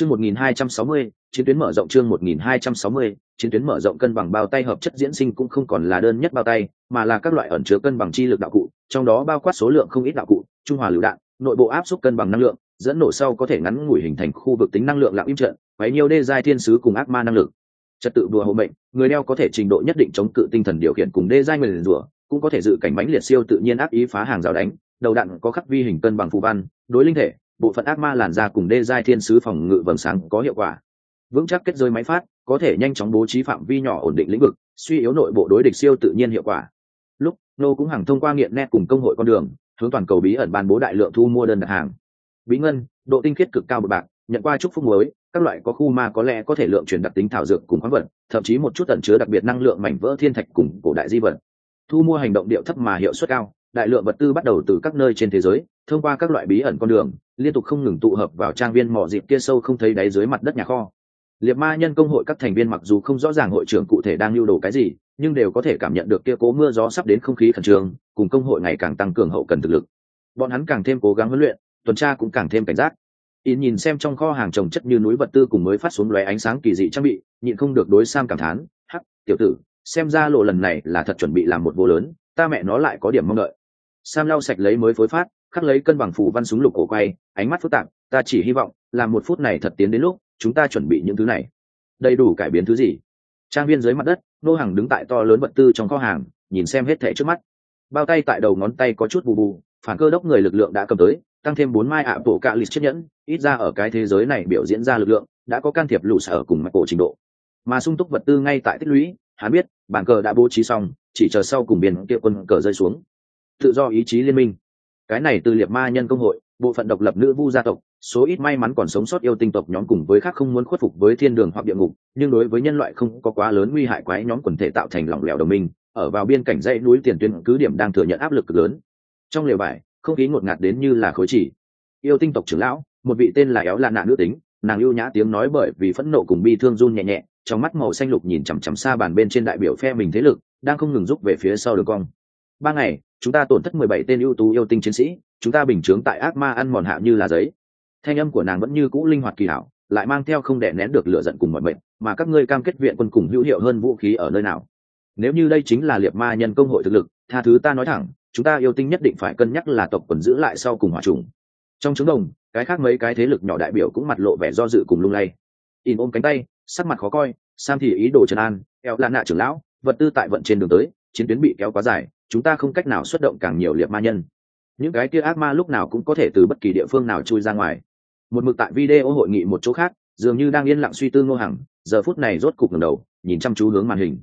Chương 1260, chiến tuyến mở rộng chương 1260, chiến tuyến mở rộng cân bằng bao tay hợp chất diễn sinh cũng không còn là đơn nhất bao tay, mà là các loại ẩn chứa cân bằng chi lực đạo cụ, trong đó bao quát số lượng không ít đạo cụ, trung hòa lưu đạn, nội bộ áp suất cân bằng năng lượng, dẫn nổ sau có thể ngắn ngủi hình thành khu vực tính năng lượng lặng im trận, quấy nhiều đê giai thiên sứ cùng ác ma năng lực. Trật tự đùa hộ mệnh, người đeo có thể trình độ nhất định chống cự tinh thần điều khiển cùng đê giai người rủa, cũng có thể dự cảnh mãnh liệt siêu tự nhiên áp ý phá hàng rào đánh, đầu đạn có khắc vi hình cân bằng phù văn, đối linh thể, bộ phận ác ma làn da cùng đê giai thiên sứ phòng ngự vầng sáng có hiệu quả. Vững chắc kết rơi máy phát, có thể nhanh chóng bố trí phạm vi nhỏ ổn định lĩnh vực, suy yếu nội bộ đối địch siêu tự nhiên hiệu quả. Lúc, nô cũng hàng thông qua nghiện net cùng công hội con đường, hướng toàn cầu bí ẩn ban bố đại lượng thu mua đơn đặt hàng. Bí ngân, độ tinh khiết cực cao bậc bạc, nhận qua chúc phúc mới, các loại có khu ma có lẽ có thể lượng truyền đặc tính thảo dược cùng khoáng vật, thậm chí một chút tẩn chứa đặc biệt năng lượng mảnh vỡ thiên thạch cùng cổ đại di vật. Thu mua hành động điệu thấp mà hiệu suất cao đại lượng vật tư bắt đầu từ các nơi trên thế giới, thông qua các loại bí ẩn con đường, liên tục không ngừng tụ hợp vào trang viên mỏ dịp kia sâu không thấy đáy dưới mặt đất nhà kho. Liệt ma nhân công hội các thành viên mặc dù không rõ ràng hội trưởng cụ thể đang lưu đồ cái gì, nhưng đều có thể cảm nhận được kia cố mưa gió sắp đến không khí khẩn trương, cùng công hội ngày càng tăng cường hậu cần thực lực. Bọn hắn càng thêm cố gắng huấn luyện, tuần tra cũng càng thêm cảnh giác. In nhìn xem trong kho hàng trồng chất như núi vật tư cùng mới phát xuống lóe ánh sáng kỳ dị trang bị, nhịn không được đối sam cảm thán, hắc, tiểu tử, xem ra lộ lần này là thật chuẩn bị làm một vô lớn, ta mẹ nó lại có điểm mong đợi sam lau sạch lấy mới phối phát, khắc lấy cân bằng phù văn súng lục cổ quay, ánh mắt phức tạp, ta chỉ hy vọng là một phút này thật tiến đến lúc, chúng ta chuẩn bị những thứ này. Đầy đủ cải biến thứ gì? Trang viên dưới mặt đất, nô hàng đứng tại to lớn vật tư trong kho hàng, nhìn xem hết thẻ trước mắt. Bao tay tại đầu ngón tay có chút bù bù, phản cơ đốc người lực lượng đã cầm tới, tăng thêm bốn mai ạ bộ cạ lịch chiếc nhẫn, ít ra ở cái thế giới này biểu diễn ra lực lượng, đã có can thiệp lũ sở cùng mặt cổ trình độ. Mà sung túc vật tư ngay tại tích lũy, hắn biết, bản cờ đã bố trí xong, chỉ chờ sau cùng biển kia quân cờ rơi xuống tự do ý chí liên minh. Cái này từ liệt ma nhân công hội, bộ phận độc lập nữ vu gia tộc, số ít may mắn còn sống sót yêu tinh tộc nhóm cùng với khác không muốn khuất phục với thiên đường hoặc địa ngục, nhưng đối với nhân loại không có quá lớn nguy hại quái nhóm quần thể tạo thành lỏng lẻo đồng minh, ở vào biên cảnh dãy núi tiền tuyến cứ điểm đang thừa nhận áp lực lớn. Trong liều vải không khí ngột ngạt đến như là khối chỉ. Yêu tinh tộc trưởng lão, một vị tên là éo lạ nạ nữ tính, nàng ưu nhã tiếng nói bởi vì phẫn nộ cùng bi thương run nhẹ nhẹ, trong mắt màu xanh lục nhìn chằm chằm xa bàn bên trên đại biểu phe mình thế lực, đang không ngừng rút về phía sau đường cong. Ba ngày chúng ta tổn thất mười bảy tên ưu tú yêu tinh chiến sĩ, chúng ta bình chướng tại ác ma ăn mòn hạ như là giấy. Thanh âm của nàng vẫn như cũ linh hoạt kỳ hảo, lại mang theo không đè nén được lửa giận cùng mọi mệnh, mà các ngươi cam kết viện quân cùng hữu hiệu hơn vũ khí ở nơi nào? Nếu như đây chính là liệt ma nhân công hội thực lực, tha thứ ta nói thẳng, chúng ta yêu tinh nhất định phải cân nhắc là tộc quần giữ lại sau cùng hòa trùng trong trứng đồng, cái khác mấy cái thế lực nhỏ đại biểu cũng mặt lộ vẻ do dự cùng lung lay. In ôm cánh tay, sắc mặt khó coi, sam thì ý đồ trần an, eo lan nạ trưởng lão, vật tư tại vận trên đường tới, chiến tuyến bị kéo quá dài chúng ta không cách nào xuất động càng nhiều liệt ma nhân. Những cái kia ác ma lúc nào cũng có thể từ bất kỳ địa phương nào chui ra ngoài. Một mực tại video hội nghị một chỗ khác, dường như đang yên lặng suy tư ngô hằng, giờ phút này rốt cục ngầm đầu, nhìn chăm chú hướng màn hình.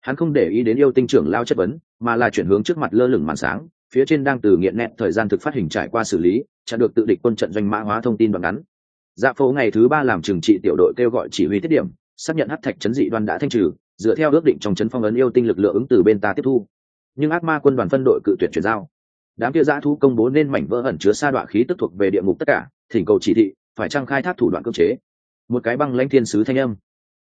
Hắn không để ý đến yêu tinh trưởng lao chất vấn, mà là chuyển hướng trước mặt lơ lửng màn sáng, phía trên đang từ nghiện nẹt thời gian thực phát hình trải qua xử lý, chặn được tự địch quân trận doanh mã hóa thông tin đoạn ngắn. Dạ phố ngày thứ ba làm trừng trị tiểu đội kêu gọi chỉ huy tiết điểm, xác nhận hắc thạch chấn dị đoan đã thanh trừ, dựa theo ước định trong chấn phong ấn yêu tinh lực lượng ứng từ bên ta tiếp thu nhưng ác ma quân đoàn phân đội cự tuyệt chuyển giao. Đám kia giã thu công bố nên mảnh vỡ ẩn chứa sa đoạn khí tức thuộc về địa ngục tất cả, thỉnh cầu chỉ thị, phải trang khai thác thủ đoạn cơ chế. Một cái băng lãnh thiên sứ thanh âm.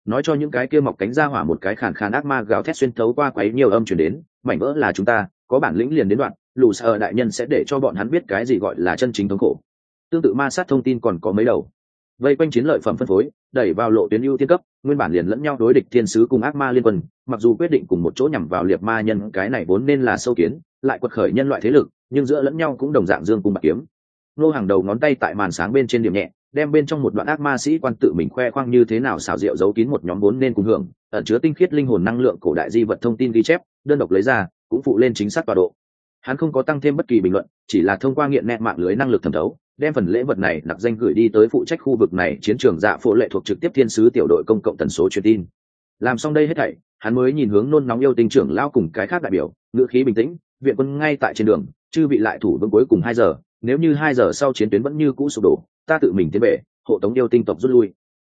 Nói cho những cái kia mọc cánh ra hỏa một cái khàn khàn ác ma gào thét xuyên thấu qua quấy nhiều âm chuyển đến, mảnh vỡ là chúng ta, có bản lĩnh liền đến đoạn, lù sợ đại nhân sẽ để cho bọn hắn biết cái gì gọi là chân chính thống khổ. Tương tự ma sát thông tin còn có mấy đầu vây quanh chiến lợi phẩm phân phối, đẩy vào lộ tuyến ưu tiên cấp, nguyên bản liền lẫn nhau đối địch thiên sứ cùng ác ma liên quân, mặc dù quyết định cùng một chỗ nhằm vào liệt ma nhân, cái này vốn nên là sâu kiến, lại quật khởi nhân loại thế lực, nhưng giữa lẫn nhau cũng đồng dạng dương cùng bạc kiếm. Nô hàng đầu ngón tay tại màn sáng bên trên điểm nhẹ, đem bên trong một đoạn ác ma sĩ quan tự mình khoe khoang như thế nào xào rượu giấu kín một nhóm vốn nên cùng hưởng, ẩn chứa tinh khiết linh hồn năng lượng cổ đại di vật thông tin ghi chép, đơn độc lấy ra, cũng phụ lên chính xác tọa độ. Hắn không có tăng thêm bất kỳ bình luận, chỉ là thông qua nghiện nẹt mạng lưới năng lực thẩm thấu đem phần lễ vật này nặc danh gửi đi tới phụ trách khu vực này, chiến trường dạ phổ lệ thuộc trực tiếp thiên sứ tiểu đội công cộng tần số truyền tin. Làm xong đây hết thảy, hắn mới nhìn hướng nôn nóng yêu tinh trưởng lao cùng cái khác đại biểu, ngữ khí bình tĩnh, viện quân ngay tại trên đường, chư bị lại thủ vững cuối cùng hai giờ, nếu như hai giờ sau chiến tuyến vẫn như cũ sụp đổ, ta tự mình tiến về, hộ tống yêu tinh tộc rút lui.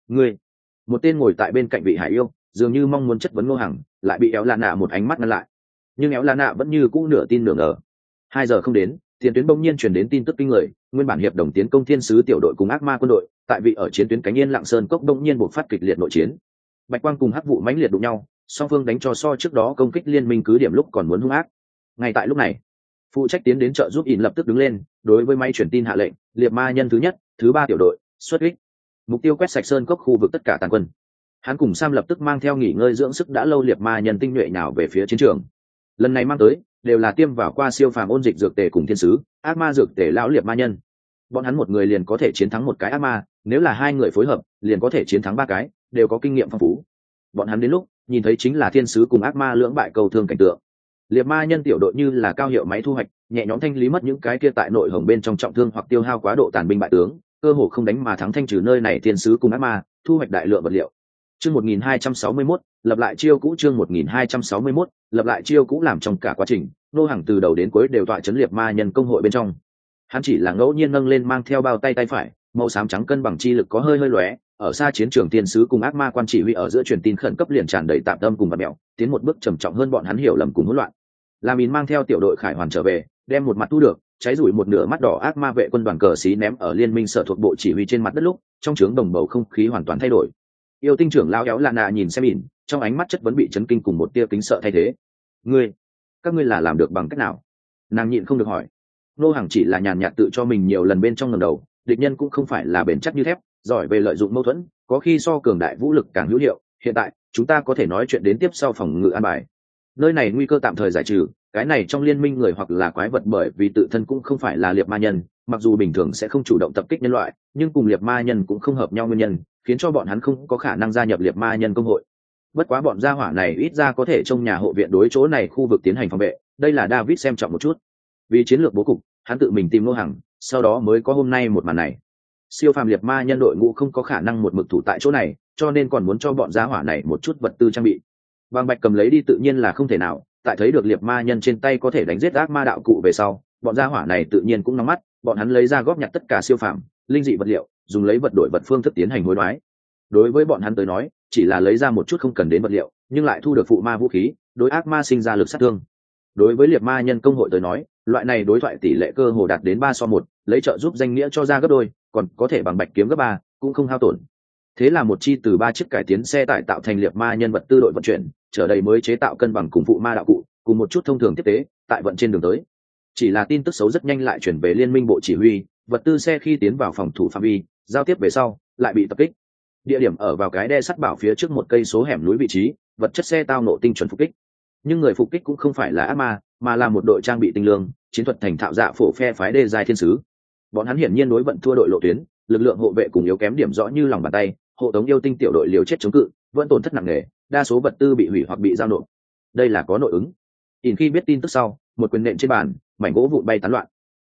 Ngươi? Một tên ngồi tại bên cạnh vị hải yêu, dường như mong muốn chất vấn ngô hằng, lại bị éo lạ nạ một ánh mắt ngăn lại. Nhưng éo lạ nạ vẫn như cũ nửa tin nửa ngờ. Hai giờ không đến tiền tuyến bỗng nhiên truyền đến tin tức kinh người, nguyên bản hiệp đồng tiến công thiên sứ tiểu đội cùng ác ma quân đội, tại vị ở chiến tuyến cánh yên lạng sơn cốc bỗng nhiên buộc phát kịch liệt nội chiến. Bạch quang cùng hắc vụ mãnh liệt đụng nhau, song phương đánh cho so trước đó công kích liên minh cứ điểm lúc còn muốn hung ác. Ngay tại lúc này, phụ trách tiến đến trợ giúp ỉn lập tức đứng lên, đối với máy truyền tin hạ lệnh, liệt ma nhân thứ nhất, thứ ba tiểu đội, xuất kích. Mục tiêu quét sạch sơn cốc khu vực tất cả tàn quân. Hắn cùng sam lập tức mang theo nghỉ ngơi dưỡng sức đã lâu liệt ma nhân tinh nhuệ nào về phía chiến trường. Lần này mang tới đều là tiêm vào qua siêu phàm ôn dịch dược tề cùng thiên sứ ác ma dược tề lão liệt ma nhân. Bọn hắn một người liền có thể chiến thắng một cái ác ma nếu là hai người phối hợp liền có thể chiến thắng ba cái đều có kinh nghiệm phong phú. Bọn hắn đến lúc nhìn thấy chính là thiên sứ cùng ác ma lưỡng bại cầu thương cảnh tượng. Liệt ma nhân tiểu đội như là cao hiệu máy thu hoạch nhẹ nhõm thanh lý mất những cái kia tại nội hồng bên trong trọng thương hoặc tiêu hao quá độ tàn binh bại tướng cơ hồ không đánh mà thắng thanh trừ nơi này thiên sứ cùng ác ma thu hoạch đại lượng vật liệu. Chương 1261, lập lại chiêu cũ chương 1261, lập lại chiêu cũ làm trong cả quá trình nô hàng từ đầu đến cuối đều tọa chấn liệt ma nhân công hội bên trong. Hắn chỉ là ngẫu nhiên nâng lên mang theo bao tay tay phải, màu xám trắng cân bằng chi lực có hơi hơi lóe, ở xa chiến trường tiên sứ cùng ác ma quan chỉ huy ở giữa truyền tin khẩn cấp liền tràn đầy tạm tâm cùng vật mẹo, tiến một bước trầm trọng hơn bọn hắn hiểu lầm cùng hỗn loạn. Làm Ín mang theo tiểu đội khải hoàn trở về, đem một mặt thu được, cháy rủi một nửa mắt đỏ ác ma vệ quân đoàn cờ xí ném ở liên minh sở thuộc bộ chỉ huy trên mặt đất lúc, trong trướng đồng bầu không khí hoàn toàn thay đổi. Yêu tinh trưởng lao éo lạ nạ nhìn xem ỉn, trong ánh mắt chất vấn bị chấn kinh cùng một tia kính sợ thay thế. Ngươi các ngươi là làm được bằng cách nào? Nàng nhịn không được hỏi. Nô hàng chỉ là nhàn nhạt tự cho mình nhiều lần bên trong ngầm đầu, địch nhân cũng không phải là bền chắc như thép, giỏi về lợi dụng mâu thuẫn, có khi so cường đại vũ lực càng hữu hiệu. Hiện tại, chúng ta có thể nói chuyện đến tiếp sau phòng ngự an bài. Nơi này nguy cơ tạm thời giải trừ, cái này trong liên minh người hoặc là quái vật bởi vì tự thân cũng không phải là liệt ma nhân, mặc dù bình thường sẽ không chủ động tập kích nhân loại, nhưng cùng liệt ma nhân cũng không hợp nhau nguyên nhân, khiến cho bọn hắn không có khả năng gia nhập liệt ma nhân công hội bất quá bọn gia hỏa này ít ra có thể trong nhà hộ viện đối chỗ này khu vực tiến hành phòng vệ, đây là david xem trọng một chút. Vì chiến lược bố cục, hắn tự mình tìm lô hàng sau đó mới có hôm nay một màn này. Siêu phàm liệt ma nhân đội ngũ không có khả năng một mực thủ tại chỗ này, cho nên còn muốn cho bọn gia hỏa này một chút vật tư trang bị. Vàng bạch cầm lấy đi tự nhiên là không thể nào, tại thấy được liệt ma nhân trên tay có thể đánh giết ác ma đạo cụ về sau, bọn gia hỏa này tự nhiên cũng nóng mắt, bọn hắn lấy ra góp nhặt tất cả siêu phàm, linh dị vật liệu, dùng lấy vật đổi vật phương thức tiến hành hối đoái. Đối với bọn hắn tới nói chỉ là lấy ra một chút không cần đến vật liệu, nhưng lại thu được phụ ma vũ khí, đối ác ma sinh ra lực sát thương. Đối với liệt ma nhân công hội tới nói, loại này đối thoại tỷ lệ cơ hồ đạt đến ba so một, lấy trợ giúp danh nghĩa cho ra gấp đôi, còn có thể bằng bạch kiếm gấp ba, cũng không hao tổn. Thế là một chi từ ba chiếc cải tiến xe tải tạo thành liệt ma nhân vật tư đội vận chuyển, trở đầy mới chế tạo cân bằng cùng phụ ma đạo cụ, cùng một chút thông thường tiếp tế tại vận trên đường tới. Chỉ là tin tức xấu rất nhanh lại chuyển về liên minh bộ chỉ huy, vật tư xe khi tiến vào phòng thủ phạm vi, giao tiếp về sau, lại bị tập kích địa điểm ở vào cái đe sắt bảo phía trước một cây số hẻm núi vị trí, vật chất xe tao nộ tinh chuẩn phục kích. Nhưng người phục kích cũng không phải là ác ma, mà là một đội trang bị tinh lương, chiến thuật thành thạo dạ phổ phe phái đê dài thiên sứ. Bọn hắn hiển nhiên đối vận thua đội lộ tuyến, lực lượng hộ vệ cùng yếu kém điểm rõ như lòng bàn tay, hộ tống yêu tinh tiểu đội liều chết chống cự, vẫn tổn thất nặng nề, đa số vật tư bị hủy hoặc bị giao nộp. Đây là có nội ứng. Ỉn khi biết tin tức sau, một quyền nện trên bàn, mảnh gỗ vụn bay tán loạn.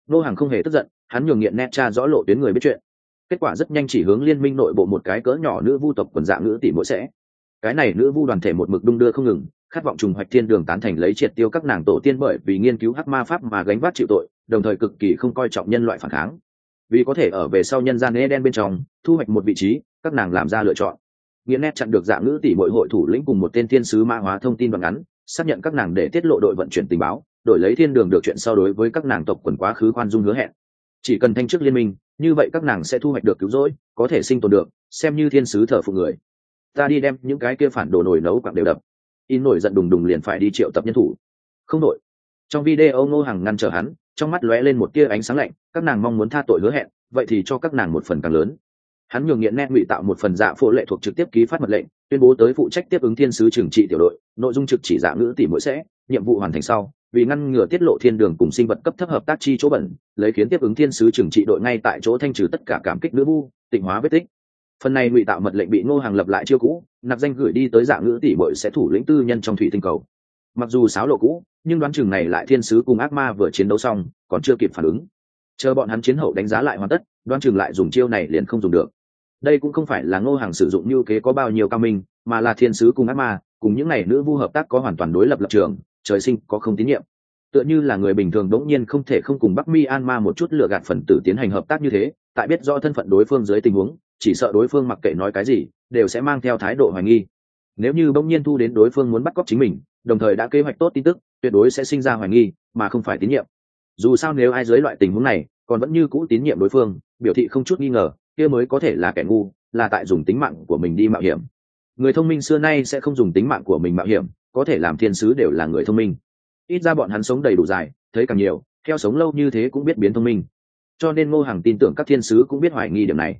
Nô hàng không hề tức giận, hắn nhường nghiện nét cha rõ lộ tuyến người biết chuyện kết quả rất nhanh chỉ hướng liên minh nội bộ một cái cỡ nhỏ nữ vu tộc quần dạng nữ tỷ mỗi sẽ. Cái này nữ vu đoàn thể một mực đung đưa không ngừng, khát vọng trùng hoạch thiên đường tán thành lấy triệt tiêu các nàng tổ tiên bởi vì nghiên cứu hắc ma pháp mà gánh vác chịu tội, đồng thời cực kỳ không coi trọng nhân loại phản kháng. Vì có thể ở về sau nhân gian eden bên trong, thu hoạch một vị trí, các nàng làm ra lựa chọn. Nghĩa nét chặn được dạng nữ tỷ mỗi hội thủ lĩnh cùng một tên thiên sứ mã hóa thông tin đoạn ngắn, xác nhận các nàng để tiết lộ đội vận chuyển tình báo, đổi lấy thiên đường được chuyện sau đối với các nàng tộc quần quá khứ khoan dung hứa hẹn chỉ cần thanh chức liên minh, như vậy các nàng sẽ thu hoạch được cứu rỗi, có thể sinh tồn được, xem như thiên sứ thờ phụ người. Ta đi đem những cái kia phản đồ nổi nấu quặng đều đập. In nổi giận đùng đùng liền phải đi triệu tập nhân thủ. Không đội trong video ngô hàng ngăn trở hắn, trong mắt lóe lên một tia ánh sáng lạnh, các nàng mong muốn tha tội hứa hẹn, vậy thì cho các nàng một phần càng lớn. Hắn nhường nghiện nét ngụy tạo một phần dạ phổ lệ thuộc trực tiếp ký phát mật lệnh, tuyên bố tới phụ trách tiếp ứng thiên sứ trừng trị tiểu đội, nội dung trực chỉ dạ ngữ tỷ mỗi sẽ, nhiệm vụ hoàn thành sau vì ngăn ngừa tiết lộ thiên đường cùng sinh vật cấp thấp hợp tác chi chỗ bẩn, lấy khiến tiếp ứng thiên sứ trừng trị đội ngay tại chỗ thanh trừ tất cả cảm kích nữ vu, tịnh hóa vết tích. Phần này ngụy tạo mật lệnh bị ngô hàng lập lại chiêu cũ, nạp danh gửi đi tới dạng ngữ tỷ bội sẽ thủ lĩnh tư nhân trong thủy tinh cầu. Mặc dù sáo lộ cũ, nhưng đoán chừng này lại thiên sứ cùng ác ma vừa chiến đấu xong, còn chưa kịp phản ứng. Chờ bọn hắn chiến hậu đánh giá lại hoàn tất, đoán chừng lại dùng chiêu này liền không dùng được. Đây cũng không phải là ngô hàng sử dụng như kế có bao nhiêu cao minh, mà là thiên sứ cùng ác ma, cùng những n à y nữ vu hợp tác có hoàn toàn đối lập lập trường trời sinh có không tín nhiệm. Tựa như là người bình thường đống nhiên không thể không cùng bắc mi an ma một chút lựa gạt phần tử tiến hành hợp tác như thế, tại biết do thân phận đối phương dưới tình huống, chỉ sợ đối phương mặc kệ nói cái gì, đều sẽ mang theo thái độ hoài nghi. Nếu như bỗng nhiên thu đến đối phương muốn bắt cóc chính mình, đồng thời đã kế hoạch tốt tin tức, tuyệt đối sẽ sinh ra hoài nghi, mà không phải tín nhiệm. Dù sao nếu ai dưới loại tình huống này, còn vẫn như cũ tín nhiệm đối phương, biểu thị không chút nghi ngờ, kia mới có thể là kẻ ngu, là tại dùng tính mạng của mình đi mạo hiểm. Người thông minh xưa nay sẽ không dùng tính mạng của mình mạo hiểm có thể làm thiên sứ đều là người thông minh. Ít ra bọn hắn sống đầy đủ dài, thấy càng nhiều, theo sống lâu như thế cũng biết biến thông minh. Cho nên ngô hàng tin tưởng các thiên sứ cũng biết hoài nghi điểm này.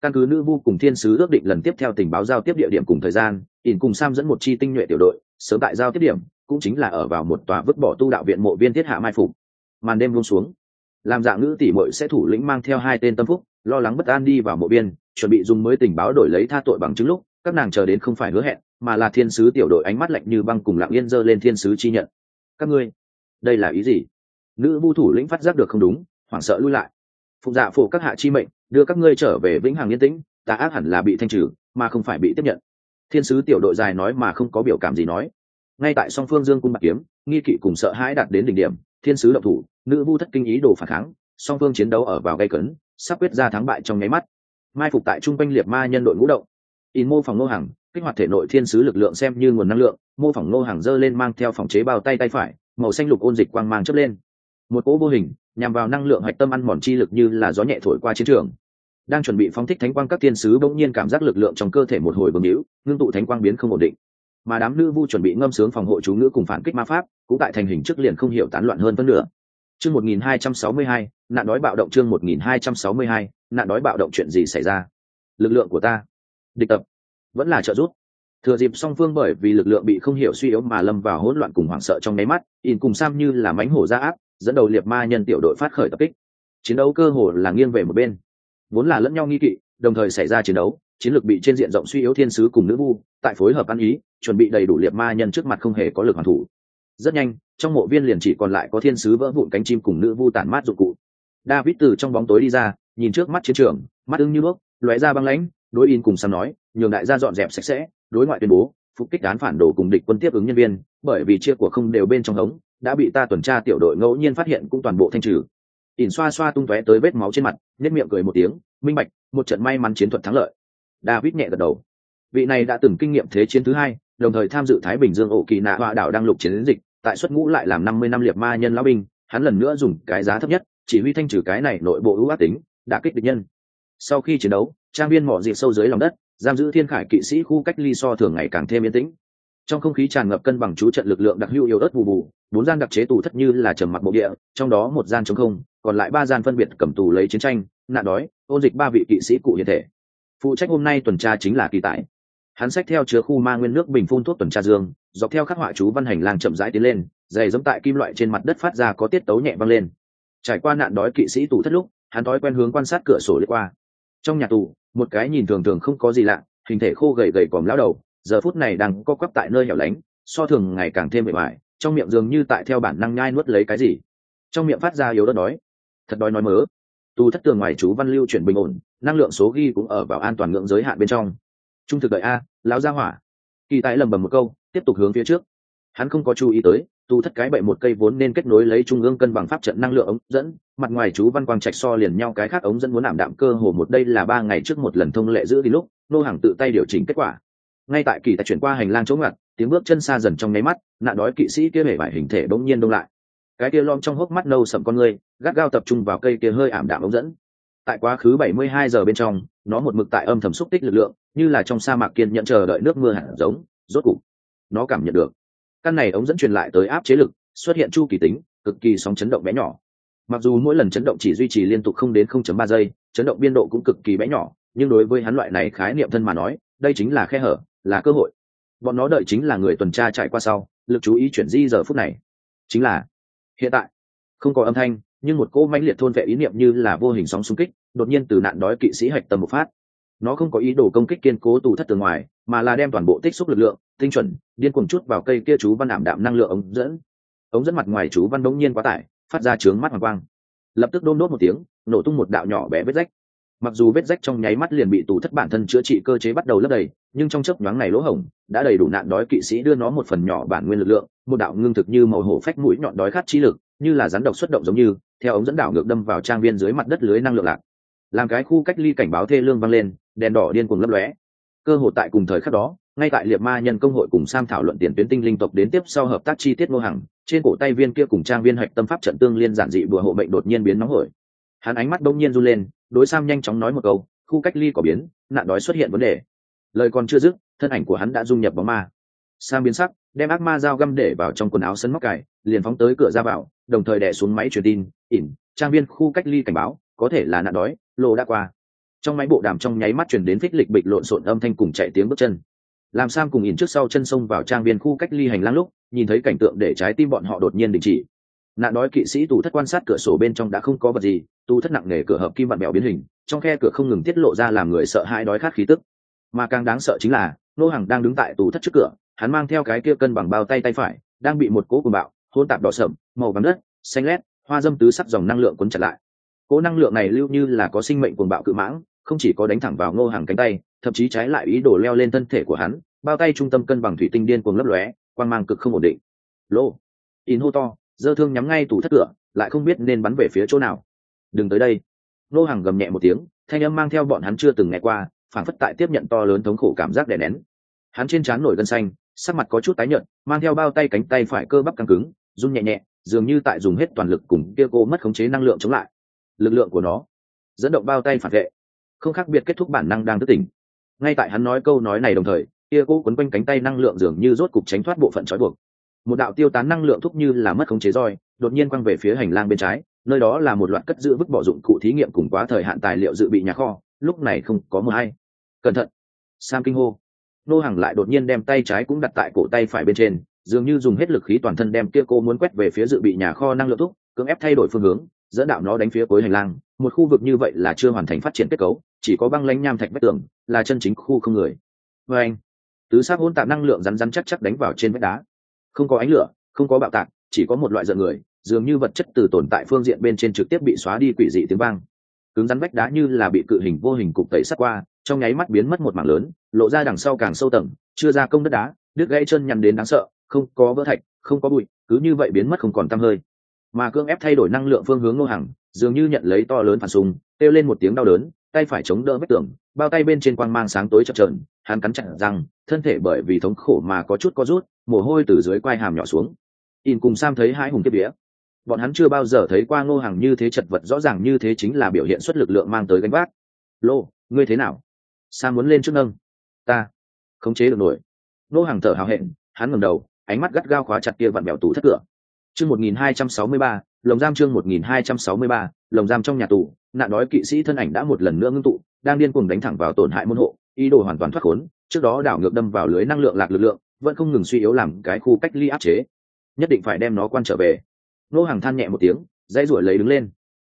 Căn cứ nữ vu cùng thiên sứ ước định lần tiếp theo tình báo giao tiếp địa điểm cùng thời gian, ỉn cùng sam dẫn một chi tinh nhuệ tiểu đội, sớm tại giao tiếp điểm, cũng chính là ở vào một tòa vứt bỏ tu đạo viện mộ viên thiết hạ mai phục. Màn đêm buông xuống, làm dạng nữ tỷ muội sẽ thủ lĩnh mang theo hai tên tâm phúc, lo lắng bất an đi vào mộ viên, chuẩn bị dùng mới tình báo đổi lấy tha tội bằng chứng lúc, các nàng chờ đến không phải hứa hẹn mà là thiên sứ tiểu đội ánh mắt lạnh như băng cùng lặng yên giơ lên thiên sứ chi nhận. Các ngươi, đây là ý gì? Nữ vu thủ lĩnh phát giác được không đúng, hoảng sợ lui lại. Phụng dạ phổ các hạ chi mệnh, đưa các ngươi trở về vĩnh hằng yên tĩnh ta ác hẳn là bị thanh trừ, mà không phải bị tiếp nhận. Thiên sứ tiểu đội dài nói mà không có biểu cảm gì nói. Ngay tại song phương dương cung bạc kiếm, nghi kỵ cùng sợ hãi đạt đến đỉnh điểm, thiên sứ động thủ, nữ vu thất kinh ý đồ phản kháng, song phương chiến đấu ở vào gây cấn, sắp quyết ra thắng bại trong nháy mắt. Mai phục tại trung quanh liệt ma nhân đội ngũ động. In mô phòng nô hàng kích hoạt thể nội thiên sứ lực lượng xem như nguồn năng lượng, mô phỏng ngô hàng dơ lên mang theo phòng chế bao tay tay phải, màu xanh lục ôn dịch quang mang chớp lên. Một cỗ vô hình, nhằm vào năng lượng hạch tâm ăn mòn chi lực như là gió nhẹ thổi qua chiến trường. Đang chuẩn bị phóng thích thánh quang các thiên sứ bỗng nhiên cảm giác lực lượng trong cơ thể một hồi bừng hữu ngưng tụ thánh quang biến không ổn định. Mà đám nữ vu chuẩn bị ngâm sướng phòng hộ chú ngữ cùng phản kích ma pháp, cũng tại thành hình trước liền không hiểu tán loạn hơn phân nửa. Chương một nghìn hai trăm sáu mươi hai, nạn đói bạo động chương một nghìn hai trăm sáu mươi hai, nạn đói bạo động chuyện gì xảy ra? Lực lượng của ta. Địch tập vẫn là trợ giúp. Thừa dịp song phương bởi vì lực lượng bị không hiểu suy yếu mà lâm vào hỗn loạn cùng hoảng sợ trong nháy mắt in cùng sam như là mánh hổ ra áp dẫn đầu liệt ma nhân tiểu đội phát khởi tập kích. Chiến đấu cơ hồ là nghiêng về một bên. Vốn là lẫn nhau nghi kỵ đồng thời xảy ra chiến đấu chiến lược bị trên diện rộng suy yếu thiên sứ cùng nữ vu tại phối hợp ăn ý chuẩn bị đầy đủ liệt ma nhân trước mặt không hề có lực hoàn thủ. Rất nhanh trong mộ viên liền chỉ còn lại có thiên sứ vỡ vụn cánh chim cùng nữ vu tản mát dụng cụ. David từ trong bóng tối đi ra nhìn trước mắt chiến trường mắt ưng như bốc, lóe ra băng lãnh đối in cùng sam nói, nhường đại gia dọn dẹp sạch sẽ, đối ngoại tuyên bố, phục kích đán phản đồ cùng địch quân tiếp ứng nhân viên, bởi vì chia của không đều bên trong hống, đã bị ta tuần tra tiểu đội ngẫu nhiên phát hiện cũng toàn bộ thanh trừ. Ỉn xoa xoa tung tóe tới vết máu trên mặt nếp miệng cười một tiếng, minh bạch, một trận may mắn chiến thuật thắng lợi. David nhẹ gật đầu. Vị này đã từng kinh nghiệm thế chiến thứ hai, đồng thời tham dự thái bình dương ổ kỳ nạ hoa đảo đang lục chiến dịch, tại xuất ngũ lại làm năm mươi năm liệt ma nhân lão binh, hắn lần nữa dùng cái giá thấp nhất, chỉ huy thanh trừ cái này nội bộ ưu ác tính đã kích địch nhân. Sau khi chiến đấu trang viên mỏ dịp sâu dưới lòng đất, giam giữ thiên khải kỵ sĩ khu cách ly so thường ngày càng thêm yên tĩnh. Trong không khí tràn ngập cân bằng chú trận lực lượng đặc hữu yếu ớt bù bù, bốn gian đặc chế tù thất như là trầm mặc bộ địa, trong đó một gian chống không, còn lại ba gian phân biệt cầm tù lấy chiến tranh, nạn đói, ôn dịch ba vị kỵ sĩ cụ hiện thể. Phụ trách hôm nay tuần tra chính là kỳ tại hắn sách theo chứa khu ma nguyên nước bình phun thuốc tuần tra dương, dọc theo khắc họa chú văn hành lang chậm rãi tiến lên giày giống tại kim loại trên mặt đất phát ra có tiết tấu nhẹ văng lên. Trải qua nạn đói kỵ sĩ tù thất lúc, hắn thói quen hướng quan sát cửa sổ lướt qua trong nhà tù, một cái nhìn thường thường không có gì lạ, hình thể khô gầy gầy còm lão đầu, giờ phút này đang co quắp tại nơi hẻo lánh, so thường ngày càng thêm bề mại trong miệng dường như tại theo bản năng nhai nuốt lấy cái gì. Trong miệng phát ra yếu đất đói thật đói nói mớ. Tù thất tường ngoài chú văn lưu chuyển bình ổn, năng lượng số ghi cũng ở vào an toàn ngưỡng giới hạn bên trong. Trung thực đợi a, lão gia hỏa. Kỳ tài lầm bầm một câu, tiếp tục hướng phía trước. Hắn không có chú ý tới tu thất cái bậy một cây vốn nên kết nối lấy trung ương cân bằng pháp trận năng lượng ống dẫn, mặt ngoài chú văn quang trạch so liền nhau, cái khác ống dẫn muốn ảm đạm cơ hồ một đây là ba ngày trước một lần thông lệ giữ đi lúc, nô hàng tự tay điều chỉnh kết quả. Ngay tại kỳ tài chuyển qua hành lang chống ngặt, tiếng bước chân xa dần trong nháy mắt, nạn đói kỵ sĩ kia hể vải hình thể bỗng nhiên đông lại. Cái kia lom trong hốc mắt nâu sậm con người, gắt gao tập trung vào cây kia hơi ảm đạm ống dẫn. Tại quá khứ 72 giờ bên trong, nó một mực tại âm thầm xúc tích lực lượng, như là trong sa mạc kiên nhận chờ đợi nước mưa hạt giống, rốt cục, nó cảm nhận được căn này ống dẫn truyền lại tới áp chế lực, xuất hiện chu kỳ tính, cực kỳ sóng chấn động bé nhỏ. Mặc dù mỗi lần chấn động chỉ duy trì liên tục không đến 0.3 giây, chấn động biên độ cũng cực kỳ bé nhỏ, nhưng đối với hắn loại này khái niệm thân mà nói, đây chính là khe hở, là cơ hội. Bọn nó đợi chính là người tuần tra chạy qua sau, lực chú ý chuyển di giờ phút này. Chính là, hiện tại, không có âm thanh, nhưng một cỗ mãnh liệt thôn vệ ý niệm như là vô hình sóng xung kích, đột nhiên từ nạn đói kỵ sĩ hạch tầm một phát. Nó không có ý đồ công kích kiên cố tù thất từ ngoài, mà là đem toàn bộ tích xúc lực lượng tinh chuẩn, điên cuồng chút vào cây kia chú văn ảm đạm năng lượng ống dẫn. Ống dẫn mặt ngoài chú văn bỗng nhiên quá tải, phát ra trướng mắt hoàng quang. Lập tức đôn đốt một tiếng, nổ tung một đạo nhỏ bé vết rách. Mặc dù vết rách trong nháy mắt liền bị tù thất bản thân chữa trị cơ chế bắt đầu lấp đầy, nhưng trong chớp nhoáng này lỗ hổng, đã đầy đủ nạn đói kỵ sĩ đưa nó một phần nhỏ bản nguyên lực lượng, một đạo ngưng thực như màu hổ phách mũi nhọn đói khát trí lực, như là rắn độc xuất động giống như, theo ống dẫn đảo ngược đâm vào trang viên dưới mặt đất lưới năng lượng lạc. Làm cái khu cách ly cảnh báo thê lương vang lên, đèn đỏ điên cuồng lấp lóe. Cơ hội tại cùng thời khắc đó ngay tại liệt ma nhân công hội cùng sam thảo luận tiền tuyến tinh linh tộc đến tiếp sau hợp tác chi tiết ngô hằng trên cổ tay viên kia cùng trang viên hạch tâm pháp trận tương liên giản dị bừa hộ mệnh đột nhiên biến nóng hổi. Hắn ánh mắt đông nhiên run lên, đối sam nhanh chóng nói một câu, khu cách ly có biến, nạn đói xuất hiện vấn đề. Lời còn chưa dứt, thân ảnh của hắn đã dung nhập bóng ma. Sam biến sắc, đem ác ma dao găm để vào trong quần áo sân móc cài, liền phóng tới cửa ra vào, đồng thời đẻ xuống máy truyền tin, ỉn, trang viên khu cách ly cảnh báo, có thể là nạn đói, lộ đã qua. Trong máy bộ đàm trong nháy mắt chuyển đến phích lịch bịch lộn xộn âm thanh cùng chạy tiếng bước chân làm sam cùng nhìn trước sau chân sông vào trang viên khu cách ly hành lang lúc, nhìn thấy cảnh tượng để trái tim bọn họ đột nhiên đình chỉ. Nạn đói kỵ sĩ tù thất quan sát cửa sổ bên trong đã không có vật gì, tù thất nặng nề cửa hợp kim vặn mẹo biến hình, trong khe cửa không ngừng tiết lộ ra làm người sợ hãi đói khát khí tức. Mà càng đáng sợ chính là, nô hàng đang đứng tại tù thất trước cửa, hắn mang theo cái kia cân bằng bao tay tay phải, đang bị một cỗ cùng bạo hôn tạp đỏ sậm màu vàng đất, xanh lét, hoa dâm tứ sắc dòng năng lượng cuốn chặt lại. Cỗ năng lượng này lưu như là có sinh mệnh cuồng bạo cự mãng không chỉ có đánh thẳng vào ngô hàng cánh tay, thậm chí trái lại ý đồ leo lên thân thể của hắn, bao tay trung tâm cân bằng thủy tinh điên cuồng lấp lóe, quang mang cực không ổn định. Lô, in hô to, dơ thương nhắm ngay tủ thất cửa, lại không biết nên bắn về phía chỗ nào. Đừng tới đây. Ngô hàng gầm nhẹ một tiếng, thanh âm mang theo bọn hắn chưa từng nghe qua phản phất tại tiếp nhận to lớn thống khổ cảm giác đè nén. Hắn trên trán nổi gân xanh, sắc mặt có chút tái nhợt, mang theo bao tay cánh tay phải cơ bắp căng cứng, run nhẹ nhẹ, dường như tại dùng hết toàn lực cùng kia cô mất khống chế năng lượng chống lại. Lực lượng của nó dẫn động bao tay phản vệ không khác biệt kết thúc bản năng đang thức tỉnh. Ngay tại hắn nói câu nói này đồng thời, kia cô quấn quanh cánh tay năng lượng dường như rốt cục tránh thoát bộ phận trói buộc. Một đạo tiêu tán năng lượng thúc như là mất khống chế roi, đột nhiên quăng về phía hành lang bên trái, nơi đó là một loạt cất giữ vứt bỏ dụng cụ thí nghiệm cùng quá thời hạn tài liệu dự bị nhà kho, lúc này không có mờ hay. Cẩn thận! Sam kinh hô. Nô hàng lại đột nhiên đem tay trái cũng đặt tại cổ tay phải bên trên, dường như dùng hết lực khí toàn thân đem kia cô muốn quét về phía dự bị nhà kho năng lượng thúc, cưỡng ép thay đổi phương hướng dẫn đạo nó đánh phía cuối hành lang, một khu vực như vậy là chưa hoàn thành phát triển kết cấu, chỉ có băng lanh nham thạch vách tường, là chân chính khu không người. Vê anh, tứ xác hỗn tạp năng lượng rắn rắn chắc chắc đánh vào trên vách đá. Không có ánh lửa, không có bạo tạc, chỉ có một loại giận người, dường như vật chất từ tồn tại phương diện bên trên trực tiếp bị xóa đi quỷ dị tiếng vang. Cứng rắn vách đá như là bị cự hình vô hình cục tẩy sắt qua, trong nháy mắt biến mất một mảng lớn, lộ ra đằng sau càng sâu tầng, chưa ra công đất đá, đứt gãy chân nhằn đến đáng sợ, không có vỡ thạch, không có bụi, cứ như vậy biến mất không còn tăm hơi mà cương ép thay đổi năng lượng phương hướng nô hàng dường như nhận lấy to lớn phản xung, kêu lên một tiếng đau đớn tay phải chống đỡ vết tường bao tay bên trên quang mang sáng tối chập trờn hắn cắn chặt răng thân thể bởi vì thống khổ mà có chút có rút mồ hôi từ dưới quai hàm nhỏ xuống. In cùng sam thấy hai hùng kiếp vía bọn hắn chưa bao giờ thấy qua ngô hàng như thế chật vật rõ ràng như thế chính là biểu hiện xuất lực lượng mang tới gánh vác. Lô ngươi thế nào? Sam muốn lên trước nâng. Ta khống chế được nổi. Ngô hàng thở hào hẹn hắn ngầm đầu ánh mắt gắt gao khóa chặt kia vặn bèo tủ thất cửa chương một nghìn hai trăm sáu mươi ba, lồng giam chương một nghìn hai trăm sáu mươi ba, lồng giam trong nhà tù. Nạn đói kỵ sĩ thân ảnh đã một lần nữa ngưng tụ, đang điên cuồng đánh thẳng vào tổn hại môn hộ. Ý đồ hoàn toàn thoát khốn, trước đó đảo ngược đâm vào lưới năng lượng lạc lực lượng, vẫn không ngừng suy yếu làm cái khu cách ly áp chế. Nhất định phải đem nó quan trở về. Nô hàng than nhẹ một tiếng, dãy ruổi lấy đứng lên.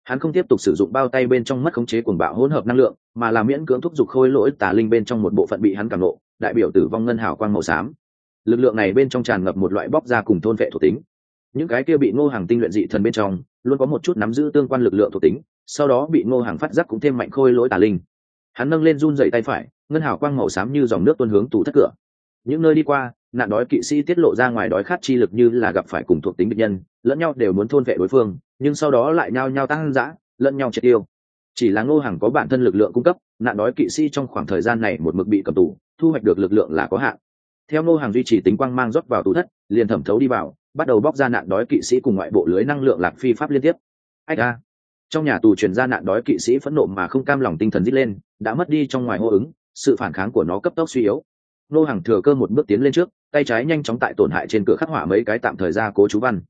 Hắn không tiếp tục sử dụng bao tay bên trong mất khống chế cuồng bạo hỗn hợp năng lượng, mà là miễn cưỡng thúc giục khôi lỗi tà linh bên trong một bộ phận bị hắn cảm lộ đại biểu tử vong ngân hào quang màu xám. Lực lượng này bên trong tràn ngập một loại bóc ra cùng thôn vệ thuộc tính những cái kia bị ngô hàng tinh luyện dị thần bên trong, luôn có một chút nắm giữ tương quan lực lượng thuộc tính, sau đó bị ngô hàng phát giác cũng thêm mạnh khôi lỗi tà linh. Hắn nâng lên run dậy tay phải, ngân hào quang màu xám như dòng nước tuôn hướng tủ thất cửa. Những nơi đi qua, nạn đói kỵ sĩ tiết lộ ra ngoài đói khát chi lực như là gặp phải cùng thuộc tính bệnh nhân, lẫn nhau đều muốn thôn vệ đối phương, nhưng sau đó lại nhao nhao tăng dã, lẫn nhau triệt tiêu. Chỉ là ngô hàng có bản thân lực lượng cung cấp, nạn đói kỵ sĩ trong khoảng thời gian này một mực bị cầm tù, thu hoạch được lực lượng là có hạn. Theo ngô hàng duy trì tính quang mang rót vào tủ thất, liền thẩm thấu đi vào bắt đầu bóc ra nạn đói kỵ sĩ cùng ngoại bộ lưới năng lượng lạc phi pháp liên tiếp. Ách a. Trong nhà tù truyền ra nạn đói kỵ sĩ phẫn nộ mà không cam lòng tinh thần dít lên, đã mất đi trong ngoài hô ứng, sự phản kháng của nó cấp tốc suy yếu. Nô hàng thừa cơ một bước tiến lên trước, tay trái nhanh chóng tại tổn hại trên cửa khắc họa mấy cái tạm thời ra cố chú văn.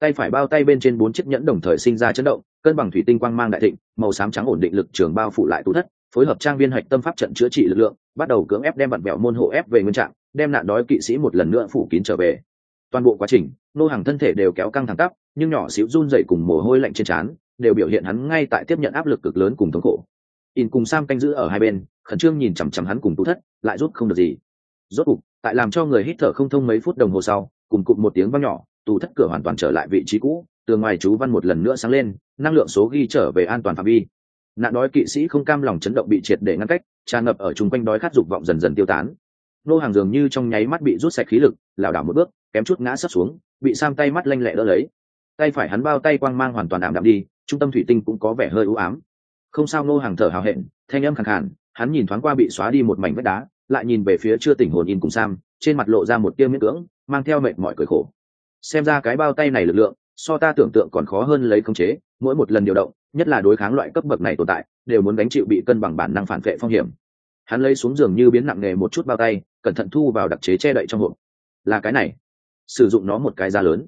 Tay phải bao tay bên trên bốn chiếc nhẫn đồng thời sinh ra chấn động, cân bằng thủy tinh quang mang đại thịnh, màu xám trắng ổn định lực trường bao phủ lại tủ thất, phối hợp trang viên hạch tâm pháp trận chữa trị lực lượng, bắt đầu cưỡng ép đem vặn bẹo môn hộ ép về nguyên trạng, đem nạn đói kỵ sĩ một lần nữa phủ kín trở về toàn bộ quá trình, nô hàng thân thể đều kéo căng thẳng tắp, nhưng nhỏ xíu run dậy cùng mồ hôi lạnh trên trán đều biểu hiện hắn ngay tại tiếp nhận áp lực cực lớn cùng thống khổ. In cùng sam canh giữ ở hai bên, khẩn trương nhìn chằm chằm hắn cùng tú thất, lại rút không được gì. Rốt cục, tại làm cho người hít thở không thông mấy phút đồng hồ sau, cùng cụm một tiếng vang nhỏ tù thất cửa hoàn toàn trở lại vị trí cũ từ ngoài chú văn một lần nữa sáng lên, năng lượng số ghi trở về an toàn phạm vi. Nạn đói kỵ sĩ không cam lòng chấn động bị triệt để ngăn cách, tràn ngập ở chung quanh đói khát dục vọng dần dần tiêu tán. Nô hàng dường như trong nháy mắt bị rút sạch khí lực, lảo đảo một bước kém chút ngã sấp xuống, bị sam tay mắt lanh lẹ đỡ lấy. Tay phải hắn bao tay quang mang hoàn toàn ảm đạm đi, trung tâm thủy tinh cũng có vẻ hơi u ám. Không sao nô hàng thở hào hẹn, thanh âm khẳng khàn, hắn nhìn thoáng qua bị xóa đi một mảnh vách đá, lại nhìn về phía chưa tỉnh hồn in cùng sam, trên mặt lộ ra một tiêu miễn cưỡng, mang theo mệt mỏi cười khổ. Xem ra cái bao tay này lực lượng, so ta tưởng tượng còn khó hơn lấy khống chế, mỗi một lần điều động, nhất là đối kháng loại cấp bậc này tồn tại, đều muốn gánh chịu bị cân bằng bản năng phản vệ phong hiểm. Hắn lấy xuống giường như biến nặng nghề một chút bao tay, cẩn thận thu vào đặc chế che đậy trong hộp. Là cái này sử dụng nó một cái giá lớn.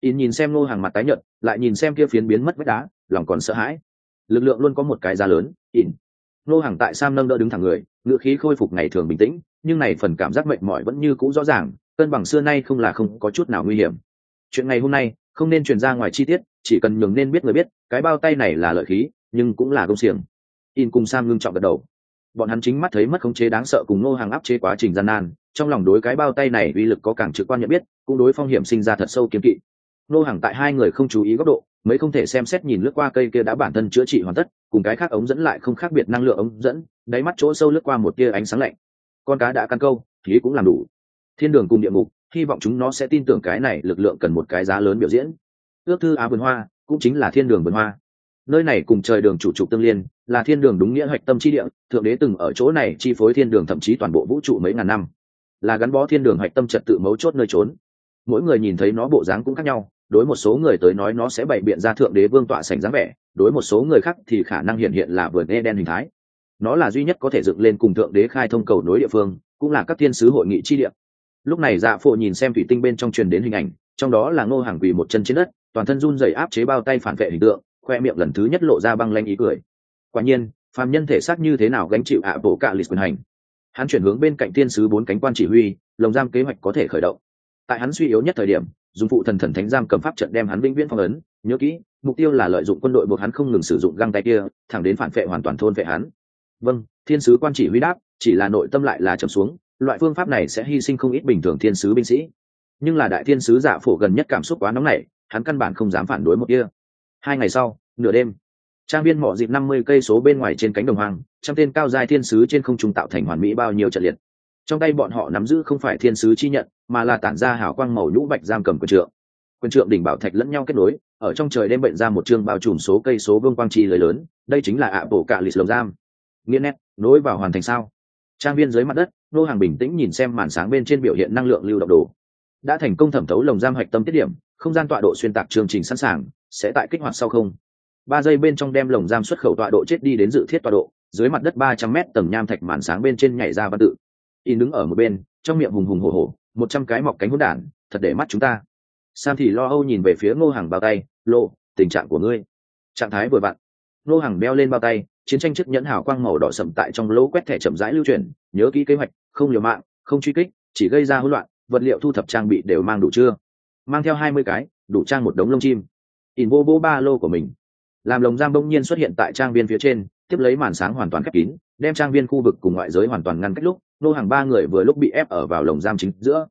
In nhìn xem nô hàng mặt tái nhợt, lại nhìn xem kia phiến biến mất vách đá, lòng còn sợ hãi. Lực lượng luôn có một cái giá lớn in nô hàng tại sam nâng đỡ đứng thẳng người, ngựa khí khôi phục ngày thường bình tĩnh, nhưng này phần cảm giác mệt mỏi vẫn như cũ rõ ràng, cân bằng xưa nay không là không có chút nào nguy hiểm. Chuyện ngày hôm nay, không nên truyền ra ngoài chi tiết, chỉ cần nhường nên biết người biết, cái bao tay này là lợi khí, nhưng cũng là công xiềng. In cùng sam ngưng trọng gật đầu bọn hắn chính mắt thấy mất khống chế đáng sợ cùng nô hàng áp chế quá trình gian nan, trong lòng đối cái bao tay này uy lực có càng trực quan nhận biết, cũng đối phong hiểm sinh ra thật sâu kiếm kỵ. Nô hàng tại hai người không chú ý góc độ mới không thể xem xét nhìn lướt qua cây kia đã bản thân chữa trị hoàn tất, cùng cái khác ống dẫn lại không khác biệt năng lượng ống dẫn, đáy mắt chỗ sâu lướt qua một tia ánh sáng lạnh. Con cá đã căn câu thì cũng làm đủ. Thiên đường cùng địa ngục, hy vọng chúng nó sẽ tin tưởng cái này lực lượng cần một cái giá lớn biểu diễn. Ước thư á vườn hoa, cũng chính là thiên đường vườn hoa. Nơi này cùng trời đường chủ trục tương liên là thiên đường đúng nghĩa hoạch tâm chi địa, thượng đế từng ở chỗ này chi phối thiên đường thậm chí toàn bộ vũ trụ mấy ngàn năm. Là gắn bó thiên đường hoạch tâm trật tự mấu chốt nơi trốn. Mỗi người nhìn thấy nó bộ dáng cũng khác nhau, đối một số người tới nói nó sẽ bày biện ra thượng đế vương tọa sành dáng vẻ, đối một số người khác thì khả năng hiện hiện là vườn e đen hình thái. Nó là duy nhất có thể dựng lên cùng thượng đế khai thông cầu nối địa phương, cũng là các thiên sứ hội nghị chi địa. Lúc này dạ phụ nhìn xem thủy tinh bên trong truyền đến hình ảnh, trong đó là ngô hàng quỳ một chân trên đất, toàn thân run dày áp chế bao tay phản vệ hình tượng, khoe miệng lần thứ nhất lộ ra băng lanh ý cười quả nhiên, phàm nhân thể xác như thế nào gánh chịu ạ bộ cạ lịch quyền hành? Hắn chuyển hướng bên cạnh thiên sứ bốn cánh quan chỉ huy, lồng giam kế hoạch có thể khởi động. Tại hắn suy yếu nhất thời điểm, dùng phụ thần thần thánh giam cầm pháp trận đem hắn vĩnh viễn phong ấn. Nhớ kỹ, mục tiêu là lợi dụng quân đội buộc hắn không ngừng sử dụng găng tay kia, thẳng đến phản vệ hoàn toàn thôn vệ hắn. Vâng thiên sứ quan chỉ huy đáp, chỉ là nội tâm lại là trầm xuống. Loại phương pháp này sẽ hy sinh không ít bình thường thiên sứ binh sĩ. Nhưng là đại thiên sứ giả phổ gần nhất cảm xúc quá nóng nảy, hắn căn bản không dám phản đối một kia. Hai ngày sau, nửa đêm trang viên mỏ dịp năm mươi cây số bên ngoài trên cánh đồng hoang, trăm tên cao giai thiên sứ trên không trung tạo thành hoàn mỹ bao nhiêu trận liệt. Trong tay bọn họ nắm giữ không phải thiên sứ chi nhận, mà là tản ra hào quang màu nhũ bạch giam cầm quân trượng. Quân trượng đỉnh bảo thạch lẫn nhau kết nối, ở trong trời đêm bệnh ra một chương bao trùm số cây số vương quang chi lời lớn, đây chính là ạ bộ cạ lịch lồng giam. Nghĩa nét, nối vào hoàn thành sao? Trang viên dưới mặt đất, nô hàng bình tĩnh nhìn xem màn sáng bên trên biểu hiện năng lượng lưu động đồ. Đã thành công thẩm thấu lồng giam hạch tâm tiết điểm, không gian tọa độ xuyên tạc chương trình sẵn sàng, sẽ tại kích hoạt sau không? Ba giây bên trong đem lồng giam xuất khẩu tọa độ chết đi đến dự thiết tọa độ, dưới mặt đất ba trăm mét tầng nham thạch màn sáng bên trên nhảy ra văn tự. In đứng ở một bên, trong miệng hùng hùng hổ hổ, một trăm cái mọc cánh hỗn đản, thật để mắt chúng ta. Sam thì lo âu nhìn về phía ngô hàng bao tay, lộ, tình trạng của ngươi. Trạng thái vừa vặn. Ngô hàng beo lên bao tay, chiến tranh chức nhẫn hào quang màu đỏ sầm tại trong lỗ quét thẻ chậm rãi lưu truyền nhớ kỹ kế hoạch, không liều mạng, không truy kích, chỉ gây ra hỗn loạn, vật liệu thu thập trang bị đều mang đủ chưa? Mang theo hai mươi cái, đủ trang một đống lông chim. In vô vô ba lô của mình làm lồng giam bỗng nhiên xuất hiện tại trang viên phía trên tiếp lấy màn sáng hoàn toàn khép kín đem trang viên khu vực cùng ngoại giới hoàn toàn ngăn cách lúc nô hàng ba người vừa lúc bị ép ở vào lồng giam chính giữa.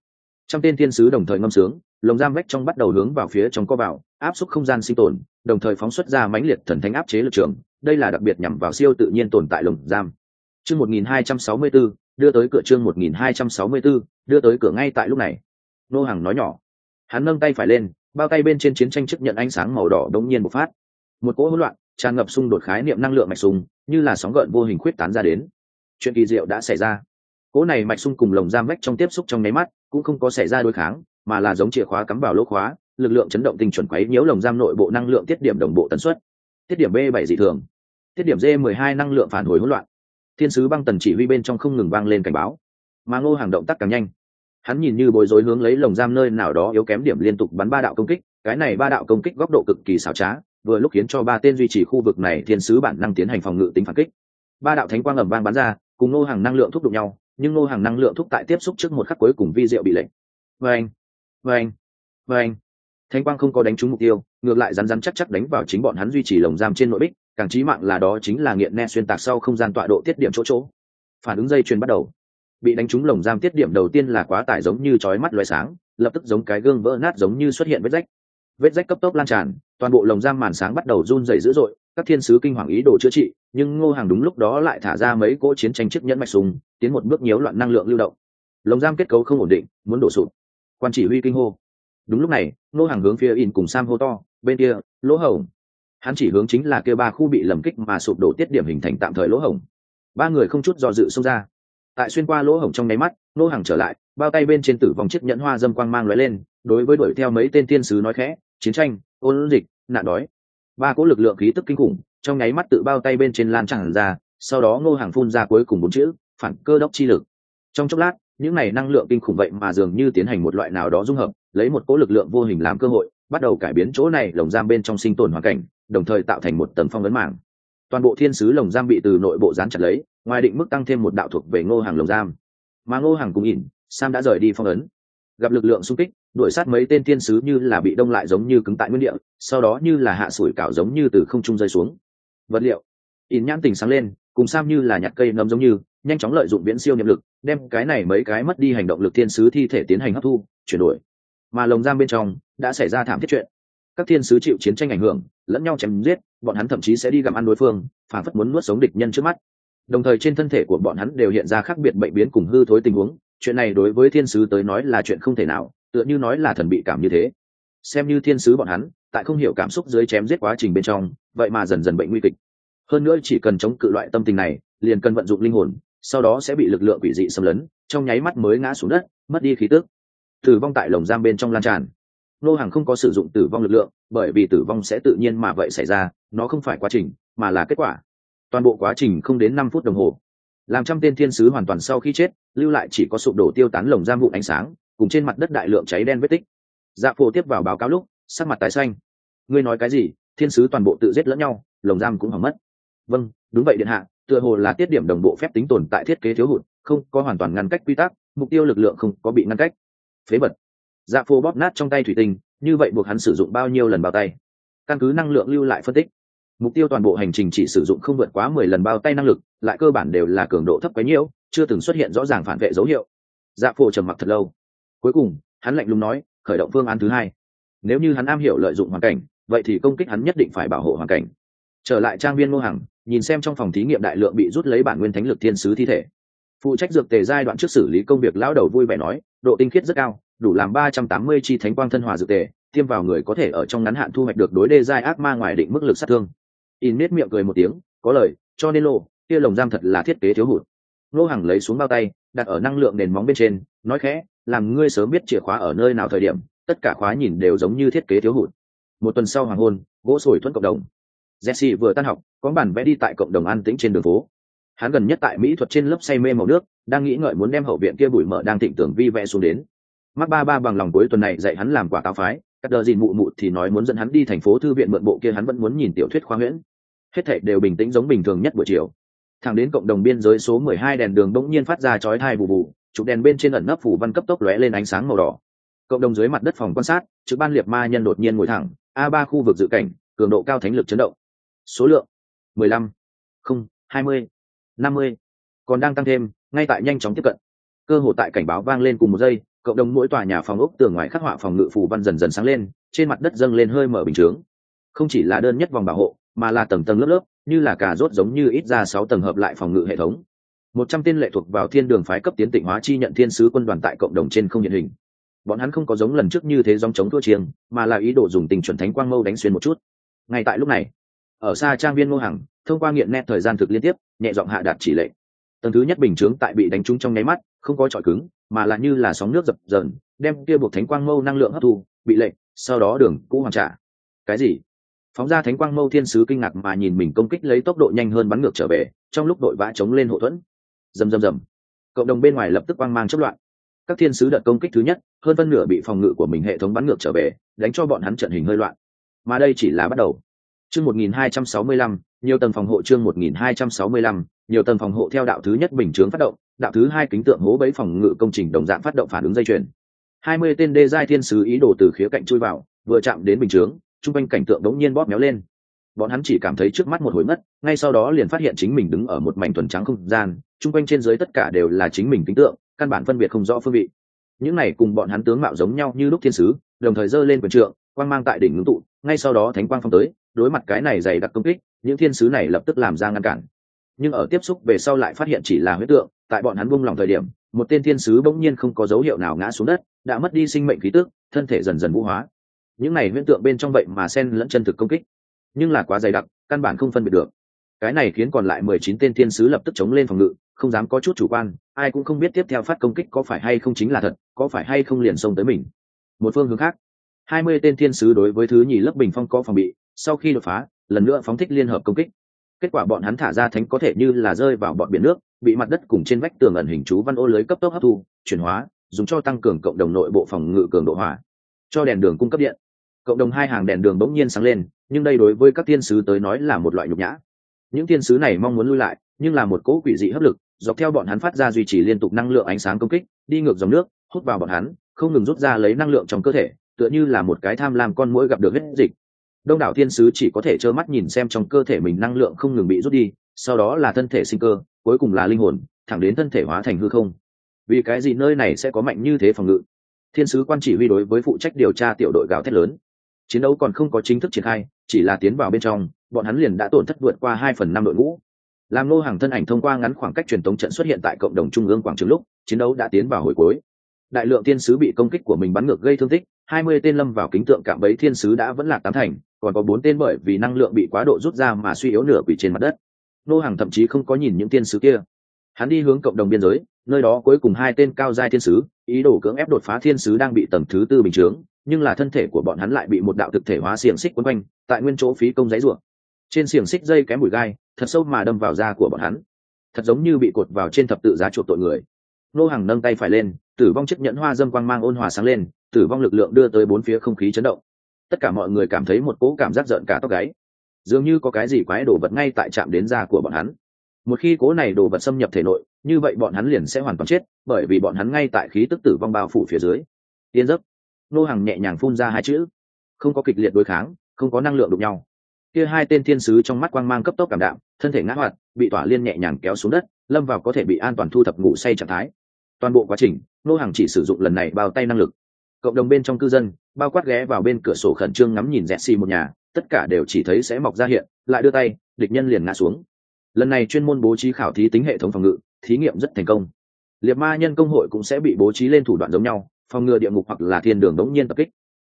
Trong tên thiên sứ đồng thời ngâm sướng lồng giam vách trong bắt đầu hướng vào phía trong co vào áp suất không gian sinh tồn đồng thời phóng xuất ra mãnh liệt thần thánh áp chế lực trường đây là đặc biệt nhằm vào siêu tự nhiên tồn tại lồng giam. Chương 1264, đưa tới cửa chương 1264, đưa tới cửa ngay tại lúc này. Nô hàng nói nhỏ. Hắn nâng tay phải lên bao tay bên trên chiến tranh chức nhận ánh sáng màu đỏ đống nhiên bộc phát một cỗ hỗn loạn, tràn ngập xung đột khái niệm năng lượng mạch sung như là sóng gợn vô hình khuyết tán ra đến. Chuyện kỳ diệu đã xảy ra. Cỗ này mạch sung cùng lồng giam vách trong tiếp xúc trong nháy mắt, cũng không có xảy ra đối kháng, mà là giống chìa khóa cắm vào lỗ khóa, lực lượng chấn động tinh chuẩn quấy nhiễu lồng giam nội bộ năng lượng tiết điểm đồng bộ tần suất. Tiết điểm b bảy dị thường. Tiết điểm d mười hai năng lượng phản hồi hỗn loạn. Thiên sứ băng tần chỉ huy bên trong không ngừng vang lên cảnh báo. Mà ngô hàng động tác càng nhanh. Hắn nhìn như bối rối hướng lấy lồng giam nơi nào đó yếu kém điểm liên tục bắn ba đạo công kích, cái này ba đạo công kích góc độ cực kỳ xảo trá vừa lúc khiến cho ba tên duy trì khu vực này thiên sứ bản năng tiến hành phòng ngự tính phản kích. Ba đạo thánh quang ẩm vang bắn ra, cùng nô hàng năng lượng thúc đụng nhau, nhưng nô hàng năng lượng thúc tại tiếp xúc trước một khắc cuối cùng vi diệu bị lệnh. Vâng vâng vâng. Thánh quang không có đánh trúng mục tiêu, ngược lại rắn rắn chắc chắc đánh vào chính bọn hắn duy trì lồng giam trên nội bích, càng trí mạng là đó chính là nghiện ne xuyên tạc sau không gian tọa độ tiết điểm chỗ chỗ. Phản ứng dây chuyền bắt đầu. Bị đánh trúng lồng giam tiết điểm đầu tiên là quá tải giống như chói mắt loài sáng, lập tức giống cái gương vỡ nát giống như xuất hiện vết rách vết rách cấp tốc lan tràn, toàn bộ lồng giam màn sáng bắt đầu run dày dữ dội, các thiên sứ kinh hoàng ý đồ chữa trị, nhưng ngô hàng đúng lúc đó lại thả ra mấy cỗ chiến tranh chiếc nhẫn mạch súng, tiến một bước nhiễu loạn năng lượng lưu động. Lồng giam kết cấu không ổn định, muốn đổ sụp. Quan chỉ huy kinh hô. Đúng lúc này, ngô hàng hướng phía in cùng sam hô to, bên kia, lỗ hổng. Hắn chỉ hướng chính là kêu ba khu bị lầm kích mà sụp đổ tiết điểm hình thành tạm thời lỗ hổng. Ba người không chút do dự xông ra. Tại xuyên qua lỗ hổng trong nháy mắt, Ngô hàng trở lại, bao tay bên trên tử vong chiếc nhẫn hoa dâm quang mang lóe lên, đối với đuổi theo mấy tên thiên sứ nói khẽ chiến tranh, ôn dịch, nạn đói. Ba cỗ lực lượng khí tức kinh khủng, trong nháy mắt tự bao tay bên trên lan tràn ra, sau đó ngô hàng phun ra cuối cùng bốn chữ, phản cơ đốc chi lực. Trong chốc lát, những này năng lượng kinh khủng vậy mà dường như tiến hành một loại nào đó dung hợp, lấy một cỗ lực lượng vô hình làm cơ hội, bắt đầu cải biến chỗ này lồng giam bên trong sinh tồn hoàn cảnh, đồng thời tạo thành một tầng phong ấn mạng toàn bộ thiên sứ lồng giam bị từ nội bộ dán chặt lấy, ngoài định mức tăng thêm một đạo thuộc về ngô hàng lồng giam. Mà ngô hàng cùng ỉn, sam đã rời đi phong ấn. Gặp lực lượng xung kích đuổi sát mấy tên thiên sứ như là bị đông lại giống như cứng tại nguyên địa, sau đó như là hạ sủi cảo giống như từ không trung rơi xuống. Vật liệu. In nhãn tình sáng lên, cùng sam như là nhặt cây nấm giống như, nhanh chóng lợi dụng viễn siêu niệm lực, đem cái này mấy cái mất đi hành động lực thiên sứ thi thể tiến hành hấp thu, chuyển đổi. Mà lồng giam bên trong đã xảy ra thảm thiết chuyện. Các thiên sứ chịu chiến tranh ảnh hưởng, lẫn nhau chém giết, bọn hắn thậm chí sẽ đi gặm ăn đối phương, phản phất muốn nuốt sống địch nhân trước mắt. Đồng thời trên thân thể của bọn hắn đều hiện ra khác biệt bệnh biến cùng hư thối tình huống, chuyện này đối với thiên sứ tới nói là chuyện không thể nào tựa như nói là thần bị cảm như thế. Xem như thiên sứ bọn hắn, tại không hiểu cảm xúc dưới chém giết quá trình bên trong, vậy mà dần dần bệnh nguy kịch. Hơn nữa chỉ cần chống cự loại tâm tình này, liền cần vận dụng linh hồn, sau đó sẽ bị lực lượng quỷ dị xâm lấn, trong nháy mắt mới ngã xuống đất, mất đi khí tức. Tử vong tại lồng giam bên trong lan tràn. Nô hàng không có sử dụng tử vong lực lượng, bởi vì tử vong sẽ tự nhiên mà vậy xảy ra, nó không phải quá trình, mà là kết quả. Toàn bộ quá trình không đến năm phút đồng hồ. Làm trăm tên thiên sứ hoàn toàn sau khi chết, lưu lại chỉ có sụp đổ tiêu tán lồng giam vụ ánh sáng cùng trên mặt đất đại lượng cháy đen vết tích. Dạ phổ tiếp vào báo cáo lúc, sắc mặt tái xanh. Ngươi nói cái gì? Thiên sứ toàn bộ tự giết lẫn nhau, lồng giam cũng hỏng mất. Vâng đúng vậy điện hạ, tựa hồ là tiết điểm đồng bộ phép tính tồn tại thiết kế thiếu hụt, không có hoàn toàn ngăn cách quy tắc, mục tiêu lực lượng không có bị ngăn cách. Phế vật. Dạ phô bóp nát trong tay thủy tinh, như vậy buộc hắn sử dụng bao nhiêu lần bao tay? Căn cứ năng lượng lưu lại phân tích, mục tiêu toàn bộ hành trình chỉ sử dụng không vượt quá mười lần bao tay năng lực, lại cơ bản đều là cường độ thấp quấy nhiễu chưa từng xuất hiện rõ ràng phản vệ dấu hiệu. Dạ phô trầm mặc thật lâu cuối cùng, hắn lạnh lùng nói, khởi động phương án thứ hai. Nếu như hắn am hiểu lợi dụng hoàn cảnh, vậy thì công kích hắn nhất định phải bảo hộ hoàn cảnh. Trở lại trang viên ngô hằng, nhìn xem trong phòng thí nghiệm đại lượng bị rút lấy bản nguyên thánh lực thiên sứ thi thể. Phụ trách dược tề giai đoạn trước xử lý công việc lão đầu vui vẻ nói, độ tinh khiết rất cao, đủ làm ba trăm tám mươi chi thánh quang thân hòa dược tề, tiêm vào người có thể ở trong ngắn hạn thu hoạch được đối đê giai ác ma ngoài định mức lực sát thương. In nết miệng cười một tiếng, có lời, cho nên lô, kia lồng giam thật là thiết kế thiếu hụt. Ngô Hằng lấy xuống bao tay, đặt ở năng lượng nền móng bên trên, nói khẽ làm ngươi sớm biết chìa khóa ở nơi nào thời điểm, tất cả khóa nhìn đều giống như thiết kế thiếu hụt. Một tuần sau hoàng hôn, gỗ sồi thuẫn cộng đồng. Jesse vừa tan học, có bản vẽ đi tại cộng đồng an tĩnh trên đường phố. Hắn gần nhất tại mỹ thuật trên lớp say mê màu nước, đang nghĩ ngợi muốn đem hậu viện kia bụi mở đang thịnh tưởng vi vẽ xuống đến. Mắc ba ba bằng lòng cuối tuần này dạy hắn làm quả táo phái, cắt đờ dìn mụ mụ thì nói muốn dẫn hắn đi thành phố thư viện mượn bộ kia hắn vẫn muốn nhìn tiểu thuyết khoa nguyễn hết thệ đều bình tĩnh giống bình thường nhất buổi chiều. Thẳng đến cộng đồng biên giới số mười hai đèn đường bỗng nhiên phát ra chói thai bù bù chụp đèn bên trên ẩn nấp phủ văn cấp tốc lóe lên ánh sáng màu đỏ. Cộng đồng dưới mặt đất phòng quan sát, trực ban liệt ma nhân đột nhiên ngồi thẳng, a ba khu vực dự cảnh, cường độ cao thánh lực chấn động. Số lượng, mười lăm, không, hai mươi, năm mươi, còn đang tăng thêm, ngay tại nhanh chóng tiếp cận. Cơ hội tại cảnh báo vang lên cùng một giây, cộng đồng mỗi tòa nhà phòng ốc tường ngoài khắc họa phòng ngự phù văn dần dần sáng lên, trên mặt đất dâng lên hơi mở bình chướng. Không chỉ là đơn nhất vòng bảo hộ, mà là tầng tầng lớp lớp, như là cà rốt giống như ít ra sáu tầng hợp lại phòng ngự hệ thống một trăm tên lệ thuộc vào thiên đường phái cấp tiến tịnh hóa chi nhận thiên sứ quân đoàn tại cộng đồng trên không hiện hình. Bọn hắn không có giống lần trước như thế dòng chống thua chiêng, mà là ý đồ dùng tình chuẩn thánh quang mâu đánh xuyên một chút. Ngay tại lúc này, ở xa trang viên ngô hằng, thông qua nghiện nét thời gian thực liên tiếp, nhẹ giọng hạ đạt chỉ lệnh. Tầng thứ nhất bình chướng tại bị đánh trúng trong nháy mắt, không có trọi cứng, mà là như là sóng nước dập dờn, đem kia buộc thánh quang mâu năng lượng hấp thu, bị lệnh, sau đó đường cũ hoàn trả. Cái gì? Phóng ra thánh quang mâu thiên sứ kinh ngạc mà nhìn mình công kích lấy tốc độ nhanh hơn bắn ngược trở về, trong lúc đội vã chống lên hộ thuẫn rầm rầm rầm. Cộng đồng bên ngoài lập tức quang mang chất loạn. Các thiên sứ đợt công kích thứ nhất hơn phân nửa bị phòng ngự của mình hệ thống bắn ngược trở về đánh cho bọn hắn trận hình hơi loạn. Mà đây chỉ là bắt đầu. Chương 1265, nhiều tầng phòng hộ chương 1265, nhiều tầng phòng hộ theo đạo thứ nhất bình chướng phát động đạo thứ hai kính tượng hố bấy phòng ngự công trình đồng dạng phát động phản ứng dây chuyền. Hai mươi tên đê giai thiên sứ ý đồ từ khía cạnh chui vào vừa chạm đến bình chướng chung quanh cảnh tượng đống nhiên bóp méo lên bọn hắn chỉ cảm thấy trước mắt một hồi mất, ngay sau đó liền phát hiện chính mình đứng ở một mảnh thuần trắng không gian, chung quanh trên dưới tất cả đều là chính mình tính tượng, căn bản phân biệt không rõ phương vị. Những này cùng bọn hắn tướng mạo giống nhau như lúc thiên sứ, đồng thời giơ lên quần trượng, quang mang tại đỉnh ngưng tụ, ngay sau đó thánh quang phong tới, đối mặt cái này dày đặc công kích, những thiên sứ này lập tức làm ra ngăn cản. Nhưng ở tiếp xúc về sau lại phát hiện chỉ là huyết tượng, tại bọn hắn buông lòng thời điểm, một tên thiên sứ bỗng nhiên không có dấu hiệu nào ngã xuống đất, đã mất đi sinh mệnh khí tức, thân thể dần dần vũ hóa. Những này huyễn tượng bên trong vậy mà sen lẫn chân thực công kích nhưng là quá dày đặc, căn bản không phân biệt được. Cái này khiến còn lại mười chín tên thiên sứ lập tức chống lên phòng ngự, không dám có chút chủ quan, ai cũng không biết tiếp theo phát công kích có phải hay không chính là thật, có phải hay không liền xông tới mình. Một phương hướng khác, hai mươi tên thiên sứ đối với thứ nhì lớp bình phong có phòng bị, sau khi đột phá, lần nữa phóng thích liên hợp công kích. Kết quả bọn hắn thả ra thánh có thể như là rơi vào bọn biển nước, bị mặt đất cùng trên vách tường ẩn hình chú văn ô lưới cấp tốc hấp thu, chuyển hóa, dùng cho tăng cường cộng đồng nội bộ phòng ngự cường độ hỏa. Cho đèn đường cung cấp điện. Cộng đồng hai hàng đèn đường bỗng nhiên sáng lên nhưng đây đối với các thiên sứ tới nói là một loại nhục nhã. Những thiên sứ này mong muốn lui lại, nhưng là một cỗ quỷ dị hấp lực, dọc theo bọn hắn phát ra duy trì liên tục năng lượng ánh sáng công kích, đi ngược dòng nước, hút vào bọn hắn, không ngừng rút ra lấy năng lượng trong cơ thể, tựa như là một cái tham lam con mũi gặp được hết dịch. Đông đảo thiên sứ chỉ có thể trơ mắt nhìn xem trong cơ thể mình năng lượng không ngừng bị rút đi, sau đó là thân thể sinh cơ, cuối cùng là linh hồn, thẳng đến thân thể hóa thành hư không. Vì cái gì nơi này sẽ có mạnh như thế phòng ngự? Thiên sứ quan chỉ huy đối với phụ trách điều tra tiểu đội gào thét lớn. Chiến đấu còn không có chính thức triển khai chỉ là tiến vào bên trong, bọn hắn liền đã tổn thất vượt qua hai phần năm đội ngũ. Làm nô hàng thân ảnh thông qua ngắn khoảng cách truyền tống trận xuất hiện tại cộng đồng trung ương quảng trường lúc, chiến đấu đã tiến vào hồi cuối. Đại lượng thiên sứ bị công kích của mình bắn ngược gây thương tích, hai mươi tên lâm vào kính tượng cạm bẫy thiên sứ đã vẫn là tám thành, còn có bốn tên bởi vì năng lượng bị quá độ rút ra mà suy yếu nửa quỷ trên mặt đất. Nô hàng thậm chí không có nhìn những thiên sứ kia hắn đi hướng cộng đồng biên giới, nơi đó cuối cùng hai tên cao giai thiên sứ, ý đồ cưỡng ép đột phá thiên sứ đang bị tầng thứ tư bình chướng, nhưng là thân thể của bọn hắn lại bị một đạo thực thể hóa xiềng xích quấn quanh, tại nguyên chỗ phí công giấy ruộng trên xiềng xích dây kém bụi gai, thật sâu mà đâm vào da của bọn hắn. Thật giống như bị cột vào trên thập tự giá chuộc tội người. Nô hàng nâng tay phải lên, tử vong chiếc nhẫn hoa dâm quang mang ôn hòa sáng lên, tử vong lực lượng đưa tới bốn phía không khí chấn động. Tất cả mọi người cảm thấy một cỗ cảm giác giận cả tóc gáy. Dường như có cái gì quái đổ vật ngay tại trạm đến da của bọn hắn một khi cố này đồ vật xâm nhập thể nội, như vậy bọn hắn liền sẽ hoàn toàn chết, bởi vì bọn hắn ngay tại khí tức tử vong bao phủ phía dưới. Tiên giấc. Nô hàng nhẹ nhàng phun ra hai chữ. Không có kịch liệt đối kháng, không có năng lượng đụng nhau. Kia hai tên thiên sứ trong mắt quang mang cấp tốc cảm đạm, thân thể ngã hoạt, bị tỏa liên nhẹ nhàng kéo xuống đất, lâm vào có thể bị an toàn thu thập ngủ say trạng thái. Toàn bộ quá trình, nô hàng chỉ sử dụng lần này bao tay năng lực. Cộng đồng bên trong cư dân, bao quát ghé vào bên cửa sổ khẩn trương ngắm nhìn dẹt xì một nhà, tất cả đều chỉ thấy sẽ mọc ra hiện, lại đưa tay, địch nhân liền ngã xuống lần này chuyên môn bố trí khảo thí tính hệ thống phòng ngự, thí nghiệm rất thành công. Liệt ma nhân công hội cũng sẽ bị bố trí lên thủ đoạn giống nhau, phòng ngừa địa ngục hoặc là thiên đường đống nhiên tập kích.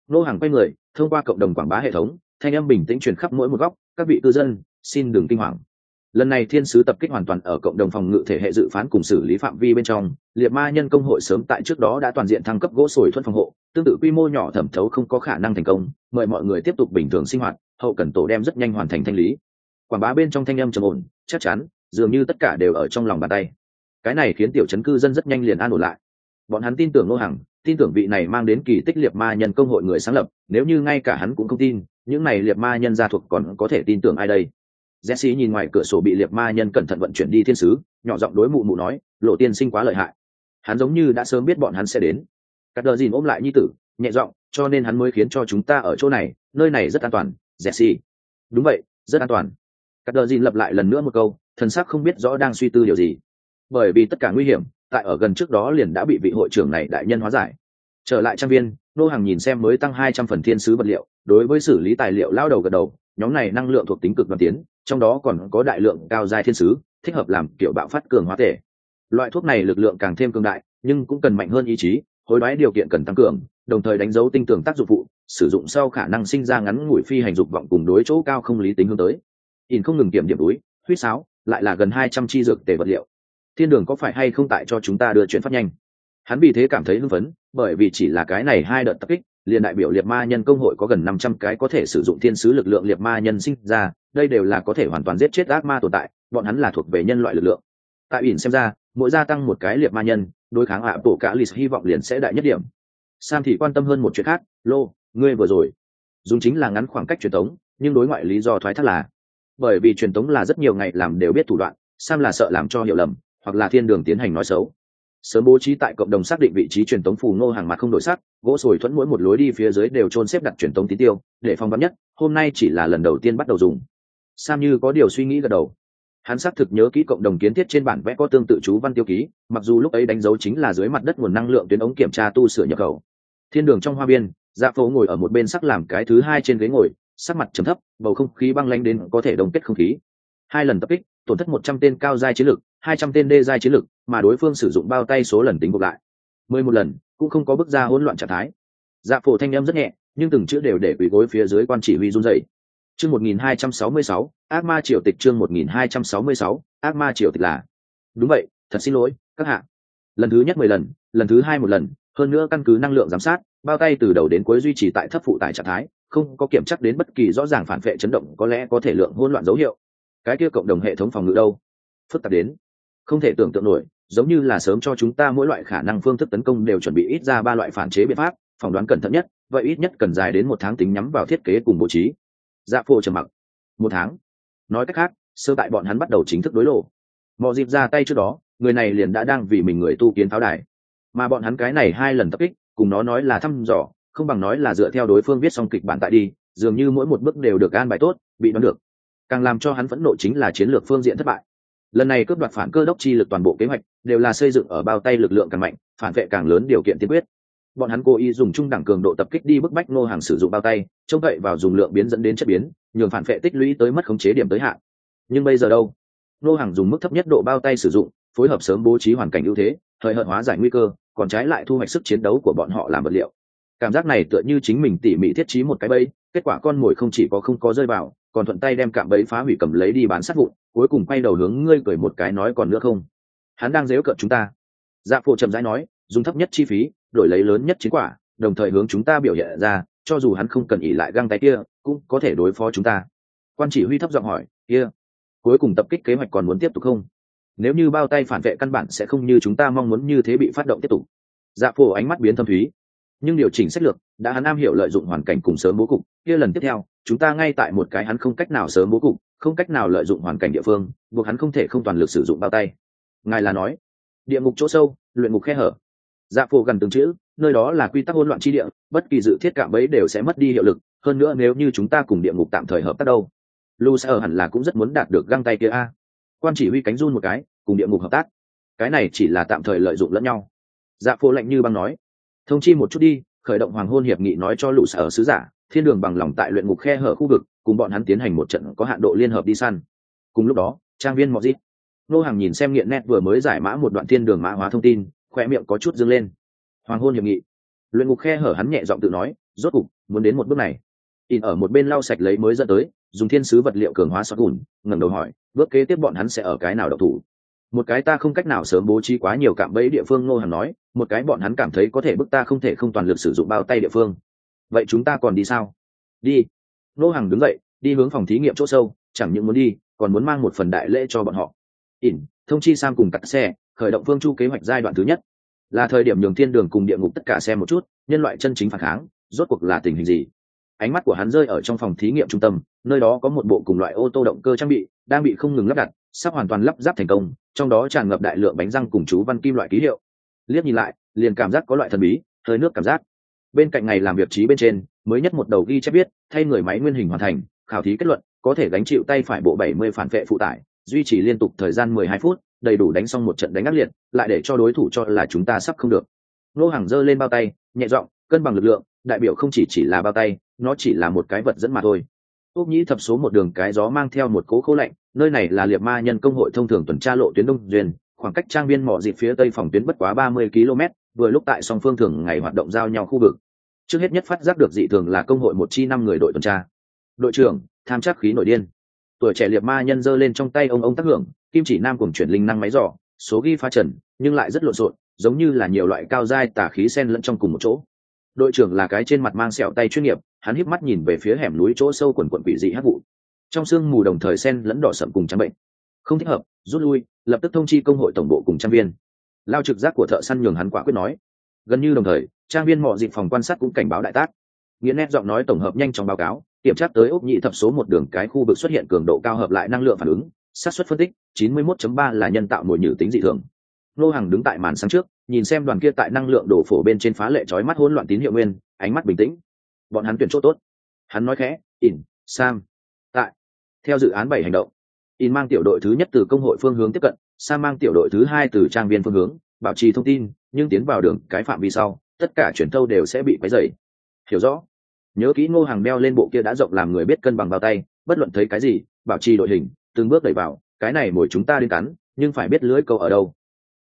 Nô hàng quay người, thông qua cộng đồng quảng bá hệ thống, thanh âm bình tĩnh truyền khắp mỗi một góc, các vị cư dân, xin đừng kinh hoàng. Lần này thiên sứ tập kích hoàn toàn ở cộng đồng phòng ngự thể hệ dự phán cùng xử lý phạm vi bên trong, liệt ma nhân công hội sớm tại trước đó đã toàn diện thăng cấp gỗ sồi thuận phòng hộ, tương tự quy mô nhỏ thẩm thấu không có khả năng thành công, mời mọi người tiếp tục bình thường sinh hoạt, hậu cần tổ đem rất nhanh hoàn thành thanh lý. Quảng bá bên trong thanh âm trầm ổn chắc chắn, dường như tất cả đều ở trong lòng bàn tay. Cái này khiến tiểu chấn cư dân rất nhanh liền an ổn lại. Bọn hắn tin tưởng ngô hằng, tin tưởng vị này mang đến kỳ tích liệt ma nhân công hội người sáng lập, nếu như ngay cả hắn cũng không tin, những này liệt ma nhân gia thuộc còn có thể tin tưởng ai đây? Jesse nhìn ngoài cửa sổ bị liệt ma nhân cẩn thận vận chuyển đi thiên sứ, nhỏ giọng đối mụ mụ nói, lộ tiên sinh quá lợi hại. Hắn giống như đã sớm biết bọn hắn sẽ đến. Cắt đờ dìn ôm lại như tử, nhẹ giọng, cho nên hắn mới khiến cho chúng ta ở chỗ này, nơi này rất an toàn, jesse. Đúng vậy, rất an toàn cắt đờ dìn lập lại lần nữa một câu, thần sắc không biết rõ đang suy tư điều gì. Bởi vì tất cả nguy hiểm, tại ở gần trước đó liền đã bị vị hội trưởng này đại nhân hóa giải. Trở lại trang viên, nô hàng nhìn xem mới tăng hai trăm phần thiên sứ vật liệu, đối với xử lý tài liệu lao đầu gật đầu, nhóm này năng lượng thuộc tính cực đoàn tiến, trong đó còn có đại lượng cao dài thiên sứ, thích hợp làm kiểu bạo phát cường hóa thể. Loại thuốc này lực lượng càng thêm cường đại, nhưng cũng cần mạnh hơn ý chí, hối đoái điều kiện cần tăng cường, đồng thời đánh dấu tinh tường tác dụng phụ, sử dụng sau khả năng sinh ra ngắn ngủi phi hành dục vọng cùng đối chỗ cao không lý tính hướng tới in không ngừng kiểm điểm túi, huýt sáo, lại là gần hai trăm chi dược tề vật liệu. Thiên đường có phải hay không tại cho chúng ta đưa chuyển phát nhanh? Hắn vì thế cảm thấy hưng phấn, bởi vì chỉ là cái này hai đợt tập kích, liền đại biểu liệt ma nhân công hội có gần năm trăm cái có thể sử dụng thiên sứ lực lượng liệt ma nhân sinh ra, đây đều là có thể hoàn toàn giết chết ác ma tồn tại, bọn hắn là thuộc về nhân loại lực lượng. Tại ỉn xem ra, mỗi gia tăng một cái liệt ma nhân, đối kháng ạ bộ cả lì hy vọng liền sẽ đại nhất điểm. Sam thì quan tâm hơn một chuyện khác, lô, ngươi vừa rồi dùng chính là ngắn khoảng cách truyền thống, nhưng đối ngoại lý do thoái thác là bởi vì truyền thống là rất nhiều ngày làm đều biết thủ đoạn, sam là sợ làm cho hiểu lầm, hoặc là thiên đường tiến hành nói xấu. Sớm bố trí tại cộng đồng xác định vị trí truyền tống phù ngô hàng mặt không đổi sắc, gỗ sồi thuẫn mỗi một lối đi phía dưới đều trôn xếp đặt truyền tống tí tiêu, để phong bắn nhất, hôm nay chỉ là lần đầu tiên bắt đầu dùng. Sam như có điều suy nghĩ gật đầu. Hắn xác thực nhớ kỹ cộng đồng kiến thiết trên bản vẽ có tương tự chú văn tiêu ký, mặc dù lúc ấy đánh dấu chính là dưới mặt đất nguồn năng lượng tuyến ống kiểm tra tu sửa nhập khẩu. Thiên đường trong hoa biên dạ phố ngồi ở một bên sắc làm cái thứ hai trên ghế ngồi sắc mặt trầm thấp, bầu không khí băng lanh đến có thể đồng kết không khí. Hai lần tập kích, tổn thất một trăm tên cao giai chiến lực, hai trăm tên đê giai chiến lực, mà đối phương sử dụng bao tay số lần tính gộp lại. Mười một lần, cũng không có bước ra hỗn loạn trạng thái. Dạ phổ thanh âm rất nhẹ, nhưng từng chữ đều để quỳ gối phía dưới quan chỉ huy run rẩy. chương một nghìn hai trăm sáu mươi sáu, ác ma triều tịch chương một nghìn hai trăm sáu mươi sáu, ác ma triều tịch là. Đúng vậy, thật xin lỗi, các hạ. Lần thứ nhất mười lần lần thứ hai một lần, hơn nữa căn cứ năng lượng giám sát, bao tay từ đầu đến cuối duy trì tại thấp phụ tải trạng thái không có kiểm chắc đến bất kỳ rõ ràng phản vệ chấn động có lẽ có thể lượng hỗn loạn dấu hiệu. Cái kia cộng đồng hệ thống phòng ngự đâu? Phức tạp đến. Không thể tưởng tượng nổi, giống như là sớm cho chúng ta mỗi loại khả năng phương thức tấn công đều chuẩn bị ít ra ba loại phản chế biện pháp, phỏng đoán cẩn thận nhất, vậy ít nhất cần dài đến một tháng tính nhắm vào thiết kế cùng bố trí. Dạ phô trầm mặc. Một tháng? Nói cách khác, sơ tại bọn hắn bắt đầu chính thức đối lộ. Mọi dịp ra tay trước đó, người này liền đã đang vì mình người tu kiến pháo đài. Mà bọn hắn cái này hai lần tập kích, cùng nó nói là thăm dò không bằng nói là dựa theo đối phương viết xong kịch bản tại đi, dường như mỗi một bước đều được an bài tốt, bị đoán được. Càng làm cho hắn phẫn nộ chính là chiến lược phương diện thất bại. Lần này cướp đoạt phản cơ đốc chi lực toàn bộ kế hoạch, đều là xây dựng ở bao tay lực lượng càng mạnh, phản vệ càng lớn điều kiện tiên quyết. Bọn hắn cố ý dùng trung đẳng cường độ tập kích đi bức bách nô hàng sử dụng bao tay, trông cậy vào dùng lượng biến dẫn đến chất biến, nhường phản vệ tích lũy tới mất khống chế điểm tới hạn. Nhưng bây giờ đâu? Nô hàng dùng mức thấp nhất độ bao tay sử dụng, phối hợp sớm bố trí hoàn cảnh ưu thế thời hợt hóa giải nguy cơ, còn trái lại thu hoạch sức chiến đấu của bọn họ làm vật liệu cảm giác này tựa như chính mình tỉ mỉ thiết trí một cái bẫy, kết quả con mồi không chỉ có không có rơi vào, còn thuận tay đem cạm bẫy phá hủy cầm lấy đi bán sát vụn, cuối cùng quay đầu hướng ngươi cười một cái nói còn nữa không? Hắn đang dếu cợt chúng ta. Dạ phụ chậm rãi nói, dùng thấp nhất chi phí, đổi lấy lớn nhất chiến quả, đồng thời hướng chúng ta biểu hiện ra, cho dù hắn không cần ỉ lại găng tay kia, cũng có thể đối phó chúng ta. Quan chỉ huy thấp giọng hỏi, kia, cuối cùng tập kích kế hoạch còn muốn tiếp tục không? Nếu như bao tay phản vệ căn bản sẽ không như chúng ta mong muốn như thế bị phát động tiếp tục. Dạ phổ ánh mắt biến thâm thúy nhưng điều chỉnh sách lược đã hắn am hiểu lợi dụng hoàn cảnh cùng sớm bố cục. Kia lần tiếp theo, chúng ta ngay tại một cái hắn không cách nào sớm bố cục, không cách nào lợi dụng hoàn cảnh địa phương, buộc hắn không thể không toàn lực sử dụng bao tay. Ngài là nói, địa ngục chỗ sâu, luyện ngục khe hở. Dạ phổ gần từng chữ, nơi đó là quy tắc hỗn loạn chi địa, bất kỳ dự thiết cạm bấy đều sẽ mất đi hiệu lực, hơn nữa nếu như chúng ta cùng địa ngục tạm thời hợp tác đâu lu sẽ ở hẳn là cũng rất muốn đạt được găng tay kia a. Quan chỉ huy cánh run một cái, cùng địa ngục hợp tác. Cái này chỉ là tạm thời lợi dụng lẫn nhau. Dạ phổ lạnh như băng nói thông chi một chút đi, khởi động hoàng hôn hiệp nghị nói cho lũ sở sứ giả, thiên đường bằng lòng tại luyện ngục khe hở khu vực, cùng bọn hắn tiến hành một trận có hạn độ liên hợp đi săn. Cùng lúc đó, trang viên mọi dịp nô hàng nhìn xem nghiện nét vừa mới giải mã một đoạn thiên đường mã hóa thông tin khoe miệng có chút dâng lên. Hoàng hôn hiệp nghị. Luyện ngục khe hở hắn nhẹ giọng tự nói, rốt cục, muốn đến một bước này. In ở một bên lau sạch lấy mới dẫn tới, dùng thiên sứ vật liệu cường hóa sọt gùn, ngẩng đầu hỏi, bước kế tiếp bọn hắn sẽ ở cái nào độc thủ? Một cái ta không cách nào sớm bố trí quá nhiều cạm bẫy địa phương, ngô hằng nói, một cái bọn hắn cảm thấy có thể bức ta không thể không toàn lực sử dụng bao tay địa phương. Vậy chúng ta còn đi sao? Đi. Ngô hằng đứng dậy, đi hướng phòng thí nghiệm chỗ sâu, chẳng những muốn đi, còn muốn mang một phần đại lễ cho bọn họ. Ỉn, thông chi sang cùng cắt xe, khởi động phương chu kế hoạch giai đoạn thứ nhất. Là thời điểm nhường thiên đường cùng địa ngục tất cả xe một chút, nhân loại chân chính phản kháng, rốt cuộc là tình hình gì? Ánh mắt của hắn rơi ở trong phòng thí nghiệm trung tâm, nơi đó có một bộ cùng loại ô tô động cơ trang bị, đang bị không ngừng lắp đặt sắp hoàn toàn lắp ráp thành công, trong đó tràn ngập đại lượng bánh răng cùng chú văn kim loại ký hiệu. Liếc nhìn lại, liền cảm giác có loại thần bí, hơi nước cảm giác. Bên cạnh ngày làm việc trí bên trên, mới nhất một đầu ghi chép biết thay người máy nguyên hình hoàn thành, khảo thí kết luận, có thể gánh chịu tay phải bộ 70 phản vệ phụ tải, duy trì liên tục thời gian 12 phút, đầy đủ đánh xong một trận đánh ác liệt, lại để cho đối thủ cho là chúng ta sắp không được. Nô hàng giơ lên bao tay, nhẹ giọng, cân bằng lực lượng, đại biểu không chỉ chỉ là bao tay, nó chỉ là một cái vật dẫn mà thôi úc nhĩ thập số một đường cái gió mang theo một cố khô lạnh, nơi này là liệt ma nhân công hội thông thường tuần tra lộ tuyến đông duyên, khoảng cách trang viên mỏ dịp phía tây phòng tuyến bất quá ba mươi km, vừa lúc tại song phương thường ngày hoạt động giao nhau khu vực. Trước hết nhất phát giác được dị thường là công hội một chi năm người đội tuần tra. Đội trưởng, tham chắc khí nội điên. Tuổi trẻ liệt ma nhân giơ lên trong tay ông ông tác hưởng, kim chỉ nam cùng chuyển linh năng máy giỏ, số ghi pha trần, nhưng lại rất lộn xộn, giống như là nhiều loại cao dai tả khí sen lẫn trong cùng một chỗ. Đội trưởng là cái trên mặt mang sẹo tay chuyên nghiệp hắn híp mắt nhìn về phía hẻm núi chỗ sâu quần quận quỷ dị hát vụ. Trong sương mù đồng thời sen lẫn đỏ sậm cùng trắng bệnh. Không thích hợp, rút lui, lập tức thông chi công hội tổng bộ cùng trang viên. Lao trực giác của thợ săn nhường hắn quả quyết nói. Gần như đồng thời, trang viên mọi dịp phòng quan sát cũng cảnh báo đại tác. Nghĩa nét giọng nói tổng hợp nhanh trong báo cáo, kiểm tra tới ốc nhị thập số một đường cái khu vực xuất hiện cường độ cao hợp lại năng lượng phản ứng, xác suất phân tích 91.3 là nhân tạo mồi nhử tính dị thường. Nô hàng đứng tại màn sáng trước, nhìn xem đoàn kia tại năng lượng đổ phổ bên trên phá lệ chói mắt hỗn loạn tín hiệu nguyên, ánh mắt bình tĩnh bọn hắn tuyển chỗ tốt. Hắn nói khẽ In, sam tại. Theo dự án bảy hành động in mang tiểu đội thứ nhất từ công hội phương hướng tiếp cận sam mang tiểu đội thứ hai từ trang viên phương hướng bảo trì thông tin nhưng tiến vào đường cái phạm vi sau tất cả chuyển thâu đều sẽ bị quấy dày hiểu rõ. Nhớ kỹ ngô hàng đeo lên bộ kia đã rộng làm người biết cân bằng bao tay bất luận thấy cái gì bảo trì đội hình từng bước đẩy vào cái này mồi chúng ta đến cắn nhưng phải biết lưới câu ở đâu.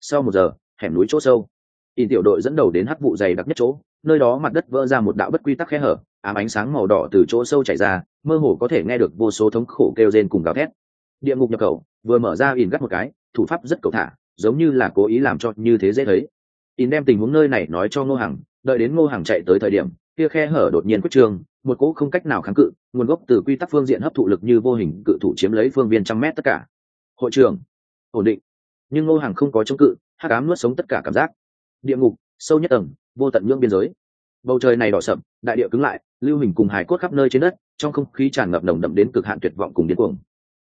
Sau một giờ hẻm núi chỗ sâu in tiểu đội dẫn đầu đến hắc vụ dày đặc nhất chỗ, nơi đó mặt đất vỡ ra một đạo bất quy tắc khe hở, ám ánh sáng màu đỏ từ chỗ sâu chảy ra, mơ hồ có thể nghe được vô số thống khổ kêu rên cùng gào thét. Địa ngục nhập khẩu, vừa mở ra in gắt một cái, thủ pháp rất cầu thả, giống như là cố ý làm cho như thế dễ thấy. In đem tình huống nơi này nói cho ngô hằng, đợi đến ngô hằng chạy tới thời điểm, kia khe hở đột nhiên quyết trường, một cỗ không cách nào kháng cự, nguồn gốc từ quy tắc phương diện hấp thụ lực như vô hình cự thủ chiếm lấy phương viên trăm mét tất cả. Hội trường ổn định. Nhưng ngô hằng không có chống cự, hắc ám nuốt sống tất cả cảm giác địa ngục, sâu nhất tầng, vô tận nhưỡng biên giới. Bầu trời này đỏ sậm, đại địa cứng lại, lưu hình cùng hải cốt khắp nơi trên đất, trong không khí tràn ngập nồng đậm đến cực hạn tuyệt vọng cùng điên cuồng.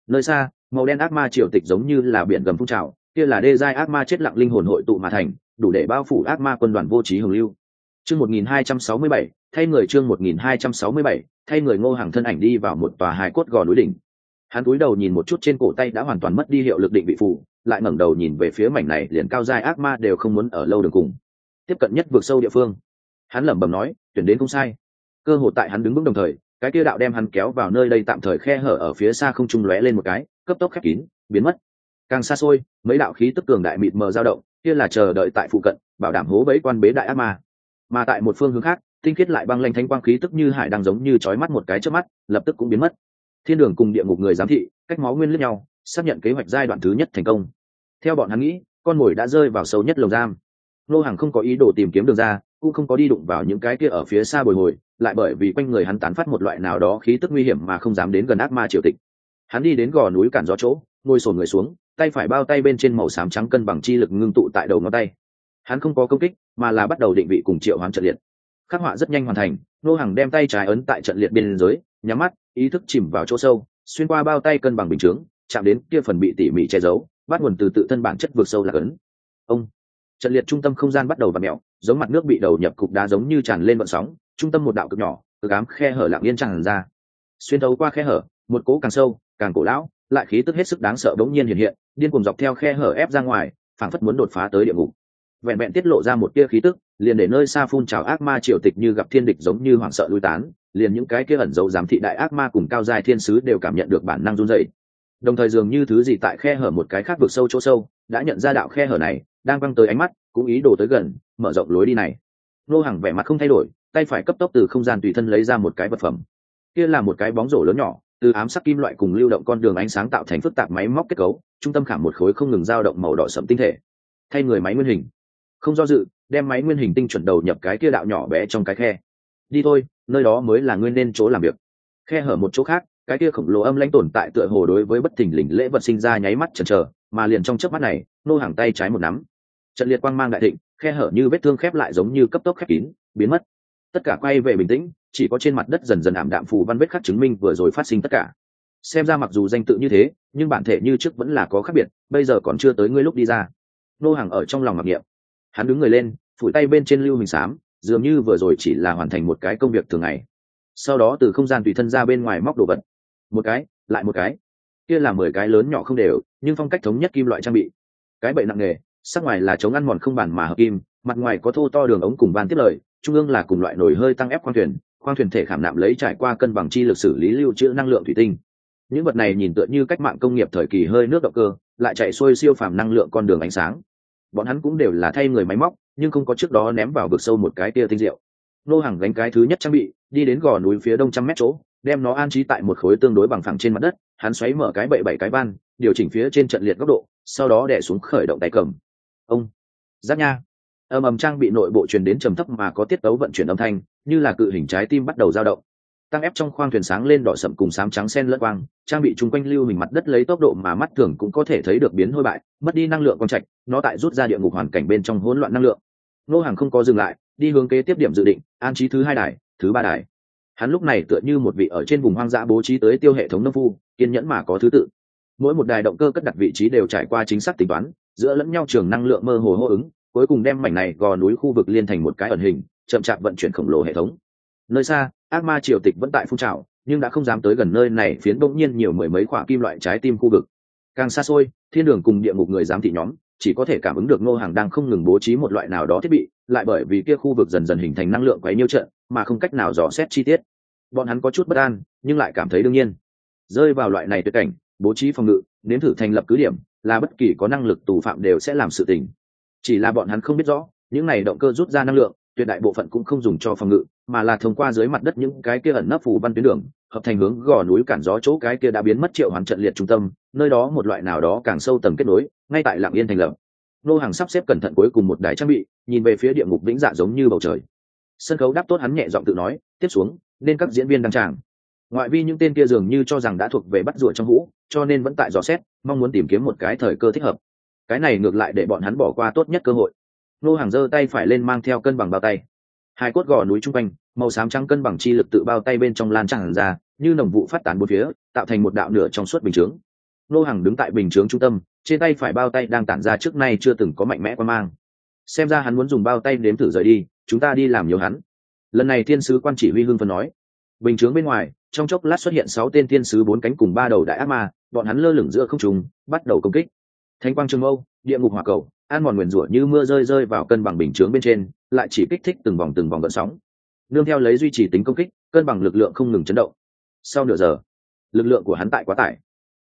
Nơi xa, màu đen ác ma triều tịch giống như là biển gầm phun trào, kia là đê giai ác ma chết lặng linh hồn hội tụ mà thành, đủ để bao phủ ác ma quân đoàn vô trí hồng lưu. Chương một nghìn hai trăm sáu mươi bảy, thay người chương một nghìn hai trăm sáu mươi bảy, thay người ngô hàng thân ảnh đi vào một tòa hài cốt gò núi đỉnh hắn cúi đầu nhìn một chút trên cổ tay đã hoàn toàn mất đi hiệu lực định vị phủ lại ngẩng đầu nhìn về phía mảnh này liền cao giai ác ma đều không muốn ở lâu đường cùng. Tiếp cận nhất vượt sâu địa phương. Hắn lẩm bẩm nói, tuyển đến không sai. Cơ hội tại hắn đứng vững đồng thời, cái kia đạo đem hắn kéo vào nơi đây tạm thời khe hở ở phía xa không trung lóe lên một cái, cấp tốc khép kín, biến mất. Càng xa xôi, mấy đạo khí tức cường đại mịt mờ dao động, kia là chờ đợi tại phụ cận, bảo đảm hố bẫy quan bế đại ác ma. Mà tại một phương hướng khác, tinh khiết lại băng lanh thanh quang khí tức như hải đang giống như chói mắt một cái trước mắt, lập tức cũng biến mất thiên đường cùng địa ngục người giám thị, cách máu nguyên lẫn nhau, xác nhận kế hoạch giai đoạn thứ nhất thành công. Theo bọn hắn nghĩ, con mồi đã rơi vào sâu nhất lồng giam. Nô hàng không có ý đồ tìm kiếm đường ra, cũng không có đi đụng vào những cái kia ở phía xa bồi hồi, lại bởi vì quanh người hắn tán phát một loại nào đó khí tức nguy hiểm mà không dám đến gần ác ma triều tịch. Hắn đi đến gò núi cản gió chỗ, ngồi sồn người xuống, tay phải bao tay bên trên màu xám trắng cân bằng chi lực ngưng tụ tại đầu ngón tay. Hắn không có công kích, mà là bắt đầu định vị cùng triệu hoán trận liệt. Khắc họa rất nhanh hoàn thành, nô hàng đem tay trái ấn tại trận liệt biên giới nhắm mắt ý thức chìm vào chỗ sâu, xuyên qua bao tay cân bằng bình chướng, chạm đến kia phần bị tỉ mỉ che giấu, bắt nguồn từ tự thân bản chất vượt sâu là cấn ông, trận liệt trung tâm không gian bắt đầu và mẹo giống mặt nước bị đầu nhập cục đá giống như tràn lên vận sóng, trung tâm một đạo cực nhỏ, cực ám khe hở lặng yên tràn ra. Xuyên thấu qua khe hở, một cố càng sâu, càng cổ lão, lại khí tức hết sức đáng sợ bỗng nhiên hiện hiện, điên cùng dọc theo khe hở ép ra ngoài, phảng phất muốn đột phá tới địa ngục. Vẹn vẹn tiết lộ ra một tia khí tức, liền để nơi xa phun trào ác ma triều tịch như gặp thiên địch giống như hoảng sợ lui tán liền những cái kia ẩn dấu giám thị đại ác ma cùng cao dài thiên sứ đều cảm nhận được bản năng run dậy đồng thời dường như thứ gì tại khe hở một cái khác vực sâu chỗ sâu, đã nhận ra đạo khe hở này, đang văng tới ánh mắt, cũng ý đồ tới gần, mở rộng lối đi này. Nô hàng vẻ mặt không thay đổi, tay phải cấp tốc từ không gian tùy thân lấy ra một cái vật phẩm. Kia là một cái bóng rổ lớn nhỏ, từ ám sắc kim loại cùng lưu động con đường ánh sáng tạo thành phức tạp máy móc kết cấu, trung tâm khảm một khối không ngừng dao động màu đỏ sẫm tinh thể. Thay người máy nguyên hình. Không do dự, đem máy nguyên hình tinh chuẩn đầu nhập cái kia đạo nhỏ bé trong cái khe. Đi thôi nơi đó mới là nguyên nên chỗ làm việc. Khe hở một chỗ khác, cái kia khổng lồ âm lãnh tồn tại tựa hồ đối với bất thình lình lễ vật sinh ra nháy mắt chần chờ, mà liền trong chớp mắt này, nô hàng tay trái một nắm. Trận liệt quang mang đại thịnh, khe hở như vết thương khép lại giống như cấp tốc khép kín, biến mất. Tất cả quay về bình tĩnh, chỉ có trên mặt đất dần dần ảm đạm phù văn vết khắc chứng minh vừa rồi phát sinh tất cả. Xem ra mặc dù danh tự như thế, nhưng bản thể như trước vẫn là có khác biệt, bây giờ còn chưa tới ngươi lúc đi ra. Nô hàng ở trong lòng mặc niệm. Hắn đứng người lên, phủi tay bên trên lưu hình xám dường như vừa rồi chỉ là hoàn thành một cái công việc thường ngày. Sau đó từ không gian tùy thân ra bên ngoài móc đồ vật. Một cái, lại một cái. Kia là mười cái lớn nhỏ không đều, nhưng phong cách thống nhất kim loại trang bị. Cái bậy nặng nề sắc ngoài là chống ăn mòn không bản mà hợp kim, mặt ngoài có thô to đường ống cùng van tiếp lời, trung ương là cùng loại nồi hơi tăng ép khoang thuyền khoang thuyền thể khảm nạm lấy trải qua cân bằng chi lực xử lý lưu trữ năng lượng thủy tinh. Những vật này nhìn tựa như cách mạng công nghiệp thời kỳ hơi nước động cơ, lại chạy xuôi siêu phàm năng lượng con đường ánh sáng. Bọn hắn cũng đều là thay người máy móc nhưng không có trước đó ném vào vực sâu một cái tia tinh diệu. Nô hàng gánh cái thứ nhất trang bị, đi đến gò núi phía đông trăm mét chỗ, đem nó an trí tại một khối tương đối bằng phẳng trên mặt đất, hắn xoáy mở cái bậy bảy cái van, điều chỉnh phía trên trận liệt góc độ, sau đó đẻ xuống khởi động tay cầm. Ông, giáp nha. Ầm ầm trang bị nội bộ truyền đến trầm thấp mà có tiết tấu vận chuyển âm thanh, như là cự hình trái tim bắt đầu dao động. Tăng ép trong khoang thuyền sáng lên đỏ sậm cùng sám trắng sen lẫn quang, trang bị chung quanh lưu mình mặt đất lấy tốc độ mà mắt thường cũng có thể thấy được biến hôi bại, mất đi năng lượng quang trạch, nó tại rút ra địa ngục hoàn cảnh bên trong hỗn loạn năng lượng nô hàng không có dừng lại, đi hướng kế tiếp điểm dự định, an trí thứ hai đài, thứ ba đài. Hắn lúc này tựa như một vị ở trên vùng hoang dã bố trí tới tiêu hệ thống nông phu, kiên nhẫn mà có thứ tự. Mỗi một đài động cơ cất đặt vị trí đều trải qua chính xác tính toán, giữa lẫn nhau trường năng lượng mơ hồ hô ứng, cuối cùng đem mảnh này gò núi khu vực liên thành một cái ẩn hình, chậm chạp vận chuyển khổng lồ hệ thống. Nơi xa, ác ma triều tịch vẫn tại phun trào, nhưng đã không dám tới gần nơi này, phiến bỗng nhiên nhiều mười mấy khoả kim loại trái tim khu vực. Càng xa xôi, thiên đường cùng địa ngục người giám thị nhóm chỉ có thể cảm ứng được ngô hàng đang không ngừng bố trí một loại nào đó thiết bị, lại bởi vì kia khu vực dần dần hình thành năng lượng quấy nhiêu trận, mà không cách nào dò xét chi tiết. Bọn hắn có chút bất an, nhưng lại cảm thấy đương nhiên. Rơi vào loại này tuyệt cảnh, bố trí phòng ngự, nếm thử thành lập cứ điểm, là bất kỳ có năng lực tù phạm đều sẽ làm sự tình. Chỉ là bọn hắn không biết rõ, những này động cơ rút ra năng lượng, tuyệt đại bộ phận cũng không dùng cho phòng ngự, mà là thông qua dưới mặt đất những cái kia ẩn nấp phù văn tuyến đường, hợp thành hướng gò núi cản gió chỗ cái kia đã biến mất triệu hoàn trận liệt trung tâm nơi đó một loại nào đó càng sâu tầng kết nối, ngay tại lạng yên thành lập. Nô hàng sắp xếp cẩn thận cuối cùng một đài trang bị, nhìn về phía địa ngục vĩnh dạ giống như bầu trời. Sân khấu đáp tốt hắn nhẹ giọng tự nói, tiếp xuống, nên các diễn viên đăng tràng. Ngoại vi những tên kia dường như cho rằng đã thuộc về bắt ruột trong hũ, cho nên vẫn tại dò xét, mong muốn tìm kiếm một cái thời cơ thích hợp. Cái này ngược lại để bọn hắn bỏ qua tốt nhất cơ hội. Nô hàng giơ tay phải lên mang theo cân bằng bao tay. Hai cốt gò núi trung quanh, màu xám trắng cân bằng chi lực tự bao tay bên trong lan tràn ra, như nồng vụ phát tán bốn phía, tạo thành một đạo nửa trong suốt bình chướng nô hàng đứng tại bình chướng trung tâm, trên tay phải bao tay đang tản ra trước nay chưa từng có mạnh mẽ quan mang. Xem ra hắn muốn dùng bao tay nếm thử rời đi, chúng ta đi làm nhiều hắn. Lần này thiên sứ quan chỉ huy hưng phân nói. Bình chướng bên ngoài, trong chốc lát xuất hiện sáu tên thiên sứ bốn cánh cùng ba đầu đại ác ma, bọn hắn lơ lửng giữa không trùng bắt đầu công kích. Thanh quang trường âu địa ngục hỏa cầu, an mòn nguyền rủa như mưa rơi rơi vào cân bằng bình chướng bên trên, lại chỉ kích thích từng vòng từng vòng gợn sóng. Nương theo lấy duy trì tính công kích, cân bằng lực lượng không ngừng chấn động. Sau nửa giờ, lực lượng của hắn tại quá tải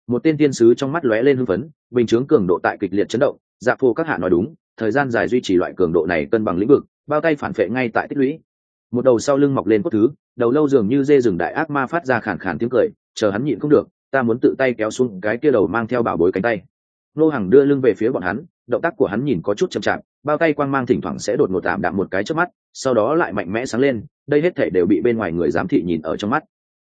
một tên tiên sứ trong mắt lóe lên hưng phấn, bình chướng cường độ tại kịch liệt chấn động dạ phô các hạ nói đúng, thời gian dài duy trì loại cường độ này cân bằng lĩnh vực, bao tay phản vệ ngay tại tích lũy. Một đầu sau lưng mọc lên cốt thứ, đầu lâu dường như dê rừng đại ác ma phát ra khản khàn tiếng cười, chờ hắn nhịn không được, ta muốn tự tay kéo xuống cái kia đầu mang theo bảo bối cánh tay. Nô hàng đưa lưng về phía bọn hắn, động tác của hắn nhìn có chút chậm chạp, bao tay quang mang thỉnh thoảng sẽ đột ngột tạm đạm một cái trước mắt, sau đó lại mạnh mẽ sáng lên, đây hết thể đều bị bên ngoài người giám thị nhìn ở trong mắt.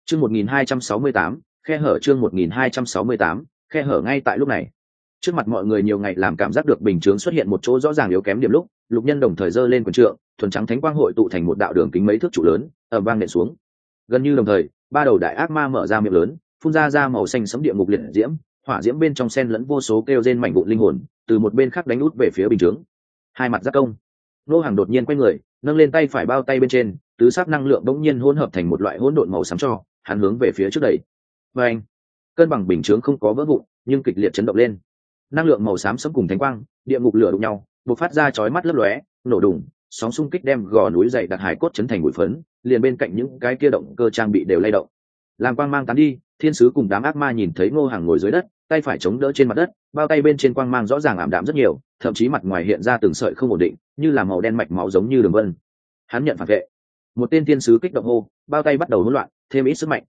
Chương một nghìn hai trăm sáu mươi tám khe hở chương một nghìn hai trăm sáu mươi tám, khe hở ngay tại lúc này. Trước mặt mọi người nhiều ngày làm cảm giác được bình chướng xuất hiện một chỗ rõ ràng yếu kém điểm lúc, lục nhân đồng thời giơ lên quần trượng, thuần trắng thánh quang hội tụ thành một đạo đường kính mấy thước trụ lớn ở vang nện xuống. Gần như đồng thời, ba đầu đại ác ma mở ra miệng lớn, phun ra ra màu xanh sấm địa ngục liệt diễm, hỏa diễm bên trong sen lẫn vô số kêu rên mảnh vụn linh hồn, từ một bên khác đánh út về phía bình chướng. Hai mặt giác công. Nô hàng đột nhiên quay người, nâng lên tay phải bao tay bên trên, tứ sát năng lượng bỗng nhiên hỗn hợp thành một loại hỗn độn màu xám cho, hắn hướng về phía trước đẩy và anh, cân bằng bình chướng không có vỡ vụn, nhưng kịch liệt chấn động lên. Năng lượng màu xám sấm cùng thánh quang, địa ngục lửa đụng nhau, bộc phát ra chói mắt lấp lóe, nổ đùng, sóng xung kích đem gò núi dậy đặt hải cốt chấn thành bụi phấn, liền bên cạnh những cái kia động cơ trang bị đều lay động. Làm quang mang tán đi, thiên sứ cùng đám ác ma nhìn thấy ngô hàng ngồi dưới đất, tay phải chống đỡ trên mặt đất, bao tay bên trên quang mang rõ ràng ảm đạm rất nhiều, thậm chí mặt ngoài hiện ra từng sợi không ổn định, như là màu đen mạch máu giống như đường vân. Hắn nhận phản vệ. Một tên thiên sứ kích động hô, bao tay bắt đầu hỗn loạn, thêm ít sức mạnh.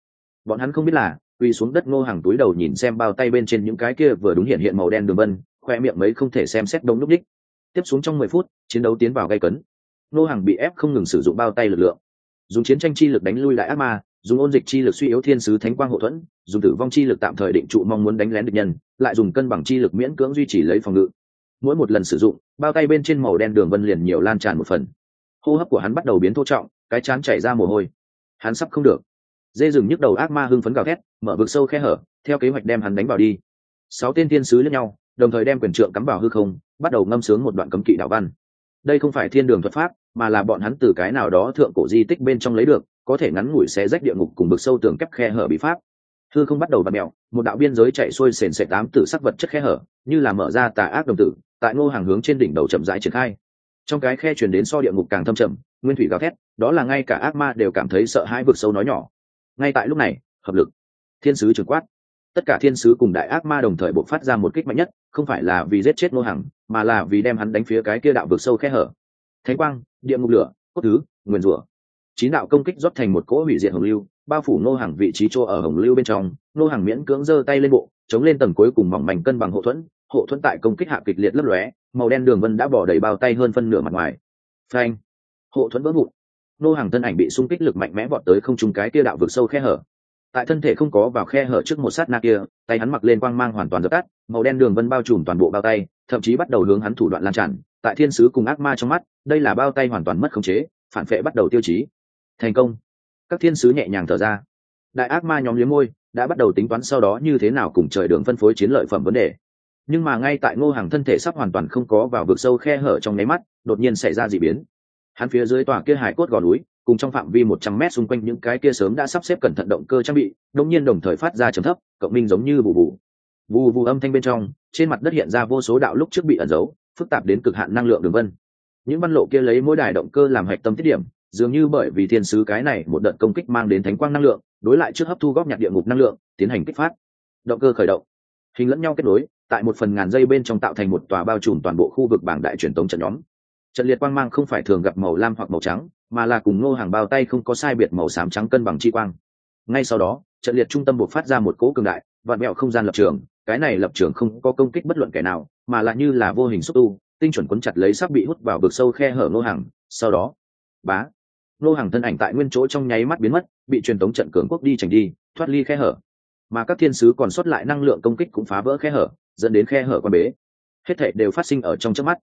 Bọn hắn không biết là quỳ xuống đất ngô hàng túi đầu nhìn xem bao tay bên trên những cái kia vừa đúng hiện hiện màu đen đường vân, khoe miệng mấy không thể xem xét đông lúc đích. Tiếp xuống trong mười phút, chiến đấu tiến vào gây cấn. Ngô hàng bị ép không ngừng sử dụng bao tay lực lượng. Dùng chiến tranh chi lực đánh lui lại ác ma, dùng ôn dịch chi lực suy yếu thiên sứ thánh quang hậu thuẫn, dùng tử vong chi lực tạm thời định trụ mong muốn đánh lén địch nhân, lại dùng cân bằng chi lực miễn cưỡng duy trì lấy phòng ngự. Mỗi một lần sử dụng, bao tay bên trên màu đen đường vân liền nhiều lan tràn một phần. Hô hấp của hắn bắt đầu biến thô trọng, cái chán chảy ra mồ hôi. Hắn sắp không được dê rừng nhức đầu ác ma hưng phấn gào thét, mở vực sâu khe hở, theo kế hoạch đem hắn đánh vào đi. Sáu tên thiên sứ lẫn nhau, đồng thời đem quyền trượng cắm vào hư không, bắt đầu ngâm sướng một đoạn cấm kỵ đạo văn. Đây không phải thiên đường thuật pháp, mà là bọn hắn từ cái nào đó thượng cổ di tích bên trong lấy được, có thể ngắn ngủi xé rách địa ngục cùng vực sâu tường kép khe hở bị pháp. Hư không bắt đầu bật mẹo một đạo biên giới chạy xuôi sền sệt tám tử sắc vật chất khe hở, như là mở ra tà ác đồng tử, tại ngô hàng hướng trên đỉnh đầu chậm rãi triển khai. Trong cái khe truyền đến so địa ngục càng thâm trầm, nguyên thủy gào thét, đó là ngay cả ác ma đều cảm thấy sợ hãi vực sâu nói nhỏ ngay tại lúc này, hợp lực. Thiên sứ trường quát. Tất cả thiên sứ cùng đại ác ma đồng thời bộc phát ra một kích mạnh nhất, không phải là vì giết chết ngô hằng, mà là vì đem hắn đánh phía cái kia đạo vực sâu khe hở. Thánh quang, địa ngục lửa, cốt thứ nguyền rủa. Chín đạo công kích rót thành một cỗ hủy diệt hồng lưu, bao phủ ngô hàng vị trí chỗ ở hồng lưu bên trong. Ngô hàng miễn cưỡng giơ tay lên bộ, chống lên tầng cuối cùng mỏng mảnh cân bằng hộ thuẫn. Hộ thuẫn tại công kích hạ kịch liệt lấp lóe, màu đen đường vân đã bỏ đầy bao tay hơn phân nửa mặt ngoài. Phanh. Hộ thuẫn vỡ vụn. Nô hàng thân ảnh bị xung kích lực mạnh mẽ vọt tới không trung cái kia đạo vực sâu khe hở. Tại thân thể không có vào khe hở trước một sát na kia, tay hắn mặc lên quang mang hoàn toàn dập tắt, màu đen đường vân bao trùm toàn bộ bao tay, thậm chí bắt đầu hướng hắn thủ đoạn lan tràn. Tại thiên sứ cùng ác ma trong mắt, đây là bao tay hoàn toàn mất khống chế, phản phệ bắt đầu tiêu chí. Thành công. Các thiên sứ nhẹ nhàng thở ra. Đại ác ma nhóm liếm môi, đã bắt đầu tính toán sau đó như thế nào cùng trời đường phân phối chiến lợi phẩm vấn đề. Nhưng mà ngay tại ngô hàng thân thể sắp hoàn toàn không có vào vực sâu khe hở trong nháy mắt, đột nhiên xảy ra d ị biến hắn phía dưới tòa kia hải cốt gò núi, cùng trong phạm vi một trăm mét xung quanh những cái kia sớm đã sắp xếp cẩn thận động cơ trang bị đông nhiên đồng thời phát ra trầm thấp, cộng minh giống như bù bù bù bù âm thanh bên trong, trên mặt đất hiện ra vô số đạo lúc trước bị ẩn giấu, phức tạp đến cực hạn năng lượng đường vân. Những văn lộ kia lấy mỗi đài động cơ làm hạch tâm tiết điểm, dường như bởi vì thiên sứ cái này một đợt công kích mang đến thánh quang năng lượng, đối lại trước hấp thu góp nhặt địa ngục năng lượng, tiến hành kích phát. Động cơ khởi động. Hình lẫn nhau kết nối, tại một phần ngàn dây bên trong tạo thành một tòa bao trùm toàn bộ khu vực bảng đại truyền tống trận nhóm trận liệt quang mang không phải thường gặp màu lam hoặc màu trắng, mà là cùng ngô hàng bao tay không có sai biệt màu xám trắng cân bằng chi quang. Ngay sau đó, trận liệt trung tâm buộc phát ra một cỗ cường đại, vạn mẹo không gian lập trường, cái này lập trường không có công kích bất luận kẻ nào, mà lại như là vô hình xúc tu, tinh chuẩn quấn chặt lấy sắp bị hút vào vực sâu khe hở ngô hàng, sau đó, bá, ngô hàng thân ảnh tại nguyên chỗ trong nháy mắt biến mất, bị truyền tống trận cường quốc đi tránh đi, thoát ly khe hở. Mà các thiên sứ còn sót lại năng lượng công kích cũng phá vỡ khe hở, dẫn đến khe hở quan bế. Hết thệ đều phát sinh ở trong trước mắt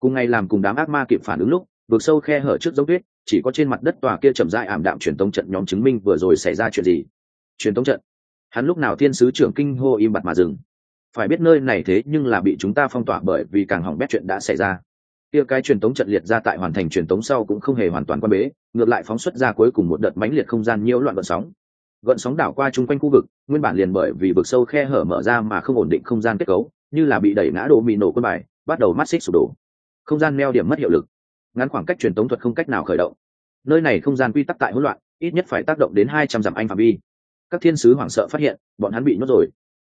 cùng ngày làm cùng đám ác ma kịp phản ứng lúc, vượt sâu khe hở trước dấu tuyết, chỉ có trên mặt đất tòa kia chậm rãi ảm đạm truyền tống trận nhóm chứng minh vừa rồi xảy ra chuyện gì. Truyền tống trận. Hắn lúc nào thiên sứ trưởng kinh hô im bặt mà dừng. Phải biết nơi này thế nhưng là bị chúng ta phong tỏa bởi vì càng hỏng bét chuyện đã xảy ra. Kia cái truyền tống trận liệt ra tại hoàn thành truyền tống sau cũng không hề hoàn toàn quan bế, ngược lại phóng xuất ra cuối cùng một đợt mãnh liệt không gian nhiễu loạn vận sóng. Gợn sóng đảo qua chung quanh khu vực, nguyên bản liền bởi vì vực sâu khe hở mở ra mà không ổn định không gian kết cấu, như là bị đẩy ngã đổ mì nổ quân bài, bắt đầu mắt xích sụp đổ không gian neo điểm mất hiệu lực. Ngắn khoảng cách truyền tống thuật không cách nào khởi động. Nơi này không gian quy tắc tại hỗn loạn, ít nhất phải tác động đến hai trăm dặm anh phạm vi. Các thiên sứ hoảng sợ phát hiện, bọn hắn bị nhốt rồi.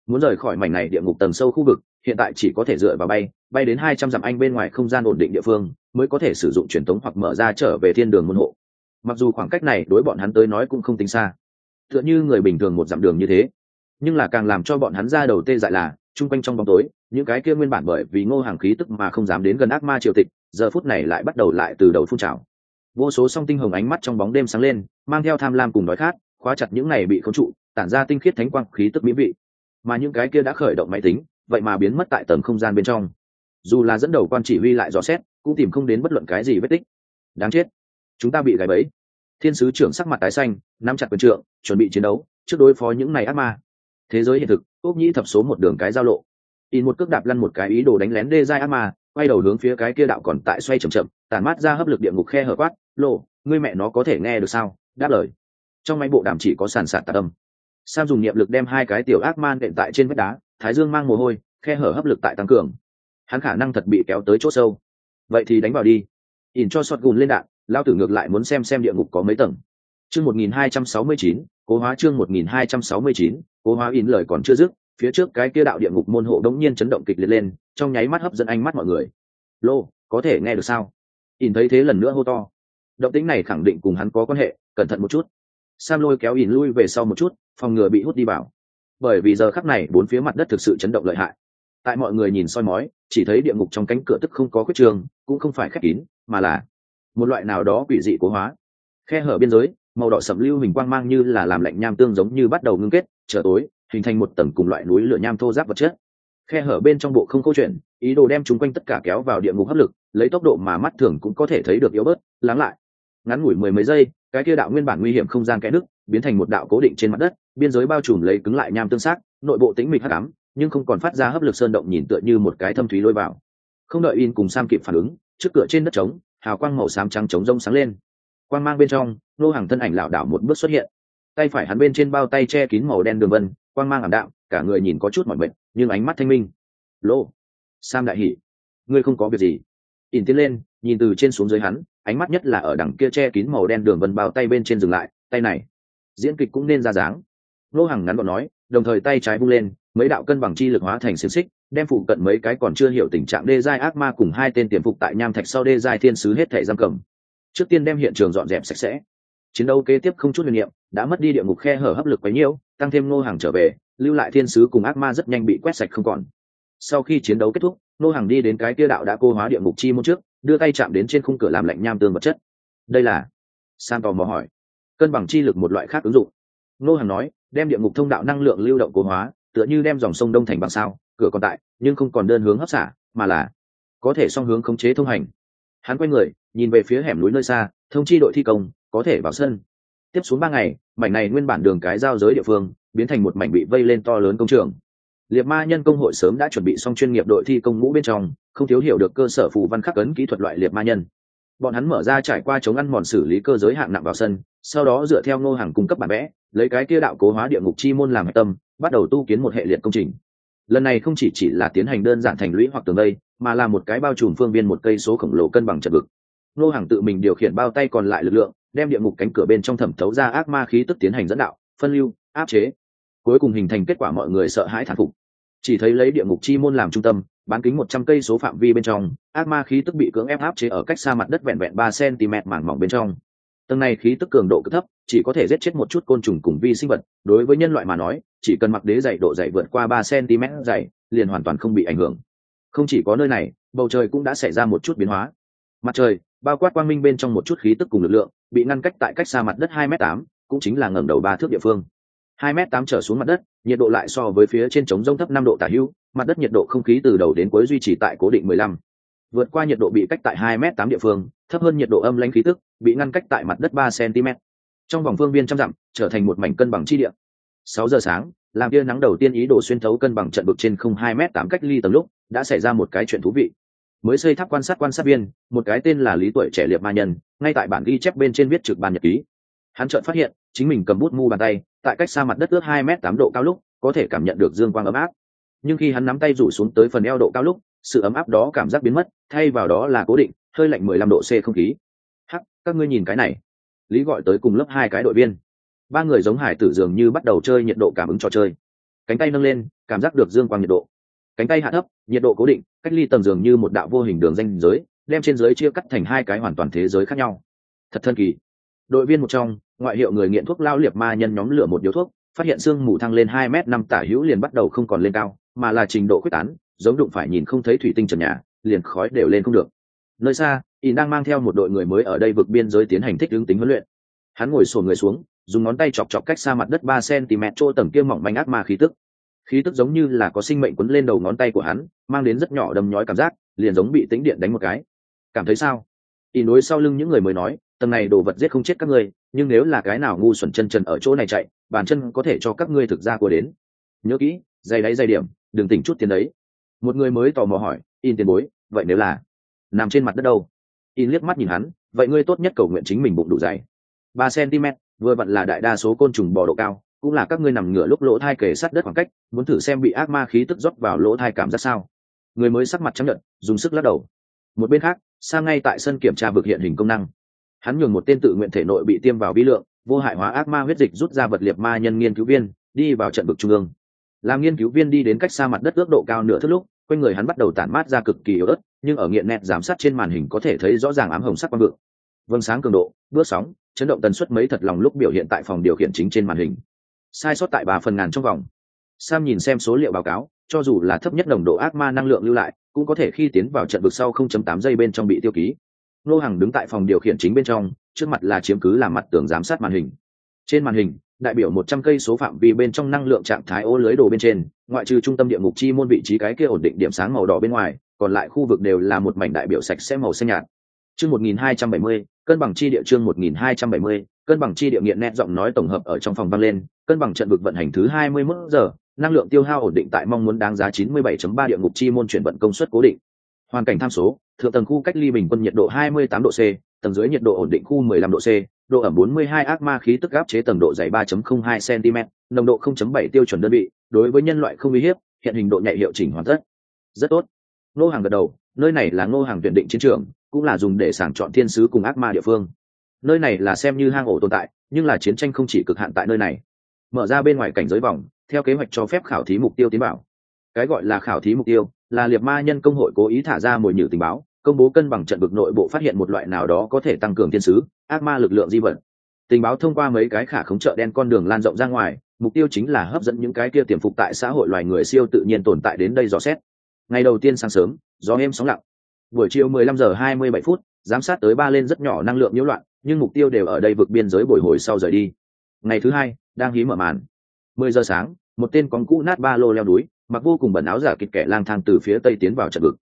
Muốn rời khỏi mảnh này địa ngục tầng sâu khu vực, hiện tại chỉ có thể dựa vào bay bay đến hai trăm dặm anh bên ngoài không gian ổn định địa phương, mới có thể sử dụng truyền tống hoặc mở ra trở về thiên đường môn hộ. Mặc dù khoảng cách này đối bọn hắn tới nói cũng không tính xa. Tựa như người bình thường một dặm đường như thế. Nhưng là càng làm cho bọn hắn ra đầu tê dại là chung quanh trong bóng tối, những cái kia nguyên bản bởi vì ngô hàng khí tức mà không dám đến gần ác ma triều tịch, giờ phút này lại bắt đầu lại từ đầu phun trào. Vô số song tinh hồng ánh mắt trong bóng đêm sáng lên, mang theo tham lam cùng đói khát, khóa chặt những này bị khống trụ, tản ra tinh khiết thánh quang khí tức mỹ vị. Mà những cái kia đã khởi động máy tính, vậy mà biến mất tại tầng không gian bên trong. Dù là dẫn đầu quan chỉ huy lại dò xét, cũng tìm không đến bất luận cái gì vết tích. Đáng chết. Chúng ta bị gãy bẫy. Thiên sứ trưởng sắc mặt tái xanh, nắm chặt quyền trượng, chuẩn bị chiến đấu, trước đối phó những này ác ma. Thế giới hiện thực úp nhĩ thập số một đường cái giao lộ. In một cước đạp lăn một cái ý đồ đánh lén đê giai ác ma, quay đầu hướng phía cái kia đạo còn tại xoay chậm chậm tàn mát ra hấp lực địa ngục khe hở quát, lộ, ngươi mẹ nó có thể nghe được sao? Đáp lời. Trong máy bộ đàm chỉ có sàn sạt tạ tâm. Sam dùng niệm lực đem hai cái tiểu ác man đệm tại trên vách đá, thái dương mang mồ hôi, khe hở hấp lực tại tăng cường. Hắn khả năng thật bị kéo tới chỗ sâu. Vậy thì đánh vào đi. In cho sọt gùn lên đạn, lao tử ngược lại muốn xem xem địa ngục có mấy tầng. Chương một nghìn hai trăm sáu mươi chín, cố hóa chương một nghìn hai trăm sáu mươi chín cố hóa in lời còn chưa dứt, phía trước cái kia đạo địa ngục môn hộ đống nhiên chấn động kịch liệt lên, trong nháy mắt hấp dẫn ánh mắt mọi người. Lô, có thể nghe được sao? In thấy thế lần nữa hô to. Động tính này khẳng định cùng hắn có quan hệ, cẩn thận một chút. Sam lôi kéo in lui về sau một chút, phòng ngừa bị hút đi vào. Bởi vì giờ khắc này, bốn phía mặt đất thực sự chấn động lợi hại. Tại mọi người nhìn soi mói, chỉ thấy địa ngục trong cánh cửa tức không có khuyết trường, cũng không phải khép kín, mà là một loại nào đó quỷ dị cố hóa. Khe hở biên giới màu đỏ sậm lưu hình quang mang như là làm lạnh nham tương giống như bắt đầu ngưng kết trở tối hình thành một tầng cùng loại núi lửa nham thô giáp vật chất. Khe hở bên trong bộ không câu chuyện ý đồ đem chúng quanh tất cả kéo vào địa ngục hấp lực lấy tốc độ mà mắt thường cũng có thể thấy được yếu bớt lắng lại. Ngắn ngủi mười mấy giây cái kia đạo nguyên bản nguy hiểm không gian kẽ nứt, biến thành một đạo cố định trên mặt đất biên giới bao trùm lấy cứng lại nham tương xác nội bộ tính mịch hắc ám nhưng không còn phát ra hấp lực sơn động nhìn tựa như một cái thâm thúy lôi vào. Không đợi in cùng sam kịp phản ứng trước cửa trên đất trống hào quang màu xám trắng trống rông sáng lên. Quang mang bên trong nô hàng thân ảnh lảo đảo một bước xuất hiện. Tay phải hắn bên trên bao tay che kín màu đen đường vân, quang mang ảm đạm, cả người nhìn có chút mỏi mệt, nhưng ánh mắt thanh minh. Lô, sam đại hỉ, ngươi không có việc gì. Ỉn tiến lên, nhìn từ trên xuống dưới hắn, ánh mắt nhất là ở đằng kia che kín màu đen đường vân bao tay bên trên dừng lại, tay này, diễn kịch cũng nên ra dáng. Nô hàng ngắn gọn nói, đồng thời tay trái bung lên, mấy đạo cân bằng chi lực hóa thành xiềng xích, đem phụ cận mấy cái còn chưa hiểu tình trạng đê giai ác ma cùng hai tên tiềm phục tại nham thạch sau đê giai thiên sứ hết thể giam cầm. Trước tiên đem hiện trường dọn dẹp sạch sẽ chiến đấu kế tiếp không chút huyền niệm, đã mất đi địa ngục khe hở hấp lực bấy nhiêu tăng thêm nô hàng trở về, lưu lại thiên sứ cùng ác ma rất nhanh bị quét sạch không còn. Sau khi chiến đấu kết thúc nô hàng đi đến cái kia đạo đã cô hóa địa ngục chi môn trước, đưa tay chạm đến trên khung cửa làm lạnh nham tương vật chất. Đây là? Sam tò mò hỏi. Cân bằng chi lực một loại khác ứng dụng. Nô hàng nói, đem địa ngục thông đạo năng lượng lưu động cố hóa, tựa như đem dòng sông đông thành bằng sao, cửa còn tại, nhưng không còn đơn hướng hấp xả, mà là có thể song hướng khống chế thông hành. Hắn quay người, nhìn về phía hẻm núi nơi xa, thông chi đội thi công có thể vào sân. Tiếp xuống ba ngày, mảnh này nguyên bản đường cái giao giới địa phương biến thành một mảnh bị vây lên to lớn công trường. Liệt ma nhân công hội sớm đã chuẩn bị xong chuyên nghiệp đội thi công ngũ bên trong, không thiếu hiểu được cơ sở phù văn khắc ấn kỹ thuật loại liệt ma nhân. Bọn hắn mở ra trải qua chống ăn mòn xử lý cơ giới hạng nặng vào sân, sau đó dựa theo ngô hàng cung cấp bản vẽ, lấy cái kia đạo cố hóa địa ngục chi môn làm tâm, bắt đầu tu kiến một hệ liệt công trình. Lần này không chỉ chỉ là tiến hành đơn giản thành lũy hoặc tường vây, mà là một cái bao trùm phương viên một cây số khổng lồ cân bằng trận vực. Ngô hàng tự mình điều khiển bao tay còn lại lực lượng đem địa ngục cánh cửa bên trong thẩm thấu ra ác ma khí tức tiến hành dẫn đạo, phân lưu, áp chế. Cuối cùng hình thành kết quả mọi người sợ hãi thản phục. Chỉ thấy lấy địa ngục chi môn làm trung tâm, bán kính một trăm cây số phạm vi bên trong, ác ma khí tức bị cưỡng ép áp chế ở cách xa mặt đất vẹn vẹn ba cm mảng mỏng bên trong. Tầng này khí tức cường độ cực thấp, chỉ có thể giết chết một chút côn trùng cùng vi sinh vật, đối với nhân loại mà nói, chỉ cần mặc đế dày độ dày vượt qua ba cm dày, liền hoàn toàn không bị ảnh hưởng. Không chỉ có nơi này, bầu trời cũng đã xảy ra một chút biến hóa. Mặt trời bao quát quang minh bên trong một chút khí tức cùng lực lượng, bị ngăn cách tại cách xa mặt đất hai m tám, cũng chính là ngẩng đầu ba thước địa phương. Hai m tám trở xuống mặt đất, nhiệt độ lại so với phía trên trống rông thấp năm độ tả hữu, mặt đất nhiệt độ không khí từ đầu đến cuối duy trì tại cố định mười lăm. Vượt qua nhiệt độ bị cách tại hai m tám địa phương, thấp hơn nhiệt độ âm lãnh khí tức, bị ngăn cách tại mặt đất ba cm trong vòng phương viên trăm dặm, trở thành một mảnh cân bằng chi địa. Sáu giờ sáng làm kia nắng đầu tiên ý đồ xuyên thấu cân bằng trận vực trên không hai m tám cách ly tầm lúc, đã xảy ra một cái chuyện thú vị mới xây tháp quan sát quan sát viên, một cái tên là lý tuổi trẻ liệt ma nhân, ngay tại bản ghi chép bên trên viết trực ban nhật ký. Hắn chợt phát hiện, chính mình cầm bút mu bàn tay, tại cách xa mặt đất ước hai m tám độ cao lúc, có thể cảm nhận được dương quang ấm áp. Nhưng khi hắn nắm tay rủ xuống tới phần eo độ cao lúc, sự ấm áp đó cảm giác biến mất, thay vào đó là cố định, hơi lạnh mười lăm độ c không khí. Hắc, các ngươi nhìn cái này. Lý gọi tới cùng lớp hai cái đội viên. Ba người giống hải tử dường như bắt đầu chơi nhiệt độ cảm ứng trò chơi. Cánh tay nâng lên, cảm giác được dương quang nhiệt độ cánh tay hạ thấp, nhiệt độ cố định, cách ly tầng dường như một đạo vô hình đường danh giới, đem trên giới chia cắt thành hai cái hoàn toàn thế giới khác nhau. Thật thân kỳ. Đội viên một trong, ngoại hiệu người nghiện thuốc lao liệt ma nhân nhóm lửa một điếu thuốc, phát hiện xương mù thăng lên hai m năm tả hữu liền bắt đầu không còn lên cao, mà là trình độ quyết tán, giống đụng phải nhìn không thấy thủy tinh trần nhà, liền khói đều lên không được. Nơi xa y đang mang theo một đội người mới ở đây vực biên giới tiến hành thích ứng tính huấn luyện. Hắn ngồi sổ người xuống, dùng ngón tay chọc chọc cách xa mặt đất ba cm chỗ tầng kia mỏng manh ác ma khí tức khí tức giống như là có sinh mệnh quấn lên đầu ngón tay của hắn, mang đến rất nhỏ đâm nhói cảm giác, liền giống bị tính điện đánh một cái. Cảm thấy sao? Y nối sau lưng những người mới nói, tầng này đồ vật giết không chết các ngươi, nhưng nếu là cái nào ngu xuẩn chân trần ở chỗ này chạy, bàn chân có thể cho các ngươi thực ra của đến. Nhớ kỹ dày đáy dày điểm, đừng tỉnh chút tiền đấy. Một người mới tò mò hỏi, in tiền bối, vậy nếu là nằm trên mặt đất đâu? In liếc mắt nhìn hắn, vậy ngươi tốt nhất cầu nguyện chính mình bụng đủ dày. Ba cm vừa vặn là đại đa số côn trùng bò độ cao cũng là các ngươi nằm ngửa lúc lỗ thai kề sát đất khoảng cách, muốn thử xem bị ác ma khí tức rót vào lỗ thai cảm giác sao? Người mới sắc mặt chấp nhận dùng sức lắc đầu. Một bên khác sang ngay tại sân kiểm tra vực hiện hình công năng. Hắn nhường một tên tự nguyện thể nội bị tiêm vào vi lượng, vô hại hóa ác ma huyết dịch rút ra vật liệt ma nhân nghiên cứu viên, đi vào trận vực trung ương. Làm nghiên cứu viên đi đến cách xa mặt đất ước độ cao nửa thước lúc, quanh người hắn bắt đầu tản mát ra cực kỳ yếu ớt, nhưng ở nghiện nẹt giám sát trên màn hình có thể thấy rõ ràng ám hồng sắc quang vượng. Vâng sáng cường độ, bước sóng, chấn động tần suất mấy thật lòng lúc biểu hiện tại phòng điều khiển chính trên màn hình sai sót tại ba phần ngàn trong vòng. Sam nhìn xem số liệu báo cáo, cho dù là thấp nhất nồng độ ác ma năng lượng lưu lại, cũng có thể khi tiến vào trận vực sau 0.8 giây bên trong bị tiêu ký. Nô hàng đứng tại phòng điều khiển chính bên trong, trước mặt là chiếm cứ làm mặt tường giám sát màn hình. Trên màn hình, đại biểu một trăm cây số phạm vi bên trong năng lượng trạng thái ô lưới đồ bên trên, ngoại trừ trung tâm địa ngục chi môn vị trí cái kia ổn định điểm sáng màu đỏ bên ngoài, còn lại khu vực đều là một mảnh đại biểu sạch sẽ màu xanh nhạt. Chương một nghìn hai trăm bảy mươi, cân bằng chi địa chương một nghìn hai trăm bảy mươi, cân bằng chi địa nghiện nét giọng nói tổng hợp ở trong phòng vang lên cân bằng trận vực vận hành thứ hai mươi 21 giờ năng lượng tiêu hao ổn định tại mong muốn đáng giá chín mươi 97.3 địa ngục chi môn chuyển vận công suất cố định hoàn cảnh tham số thượng tầng khu cách ly bình quân nhiệt độ 28 độ C, tầng dưới nhiệt độ ổn định khu 15 độ C, độ ẩm 42 ác ma khí tức áp chế tầng độ dày 3.02 cm, nồng độ 0.7 tiêu chuẩn đơn vị, đối với nhân loại không uy hiếp, hiện hình độ nhạy hiệu chỉnh hoàn tất. Rất tốt. Ngô Hàng gật đầu, nơi này là Ngô Hàng tuyển định chiến trường, cũng là dùng để sàng chọn thiên sứ cùng ác ma địa phương. Nơi này là xem như hang ổ tồn tại, nhưng là chiến tranh không chỉ cực hạn tại nơi này. Mở ra bên ngoài cảnh giới vòng, theo kế hoạch cho phép khảo thí mục tiêu tiến bảo. Cái gọi là khảo thí mục tiêu, là liệt ma nhân công hội cố ý thả ra mồi nhử tình báo, công bố cân bằng trận vực nội bộ phát hiện một loại nào đó có thể tăng cường thiên sứ ác ma lực lượng di vật. Tình báo thông qua mấy cái khả khống trợ đen con đường lan rộng ra ngoài mục tiêu chính là hấp dẫn những cái kia tiềm phục tại xã hội loài người siêu tự nhiên tồn tại đến đây dò xét. Ngày đầu tiên sáng sớm gió êm sóng lặng. Buổi chiều 15 giờ 27 phút giám sát tới ba lên rất nhỏ năng lượng nhiễu loạn nhưng mục tiêu đều ở đây vực biên giới bồi hồi sau rời đi. Ngày thứ hai đang hí mở màn. 10 giờ sáng, một tên con cũ nát ba lô leo núi, mặc vô cùng bẩn áo giả kịch kẻ lang thang từ phía tây tiến vào trận vực.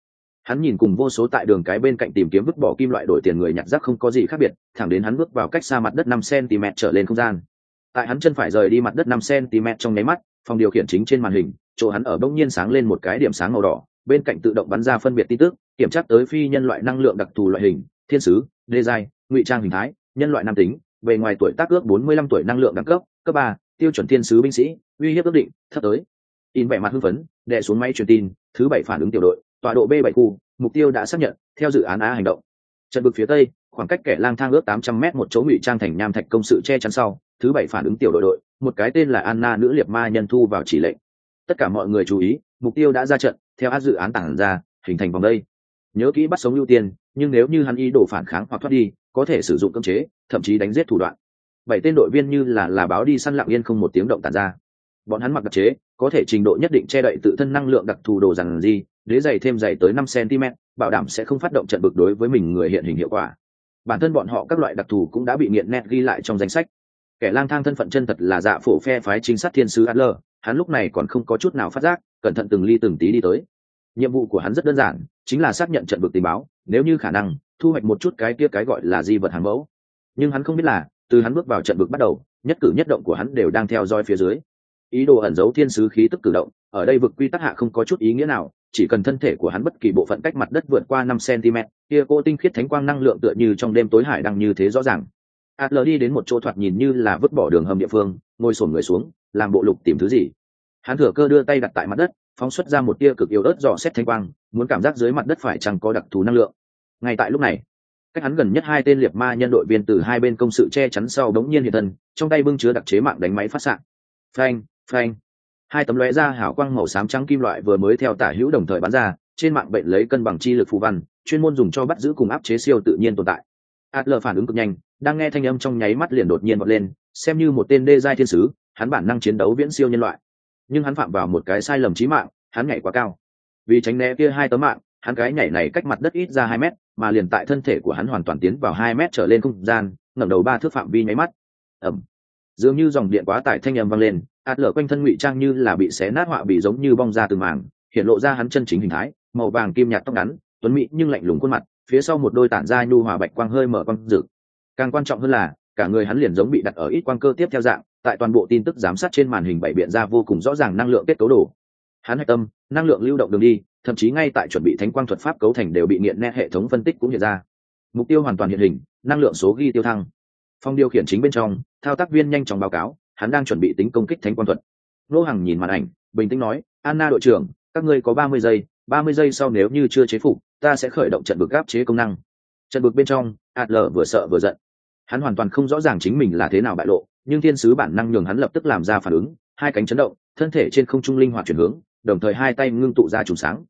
Hắn nhìn cùng vô số tại đường cái bên cạnh tìm kiếm vứt bỏ kim loại đổi tiền người nhặt rác không có gì khác biệt, thẳng đến hắn bước vào cách xa mặt đất năm cm trở lên không gian. Tại hắn chân phải rời đi mặt đất năm cm trong nháy mắt, phòng điều khiển chính trên màn hình, chỗ hắn ở bỗng nhiên sáng lên một cái điểm sáng màu đỏ, bên cạnh tự động bắn ra phân biệt tin tức, kiểm tra tới phi nhân loại năng lượng đặc thù loại hình, thiên sứ, đê giai, ngụy trang hình thái, nhân loại nam tính về ngoài tuổi tác ước 45 tuổi năng lượng đẳng cấp cấp ba, tiêu chuẩn thiên sứ binh sĩ, uy hiếp ước định, thấp tới. In vẻ mặt hưng phấn đệ xuống máy truyền tin, thứ bảy phản ứng tiểu đội, tọa độ b 7 khu, mục tiêu đã xác nhận, theo dự án a hành động. Trận vực phía tây, khoảng cách kẻ lang thang ước 800 m một chỗ ngụy trang thành nham thạch công sự che chắn sau, thứ bảy phản ứng tiểu đội đội, một cái tên là anna nữ liệt ma nhân thu vào chỉ lệnh. Tất cả mọi người chú ý, mục tiêu đã ra trận, theo áp dự án tảng ra, hình thành vòng đây. Nhớ kỹ bắt sống ưu tiên, nhưng nếu như hắn ý đồ phản kháng hoặc thoát đi, có thể sử dụng cơm chế, thậm chí đánh giết thủ đoạn bảy tên đội viên như là là báo đi săn lặng yên không một tiếng động tàn ra. Bọn hắn mặc đặc chế, có thể trình độ nhất định che đậy tự thân năng lượng đặc thù đồ rằng gì, đế dày thêm dày tới năm cm bảo đảm sẽ không phát động trận bực đối với mình người hiện hình hiệu quả. Bản thân bọn họ các loại đặc thù cũng đã bị nghiện nét ghi lại trong danh sách. Kẻ lang thang thân phận chân thật là dạ phổ phe phái trinh sát thiên sứ adler, hắn lúc này còn không có chút nào phát giác, cẩn thận từng ly từng tí đi tới. Nhiệm vụ của hắn rất đơn giản, chính là xác nhận trận bực tình báo, nếu như khả năng, thu hoạch một chút cái kia cái gọi là di vật hàng mẫu. Nhưng hắn không biết là từ hắn bước vào trận vực bắt đầu, nhất cử nhất động của hắn đều đang theo dõi phía dưới. Ý đồ ẩn giấu thiên sứ khí tức cử động, ở đây vực quy tắc hạ không có chút ý nghĩa nào, chỉ cần thân thể của hắn bất kỳ bộ phận cách mặt đất vượt qua năm cm, kia cô tinh khiết thánh quang năng lượng tựa như trong đêm tối hải đang như thế rõ ràng. Adler đi đến một chỗ thoạt nhìn như là vứt bỏ đường hầm địa phương, ngồi sổn người xuống, làm bộ lục tìm thứ gì. Hắn thừa cơ đưa tay đặt tại mặt đất, phóng xuất ra một tia cực yếu ớt dò xét thanh quang, muốn cảm giác dưới mặt đất phải chẳng có đặc thù năng lượng. Ngay tại lúc này cách hắn gần nhất hai tên liệt ma nhân đội viên từ hai bên công sự che chắn sau đống nhiên hiện thân, trong tay bưng chứa đặc chế mạng đánh máy phát sạn phanh phanh. Hai tấm lóe ra hảo quang màu xám trắng kim loại vừa mới theo tả hữu đồng thời bắn ra, trên mạng bệnh lấy cân bằng chi lực phù văn, chuyên môn dùng cho bắt giữ cùng áp chế siêu tự nhiên tồn tại. Adler phản ứng cực nhanh, đang nghe thanh âm trong nháy mắt liền đột nhiên vọt lên, xem như một tên đê giai thiên sứ, hắn bản năng chiến đấu viễn siêu nhân loại. Nhưng hắn phạm vào một cái sai lầm chí mạng, hắn nhảy quá cao. Vì tránh né kia hai tấm mạng, hắn cái nhảy này cách mặt đất ít ra hai mét mà liền tại thân thể của hắn hoàn toàn tiến vào hai mét trở lên không gian, ngẩng đầu ba thước phạm vi nháy mắt. Ẩm. Dường như dòng điện quá tải thanh âm vang lên ạt lở quanh thân ngụy trang như là bị xé nát họa bị giống như bong ra từ màng, hiện lộ ra hắn chân chính hình thái, màu vàng kim nhạt tóc ngắn, tuấn mỹ nhưng lạnh lùng khuôn mặt, phía sau một đôi tản da nhu hòa bạch quang hơi mở quang rực. Càng quan trọng hơn là, cả người hắn liền giống bị đặt ở ít quang cơ tiếp theo dạng, tại toàn bộ tin tức giám sát trên màn hình bảy biện ra vô cùng rõ ràng năng lượng kết cấu đồ. Hắn hạch tâm, năng lượng lưu động đường đi thậm chí ngay tại chuẩn bị thánh quang thuật pháp cấu thành đều bị nghiện nét hệ thống phân tích cũng hiện ra. Mục tiêu hoàn toàn hiện hình, năng lượng số ghi tiêu thăng. Phong điều khiển chính bên trong, thao tác viên nhanh chóng báo cáo, hắn đang chuẩn bị tính công kích thánh quang thuật. Lô hằng nhìn màn ảnh, bình tĩnh nói, anna đội trưởng, các ngươi có ba mươi giây, ba mươi giây sau nếu như chưa chế phục, ta sẽ khởi động trận bực áp chế công năng. Trận bực bên trong adl vừa sợ vừa giận. Hắn hoàn toàn không rõ ràng chính mình là thế nào bại lộ, nhưng thiên sứ bản năng nhường hắn lập tức làm ra phản ứng, hai cánh chấn động, thân thể trên không trung linh hoạt chuyển hướng, đồng thời hai tay ngưng tụ ra trùng sáng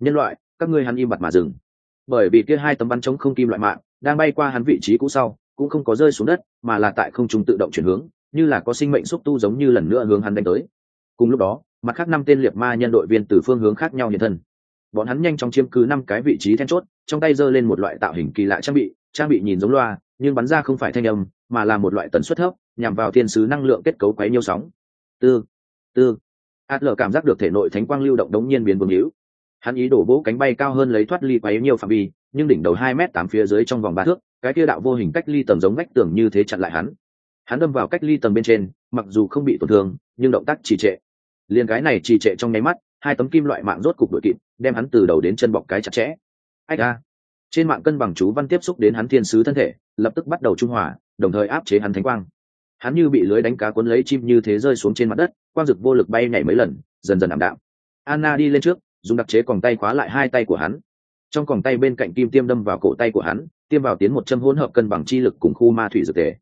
nhân loại, các ngươi hắn im bặt mà dừng. Bởi vì kia hai tấm bắn chống không kim loại mạng, đang bay qua hắn vị trí cũ sau, cũng không có rơi xuống đất, mà là tại không trung tự động chuyển hướng, như là có sinh mệnh xúc tu giống như lần nữa hướng hắn đánh tới. Cùng lúc đó, mặt khác năm tên liệt ma nhân đội viên từ phương hướng khác nhau hiện thân. Bọn hắn nhanh chóng chiếm cứ năm cái vị trí then chốt, trong tay giơ lên một loại tạo hình kỳ lạ trang bị trang bị nhìn giống loa, nhưng bắn ra không phải thanh âm, mà là một loại tần suất thấp, nhằm vào thiên sứ năng lượng kết cấu quấy nhiêu sóng. Tư tư. Adler cảm giác được thể nội thánh quang lưu động đống nhiên biến vương hữu hắn ý đổ vỗ cánh bay cao hơn lấy thoát ly quấy nhiều phạm vi, nhưng đỉnh đầu hai m tám phía dưới trong vòng ba thước, cái kia đạo vô hình cách ly tầng giống vách tường như thế chặn lại hắn. Hắn đâm vào cách ly tầng bên trên, mặc dù không bị tổn thương, nhưng động tác trì trệ. Liền cái này trì trệ trong nháy mắt, hai tấm kim loại mạng rốt cục đội kịp, đem hắn từ đầu đến chân bọc cái chặt chẽ. Ách a. Trên mạng cân bằng chú văn tiếp xúc đến hắn thiên sứ thân thể, lập tức bắt đầu trung hòa, đồng thời áp chế hắn thánh quang. Hắn như bị lưới đánh cá cuốn lấy chim như thế rơi xuống trên mặt đất, quang dực vô lực bay nhảy mấy lần, dần dần ảm đạm. Anna đi lên trước dùng đặc chế còng tay khóa lại hai tay của hắn. Trong còng tay bên cạnh kim tiêm đâm vào cổ tay của hắn, tiêm vào tiến một châm hỗn hợp cân bằng chi lực cùng khu ma thủy dược thể.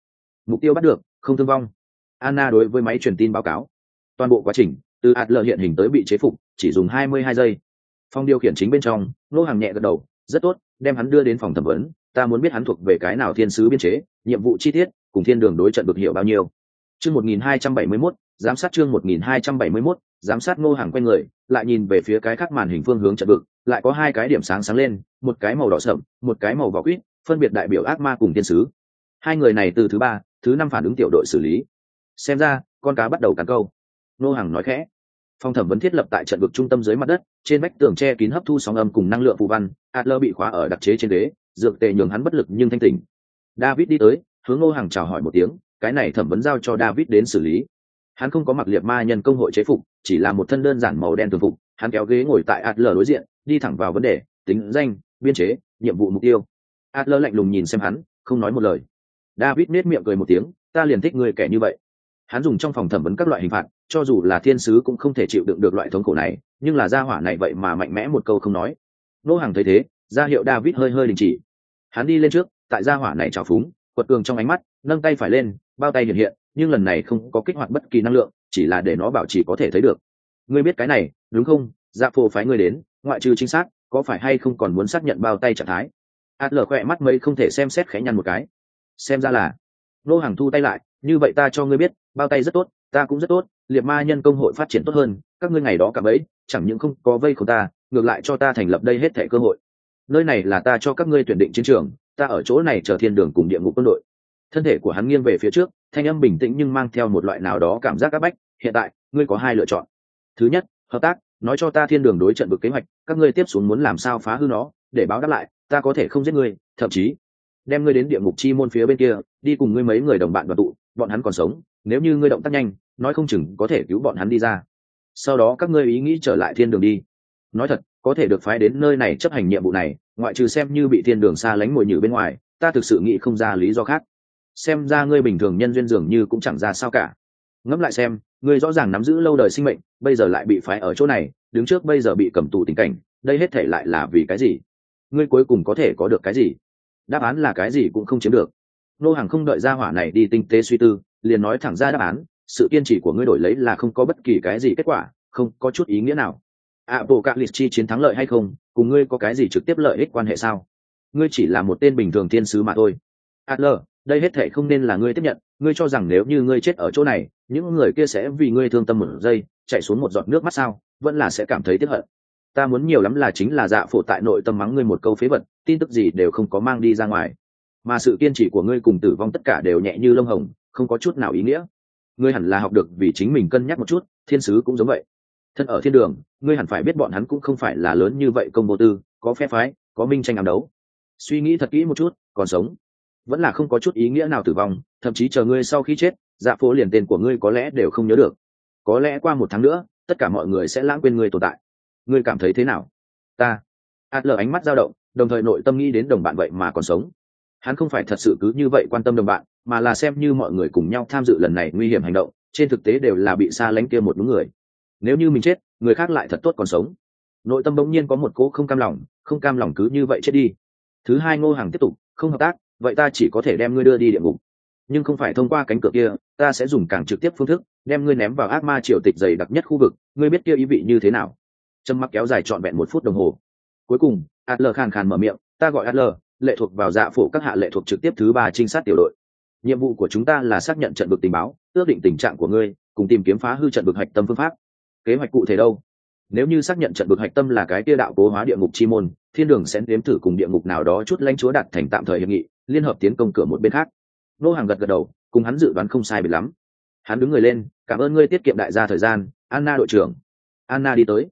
Mục tiêu bắt được, không thương vong. Anna đối với máy truyền tin báo cáo. Toàn bộ quá trình, từ ạt lờ hiện hình tới bị chế phục, chỉ dùng hai mươi hai giây. Phong điều khiển chính bên trong, nô hàng nhẹ gật đầu, rất tốt, đem hắn đưa đến phòng thẩm vấn, ta muốn biết hắn thuộc về cái nào thiên sứ biên chế, nhiệm vụ chi tiết, cùng thiên đường đối trận được hiểu bao nhiêu. Chương một nghìn hai trăm bảy mươi mốt, giám sát chương một nghìn hai trăm bảy mươi mốt giám sát ngô hàng quen người, lại nhìn về phía cái khác màn hình phương hướng trận vực, lại có hai cái điểm sáng sáng lên, một cái màu đỏ sậm, một cái màu vỏ quýt, phân biệt đại biểu ác ma cùng tiên sứ. Hai người này từ thứ ba, thứ năm phản ứng tiểu đội xử lý. Xem ra, con cá bắt đầu cắn câu. Ngô hàng nói khẽ. Phòng thẩm vấn thiết lập tại trận vực trung tâm dưới mặt đất, trên vách tường che kín hấp thu sóng âm cùng năng lượng phù văn, adler bị khóa ở đặc chế trên đế dược tề nhường hắn bất lực nhưng thanh tỉnh. David đi tới, hướng ngô hàng chào hỏi một tiếng, cái này thẩm vấn giao cho david đến xử lý. Hắn không có mặc liệt ma nhân công hội chế phục chỉ là một thân đơn giản màu đen thường phục, hắn kéo ghế ngồi tại adler đối diện, đi thẳng vào vấn đề, tính danh, biên chế, nhiệm vụ mục tiêu. Adler lạnh lùng nhìn xem hắn, không nói một lời. David nết miệng cười một tiếng, ta liền thích người kẻ như vậy. Hắn dùng trong phòng thẩm vấn các loại hình phạt, cho dù là thiên sứ cũng không thể chịu đựng được loại thống khổ này, nhưng là gia hỏa này vậy mà mạnh mẽ một câu không nói. Nô hàng thấy thế, ra hiệu david hơi hơi đình chỉ. Hắn đi lên trước, tại gia hỏa này trào phúng, quật cường trong ánh mắt, nâng tay phải lên, bao tay hiện hiện, nhưng lần này không có kích hoạt bất kỳ năng lượng chỉ là để nó bảo trì có thể thấy được. Ngươi biết cái này, đúng không? Dạ phổ phái ngươi đến, ngoại trừ chính xác có phải hay không còn muốn xác nhận bao tay trạng thái? Át lở khỏe mắt mấy không thể xem xét khẽ nhăn một cái. Xem ra là, nô hàng thu tay lại, như vậy ta cho ngươi biết, bao tay rất tốt, ta cũng rất tốt, liệt ma nhân công hội phát triển tốt hơn, các ngươi ngày đó cả ấy chẳng những không có vây khổ ta, ngược lại cho ta thành lập đây hết thẻ cơ hội. Nơi này là ta cho các ngươi tuyển định chiến trường, ta ở chỗ này chờ thiên đường cùng địa ngục quân đội. Thân thể của hắn nghiêng về phía trước thanh âm bình tĩnh nhưng mang theo một loại nào đó cảm giác áp bách. Hiện tại, ngươi có hai lựa chọn. Thứ nhất, hợp tác, nói cho ta thiên đường đối trận bực kế hoạch, các ngươi tiếp xuống muốn làm sao phá hư nó, để báo đáp lại, ta có thể không giết ngươi, thậm chí đem ngươi đến địa ngục chi môn phía bên kia, đi cùng ngươi mấy người đồng bạn đoàn tụ, bọn hắn còn sống, nếu như ngươi động tác nhanh, nói không chừng có thể cứu bọn hắn đi ra. Sau đó các ngươi ý nghĩ trở lại thiên đường đi. Nói thật, có thể được phái đến nơi này chấp hành nhiệm vụ này, ngoại trừ xem như bị thiên đường xa lánh mồi nhử bên ngoài, ta thực sự nghĩ không ra lý do khác xem ra ngươi bình thường nhân duyên dường như cũng chẳng ra sao cả. Ngẫm lại xem, ngươi rõ ràng nắm giữ lâu đời sinh mệnh, bây giờ lại bị phái ở chỗ này, đứng trước bây giờ bị cầm tù tình cảnh, đây hết thể lại là vì cái gì? Ngươi cuối cùng có thể có được cái gì? Đáp án là cái gì cũng không chiếm được. Nô hàng không đợi ra hỏa này đi tinh tế suy tư, liền nói thẳng ra đáp án, sự kiên trì của ngươi đổi lấy là không có bất kỳ cái gì kết quả, không có chút ý nghĩa nào. Ạ bộ cạn lịch chi chiến thắng lợi hay không, cùng ngươi có cái gì trực tiếp lợi ích quan hệ sao? Ngươi chỉ là một tên bình thường thiên sứ mà thôi. Adler đây hết thảy không nên là ngươi tiếp nhận, ngươi cho rằng nếu như ngươi chết ở chỗ này, những người kia sẽ vì ngươi thương tâm một giây, chạy xuống một giọt nước mắt sao, vẫn là sẽ cảm thấy tiếc hận. Ta muốn nhiều lắm là chính là dạ phổ tại nội tâm mắng ngươi một câu phế vật, tin tức gì đều không có mang đi ra ngoài. Mà sự kiên trì của ngươi cùng tử vong tất cả đều nhẹ như lông hồng, không có chút nào ý nghĩa. Ngươi hẳn là học được vì chính mình cân nhắc một chút, thiên sứ cũng giống vậy. Thân ở thiên đường, ngươi hẳn phải biết bọn hắn cũng không phải là lớn như vậy công vô tư, có phe phái, có minh tranh ám đấu. Suy nghĩ thật kỹ một chút, còn sống vẫn là không có chút ý nghĩa nào tử vong, thậm chí chờ ngươi sau khi chết dạ phố liền tên của ngươi có lẽ đều không nhớ được. Có lẽ qua một tháng nữa, tất cả mọi người sẽ lãng quên ngươi tồn tại. Ngươi cảm thấy thế nào? Ta. Ạt lờ ánh mắt dao động, đồng thời nội tâm nghĩ đến đồng bạn vậy mà còn sống. Hắn không phải thật sự cứ như vậy quan tâm đồng bạn, mà là xem như mọi người cùng nhau tham dự lần này nguy hiểm hành động, trên thực tế đều là bị xa lánh kia một đúng người. Nếu như mình chết, người khác lại thật tốt còn sống. Nội tâm bỗng nhiên có một cỗ không cam lòng, không cam lòng cứ như vậy chết đi. Thứ hai ngô hàng tiếp tục, không hợp tác vậy ta chỉ có thể đem ngươi đưa đi địa ngục. Nhưng không phải thông qua cánh cửa kia, ta sẽ dùng càng trực tiếp phương thức, đem ngươi ném vào ác ma triều tịch dày đặc nhất khu vực. Ngươi biết kia ý vị như thế nào? Trầm mặc kéo dài trọn vẹn một phút đồng hồ. Cuối cùng, adler khàn khàn mở miệng, ta gọi adler, lệ thuộc vào dạ phổ các hạ lệ thuộc trực tiếp thứ ba trinh sát tiểu đội. Nhiệm vụ của chúng ta là xác nhận trận vực tình báo, ước định tình trạng của ngươi, cùng tìm kiếm phá hư trận vực hạch tâm phương pháp. Kế hoạch cụ thể đâu? Nếu như xác nhận trận vực hạch tâm là cái kia đạo cố hóa địa ngục chi môn, thiên đường sẽ nếm thử cùng địa ngục nào đó chút lãnh chúa đặt thành tạm thời hiệp nghị liên hợp tiến công cửa một bên khác. Nô hàng gật gật đầu, cùng hắn dự đoán không sai biệt lắm. Hắn đứng người lên, cảm ơn ngươi tiết kiệm đại gia thời gian, anna đội trưởng. Anna đi tới,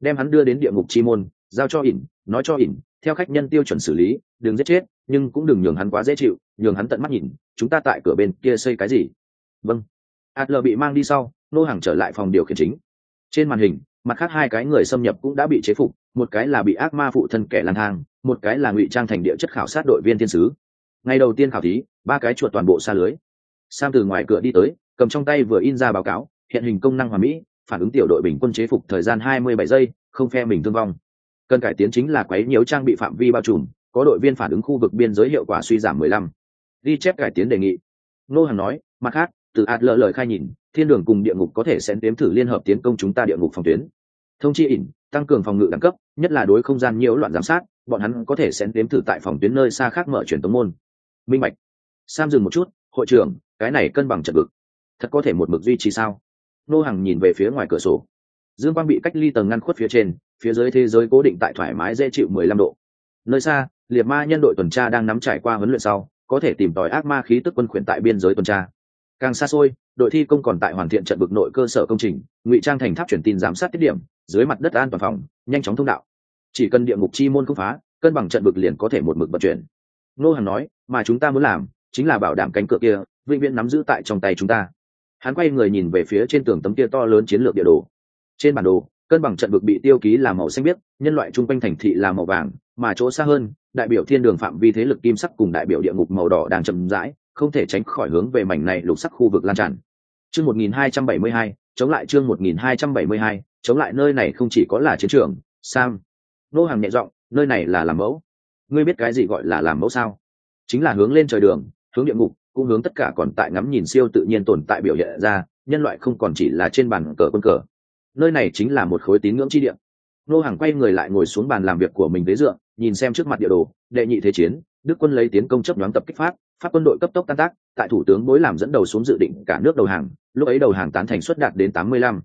đem hắn đưa đến địa ngục chi môn, giao cho ỉn, nói cho ỉn, theo khách nhân tiêu chuẩn xử lý, đừng giết chết, nhưng cũng đừng nhường hắn quá dễ chịu, nhường hắn tận mắt nhìn, chúng ta tại cửa bên kia xây cái gì? Vâng. Adler bị mang đi sau, nô hàng trở lại phòng điều khiển chính. Trên màn hình, mặt khác hai cái người xâm nhập cũng đã bị chế phục, một cái là bị ác ma phụ thân kẻ lang thang, một cái là ngụy trang thành địa chất khảo sát đội viên thiên sứ ngày đầu tiên khảo thí ba cái chuột toàn bộ xa lưới sam từ ngoài cửa đi tới cầm trong tay vừa in ra báo cáo hiện hình công năng hòa mỹ phản ứng tiểu đội bình quân chế phục thời gian 27 giây không phe mình thương vong cần cải tiến chính là quấy nhiều trang bị phạm vi bao trùm có đội viên phản ứng khu vực biên giới hiệu quả suy giảm 15. Ghi chép cải tiến đề nghị. Nô Hằng nói, mặt khác, từ ạt lỡ lời khai nhìn, thiên đường cùng địa ngục có thể sẽ đếm thử liên hợp tiến công chúng ta địa ngục phòng tuyến. Thông chi ỉn, tăng cường phòng ngự đẳng cấp, nhất là đối không gian nhiễu loạn giám sát, bọn hắn có thể sẽ đếm thử tại phòng tuyến nơi xa khác mở chuyển tống môn. Minh Bạch. Sam dừng một chút, hội trưởng, cái này cân bằng trận vực. Thật có thể một mực duy trì sao? Nô Hằng nhìn về phía ngoài cửa sổ. Dương quang bị cách ly tầng ngăn khuất phía trên, phía dưới thế giới cố định tại thoải mái dễ chịu 15 độ. Nơi xa, liệt ma nhân đội tuần tra đang nắm trải qua huấn luyện sau có thể tìm tòi ác ma khí tức quân khuyển tại biên giới tuần tra càng xa xôi đội thi công còn tại hoàn thiện trận bực nội cơ sở công trình ngụy trang thành tháp truyền tin giám sát tiết điểm dưới mặt đất an toàn phòng nhanh chóng thông đạo chỉ cần địa ngục chi môn không phá cân bằng trận bực liền có thể một mực vận chuyển nô hằng nói mà chúng ta muốn làm chính là bảo đảm cánh cửa kia vĩnh viễn nắm giữ tại trong tay chúng ta. Hắn quay người nhìn về phía trên tường tấm kia to lớn chiến lược địa đồ. Trên bản đồ cân bằng trận vực bị tiêu ký là màu xanh biếc nhân loại chung quanh thành thị là màu vàng mà chỗ xa hơn đại biểu thiên đường phạm vi thế lực kim sắc cùng đại biểu địa ngục màu đỏ đang chậm rãi không thể tránh khỏi hướng về mảnh này lục sắc khu vực lan tràn. Chương 1272, chống lại chương 1272, chống lại nơi này không chỉ có là chiến trường sam. Nô hàng nhẹ giọng nơi này là làm mẫu ngươi biết cái gì gọi là làm mẫu sao? Chính là hướng lên trời đường hướng địa ngục cũng hướng tất cả còn tại ngắm nhìn siêu tự nhiên tồn tại biểu hiện ra nhân loại không còn chỉ là trên bàn cờ quân cờ. Nơi này chính là một khối tín ngưỡng chi địa. Nô hàng quay người lại ngồi xuống bàn làm việc của mình ghế dựa nhìn xem trước mặt địa đồ đệ nhị thế chiến đức quân lấy tiến công chấp đoán tập kích pháp, pháp quân đội cấp tốc tan tác tại thủ tướng bối làm dẫn đầu xuống dự định cả nước đầu hàng lúc ấy đầu hàng tán thành suất đạt đến tám mươi lăm.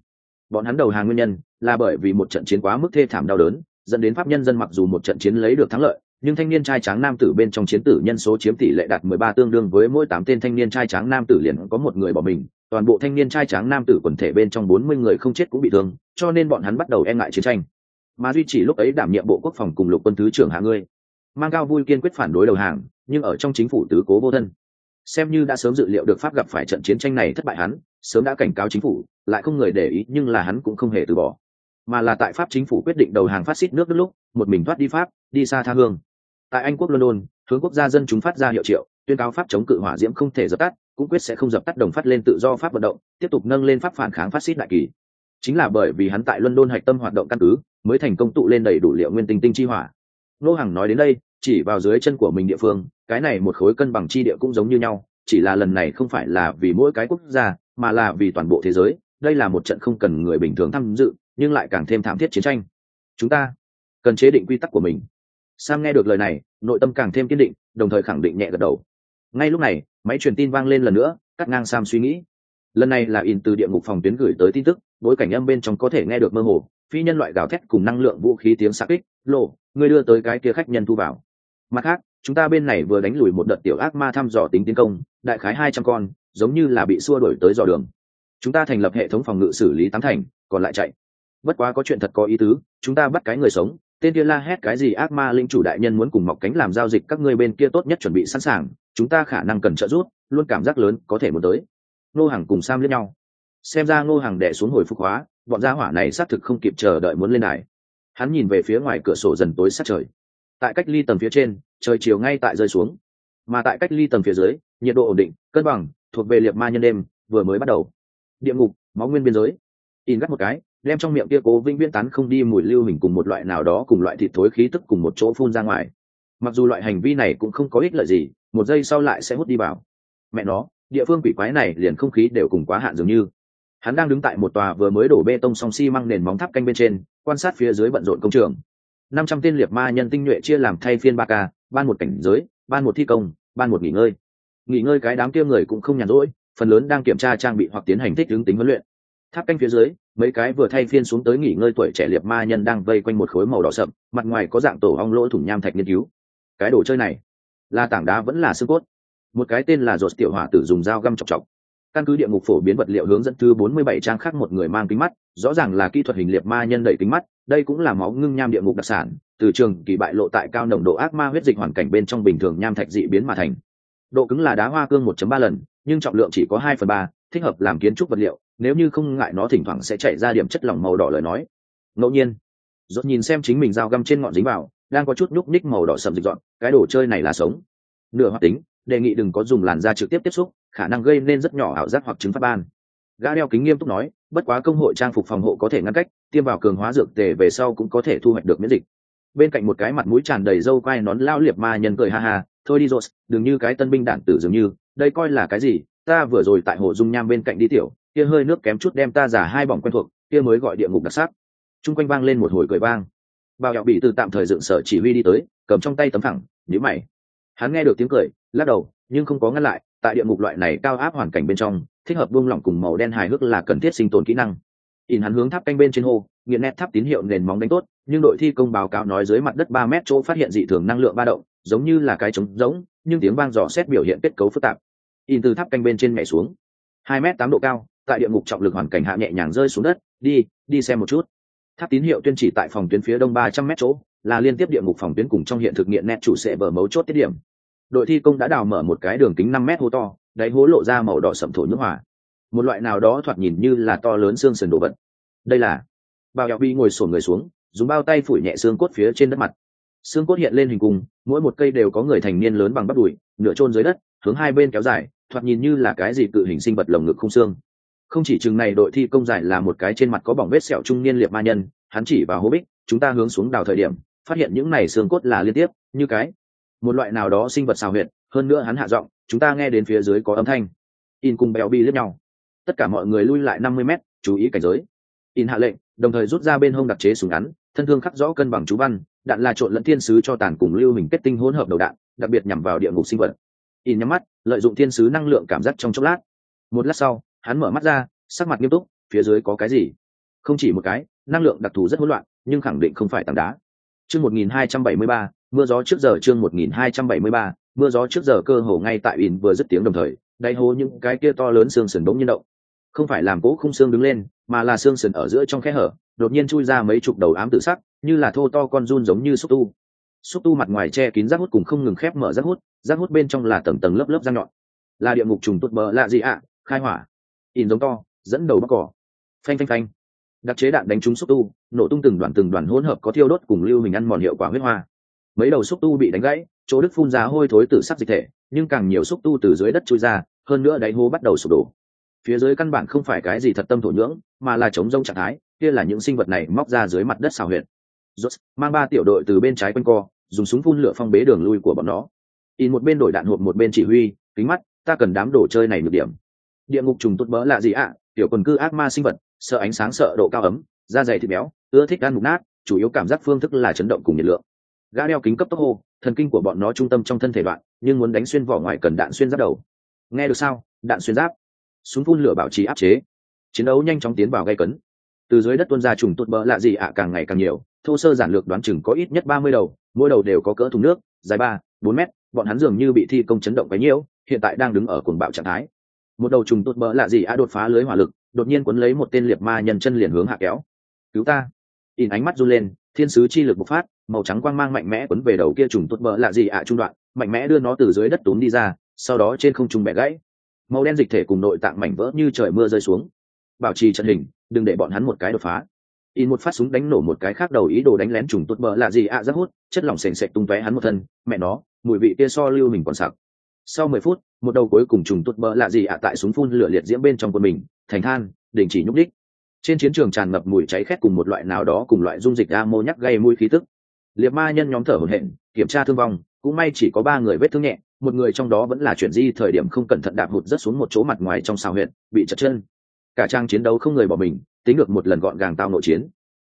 Bọn hắn đầu hàng nguyên nhân là bởi vì một trận chiến quá mức thê thảm đau đớn dẫn đến pháp nhân dân mặc dù một trận chiến lấy được thắng lợi nhưng thanh niên trai tráng nam tử bên trong chiến tử nhân số chiếm tỷ lệ đạt mười ba tương đương với mỗi tám tên thanh niên trai tráng nam tử liền có một người bỏ mình. Toàn bộ thanh niên trai tráng nam tử quần thể bên trong bốn mươi người không chết cũng bị thương, cho nên bọn hắn bắt đầu e ngại chiến tranh. Mà duy chỉ lúc ấy đảm nhiệm bộ quốc phòng cùng lục quân thứ trưởng hạ ngươi. Mang cao vui kiên quyết phản đối đầu hàng, nhưng ở trong chính phủ tứ cố vô thân. Xem như đã sớm dự liệu được pháp gặp phải trận chiến tranh này thất bại hắn, sớm đã cảnh cáo chính phủ, lại không người để ý, nhưng là hắn cũng không hề từ bỏ. Mà là tại pháp chính phủ quyết định đầu hàng phát xít nước đức lúc, một mình thoát đi pháp, đi xa tha hương tại anh quốc london, hướng quốc gia dân chúng phát ra hiệu triệu, tuyên cáo pháp chống cự hỏa diễm không thể dập tắt, cũng quyết sẽ không dập tắt đồng phát lên tự do pháp vận động, tiếp tục nâng lên pháp phản kháng phát xít đại kỳ. Chính là bởi vì hắn tại london hạch tâm hoạt động căn cứ, mới thành công tụ lên đầy đủ liệu nguyên tinh tinh chi hỏa. Nô hằng nói đến đây, chỉ vào dưới chân của mình địa phương, cái này một khối cân bằng chi địa cũng giống như nhau, chỉ là lần này không phải là vì mỗi cái quốc gia, mà là vì toàn bộ thế giới, đây là một trận không cần người bình thường tham dự, nhưng lại càng thêm thảm thiết chiến tranh. Chúng ta cần chế định quy tắc của mình sam nghe được lời này, nội tâm càng thêm kiên định, đồng thời khẳng định nhẹ gật đầu. Ngay lúc này, máy truyền tin vang lên lần nữa, cắt ngang sam suy nghĩ. Lần này là in từ địa ngục phòng tuyến gửi tới tin tức, bối cảnh âm bên trong có thể nghe được mơ hồ, phi nhân loại gào thét cùng năng lượng vũ khí tiếng xa kích lộ người đưa tới cái kia khách nhân thu vào. Mặt khác, chúng ta bên này vừa đánh lùi một đợt tiểu ác ma thăm dò tính tiến công, đại khái hai trăm con, giống như là bị xua đuổi tới dò đường. Chúng ta thành lập hệ thống phòng ngự xử lý tám thành, còn lại chạy. Bất quá có chuyện thật có ý tứ, chúng ta bắt cái người sống tên kia la hét cái gì ác ma linh chủ đại nhân muốn cùng mọc cánh làm giao dịch các ngươi bên kia tốt nhất chuẩn bị sẵn sàng, chúng ta khả năng cần trợ giúp, luôn cảm giác lớn có thể muốn tới. Nô hàng cùng sam lẫn nhau. Xem ra ngô hàng đẻ xuống hồi phục hóa, bọn gia hỏa này xác thực không kịp chờ đợi muốn lên đài. Hắn nhìn về phía ngoài cửa sổ dần tối sát trời. Tại cách ly tầng phía trên, trời chiều ngay tại rơi xuống. Mà tại cách ly tầng phía dưới, nhiệt độ ổn định, cân bằng, thuộc về liệt ma nhân đêm, vừa mới bắt đầu. Địa ngục, máu nguyên biên giới. In gắt một cái đem trong miệng kia cố vinh viễn tán không đi mùi lưu hình cùng một loại nào đó cùng loại thịt thối khí tức cùng một chỗ phun ra ngoài. Mặc dù loại hành vi này cũng không có ích lợi gì, một giây sau lại sẽ hút đi vào. Mẹ nó, địa phương quỷ quái này liền không khí đều cùng quá hạn dường như. Hắn đang đứng tại một tòa vừa mới đổ bê tông song xi măng nền móng tháp canh bên trên, quan sát phía dưới bận rộn công trường. Năm trăm tên liệt ma nhân tinh nhuệ chia làm thay phiên ba ca, ban một cảnh giới, ban một thi công, ban một nghỉ ngơi. Nghỉ ngơi cái đám kia người cũng không nhàn rỗi, phần lớn đang kiểm tra trang bị hoặc tiến hành thích ứng tính huấn luyện. Tháp canh phía dưới mấy cái vừa thay phiên xuống tới nghỉ ngơi tuổi trẻ liệt ma nhân đang vây quanh một khối màu đỏ sậm, mặt ngoài có dạng tổ ong lỗ thủng nham thạch nghiên cứu. Cái đồ chơi này, là tảng đá vẫn là xương cốt. Một cái tên là rột tiểu hỏa tử dùng dao găm chọc chọc. Căn cứ địa ngục phổ biến vật liệu hướng dẫn thứ 47 trang khác một người mang kính mắt, rõ ràng là kỹ thuật hình liệt ma nhân đẩy kính mắt, đây cũng là máu ngưng nham địa ngục đặc sản, từ trường, kỳ bại lộ tại cao nồng độ ác ma huyết dịch hoàn cảnh bên trong bình thường nham thạch dị biến mà thành. Độ cứng là đá hoa cương 1.3 lần, nhưng trọng lượng chỉ có 2 phần thích hợp làm kiến trúc vật liệu nếu như không ngại nó thỉnh thoảng sẽ chạy ra điểm chất lỏng màu đỏ lời nói. Ngẫu nhiên dốt nhìn xem chính mình dao găm trên ngọn dính vào, đang có chút nhúc ních màu đỏ sầm dịch dọn, cái đồ chơi này là sống. Nửa hoạt tính, đề nghị đừng có dùng làn da trực tiếp tiếp xúc, khả năng gây nên rất nhỏ ảo giác hoặc chứng phát ban. Gã đeo kính nghiêm túc nói, bất quá công hội trang phục phòng hộ có thể ngăn cách, tiêm vào cường hóa dược tề về sau cũng có thể thu hoạch được miễn dịch. Bên cạnh một cái mặt mũi tràn đầy râu quai nón lao liệp ma nhân cười ha ha, thôi đi rồi đừng như cái tân binh đản tử dường như, đây coi là cái gì? Ta vừa rồi tại hồ dung nham bên cạnh đi tiểu kia hơi nước kém chút đem ta giả hai bỏng quen thuộc, kia mới gọi địa ngục đặc sắc. Chung quanh vang lên một hồi cười vang. Bao nhạo bị từ tạm thời dựng sở chỉ huy đi tới, cầm trong tay tấm thẳng nhữ mày. Hắn nghe được tiếng cười, lắc đầu, nhưng không có ngăn lại, tại địa ngục loại này cao áp hoàn cảnh bên trong, thích hợp buông lỏng cùng màu đen hài hước là cần thiết sinh tồn kỹ năng. In hắn hướng tháp canh bên trên hồ nghiện nét tháp tín hiệu nền móng đánh tốt, nhưng đội thi công báo cáo nói dưới mặt đất ba mét chỗ phát hiện dị thường năng lượng ba động, giống như là cái trống giống nhưng tiếng vang dò xét biểu hiện kết cấu phức tạp. In từ tháp canh bên trên mẹ xuống. Hai mét tám độ cao tại địa ngục trọng lực hoàn cảnh hạ nhẹ nhàng rơi xuống đất, đi đi xem một chút. Tháp tín hiệu tuyên chỉ tại phòng tuyến phía đông ba trăm mét chỗ, là liên tiếp địa ngục phòng tuyến cùng trong hiện thực nghiện nét chủ sẽ bờ mấu chốt tiết điểm. Đội thi công đã đào mở một cái đường kính năm mét hố to, đáy hố lộ ra màu đỏ sậm thổ nước hỏa một loại nào đó thoạt nhìn như là to lớn xương sườn đồ vật. Đây là bao dạo bi ngồi sổn người xuống, dùng bao tay phủi nhẹ xương cốt phía trên đất mặt. Xương cốt hiện lên hình cung, mỗi một cây đều có người thành niên lớn bằng bắp đùi, nửa trôn dưới đất, hướng hai bên kéo dài, thoạt nhìn như là cái gì cự hình sinh vật lồng ngực không xương không chỉ chừng này đội thi công giải là một cái trên mặt có bỏng vết sẹo trung niên liệt ma nhân, hắn chỉ vào hô bích, chúng ta hướng xuống đào thời điểm, phát hiện những này xương cốt là liên tiếp, như cái, một loại nào đó sinh vật xào huyệt, hơn nữa hắn hạ giọng, chúng ta nghe đến phía dưới có âm thanh. In cùng béo bi lướt nhau. Tất cả mọi người lui lại năm mươi mét, chú ý cảnh giới. In hạ lệnh, đồng thời rút ra bên hông đặc chế súng ngắn, thân thương khắc rõ cân bằng chú văn, đạn là trộn lẫn thiên sứ cho tàn cùng lưu hình kết tinh hỗn hợp đầu đạn, đặc biệt nhằm vào địa ngục sinh vật. In nhắm mắt, lợi dụng thiên sứ năng lượng cảm giác trong chốc lát. Một lát sau hắn mở mắt ra, sắc mặt nghiêm túc, phía dưới có cái gì? Không chỉ một cái, năng lượng đặc thù rất hỗn loạn, nhưng khẳng định không phải tảng đá. Chương một nghìn hai trăm bảy mươi ba, mưa gió trước giờ chương một nghìn hai trăm bảy mươi ba, mưa gió trước giờ cơ hồ ngay tại in vừa dứt tiếng đồng thời, đáy hố những cái kia to lớn xương sườn bỗng nhiên động. Không phải làm cỗ khung xương đứng lên, mà là xương sườn ở giữa trong khe hở, đột nhiên chui ra mấy chục đầu ám tự sắc, như là thô to con run giống như xúc tu. Xúc tu mặt ngoài che kín rác hút cùng không ngừng khép mở rác hút rác hút bên trong là tầng tầng lớp lớp răng nhọn. Là địa ngục trùng tốt bờ lạ gì ạ? Khai hỏa in giống to dẫn đầu bóc cỏ. Phanh phanh phanh. Đặc chế đạn đánh trúng xúc tu nổ tung từng đoàn từng đoàn hỗn hợp có thiêu đốt cùng lưu hình ăn mòn hiệu quả huyết hoa. Mấy đầu xúc tu bị đánh gãy chỗ đức phun ra hôi thối từ sắc dịch thể nhưng càng nhiều xúc tu từ dưới đất chui ra hơn nữa đáy hố bắt đầu sụp đổ. Phía dưới căn bản không phải cái gì thật tâm thổ nhưỡng mà là chống rông trạng thái kia là những sinh vật này móc ra dưới mặt đất xào huyệt. Rốt, mang ba tiểu đội từ bên trái quanh co dùng súng phun lửa phong bế đường lui của bọn nó. In một bên đổi đạn hộp một bên chỉ huy kính mắt ta cần đám đồ chơi này được điểm địa ngục trùng tốt bỡ là gì ạ? Tiểu quần cư ác ma sinh vật, sợ ánh sáng, sợ độ cao ấm, da dày thịt béo, ưa thích ăn mục nát, chủ yếu cảm giác phương thức là chấn động cùng nhiệt lượng. Gã đeo kính cấp tốc hô, thần kinh của bọn nó trung tâm trong thân thể đoạn nhưng muốn đánh xuyên vỏ ngoài cần đạn xuyên giáp đầu. Nghe được sao? Đạn xuyên giáp. Súng phun lửa bảo trì áp chế. Chiến đấu nhanh chóng tiến vào gây cấn. Từ dưới đất tuôn ra trùng tốt bỡ lạ gì ạ càng ngày càng nhiều, thô sơ giản lược đoán chừng có ít nhất ba mươi đầu, mỗi đầu đều có cỡ thùng nước, dài ba, bốn mét, bọn hắn dường như bị thi công chấn động bấy nhiêu, hiện tại đang đứng ở cuồng bạo trạng thái một đầu trùng tốt bỡ lạ gì ạ đột phá lưới hỏa lực, đột nhiên quấn lấy một tên liệt ma nhân chân liền hướng hạ kéo. Cứu ta! In ánh mắt run lên, thiên sứ chi lực bộc phát, màu trắng quang mang mạnh mẽ quấn về đầu kia trùng tốt bỡ lạ gì ạ trung đoạn, mạnh mẽ đưa nó từ dưới đất túm đi ra, sau đó trên không trung bẻ gãy. Màu đen dịch thể cùng nội tạng mảnh vỡ như trời mưa rơi xuống. Bảo trì trận hình, đừng để bọn hắn một cái đột phá. In một phát súng đánh nổ một cái khác đầu ý đồ đánh lén trùng tốt bỡ là gì ạ giáp rất hút, chất lỏng sền sệt tung tóe hắn một thân, mẹ nó, mùi vị kia so lưu mình còn sặc. Sau mười phút một đầu cuối cùng trùng tuột bỡ là gì ạ tại súng phun lửa liệt diễm bên trong quân mình, thành than, đình chỉ nhúc đích trên chiến trường tràn ngập mùi cháy khét cùng một loại nào đó cùng loại dung dịch ammo nhắc gây mùi khí tức. Liệt ma nhân nhóm thở hổn hển, kiểm tra thương vong, cũng may chỉ có ba người vết thương nhẹ, một người trong đó vẫn là chuyển di thời điểm không cẩn thận đạp hụt rất xuống một chỗ mặt ngoài trong xào huyện bị chật chân. Cả trang chiến đấu không người bỏ mình, tính được một lần gọn gàng tao nội chiến.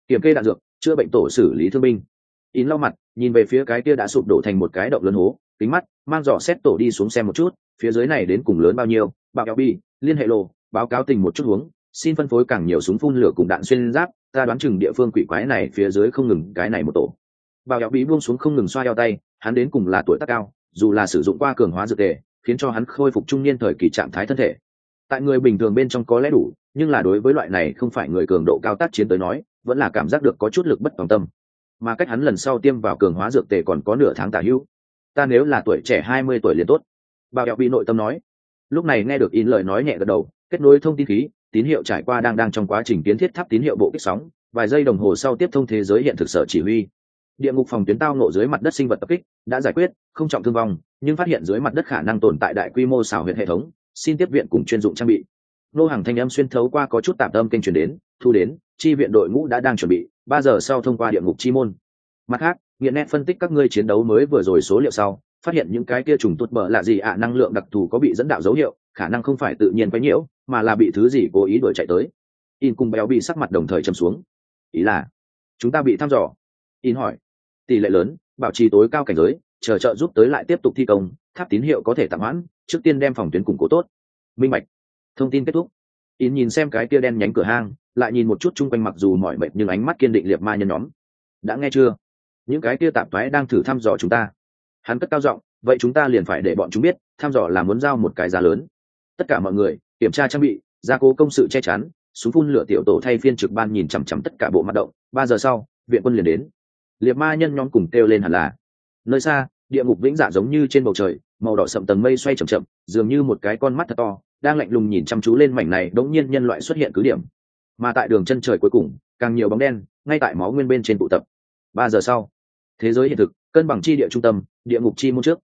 Kiểm kê đạn dược, chữa bệnh tổ xử lý thương binh. In lau mặt, nhìn về phía cái kia đã sụp đổ thành một cái động lớn hố kính mắt, mang dò xét tổ đi xuống xem một chút, phía dưới này đến cùng lớn bao nhiêu, bạo cáo bi, liên hệ lộ, báo cáo tình một chút hướng xin phân phối càng nhiều súng phun lửa cùng đạn xuyên giáp, ta đoán chừng địa phương quỷ quái này phía dưới không ngừng, cái này một tổ. Bạo giáo Bi buông xuống không ngừng xoa eo tay, hắn đến cùng là tuổi tác cao, dù là sử dụng qua cường hóa dược tề, khiến cho hắn khôi phục trung niên thời kỳ trạng thái thân thể. Tại người bình thường bên trong có lẽ đủ, nhưng là đối với loại này không phải người cường độ cao tác chiến tới nói, vẫn là cảm giác được có chút lực bất tòng tâm. Mà cách hắn lần sau tiêm vào cường hóa dược tề còn có nửa tháng tả hữu ta nếu là tuổi trẻ hai mươi tuổi liền tốt. Bà eo bị nội tâm nói. Lúc này nghe được in lời nói nhẹ gật đầu, kết nối thông tin khí, tín hiệu trải qua đang đang trong quá trình kiến thiết tháp tín hiệu bộ kích sóng, vài giây đồng hồ sau tiếp thông thế giới hiện thực sở chỉ huy. Địa ngục phòng tuyến tao nộ dưới mặt đất sinh vật tập kích, đã giải quyết, không trọng thương vong, nhưng phát hiện dưới mặt đất khả năng tồn tại đại quy mô xảo huyện hệ thống, xin tiếp viện cùng chuyên dụng trang bị. Nô hàng thanh âm xuyên thấu qua có chút tạm tâm kênh truyền đến, thu đến, chi viện đội ngũ đã đang chuẩn bị, ba giờ sau thông qua địa ngục chi môn. Mặt khác nghiện nét phân tích các ngươi chiến đấu mới vừa rồi số liệu sau, phát hiện những cái kia trùng tốt bờ là gì ạ? Năng lượng đặc thù có bị dẫn đạo dấu hiệu, khả năng không phải tự nhiên quấy nhiễu, mà là bị thứ gì cố ý đuổi chạy tới. In cùng béo bị sắc mặt đồng thời trầm xuống. Ý là, chúng ta bị thăm dò. In hỏi, tỷ lệ lớn, bảo trì tối cao cảnh giới, chờ trợ giúp tới lại tiếp tục thi công, tháp tín hiệu có thể tạm hoãn, trước tiên đem phòng tuyến củng cố tốt. Minh mạch. thông tin kết thúc. In nhìn xem cái kia đen nhánh cửa hang, lại nhìn một chút chung quanh mặc dù mỏi mệt nhưng ánh mắt kiên định liệt ma nhân nhóm. Đã nghe chưa? Những cái kia tạp thoái đang thử thăm dò chúng ta. Hắn cất cao giọng, vậy chúng ta liền phải để bọn chúng biết, thăm dò là muốn giao một cái giá lớn. Tất cả mọi người, kiểm tra trang bị, gia cố công sự che chắn, súng phun lửa tiểu tổ thay phiên trực ban nhìn chằm chằm tất cả bộ mặt động. Ba giờ sau, viện quân liền đến. Liệt ma nhân nhóm cùng kêu lên hẳn là, nơi xa, địa ngục vĩnh dạ giống như trên bầu trời, màu đỏ sậm tầng mây xoay chậm chậm, dường như một cái con mắt thật to, đang lạnh lùng nhìn chăm chú lên mảnh này đống nhiên nhân loại xuất hiện cứ điểm. Mà tại đường chân trời cuối cùng, càng nhiều bóng đen, ngay tại máu nguyên bên trên tụ tập. Ba giờ sau thế giới hiện thực, cân bằng chi địa trung tâm, địa ngục chi môn trước.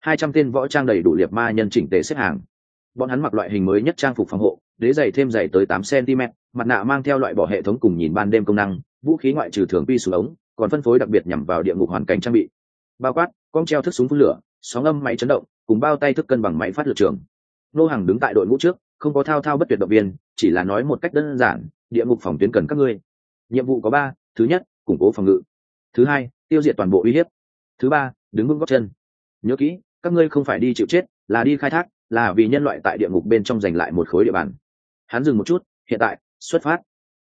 Hai trăm tên võ trang đầy đủ liệt ma nhân chỉnh tề xếp hàng. Bọn hắn mặc loại hình mới nhất trang phục phòng hộ, đế dày thêm dày tới tám cm mặt nạ mang theo loại bỏ hệ thống cùng nhìn ban đêm công năng, vũ khí ngoại trừ thường pi xuống ống, còn phân phối đặc biệt nhằm vào địa ngục hoàn cảnh trang bị. Bao quát, con treo thức súng phun lửa, sóng âm máy chấn động, cùng bao tay thức cân bằng máy phát lực trường. Nô hàng đứng tại đội ngũ trước, không có thao thao bất tuyệt động viên, chỉ là nói một cách đơn giản, địa ngục phòng tuyến cần các ngươi. Nhiệm vụ có ba, thứ nhất, củng cố phòng ngự. Thứ hai tiêu diệt toàn bộ uy hiếp. Thứ ba, đứng vững góc chân. Nhớ kỹ, các ngươi không phải đi chịu chết, là đi khai thác, là vì nhân loại tại địa ngục bên trong giành lại một khối địa bàn. Hắn dừng một chút, hiện tại, xuất phát.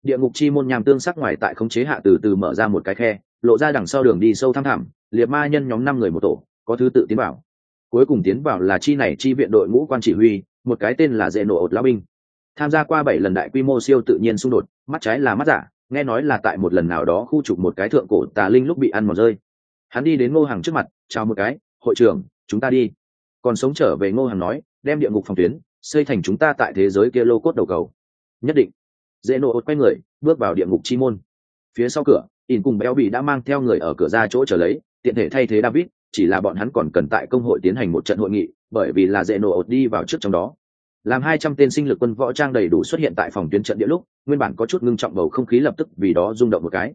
Địa ngục chi môn nhàm tương sắc ngoài tại khống chế hạ từ từ mở ra một cái khe, lộ ra đằng sau đường đi sâu thăm thẳm, liệt ma nhân nhóm năm người một tổ, có thứ tự tiến vào cuối cùng tiến vào là chi này chi viện đội ngũ quan chỉ huy, một cái tên là dễ nổ ột lao binh. Tham gia qua bảy lần đại quy mô siêu tự nhiên xung đột, mắt trái là mắt giả nghe nói là tại một lần nào đó khu trục một cái thượng cổ tà linh lúc bị ăn mòn rơi. Hắn đi đến ngô hàng trước mặt, chào một cái, hội trưởng, chúng ta đi. Còn sống trở về ngô hàng nói, đem địa ngục phòng tuyến, xây thành chúng ta tại thế giới kia lô cốt đầu cầu. Nhất định. Dễ nộ quay người, bước vào địa ngục chi môn. Phía sau cửa in cùng béo bị đã mang theo người ở cửa ra chỗ trở lấy, tiện thể thay thế david, chỉ là bọn hắn còn cần tại công hội tiến hành một trận hội nghị, bởi vì là dễ nộ đi vào trước trong đó làm hai trăm tên sinh lực quân võ trang đầy đủ xuất hiện tại phòng tuyến trận địa lúc, nguyên bản có chút ngưng trọng bầu không khí lập tức vì đó rung động một cái.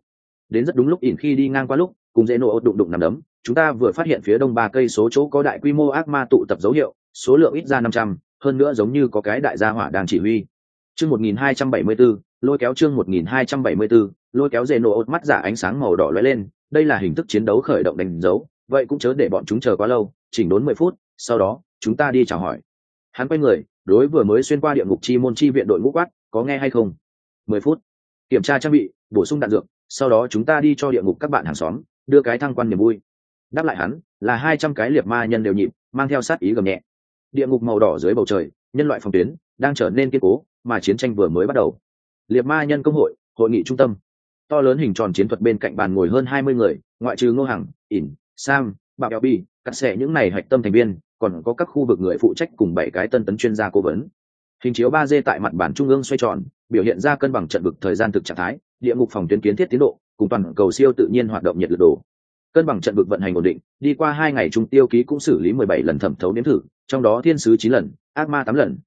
Đến rất đúng lúc ỉn khi đi ngang qua lúc, cùng dễ nổ đụng đụng nằm đấm, chúng ta vừa phát hiện phía đông ba cây số chỗ có đại quy mô ác ma tụ tập dấu hiệu, số lượng ít ra năm trăm, hơn nữa giống như có cái đại gia hỏa đang chỉ huy. Chương một nghìn hai trăm bảy mươi bốn, lôi kéo chương một nghìn hai trăm bảy mươi bốn, lôi kéo dễ nổ mắt giả ánh sáng màu đỏ lóe lên, đây là hình thức chiến đấu khởi động đánh dấu, vậy cũng chớ để bọn chúng chờ quá lâu, chỉnh đốn mười phút, sau đó, chúng ta đi chào hỏi. Hắn quay người đối vừa mới xuyên qua địa ngục chi môn chi viện đội ngũ quát, có nghe hay không? Mười phút. Kiểm tra trang bị, bổ sung đạn dược, sau đó chúng ta đi cho địa ngục các bạn hàng xóm, đưa cái thăng quan niềm vui. Đáp lại hắn, là hai trăm cái liệt ma nhân đều nhịp, mang theo sát ý gầm nhẹ. Địa ngục màu đỏ dưới bầu trời, nhân loại phòng tuyến, đang trở nên kiên cố, mà chiến tranh vừa mới bắt đầu. Liệt ma nhân công hội hội nghị trung tâm. To lớn hình tròn chiến thuật bên cạnh bàn ngồi hơn hai mươi người, ngoại trừ ngô hằng, ỉn, sam bạc eo bi cắt xẻ những này hạch tâm thành viên, còn có các khu vực người phụ trách cùng bảy cái tân tấn chuyên gia cố vấn. Hình chiếu ba d tại mặt bản trung ương xoay tròn, biểu hiện ra cân bằng trận vực thời gian thực trạng thái, địa ngục phòng tuyến kiến thiết tiến độ, cùng toàn cầu siêu tự nhiên hoạt động nhiệt lực đồ cân bằng trận vực vận hành ổn định, đi qua hai ngày trung tiêu ký cũng xử lý mười bảy lần thẩm thấu nếm thử, trong đó thiên sứ chín lần, ác ma tám lần.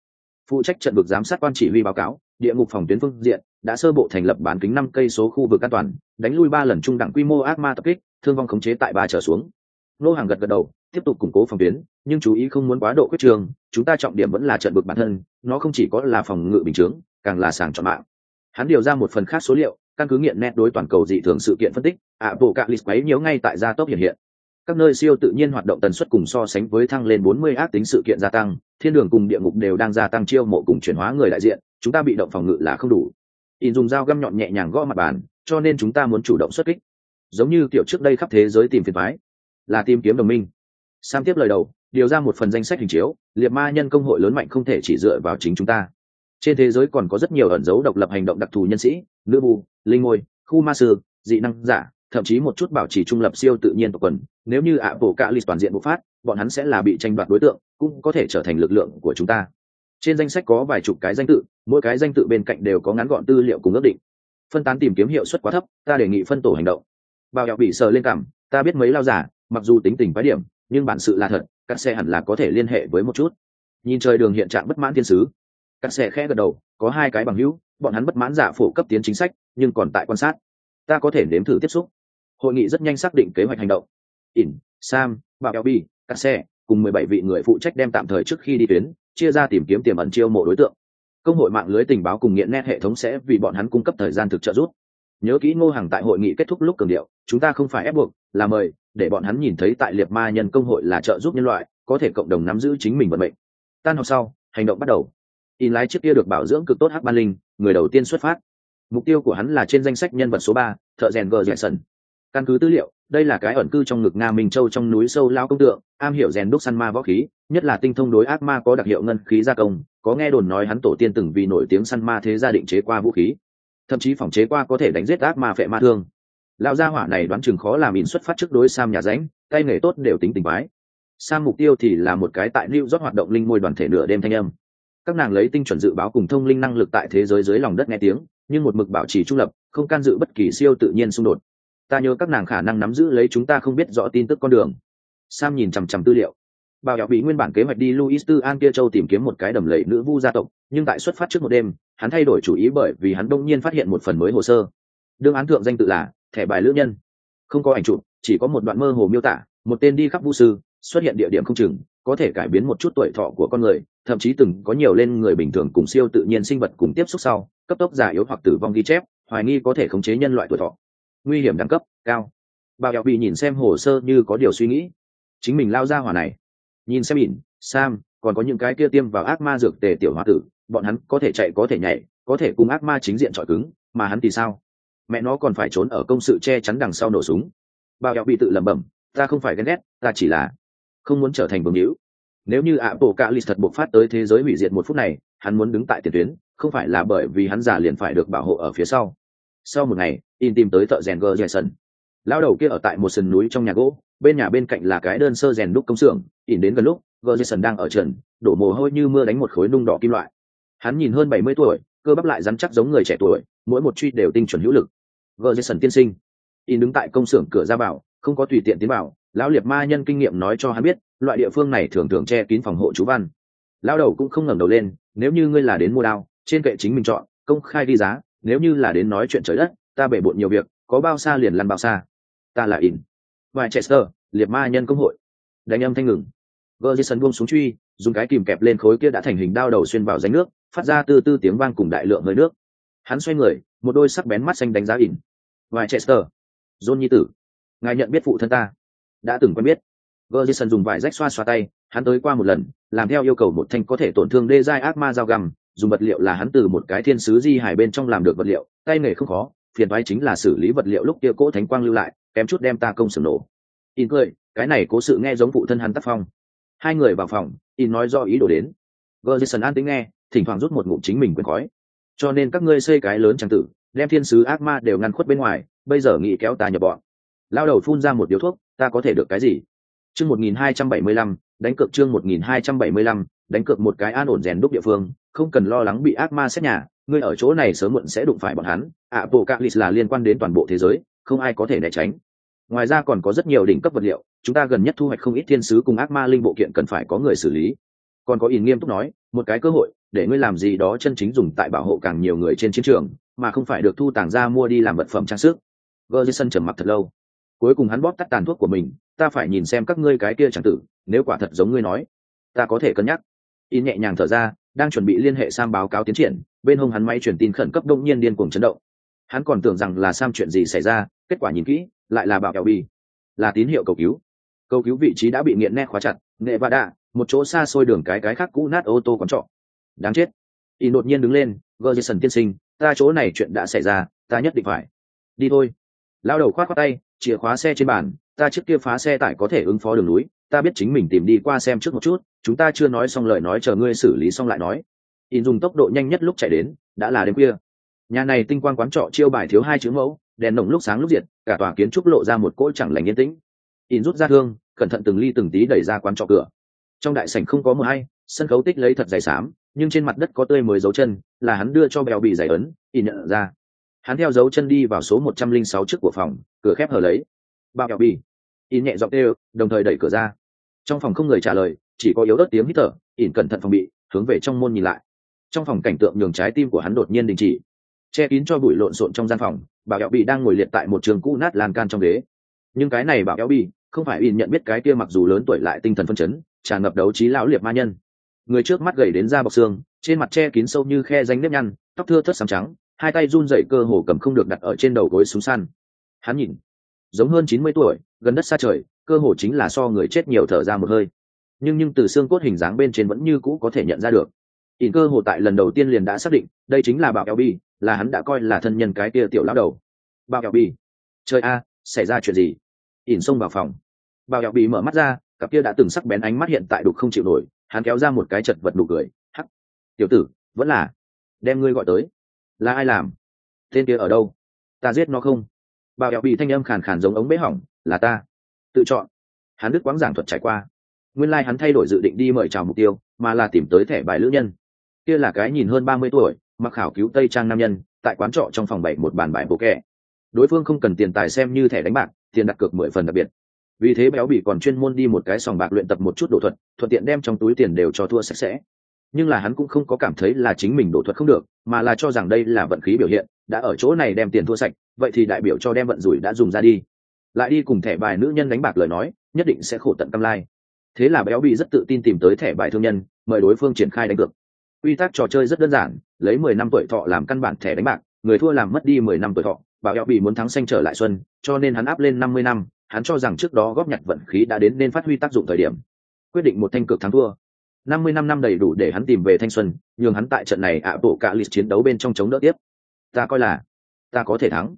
Phụ trách trận vực giám sát quan chỉ huy báo cáo, địa ngục phòng tuyến phương diện đã sơ bộ thành lập bán kính năm cây số khu vực an toàn, đánh lui ba lần trung đẳng quy mô ác ma tập kích, thương vong khống chế tại ba trở xuống nô hàng gật gật đầu, tiếp tục củng cố phòng tuyến, nhưng chú ý không muốn quá độ quyết trường, chúng ta trọng điểm vẫn là trận bực bản thân, nó không chỉ có là phòng ngự bình chướng, càng là sàng chọn mạng. Hắn điều ra một phần khác số liệu, căn cứ nghiện nét đối toàn cầu dị thường sự kiện phân tích ạ bộ cạ lịch quấy nhiễu ngay tại gia tốc hiện hiện. Các nơi siêu tự nhiên hoạt động tần suất cùng so sánh với thăng lên 40 ác tính sự kiện gia tăng, thiên đường cùng địa ngục đều đang gia tăng chiêu mộ cùng chuyển hóa người đại diện, chúng ta bị động phòng ngự là không đủ. In dùng dao găm nhọn nhẹ nhàng gõ mặt bàn, cho nên chúng ta muốn chủ động xuất kích. Giống như kiểu trước đây khắp thế giới tìm phiền thoái là tìm kiếm đồng minh. Sam tiếp lời đầu, điều ra một phần danh sách hình chiếu, liệt ma nhân công hội lớn mạnh không thể chỉ dựa vào chính chúng ta. Trên thế giới còn có rất nhiều ẩn dấu độc lập hành động đặc thù nhân sĩ, nữ bù, linh ngôi, khu ma sư, dị năng giả, thậm chí một chút bảo trì trung lập siêu tự nhiên tộc quần. Nếu như ạ bổ cạ lịch toàn diện bộ phát, bọn hắn sẽ là bị tranh đoạt đối tượng, cũng có thể trở thành lực lượng của chúng ta. Trên danh sách có vài chục cái danh tự, mỗi cái danh tự bên cạnh đều có ngắn gọn tư liệu cùng ước định. Phân tán tìm kiếm hiệu suất quá thấp, ta đề nghị phân tổ hành động. Bao dạo bị sờ lên cảm, ta biết mấy lao giả mặc dù tính tình quái điểm, nhưng bản sự là thật, các xe hẳn là có thể liên hệ với một chút. Nhìn trời đường hiện trạng bất mãn thiên sứ, các xe khẽ gật đầu, có hai cái bằng hữu, bọn hắn bất mãn giả phổ cấp tiến chính sách, nhưng còn tại quan sát. Ta có thể nếm thử tiếp xúc. Hội nghị rất nhanh xác định kế hoạch hành động. Ỉn, sam bảo eo bi, các xe, cùng mười bảy vị người phụ trách đem tạm thời trước khi đi tuyến, chia ra tìm kiếm tiềm ẩn chiêu mộ đối tượng. Công hội mạng lưới tình báo cùng nghiện nét hệ thống sẽ vì bọn hắn cung cấp thời gian thực trợ giúp. Nhớ kỹ ngô hàng tại hội nghị kết thúc lúc cường điệu, chúng ta không phải ép buộc, là mời để bọn hắn nhìn thấy tại liệt ma nhân công hội là trợ giúp nhân loại, có thể cộng đồng nắm giữ chính mình vận mệnh. Tan học sau, hành động bắt đầu. In lái trước kia được bảo dưỡng cực tốt hắc ban linh, người đầu tiên xuất phát. Mục tiêu của hắn là trên danh sách nhân vật số ba, thợ rèn gờ rèn sần căn cứ tư liệu, đây là cái ẩn cư trong ngực nga minh châu trong núi sâu lao công tượng, am hiểu rèn đúc săn ma võ khí, nhất là tinh thông đối ác ma có đặc hiệu ngân khí gia công, có nghe đồn nói hắn tổ tiên từng vì nổi tiếng săn ma thế gia định chế qua vũ khí. Thậm chí phòng chế qua có thể đánh giết ác ma phệ ma thương lão gia hỏa này đoán chừng khó làm in xuất phát trước đối sam nhà ránh tay nghề tốt đều tính tình bái sam mục tiêu thì là một cái tại new york hoạt động linh môi đoàn thể nửa đêm thanh âm. Các nàng lấy tinh chuẩn dự báo cùng thông linh năng lực tại thế giới dưới lòng đất nghe tiếng, nhưng một mực bảo trì trung lập, không can dự bất kỳ siêu tự nhiên xung đột. Ta nhớ các nàng khả năng nắm giữ lấy chúng ta không biết rõ tin tức con đường. Sam nhìn chằm chằm tư liệu. Bảo đạo bị nguyên bản kế hoạch đi luis tư an kia châu tìm kiếm một cái đầm lầy nữ vu gia tộc, nhưng tại xuất phát trước một đêm, hắn thay đổi chủ ý bởi vì hắn đông nhiên phát hiện một phần mới hồ sơ. Đương án thượng danh tự là thẻ bài lữ nhân. Không có ảnh chụp, chỉ có một đoạn mơ hồ miêu tả, một tên đi khắp vũ sư, xuất hiện địa điểm không chừng, có thể cải biến một chút tuổi thọ của con người, thậm chí từng có nhiều lên người bình thường cùng siêu tự nhiên sinh vật cùng tiếp xúc sau, cấp tốc già yếu hoặc tử vong ghi chép, hoài nghi có thể khống chế nhân loại tuổi thọ. Nguy hiểm đẳng cấp, cao. Bà kẹo bị nhìn xem hồ sơ như có điều suy nghĩ. Chính mình lao ra hỏa này. Nhìn xem ỉn sam, còn có những cái kia tiêm vào ác ma dược tề tiểu h tử, bọn hắn có thể chạy có thể nhảy, có thể cùng ác ma chính diện trọi cứng, mà hắn thì sao? Mẹ nó còn phải trốn ở công sự che chắn đằng sau nổ súng. Bao kẹo bị tự lẩm bẩm, ta không phải ghen ghét, ta chỉ là không muốn trở thành bồng hữu. Nếu như ạ bộ cạ lì thật buộc phát tới thế giới hủy diệt một phút này, hắn muốn đứng tại tiền tuyến, không phải là bởi vì hắn già liền phải được bảo hộ ở phía sau. Sau một ngày, in tìm tới thợ rèn gờ jason. Lao đầu kia ở tại một sườn núi trong nhà gỗ, bên nhà bên cạnh là cái đơn sơ rèn đúc công xưởng, in đến gần lúc gờ jason đang ở trần, đổ mồ hôi như mưa đánh một khối nung đỏ kim loại. Hắn nhìn hơn bảy mươi tuổi, cơ bắp lại rắn chắc giống người trẻ tuổi, mỗi một truy đều tinh chuẩn hữu lực vợ dây sần tiên sinh. In đứng tại công xưởng cửa ra vào không có tùy tiện tiến vào. Lão liệt ma nhân kinh nghiệm nói cho hắn biết loại địa phương này thường thường che kín phòng hộ chú văn. Lao đầu cũng không ngẩng đầu lên nếu như ngươi là đến mua đao trên kệ chính mình chọn công khai đi giá nếu như là đến nói chuyện trời đất ta bể bộn nhiều việc có bao xa liền lăn bao xa. Ta là in. Vài sơ, liệt ma nhân công hội. Đánh âm thanh ngừng. Vợ dây sần buông xuống truy dùng cái kìm kẹp lên khối kia đã thành hình đao đầu xuyên vào danh nước phát ra từ từ tiếng vang cùng đại lượng hơi nước. Hắn xoay người một đôi sắc bén mắt xanh đánh giá ỉn vài chester john nhi tử ngài nhận biết phụ thân ta đã từng quen biết Gerson dùng vải rách xoa xoa tay, hắn tới qua một lần, làm theo yêu cầu một thanh có thể tổn thương đê giai ác ma dao găm, dùng vật liệu là hắn từ một cái thiên sứ di hải bên trong làm được vật liệu, tay nghề không khó, phiền toái chính là xử lý vật liệu lúc kia cỗ thánh quang lưu lại, kém chút đem ta công sừng nổ. In cười, cái này cố sự nghe giống phụ thân hắn tác phong. Hai người vào phòng, In nói do ý đồ đến. Gerson an tính nghe, thỉnh thoảng rút một ngụm chính mình quên khói. Cho nên các ngươi xây cái lớn chẳng tử, đem thiên sứ ác ma đều ngăn khuất bên ngoài, bây giờ nghĩ kéo ta nhập bọn. Lao đầu phun ra một điếu thuốc, ta có thể được cái gì? Chương 1275, đánh cược chương 1275, đánh cược một cái an ổn rèn đúc địa phương, không cần lo lắng bị ác ma xét nhà, ngươi ở chỗ này sớm muộn sẽ đụng phải bọn hắn, Apocalypse là liên quan đến toàn bộ thế giới, không ai có thể né tránh. Ngoài ra còn có rất nhiều đỉnh cấp vật liệu, chúng ta gần nhất thu hoạch không ít thiên sứ cùng ác ma linh bộ kiện cần phải có người xử lý. Còn có ỉn nghiêm túc nói, một cái cơ hội, để ngươi làm gì đó chân chính dùng tại bảo hộ càng nhiều người trên chiến trường, mà không phải được thu tàng ra mua đi làm vật phẩm trang sức. Gerson trầm mặc thật lâu. Cuối cùng hắn bóp tắt tàn thuốc của mình, ta phải nhìn xem các ngươi cái kia chẳng tử nếu quả thật giống ngươi nói ta có thể cân nhắc. In nhẹ nhàng thở ra đang chuẩn bị liên hệ sam báo cáo tiến triển bên hông hắn máy truyền tin khẩn cấp đông nhiên điên cuồng chấn động. Hắn còn tưởng rằng là sam chuyện gì xảy ra kết quả nhìn kỹ lại là bảo kẹo bi là tín hiệu cầu cứu. Cầu cứu vị trí đã bị nghiện nét khóa chặt nghệ và đạ một chỗ xa xôi đường cái cái khác cũ nát ô tô quán trọ. Đáng chết. In đột nhiên đứng lên gờ jason tiên sinh ta chỗ này chuyện đã xảy ra, ta nhất định phải. Đi thôi. Lao đầu khoát khoát tay, chìa khóa xe trên bàn, ta trước kia phá xe tải có thể ứng phó đường núi, ta biết chính mình tìm đi qua xem trước một chút, chúng ta chưa nói xong lời nói chờ ngươi xử lý xong lại nói. In dùng tốc độ nhanh nhất lúc chạy đến, đã là đêm khuya. Nhà này tinh quang quán trọ chiêu bài thiếu hai chữ mẫu, đèn nồng lúc sáng lúc diệt, cả tòa kiến trúc lộ ra một cỗ chẳng lành yên tĩnh. In rút ra thương, cẩn thận từng ly từng tí đẩy ra quán trọ cửa. Trong đại sảnh không có mờ hay, sân khấu tích lấy thật dày xám nhưng trên mặt đất có tươi mới dấu chân, là hắn đưa cho bèo bị giải ấn ỉ nhận ra. Hắn theo dấu chân đi vào số một trăm linh sáu trước của phòng, cửa khép hở lấy. Bao béo bị ỉ nhẹ giọng kêu, đồng thời đẩy cửa ra. Trong phòng không người trả lời, chỉ có yếu ớt tiếng hít thở in cẩn thận phòng bị, hướng về trong môn nhìn lại. Trong phòng cảnh tượng nhường trái tim của hắn đột nhiên đình chỉ. Che kín cho bụi lộn xộn trong gian phòng bảo kẹo bị đang ngồi liệt tại một trường cũ nát lan can trong ghế. Nhưng cái này bảo kẹo bị không phải in nhận biết cái kia mặc dù lớn tuổi lại tinh thần phân chấn, tràn ngập đấu trí lão liệt ma nhân người trước mắt gầy đến da bọc xương, trên mặt che kín sâu như khe danh nếp nhăn, tóc thưa thớt sáng trắng, hai tay run dậy cơ hồ cầm không được đặt ở trên đầu gối súng săn. Hắn nhìn, giống hơn chín mươi tuổi, gần đất xa trời, cơ hồ chính là so người chết nhiều thở ra một hơi. Nhưng nhưng từ xương cốt hình dáng bên trên vẫn như cũ có thể nhận ra được. Ỉn cơ hồ tại lần đầu tiên liền đã xác định, đây chính là bảo eo bi, là hắn đã coi là thân nhân cái kia tiểu lão đầu. Bảo eo bi. Trời a, xảy ra chuyện gì? Ỉn xông vào phòng. Bảo eo bi mở mắt ra, cặp kia đã từng sắc bén ánh mắt hiện tại đục không chịu nổi hắn kéo ra một cái chật vật nụ cười, hắc, tiểu tử, vẫn là đem ngươi gọi tới. Là ai làm? Tên kia ở đâu? Ta giết nó không? Bảo ẹo bị thanh âm khàn khàn giống ống bế hỏng, là ta. Tự chọn. Hắn đức quáng giảng thuật trải qua. Nguyên lai、like、hắn thay đổi dự định đi mời chào mục tiêu, mà là tìm tới thẻ bài lữ nhân. Kia là cái nhìn hơn ba mươi tuổi, mặc khảo cứu tây trang nam nhân, tại quán trọ trong phòng bảy một bàn bài bộ kẹ. Đối phương không cần tiền tài xem như thẻ đánh bạc, tiền đặt cược mười phần đặc biệt vì thế béo bị còn chuyên môn đi một cái sòng bạc luyện tập một chút đổ thuật, thuận tiện đem trong túi tiền đều cho thua sạch sẽ. Nhưng là hắn cũng không có cảm thấy là chính mình đổ thuật không được, mà là cho rằng đây là vận khí biểu hiện, đã ở chỗ này đem tiền thua sạch, vậy thì đại biểu cho đem vận rủi đã dùng ra đi. Lại đi cùng thẻ bài nữ nhân đánh bạc lời nói, nhất định sẽ khổ tận tâm lai. Thế là béo bị rất tự tin tìm tới thẻ bài thương nhân, mời đối phương triển khai đánh cược. Quy tắc trò chơi rất đơn giản, lấy mười năm tuổi thọ làm căn bản thẻ đánh bạc, người thua làm mất đi mười năm tuổi thọ, bảo béo bị muốn thắng xanh trở lại xuân, cho nên hắn áp lên năm mươi năm hắn cho rằng trước đó góp nhặt vận khí đã đến nên phát huy tác dụng thời điểm. Quyết định một thanh cực thắng thua. Năm mươi năm năm đầy đủ để hắn tìm về thanh xuân, nhường hắn tại trận này ạ bộ cả lịch chiến đấu bên trong chống đỡ tiếp. Ta coi là, ta có thể thắng.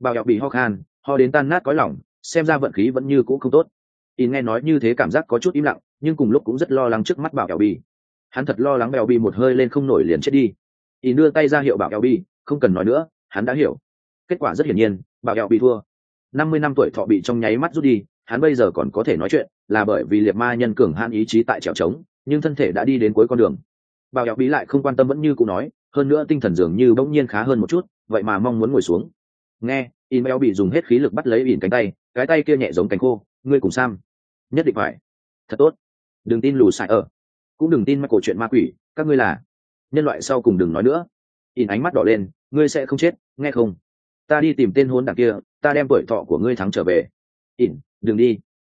Bảo béo bị ho khan, ho đến tan nát cõi lòng, xem ra vận khí vẫn như cũ không tốt. In nghe nói như thế cảm giác có chút im lặng, nhưng cùng lúc cũng rất lo lắng trước mắt bảo kẹo bi. Hắn thật lo lắng bèo bi một hơi lên không nổi liền chết đi. In đưa tay ra hiệu bảo kẹo bi, không cần nói nữa, hắn đã hiểu. Kết quả rất hiển nhiên, bảo kẹo bi thua năm mươi năm tuổi thọ bị trong nháy mắt rút đi, hắn bây giờ còn có thể nói chuyện, là bởi vì liệt ma nhân cường han ý chí tại trèo trống, nhưng thân thể đã đi đến cuối con đường. Bao dẻo bí lại không quan tâm vẫn như cụ nói, hơn nữa tinh thần dường như bỗng nhiên khá hơn một chút, vậy mà mong muốn ngồi xuống. Nghe in béo bị dùng hết khí lực bắt lấy ỉn cánh tay, cái tay kia nhẹ giống cánh khô, ngươi cùng sam, nhất định phải. Thật tốt. Đừng tin lù xài ở. Cũng đừng tin mắc cổ chuyện ma quỷ, các ngươi là nhân loại sau cùng đừng nói nữa. In ánh mắt đỏ lên, ngươi sẽ không chết, nghe không? Ta đi tìm tên hôn đằng kia ta đem tuổi thọ của ngươi thắng trở về. In đừng đi.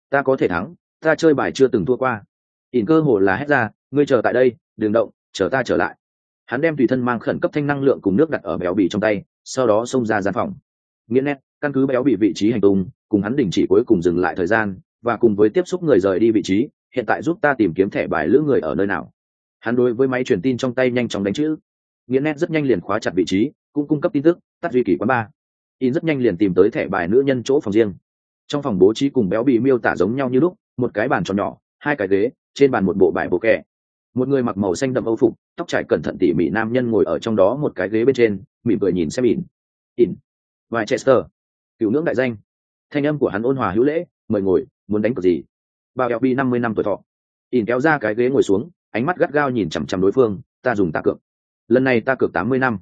Ta có thể thắng, ta chơi bài chưa từng thua qua. In cơ hồ là hét ra, ngươi chờ tại đây, đừng động, chờ ta trở lại. Hắn đem tùy thân mang khẩn cấp thanh năng lượng cùng nước đặt ở béo bì trong tay, sau đó xông ra gian phòng. Nghĩa nét, căn cứ béo bì vị trí hành tung, cùng hắn đình chỉ cuối cùng dừng lại thời gian, và cùng với tiếp xúc người rời đi vị trí, hiện tại giúp ta tìm kiếm thẻ bài lữ người ở nơi nào. Hắn đối với máy truyền tin trong tay nhanh chóng đánh chữ. Nghĩa nét rất nhanh liền khóa chặt vị trí, cũng cung cấp tin tức, tắt duy kỳ quán ba in rất nhanh liền tìm tới thẻ bài nữ nhân chỗ phòng riêng. Trong phòng bố trí cùng béo bị miêu tả giống nhau như lúc, một cái bàn tròn nhỏ, hai cái ghế, trên bàn một bộ bài bộ kẻ một người mặc màu xanh đậm âu phục, tóc trải cẩn thận tỉ mỉ nam nhân ngồi ở trong đó một cái ghế bên trên, mỉm cười nhìn xem ỉn ỉn vài chester cựu ngưỡng đại danh. Thanh âm của hắn ôn hòa hữu lễ, mời ngồi, muốn đánh cược gì? Bao eo bi năm mươi năm tuổi thọ. Ỉn kéo ra cái ghế ngồi xuống, ánh mắt gắt gao nhìn chằm chằm đối phương, ta dùng ta cược. Lần này ta cược tám mươi năm.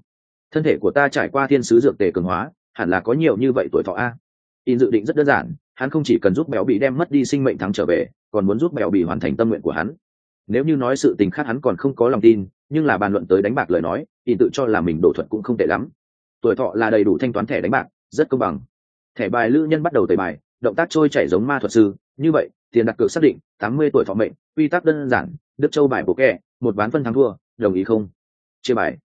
Thân thể của ta trải qua thiên sứ dược tề cường hóa hẳn là có nhiều như vậy tuổi thọ a. In dự định rất đơn giản, hắn không chỉ cần giúp béo bị đem mất đi sinh mệnh thắng trở về, còn muốn giúp béo bị hoàn thành tâm nguyện của hắn. Nếu như nói sự tình khác hắn còn không có lòng tin, nhưng là bàn luận tới đánh bạc lời nói, in tự cho là mình đổ thuật cũng không tệ lắm. Tuổi thọ là đầy đủ thanh toán thẻ đánh bạc, rất công bằng. Thẻ bài lữ nhân bắt đầu tẩy bài, động tác trôi chảy giống ma thuật sư. Như vậy, tiền đặt cược xác định, tám mươi tuổi thọ mệnh, quy tắc đơn giản, đức châu bài bộ kẹ, một ván phân thắng thua, đồng ý không? Chia bài.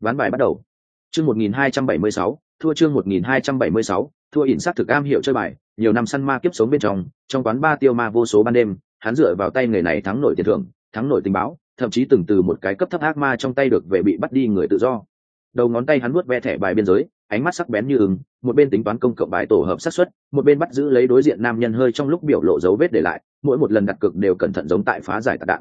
Ván bài bắt đầu. Chương một nghìn hai trăm bảy mươi sáu thua chương một nghìn hai trăm bảy mươi sáu thua ỉn sát thực am hiệu chơi bài nhiều năm săn ma kiếp sống bên trong trong quán ba tiêu ma vô số ban đêm hắn dựa vào tay người này thắng nổi tiền thưởng thắng nổi tình báo thậm chí từng từ một cái cấp thấp ác ma trong tay được về bị bắt đi người tự do. Đầu ngón tay hắn vuốt ve thẻ bài biên giới ánh mắt sắc bén như ưng, một bên tính toán công cộng bài tổ hợp xác suất một bên bắt giữ lấy đối diện nam nhân hơi trong lúc biểu lộ dấu vết để lại mỗi một lần đặt cược đều cẩn thận giống tại phá giải tạc đạn.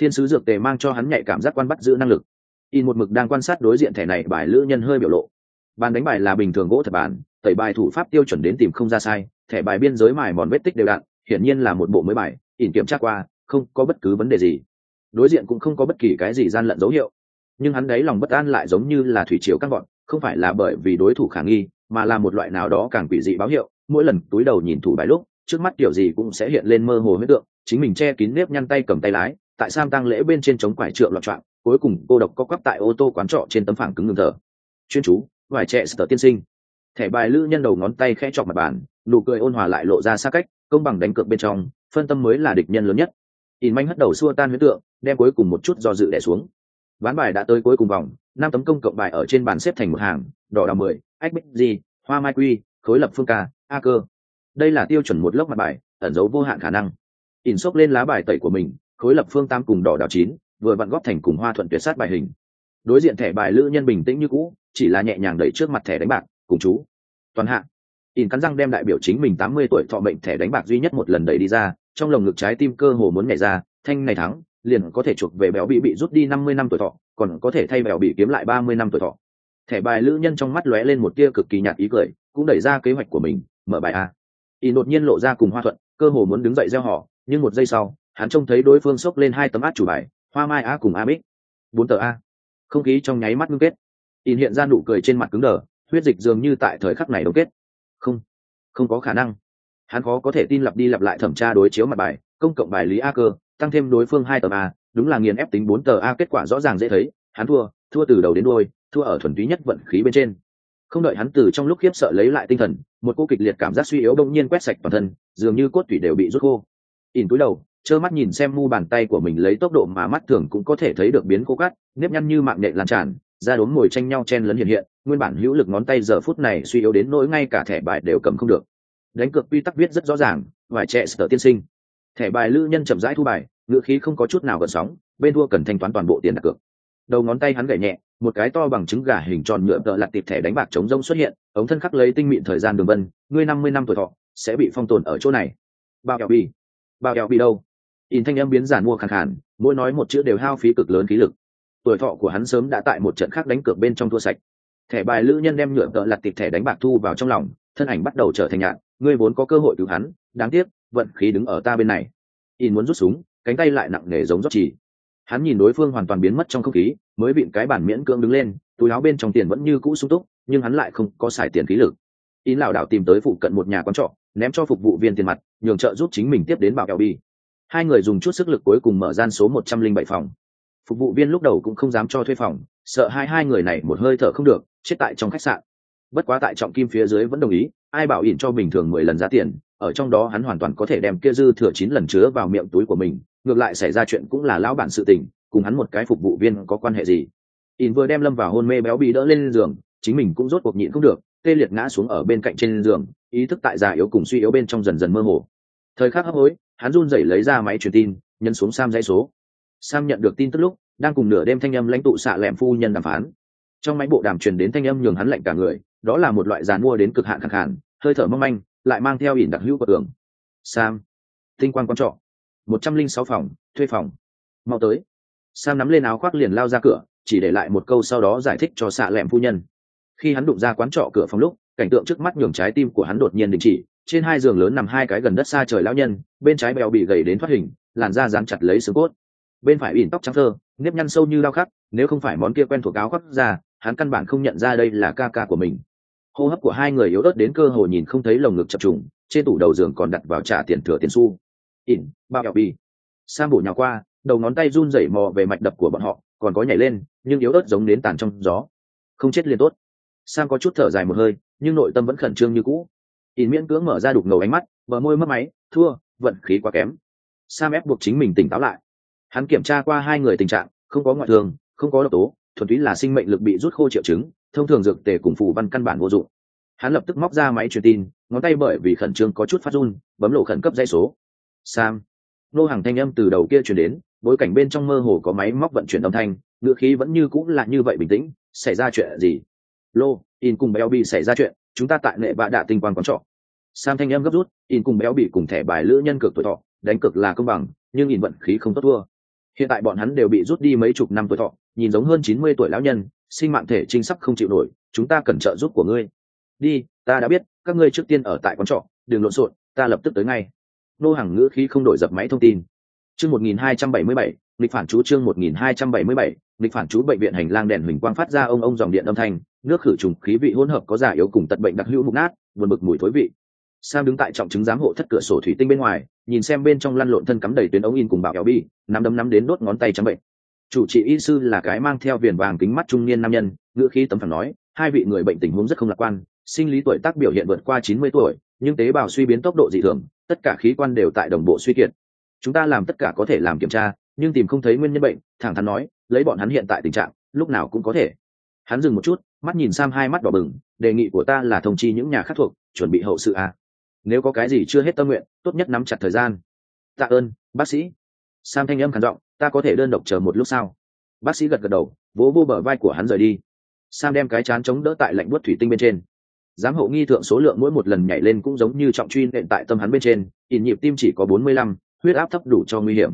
Thiên sứ dược tề mang cho hắn nhạy cảm giác quan bắt giữ năng lực. In một mực đang quan sát đối diện thẻ này bài lữ nhân hơi biểu lộ bàn đánh bài là bình thường gỗ thật bàn tẩy bài thủ pháp tiêu chuẩn đến tìm không ra sai thẻ bài biên giới mài mòn vết tích đều đặn hiển nhiên là một bộ mới bài in kiểm tra qua không có bất cứ vấn đề gì. Đối diện cũng không có bất kỳ cái gì gian lận dấu hiệu. Nhưng hắn đấy lòng bất an lại giống như là thủy triều căng gọn không phải là bởi vì đối thủ khả nghi mà là một loại nào đó càng quỷ dị báo hiệu mỗi lần túi đầu nhìn thủ bài lúc trước mắt kiểu gì cũng sẽ hiện lên mơ hồ huyết tượng chính mình che kín nếp nhăn tay cầm tay lái tại sam tăng lễ bên trên chống quải trượng loạn trạng, cuối cùng cô độc có quắp tại ô tô quán trọ trên tấm phẳng cứng ngừng thở. Chuyên chú vải trẻ sở tiên sinh. Thẻ bài lữ nhân đầu ngón tay khẽ chọc mặt bàn, nụ cười ôn hòa lại lộ ra xa cách, công bằng đánh cược bên trong, phân tâm mới là địch nhân lớn nhất. In manh hất đầu xua tan huyết tượng, đem cuối cùng một chút do dự đẻ xuống. Ván bài đã tới cuối cùng vòng, năm tấm công cộng bài ở trên bàn xếp thành một hàng, đỏ đào mười, ách bích di, hoa mai quy, khối lập phương ca, a cơ. Đây là tiêu chuẩn một lốc mặt bài, ẩn dấu vô hạn khả năng. Ỉn xốc lên lá bài tẩy của mình, khối lập phương tam cùng đỏ đào chín, vừa vặn góp thành cùng hoa thuận tuyệt sát bài hình đối diện thẻ bài lữ nhân bình tĩnh như cũ, chỉ là nhẹ nhàng đẩy trước mặt thẻ đánh bạc, cùng chú. Toàn hạ. In cắn răng đem đại biểu chính mình tám mươi tuổi thọ mệnh thẻ đánh bạc duy nhất một lần đẩy đi ra, trong lồng ngực trái tim cơ hồ muốn nhảy ra, thanh này thắng, liền có thể chuộc về béo bị bị rút đi năm mươi năm tuổi thọ, còn có thể thay béo bị kiếm lại ba mươi năm tuổi thọ. Thẻ bài lữ nhân trong mắt lóe lên một tia cực kỳ nhạt ý cười, cũng đẩy ra kế hoạch của mình, mở bài a. In đột nhiên lộ ra cùng hoa thuận, cơ hồ muốn đứng dậy gieo họ, nhưng một giây sau, hắn trông thấy đối phương xốc lên hai tấm át chủ bài, hoa mai a cùng a bích. Bốn tờ a không khí trong nháy mắt ngưng kết. In hiện ra nụ cười trên mặt cứng đờ, huyết dịch dường như tại thời khắc này đông kết. Không không có khả năng. Hắn khó có thể tin lặp đi lặp lại thẩm tra đối chiếu mặt bài, công cộng bài lý a cơ, tăng thêm đối phương hai tờ a, đúng là nghiền ép tính bốn tờ a, kết quả rõ ràng dễ thấy, hắn thua thua từ đầu đến đôi thua ở thuần túy nhất vận khí bên trên. Không đợi hắn từ trong lúc khiếp sợ lấy lại tinh thần, một cô kịch liệt cảm giác suy yếu đông nhiên quét sạch toàn thân, dường như cốt tủy đều bị rút khô. Ỉn túi đầu trơ mắt nhìn xem mu bàn tay của mình lấy tốc độ mà mắt thường cũng có thể thấy được biến cố cắt nếp nhăn như mạng nhện lan tràn ra đốm ngồi tranh nhau chen lấn hiện hiện, nguyên bản hữu lực ngón tay giờ phút này suy yếu đến nỗi ngay cả thẻ bài đều cầm không được. Đánh cược quy tắc viết rất rõ ràng, vài trẻ sở tiên sinh. Thẻ bài lữ nhân chậm rãi thu bài ngựa khí không có chút nào gợn sóng, bên thua cần thanh toán toàn bộ tiền đặt cược. Đầu ngón tay hắn gảy nhẹ, một cái to bằng trứng gà hình tròn nhựa tợ lặt tịp thẻ đánh bạc chống rông xuất hiện, ống thân khắc lấy tinh mịn thời gian đường vân, ngươi năm mươi năm tuổi thọ, sẽ bị phong tồn ở chỗ này. Bao kẹo bi. Bao kẹo bi đâu? In thanh âm biến giản mua khẳng khản mỗi nói một chữ đều hao phí cực lớn khí lực. Tuổi thọ của hắn sớm đã tại một trận khác đánh cược bên trong thua sạch. Thẻ bài lữ nhân đem nhựa tợ lặt tịp thẻ đánh bạc thu vào trong lòng, thân ảnh bắt đầu trở thành nhạn. Ngươi vốn có cơ hội cứu hắn, đáng tiếc, vận khí đứng ở ta bên này. In muốn rút súng, cánh tay lại nặng nề giống rót chỉ hắn nhìn đối phương hoàn toàn biến mất trong không khí, mới vịn cái bản miễn cưỡng đứng lên, túi áo bên trong tiền vẫn như cũ sung túc, nhưng hắn lại không có xài tiền khí lực. In lảo đảo tìm tới phụ cận một nhà quán trọ, ném cho phục vụ viên tiền mặt, nhường trợ giúp chính mình tiếp đến bảo kẹo bi hai người dùng chút sức lực cuối cùng mở gian số một trăm linh bảy phòng. Phục vụ viên lúc đầu cũng không dám cho thuê phòng, sợ hai hai người này một hơi thở không được, chết tại trong khách sạn. Bất quá tại trọng kim phía dưới vẫn đồng ý, ai bảo ỉn cho bình thường mười lần giá tiền, ở trong đó hắn hoàn toàn có thể đem kia dư thừa chín lần chứa vào miệng túi của mình, ngược lại xảy ra chuyện cũng là lão bản sự tình, cùng hắn một cái phục vụ viên có quan hệ gì. Ỉn vừa đem lâm vào hôn mê béo bị đỡ lên giường, chính mình cũng rốt cuộc nhịn không được, tê liệt ngã xuống ở bên cạnh trên giường, ý thức tại già yếu cùng suy yếu bên trong dần dần mơ hồ. Thời khắc hấp hối hắn run rẩy lấy ra máy truyền tin, nhấn xuống sam dãy số. Sam nhận được tin tức lúc, đang cùng nửa đêm thanh âm lãnh tụ xạ lẹm phu nhân đàm phán. Trong máy bộ đàm truyền đến thanh âm nhường hắn lạnh cả người, đó là một loại giàn mua đến cực hạn khẳng khản hơi thở mong manh, lại mang theo ỉn đặc hữu của tường. Sam, tinh quang quan trọ. Một trăm linh sáu phòng, thuê phòng. Mau tới. Sam nắm lên áo khoác liền lao ra cửa, chỉ để lại một câu sau đó giải thích cho xạ lẹm phu nhân. Khi hắn đụng ra quán trọ cửa phòng lúc, cảnh tượng trước mắt nhường trái tim của hắn đột nhiên đình chỉ trên hai giường lớn nằm hai cái gần đất xa trời lão nhân, bên trái bèo bị gầy đến thoát hình, làn da dán chặt lấy xương cốt. Bên phải ỉn tóc trắng thơ, nếp nhăn sâu như lao khắc, nếu không phải món kia quen thuộc áo khoác ra, hắn căn bản không nhận ra đây là ca ca của mình. Hô hấp của hai người yếu ớt đến cơ hồ nhìn không thấy lồng ngực chập trùng, trên tủ đầu giường còn đặt vào trả tiền thừa tiền xu. Ỉn, bao kẹo bi sam bổ nhào qua, đầu ngón tay run rẩy mò về mạch đập của bọn họ, còn có nhảy lên, nhưng yếu ớt giống đến tàn trong gió. Không chết liền tốt. Sam có chút thở dài một hơi, nhưng nội tâm vẫn khẩn trương như cũ ỉn miễn cưỡng mở ra đục ngầu ánh mắt, bờ môi mất máy, thua, vận khí quá kém. Sam ép buộc chính mình tỉnh táo lại. Hắn kiểm tra qua hai người tình trạng, không có ngoại thương, không có độc tố, thuần túy là sinh mệnh lực bị rút khô triệu chứng, thông thường dược tề cùng phù văn căn bản vô dụng. Hắn lập tức móc ra máy truyền tin, ngón tay bởi vì khẩn trương có chút phát run, bấm lộ khẩn cấp dây số. Sam. Nô hàng thanh âm từ đầu kia chuyển đến, bối cảnh bên trong mơ hồ có máy móc vận chuyển âm thanh ngựa khí vẫn như cũng là như vậy bình tĩnh, xảy ra chuyện gì? Lô in cùng béo bị xảy ra chuyện, chúng ta tại nệ bạ đạ tinh quan quán trọ. Sam thanh em gấp rút, in cùng béo bị cùng thẻ bài lữ nhân cực tuổi thọ, đánh cực là công bằng, nhưng in vận khí không tốt thua. Hiện tại bọn hắn đều bị rút đi mấy chục năm tuổi thọ, nhìn giống hơn chín mươi tuổi lão nhân, sinh mạng thể trinh sắp không chịu nổi, chúng ta cần trợ giúp của ngươi. Đi, ta đã biết, các ngươi trước tiên ở tại quán trọ, đừng lộn xộn, ta lập tức tới ngay. Nô hàng ngữ khí không đổi dập máy thông tin. Chương một nghìn hai trăm bảy mươi bảy lịch phản chú chương một nghìn hai trăm bảy mươi bảy lịch phản chú bệnh viện hành lang đèn huỳnh quang phát ra ông ông dòng điện âm thanh nước khử trùng khí vị hỗn hợp có giả yếu cùng tật bệnh đặc hữu mục nát, buồn bực mùi thối vị. Sam đứng tại trọng chứng giám hộ thất cửa sổ thủy tinh bên ngoài, nhìn xem bên trong lăn lộn thân cắm đầy tuyến ống in cùng bảo kéo bi, nắm đấm nắm đến đốt ngón tay trắng bệnh. Chủ trị y sư là cái mang theo viền vàng kính mắt trung niên nam nhân, ngữ khí tấm phẳng nói, hai vị người bệnh tình huống rất không lạc quan, sinh lý tuổi tác biểu hiện vượt qua chín mươi tuổi, nhưng tế bào suy biến tốc độ dị thường, tất cả khí quan đều tại đồng bộ suy kiệt. Chúng ta làm tất cả có thể làm kiểm tra, nhưng tìm không thấy nguyên nhân bệnh, thẳng thắn nói, lấy bọn hắn hiện tại tình trạng, lúc nào cũng có thể. Hắn dừng một chút mắt nhìn Sam hai mắt đỏ bừng, đề nghị của ta là thông chi những nhà khác thuộc, chuẩn bị hậu sự à. nếu có cái gì chưa hết tâm nguyện, tốt nhất nắm chặt thời gian. Tạ ơn, bác sĩ. Sam thanh âm khản giọng, ta có thể đơn độc chờ một lúc sau. Bác sĩ gật gật đầu, vỗ vô bờ vai của hắn rời đi. Sam đem cái chán chống đỡ tại lạnh buốt thủy tinh bên trên. Giám hộ nghi thượng số lượng mỗi một lần nhảy lên cũng giống như trọng truy nện tại tâm hắn bên trên ỉn nhịp tim chỉ có bốn mươi lăm, huyết áp thấp đủ cho nguy hiểm.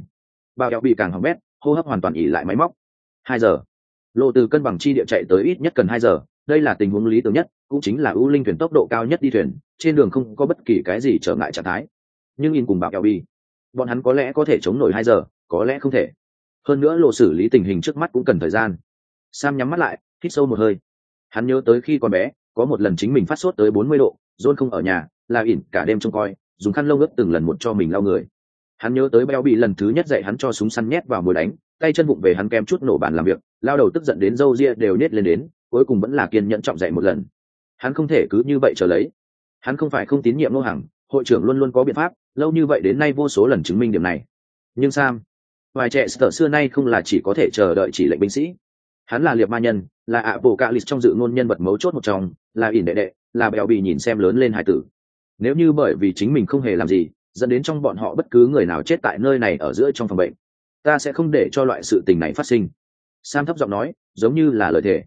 Bao kẹo bị càng hỏng bét, hô hấp hoàn toàn ỉ lại máy móc. Hai giờ lộ từ cân bằng chi địa chạy tới ít nhất cần hai giờ, đây là tình huống lý tưởng nhất, cũng chính là ưu linh thuyền tốc độ cao nhất đi thuyền, trên đường không có bất kỳ cái gì trở ngại trạng thái. Nhưng in cùng bảo kẹo bi, bọn hắn có lẽ có thể chống nổi hai giờ, có lẽ không thể. Hơn nữa lộ xử lý tình hình trước mắt cũng cần thời gian. Sam nhắm mắt lại, hít sâu một hơi. Hắn nhớ tới khi còn bé, có một lần chính mình phát sốt tới bốn mươi độ john không ở nhà, là ỉn cả đêm trông coi, dùng khăn lông ướt từng lần một cho mình lau người hắn nhớ tới béo bị lần thứ nhất dạy hắn cho súng săn nhét vào mồi đánh, tay chân bụng về hắn kem chút nổ bàn làm việc, lao đầu tức giận đến râu ria đều nết lên đến, cuối cùng vẫn là kiên nhẫn trọng dạy một lần. Hắn không thể cứ như vậy trở lấy. Hắn không phải không tín nhiệm nô hàng hội trưởng luôn luôn có biện pháp, lâu như vậy đến nay vô số lần chứng minh điểm này. Nhưng sam, vài trẻ sở xưa nay không là chỉ có thể chờ đợi chỉ lệnh binh sĩ. Hắn là liệt ma nhân, là ạ bộ cạ lịch trong dự ngôn nhân vật mấu chốt một trong, là ỉn đệ đệ, là bèo bì nhìn xem lớn lên hải tử. Nếu như bởi vì chính mình không hề làm gì dẫn đến trong bọn họ bất cứ người nào chết tại nơi này ở giữa trong phòng bệnh. Ta sẽ không để cho loại sự tình này phát sinh. Sam thấp giọng nói, giống như là lời thề.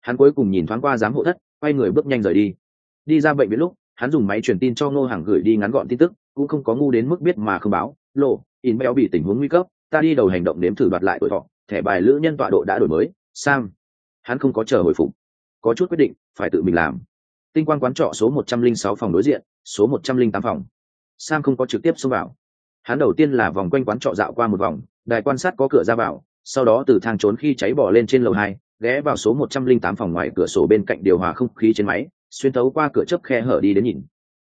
Hắn cuối cùng nhìn thoáng qua giám hộ thất, quay người bước nhanh rời đi. Đi ra bệnh viện lúc, hắn dùng máy truyền tin cho ngô hàng gửi đi ngắn gọn tin tức, cũng không có ngu đến mức biết mà không báo, lộ in béo bị tình huống nguy cấp, ta đi đầu hành động nếm thử đoạt lại tuổi thọ, thẻ bài lữ nhân tọa độ đã đổi mới, sam. Hắn không có chờ hồi phục, có chút quyết định, phải tự mình làm. Tinh quan quán trọ số một trăm linh sáu phòng đối diện, số một trăm linh tám phòng sam không có trực tiếp xông vào. Hắn đầu tiên là vòng quanh quán trọ dạo qua một vòng, đài quan sát có cửa ra vào, sau đó từ thang trốn khi cháy bỏ lên trên lầu hai, ghé vào số một trăm linh tám phòng ngoài cửa sổ bên cạnh điều hòa không khí trên máy, xuyên thấu qua cửa chớp khe hở đi đến nhìn.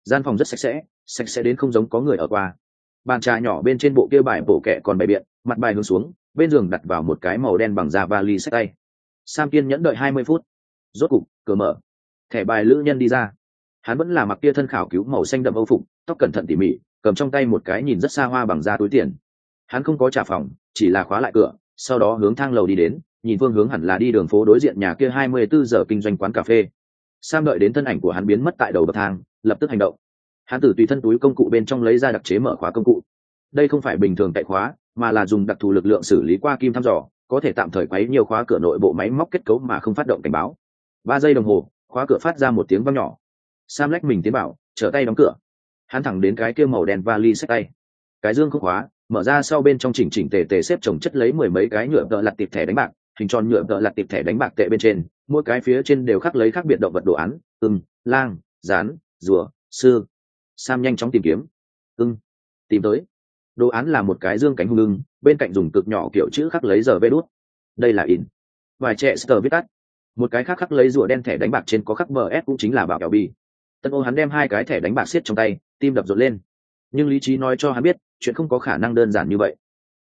Gian phòng rất sạch sẽ sạch sẽ đến không giống có người ở qua. Bàn trà nhỏ bên trên bộ kia bài bổ kẹ còn bày biện, mặt bài hướng xuống, bên giường đặt vào một cái màu đen bằng da vali sách tay. Sam kiên nhẫn đợi hai mươi phút. Rốt cục, cửa mở. Thẻ bài lữ nhân đi ra hắn vẫn là mặc kia thân khảo cứu màu xanh đậm âu phục, tóc cẩn thận tỉ mỉ, cầm trong tay một cái nhìn rất xa hoa bằng da túi tiền. Hắn không có trả phòng, chỉ là khóa lại cửa, sau đó hướng thang lầu đi đến, nhìn phương hướng hẳn là đi đường phố đối diện nhà kia hai mươi bốn giờ kinh doanh quán cà phê. Sam đợi đến thân ảnh của hắn biến mất tại đầu bậc thang, lập tức hành động. Hắn từ tùy thân túi công cụ bên trong lấy ra đặc chế mở khóa công cụ. Đây không phải bình thường tại khóa, mà là dùng đặc thù lực lượng xử lý qua kim thăm dò, có thể tạm thời quấy nhiều khóa cửa nội bộ máy móc kết cấu mà không phát động cảnh báo. Ba giây đồng hồ, khóa cửa phát ra một tiếng vang nhỏ sam lách mình tiến bảo, trở tay đóng cửa. Hắn thẳng đến cái kia màu đen vali xách tay. Cái dương không khóa mở ra sau bên trong chỉnh chỉnh tề tề xếp trồng chất lấy mười mấy cái nhựa tợ lặt tịp thẻ đánh bạc, hình tròn nhựa tợ lặt tịp thẻ đánh bạc tệ bên trên, mỗi cái phía trên đều khắc lấy khác biệt động vật đồ án, ưng, lang, rán, rùa, sư. Sam nhanh chóng tìm kiếm. Ưng, tìm tới. Đồ án là một cái dương cánh hung ưng, bên cạnh dùng cực nhỏ kiểu chữ khắc lấy giờ vê đốt đây là in. Vài trẻ sờ viết tắt một cái khác khắc lấy rùa đen thẻ đánh bạc trên có khắc ms cũng chính là bảo kẹo bi tân ô hắn đem hai cái thẻ đánh bạc xiết trong tay, tim đập rộn lên. Nhưng lý trí nói cho hắn biết, chuyện không có khả năng đơn giản như vậy.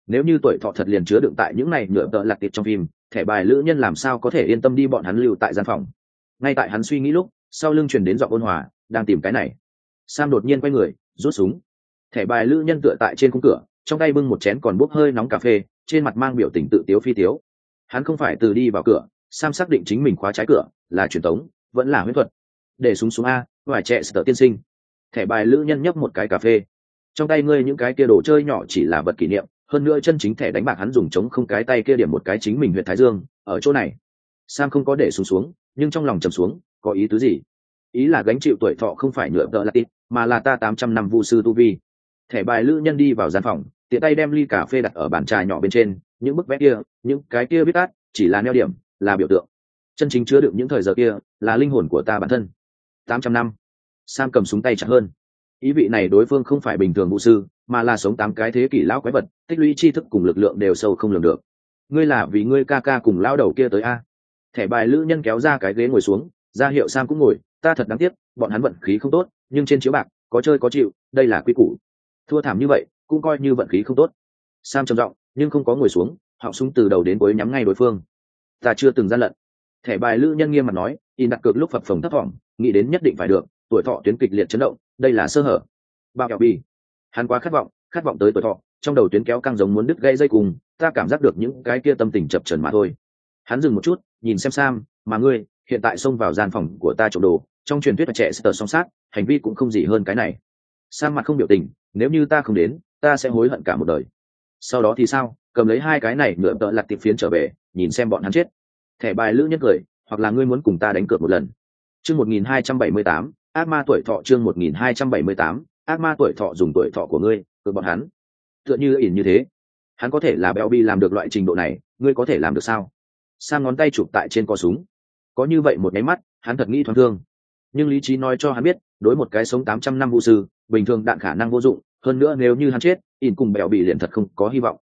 Nếu như tuổi thọ thật liền chứa đựng tại những này nhựa tợ lạc tiệp trong phim, thẻ bài lữ nhân làm sao có thể yên tâm đi bọn hắn lưu tại gian phòng? Ngay tại hắn suy nghĩ lúc, sau lưng truyền đến giọng ôn hòa, đang tìm cái này. Sam đột nhiên quay người, rút súng. Thẻ bài lữ nhân tựa tại trên khung cửa, trong tay bưng một chén còn bốc hơi nóng cà phê, trên mặt mang biểu tình tự tiếu phi tiếu. Hắn không phải từ đi vào cửa, sam xác định chính mình khóa trái cửa là truyền tống, vẫn là huyết thuật. Để súng xuống a vài trẻ sợ tiên sinh. Thẻ bài lữ nhân nhấp một cái cà phê. Trong tay ngươi những cái kia đồ chơi nhỏ chỉ là vật kỷ niệm, hơn nữa chân chính thẻ đánh bạc hắn dùng chống không cái tay kia điểm một cái chính mình huyện thái dương, ở chỗ này. Sam không có để xuống xuống, nhưng trong lòng trầm xuống, có ý tứ gì? Ý là gánh chịu tuổi thọ không phải nhựa tợ latit mà là ta tám trăm năm vu sư tu vi. Thẻ bài lữ nhân đi vào gian phòng, tiện tay đem ly cà phê đặt ở bàn trà nhỏ bên trên, những bức vẽ kia, những cái kia biết tát chỉ là neo điểm, là biểu tượng. Chân chính chứa đựng những thời giờ kia, là linh hồn của ta bản thân tám trăm năm. Sam cầm súng tay chặt hơn. Ý vị này đối phương không phải bình thường vũ sư, mà là sống tám cái thế kỷ lão quái vật, tích lũy tri thức cùng lực lượng đều sâu không lường được. Ngươi là vì ngươi ca ca cùng lão đầu kia tới a? Thẻ bài lữ nhân kéo ra cái ghế ngồi xuống, ra hiệu sam cũng ngồi, ta thật đáng tiếc, bọn hắn vận khí không tốt, nhưng trên chiếu bạc, có chơi có chịu, đây là quy củ. Thua thảm như vậy, cũng coi như vận khí không tốt. Sam trầm giọng, nhưng không có ngồi xuống, họng súng từ đầu đến cuối nhắm ngay đối phương. Ta chưa từng gian lận thẻ bài lữ nhân nghiêm mặt nói, in đặt cược lúc phập phồng thấp thỏm, nghĩ đến nhất định phải được, tuổi thọ tuyến kịch liệt chấn động, đây là sơ hở. Bao kẹo bi hắn quá khát vọng khát vọng tới tuổi thọ, trong đầu tuyến kéo căng giống muốn đứt gây dây cùng, ta cảm giác được những cái kia tâm tình chập trần mà thôi. Hắn dừng một chút, nhìn xem sam, mà ngươi, hiện tại xông vào gian phòng của ta trộm đồ, trong truyền thuyết là trẻ sờ song sát, hành vi cũng không gì hơn cái này. Sam mặt không biểu tình, nếu như ta không đến, ta sẽ hối hận cả một đời. Sau đó thì sao? Cầm lấy hai cái này ngựa tợ lặt tiệp phiến trở về, nhìn xem bọn hắn chết thẻ bài lữ nhất cười, hoặc là ngươi muốn cùng ta đánh cược một lần. Chương một nghìn hai trăm bảy mươi tám, ác ma tuổi thọ chương một nghìn hai trăm bảy mươi tám, ác ma tuổi thọ dùng tuổi thọ của ngươi, cược bọn hắn. Tựa như ỉn như thế. Hắn có thể là béo bi làm được loại trình độ này, ngươi có thể làm được sao? Sang ngón tay chụp tại trên cò súng. Có như vậy một nháy mắt, hắn thật nghĩ thoáng thương. Nhưng lý trí nói cho hắn biết, đối một cái sống tám trăm năm vũ sư, bình thường đạn khả năng vô dụng, hơn nữa nếu như hắn chết, ỉn cùng bèo bị liền thật không có hy vọng.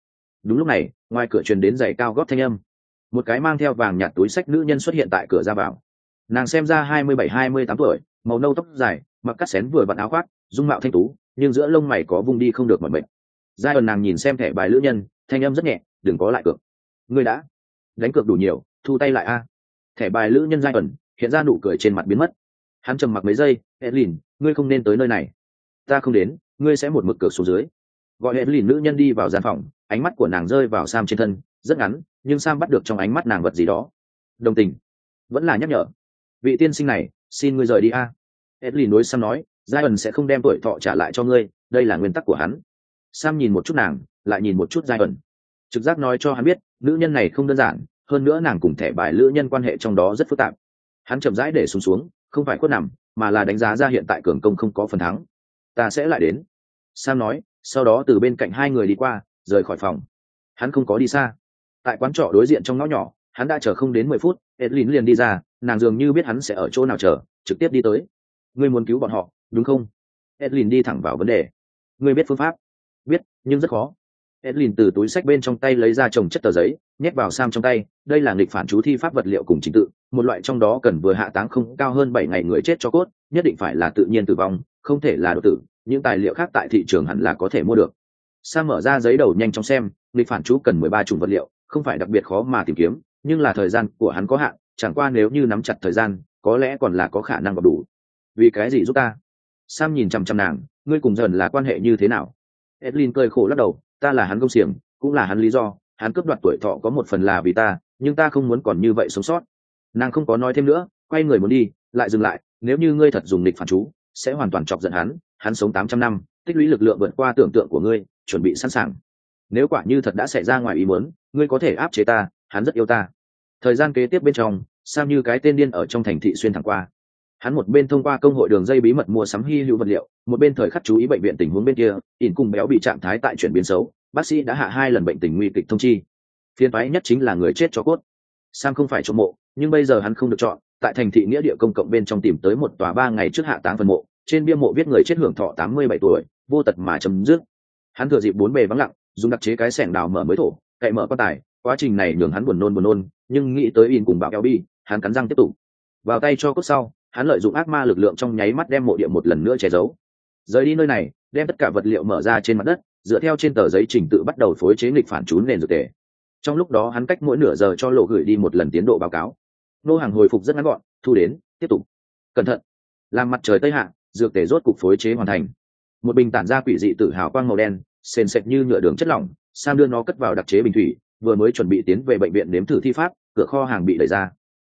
Đúng lúc này, ngoài cửa truyền đến giày cao gót thanh âm một cái mang theo vàng nhạt túi sách nữ nhân xuất hiện tại cửa ra vào. Nàng xem ra hai mươi bảy, hai mươi tám tuổi, màu nâu tóc dài, mặc cắt xén vừa vặn áo khoác, dung mạo thanh tú, nhưng giữa lông mày có vung đi không được mọi mệnh giai ẩn nàng nhìn xem thẻ bài lữ nhân, thanh âm rất nhẹ, đừng có lại cược. Ngươi đã đánh cược đủ nhiều, thu tay lại a. Thẻ bài lữ nhân giai ẩn hiện ra nụ cười trên mặt biến mất. Hắn trầm mặc mấy giây, edlin, ngươi không nên tới nơi này. Ta không đến, ngươi sẽ một mực cược xuống dưới. Gọi edlin nữ nhân đi vào gian phòng, ánh mắt của nàng rơi vào sam trên thân rất ngắn, nhưng sam bắt được trong ánh mắt nàng vật gì đó. Đồng tình. Vẫn là nhắc nhở. Vị tiên sinh này, xin ngươi rời đi a. Edlin nối sam nói giai ẩn sẽ không đem tuổi thọ trả lại cho ngươi, đây là nguyên tắc của hắn. Sam nhìn một chút nàng, lại nhìn một chút giai ẩn trực giác nói cho hắn biết, nữ nhân này không đơn giản, hơn nữa nàng cùng thẻ bài lữ nhân quan hệ trong đó rất phức tạp. Hắn chậm rãi để xuống xuống, không phải khuất nằm, mà là đánh giá ra hiện tại cường công không có phần thắng. Ta sẽ lại đến. Sam nói, sau đó từ bên cạnh hai người đi qua, rời khỏi phòng. Hắn không có đi xa tại quán trọ đối diện trong ngõ nhỏ, hắn đã chờ không đến mười phút, edlin liền đi ra, nàng dường như biết hắn sẽ ở chỗ nào chờ, trực tiếp đi tới. Ngươi muốn cứu bọn họ, đúng không? Edlin đi thẳng vào vấn đề. Ngươi biết phương pháp. Biết, nhưng rất khó. Edlin từ túi sách bên trong tay lấy ra chồng chất tờ giấy, nhét vào sam trong tay. Đây là nghịch phản chú thi pháp vật liệu cùng trình tự, một loại trong đó cần vừa hạ táng không cao hơn bảy ngày người chết cho cốt, nhất định phải là tự nhiên tử vong, không thể là đột tử. Những tài liệu khác tại thị trường hẳn là có thể mua được. Sam mở ra giấy đầu nhanh chóng xem, nghịch phản chú cần mười ba chủng vật liệu không phải đặc biệt khó mà tìm kiếm, nhưng là thời gian của hắn có hạn, chẳng qua nếu như nắm chặt thời gian, có lẽ còn là có khả năng gặp đủ. Vì cái gì giúp ta? Sam nhìn chằm chằm nàng, ngươi cùng dần là quan hệ như thế nào? Edlin cười khổ lắc đầu, ta là hắn công xiềng, cũng là hắn lý do, hắn cướp đoạt tuổi thọ có một phần là vì ta, nhưng ta không muốn còn như vậy sống sót. Nàng không có nói thêm nữa, quay người muốn đi, lại dừng lại, nếu như ngươi thật dùng địch phản chú, sẽ hoàn toàn chọc giận hắn hắn sống tám trăm năm, tích lũy lực lượng vượt qua tưởng tượng của ngươi, chuẩn bị sẵn sàng nếu quả như thật đã xảy ra ngoài ý muốn, ngươi có thể áp chế ta, hắn rất yêu ta. Thời gian kế tiếp bên trong sao như cái tên điên ở trong thành thị xuyên thẳng qua. Hắn một bên thông qua công hội đường dây bí mật mua sắm hy hữu vật liệu, một bên thời khắc chú ý bệnh viện tình huống bên kia, ỉn cùng béo bị trạng thái tại chuyển biến xấu, bác sĩ đã hạ hai lần bệnh tình nguy kịch thông chi. Phiên phái nhất chính là người chết cho cốt. Sam không phải trộm mộ, nhưng bây giờ hắn không được chọn, tại thành thị nghĩa địa công cộng bên trong tìm tới một tòa ba ngày trước hạ táng phần mộ, trên bia mộ viết người chết hưởng thọ tám mươi bảy tuổi, vô tật mà chấm dứt. Hắn thừa dịp bốn bề vắng lặng dùng đặc chế cái sẻng đào mở mới thổ, cậy mở quan tài, quá trình này nhường hắn buồn nôn buồn nôn, nhưng nghĩ tới in cùng bảo kéo bi hắn cắn răng tiếp tục. Vào tay cho cốt sau, hắn lợi dụng ác ma lực lượng trong nháy mắt đem mộ địa một lần nữa che giấu. Rời đi nơi này, đem tất cả vật liệu mở ra trên mặt đất, dựa theo trên tờ giấy trình tự bắt đầu phối chế nghịch phản trún nền dược tề trong lúc đó hắn cách mỗi nửa giờ cho lộ gửi đi một lần tiến độ báo cáo. Nô hàng hồi phục rất ngắn gọn, thu đến, tiếp tục. Cẩn thận. Làm mặt trời tây hạ, dược tề rốt cục phối chế hoàn thành. Một bình tản ra quỷ dị tự hào quang màu đen sền sệt như nhựa đường chất lỏng, sam đưa nó cất vào đặc chế bình thủy, vừa mới chuẩn bị tiến về bệnh viện nếm thử thi pháp, cửa kho hàng bị đẩy ra.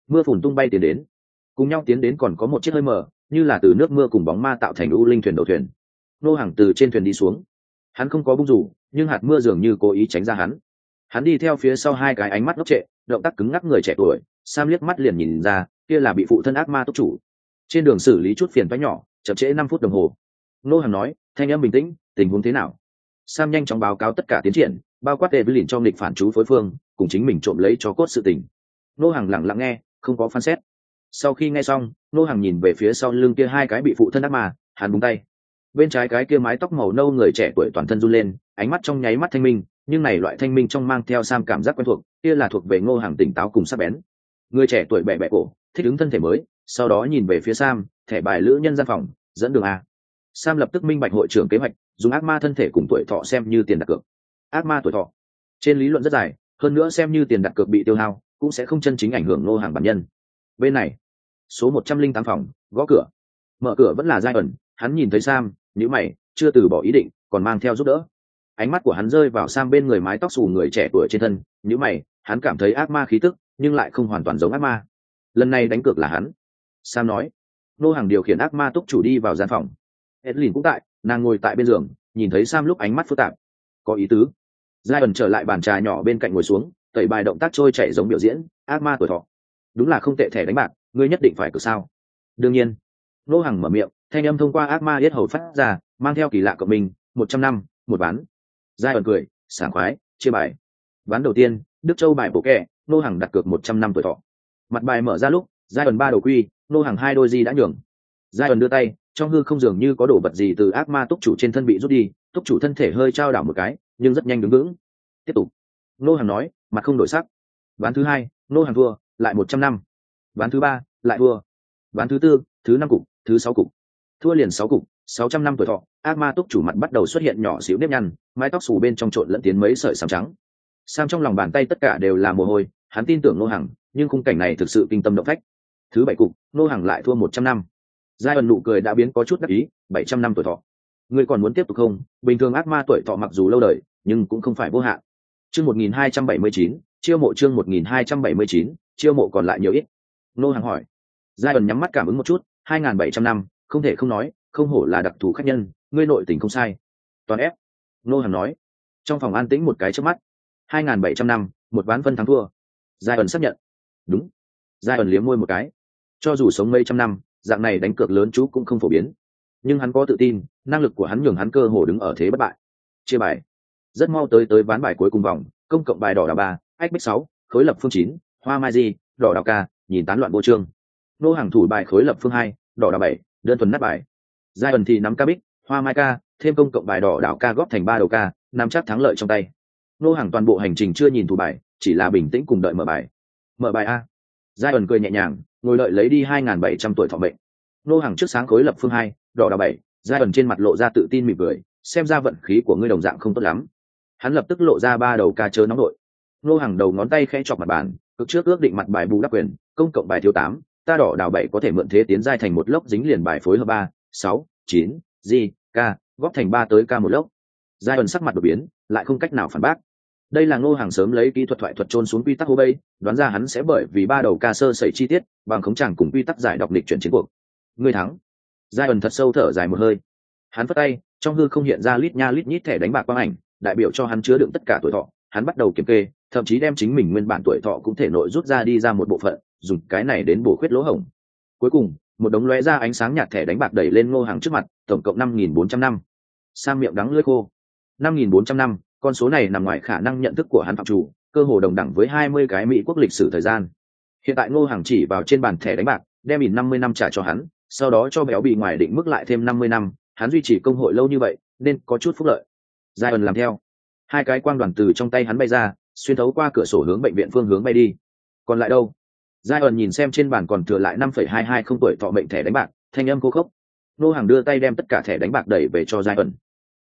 Mưa phùn tung bay tiến đến. Cùng nhau tiến đến còn có một chiếc hơi mờ, như là từ nước mưa cùng bóng ma tạo thành u linh thuyền đầu thuyền. Nô hàng từ trên thuyền đi xuống. Hắn không có bung rủ, nhưng hạt mưa dường như cố ý tránh ra hắn. Hắn đi theo phía sau hai cái ánh mắt ngốc trệ, động tác cứng ngắc người trẻ tuổi, sam liếc mắt liền nhìn ra, kia là bị phụ thân ác ma tốc chủ. Trên đường xử lý chút phiền toái nhỏ, chậm trễ năm phút đồng hồ. Nô hàng nói, thanh em bình tĩnh, tình huống thế nào? Sam nhanh chóng báo cáo tất cả tiến triển bao quát evelyn với cho nghịch phản chú phối phương cùng chính mình trộm lấy cho cốt sự tình. Nô hàng lặng lặng nghe không có phán xét. Sau khi nghe xong nô hàng nhìn về phía sau lưng kia hai cái bị phụ thân ác mà, hắn búng tay. Bên trái cái kia mái tóc màu nâu người trẻ tuổi toàn thân run lên ánh mắt trong nháy mắt thanh minh nhưng này loại thanh minh trong mang theo sam cảm giác quen thuộc kia là thuộc về ngô hàng tỉnh táo cùng sắc bén. Người trẻ tuổi bẹ bẹ cổ thích ứng thân thể mới sau đó nhìn về phía sam thẻ bài lữ nhân gian phòng dẫn đường a. Sam lập tức minh bạch hội trưởng kế hoạch dùng ác ma thân thể cùng tuổi thọ xem như tiền đặt cược. Ác ma tuổi thọ. Trên lý luận rất dài, hơn nữa xem như tiền đặt cược bị tiêu hao, cũng sẽ không chân chính ảnh hưởng nô hàng bản nhân. Bên này, số một trăm linh tám phòng, gõ cửa. Mở cửa vẫn là giai ẩn, hắn nhìn thấy sam nhữ mày, chưa từ bỏ ý định, còn mang theo giúp đỡ. Ánh mắt của hắn rơi vào sam bên người mái tóc xù người trẻ tuổi trên thân nhữ mày, hắn cảm thấy ác ma khí tức, nhưng lại không hoàn toàn giống ác ma. Lần này đánh cược là hắn. Sam nói. Nô hàng điều khiển ác ma túc chủ đi vào gian phòng. Edlin cũng tại nàng ngồi tại bên giường, nhìn thấy sam lúc ánh mắt phức tạp. Có ý tứ. Giai ẩn trở lại bàn trà nhỏ bên cạnh ngồi xuống, tẩy bài động tác trôi chảy giống biểu diễn, ác ma tuổi thọ. Đúng là không tệ thẻ đánh bạc, ngươi nhất định phải cược sao? Đương nhiên. Nô hàng mở miệng, thanh âm thông qua ác ma yết hầu phát ra, mang theo kỳ lạ của mình một trăm năm, một ván. Giai ẩn cười, sảng khoái, chia bài. Ván đầu tiên, đức châu bài bổ kẹ nô hàng đặt cược một trăm năm tuổi thọ. Mặt bài mở ra lúc giai ẩn ba đầu quy, nô hàng hai đôi di đã nhường. Giai ẩn đưa tay trong hư không dường như có đồ vật gì từ ác ma túc chủ trên thân bị rút đi, túc chủ thân thể hơi trao đảo một cái, nhưng rất nhanh đứng vững. Tiếp tục. Nô hàng nói mặt không đổi sắc. Ván thứ hai, nô hàng thua, lại một trăm năm. Ván thứ ba, lại thua. Ván thứ tư, thứ năm cục, thứ sáu cục. Thua liền sáu cục, sáu trăm năm tuổi thọ, ác ma túc chủ mặt bắt đầu xuất hiện nhỏ xíu nếp nhăn, mái tóc xù bên trong trộn lẫn tiến mấy sợi sàm trắng. Sam trong lòng bàn tay tất cả đều là mồ hôi, hắn tin tưởng nô hàng nhưng khung cảnh này thực sự kinh tâm động phách. Thứ bảy cục, nô hàng lại thua một trăm năm giai ẩn nụ cười đã biến có chút đắc ý, bảy trăm năm tuổi thọ. Ngươi còn muốn tiếp tục không? Bình thường ác ma tuổi thọ mặc dù lâu đời, nhưng cũng không phải vô hạn. Chương một nghìn hai trăm bảy mươi chín, chiêu mộ chương một nghìn hai trăm bảy mươi chín, chiêu mộ còn lại nhiều ít. Nô hàng hỏi. Giai ẩn nhắm mắt cảm ứng một chút, hai nghìn bảy trăm năm, không thể không nói, không hổ là đặc thù khách nhân, ngươi nội tình không sai. Toàn ép. Nô hàng nói. Trong phòng an tĩnh một cái trước mắt. Hai nghìn bảy trăm năm, một ván phân thắng thua. Giai ẩn xác nhận. Đúng. Giai ẩn liếm môi một cái. Cho dù sống mấy trăm năm dạng này đánh cược lớn chú cũng không phổ biến. Nhưng hắn có tự tin, năng lực của hắn nhường hắn cơ hồ đứng ở thế bất bại. Chia bài. Rất mau tới tới ván bài cuối cùng vòng, công cộng bài đỏ đào ba, ách bích sáu, khối lập phương chín, hoa mai di, đỏ đào ca, nhìn tán loạn vô trương nô hàng thủ bài khối lập phương hai, đỏ đào bảy, đơn thuần nát bài. Giai ẩn thì nắm ca bích, hoa mai ca, thêm công cộng bài đỏ đảo ca góp thành ba đầu ca, nắm chắc thắng lợi trong tay. Nô hàng toàn bộ hành trình chưa nhìn thủ bài, chỉ là bình tĩnh cùng đợi mở bài. Mở bài a. Giai ẩn cười nhẹ nhàng ngồi đợi lấy đi hai nghìn bảy trăm tuổi thọ mệnh. Nô hàng trước sáng khối lập phương hai, đỏ đào bảy, giai ẩn trên mặt lộ ra tự tin mỉm cười, xem ra vận khí của ngươi đồng dạng không tốt lắm. Hắn lập tức lộ ra ba đầu ca chớ nóng đội nô hàng đầu ngón tay khẽ chọc mặt bàn, cực trước ước định mặt bài bù đắp quyền, công cộng bài thiếu tám, ta đỏ đào bảy có thể mượn thế tiến giai thành một lốc dính liền bài phối hợp ba, sáu, chín, g, k, góp thành ba tới k một lốc. Giai ẩn sắc mặt đột biến, lại không cách nào phản bác đây là ngô hàng sớm lấy kỹ thuật thoại thuật trôn xuống quy tắc hô bây đoán ra hắn sẽ bởi vì ba đầu ca sơ sẩy chi tiết, bằng khống chẳng cùng quy tắc giải đọc lịch chuyển chiến cuộc. Người thắng. Giai ẩn thật sâu thở dài một hơi. Hắn phất tay, trong hư không hiện ra lít nha lít nhít thẻ đánh bạc quang ảnh, đại biểu cho hắn chứa đựng tất cả tuổi thọ. Hắn bắt đầu kiểm kê, thậm chí đem chính mình nguyên bản tuổi thọ cũng thể nội rút ra đi ra một bộ phận, dùng cái này đến bổ khuyết lỗ hổng. Cuối cùng, một đống lóe ra ánh sáng nhạt thẻ đánh bạc đẩy lên ngô hàng trước mặt, tổng cộng năm nghìn bốn trăm năm. Sang miệng đắng lưỡi khô. năm nghìn bốn trăm năm con số này nằm ngoài khả năng nhận thức của hắn phạm chủ, cơ hồ đồng đẳng với hai mươi cái mỹ quốc lịch sử thời gian. Hiện tại ngô hàng chỉ vào trên bàn thẻ đánh bạc, đem ỉn năm mươi năm trả cho hắn, sau đó cho béo bị ngoài định mức lại thêm năm mươi năm, hắn duy trì công hội lâu như vậy, nên có chút phúc lợi. Giai ẩn làm theo. Hai cái quang đoàn từ trong tay hắn bay ra, xuyên thấu qua cửa sổ hướng bệnh viện phương hướng bay đi. Còn lại đâu? Giai ẩn nhìn xem trên bàn còn thừa lại năm phẩy hai hai không tuổi thọ bệnh thẻ đánh bạc, thanh âm cô khốc. Nô hàng đưa tay đem tất cả thẻ đánh bạc đẩy về cho giai ẩn.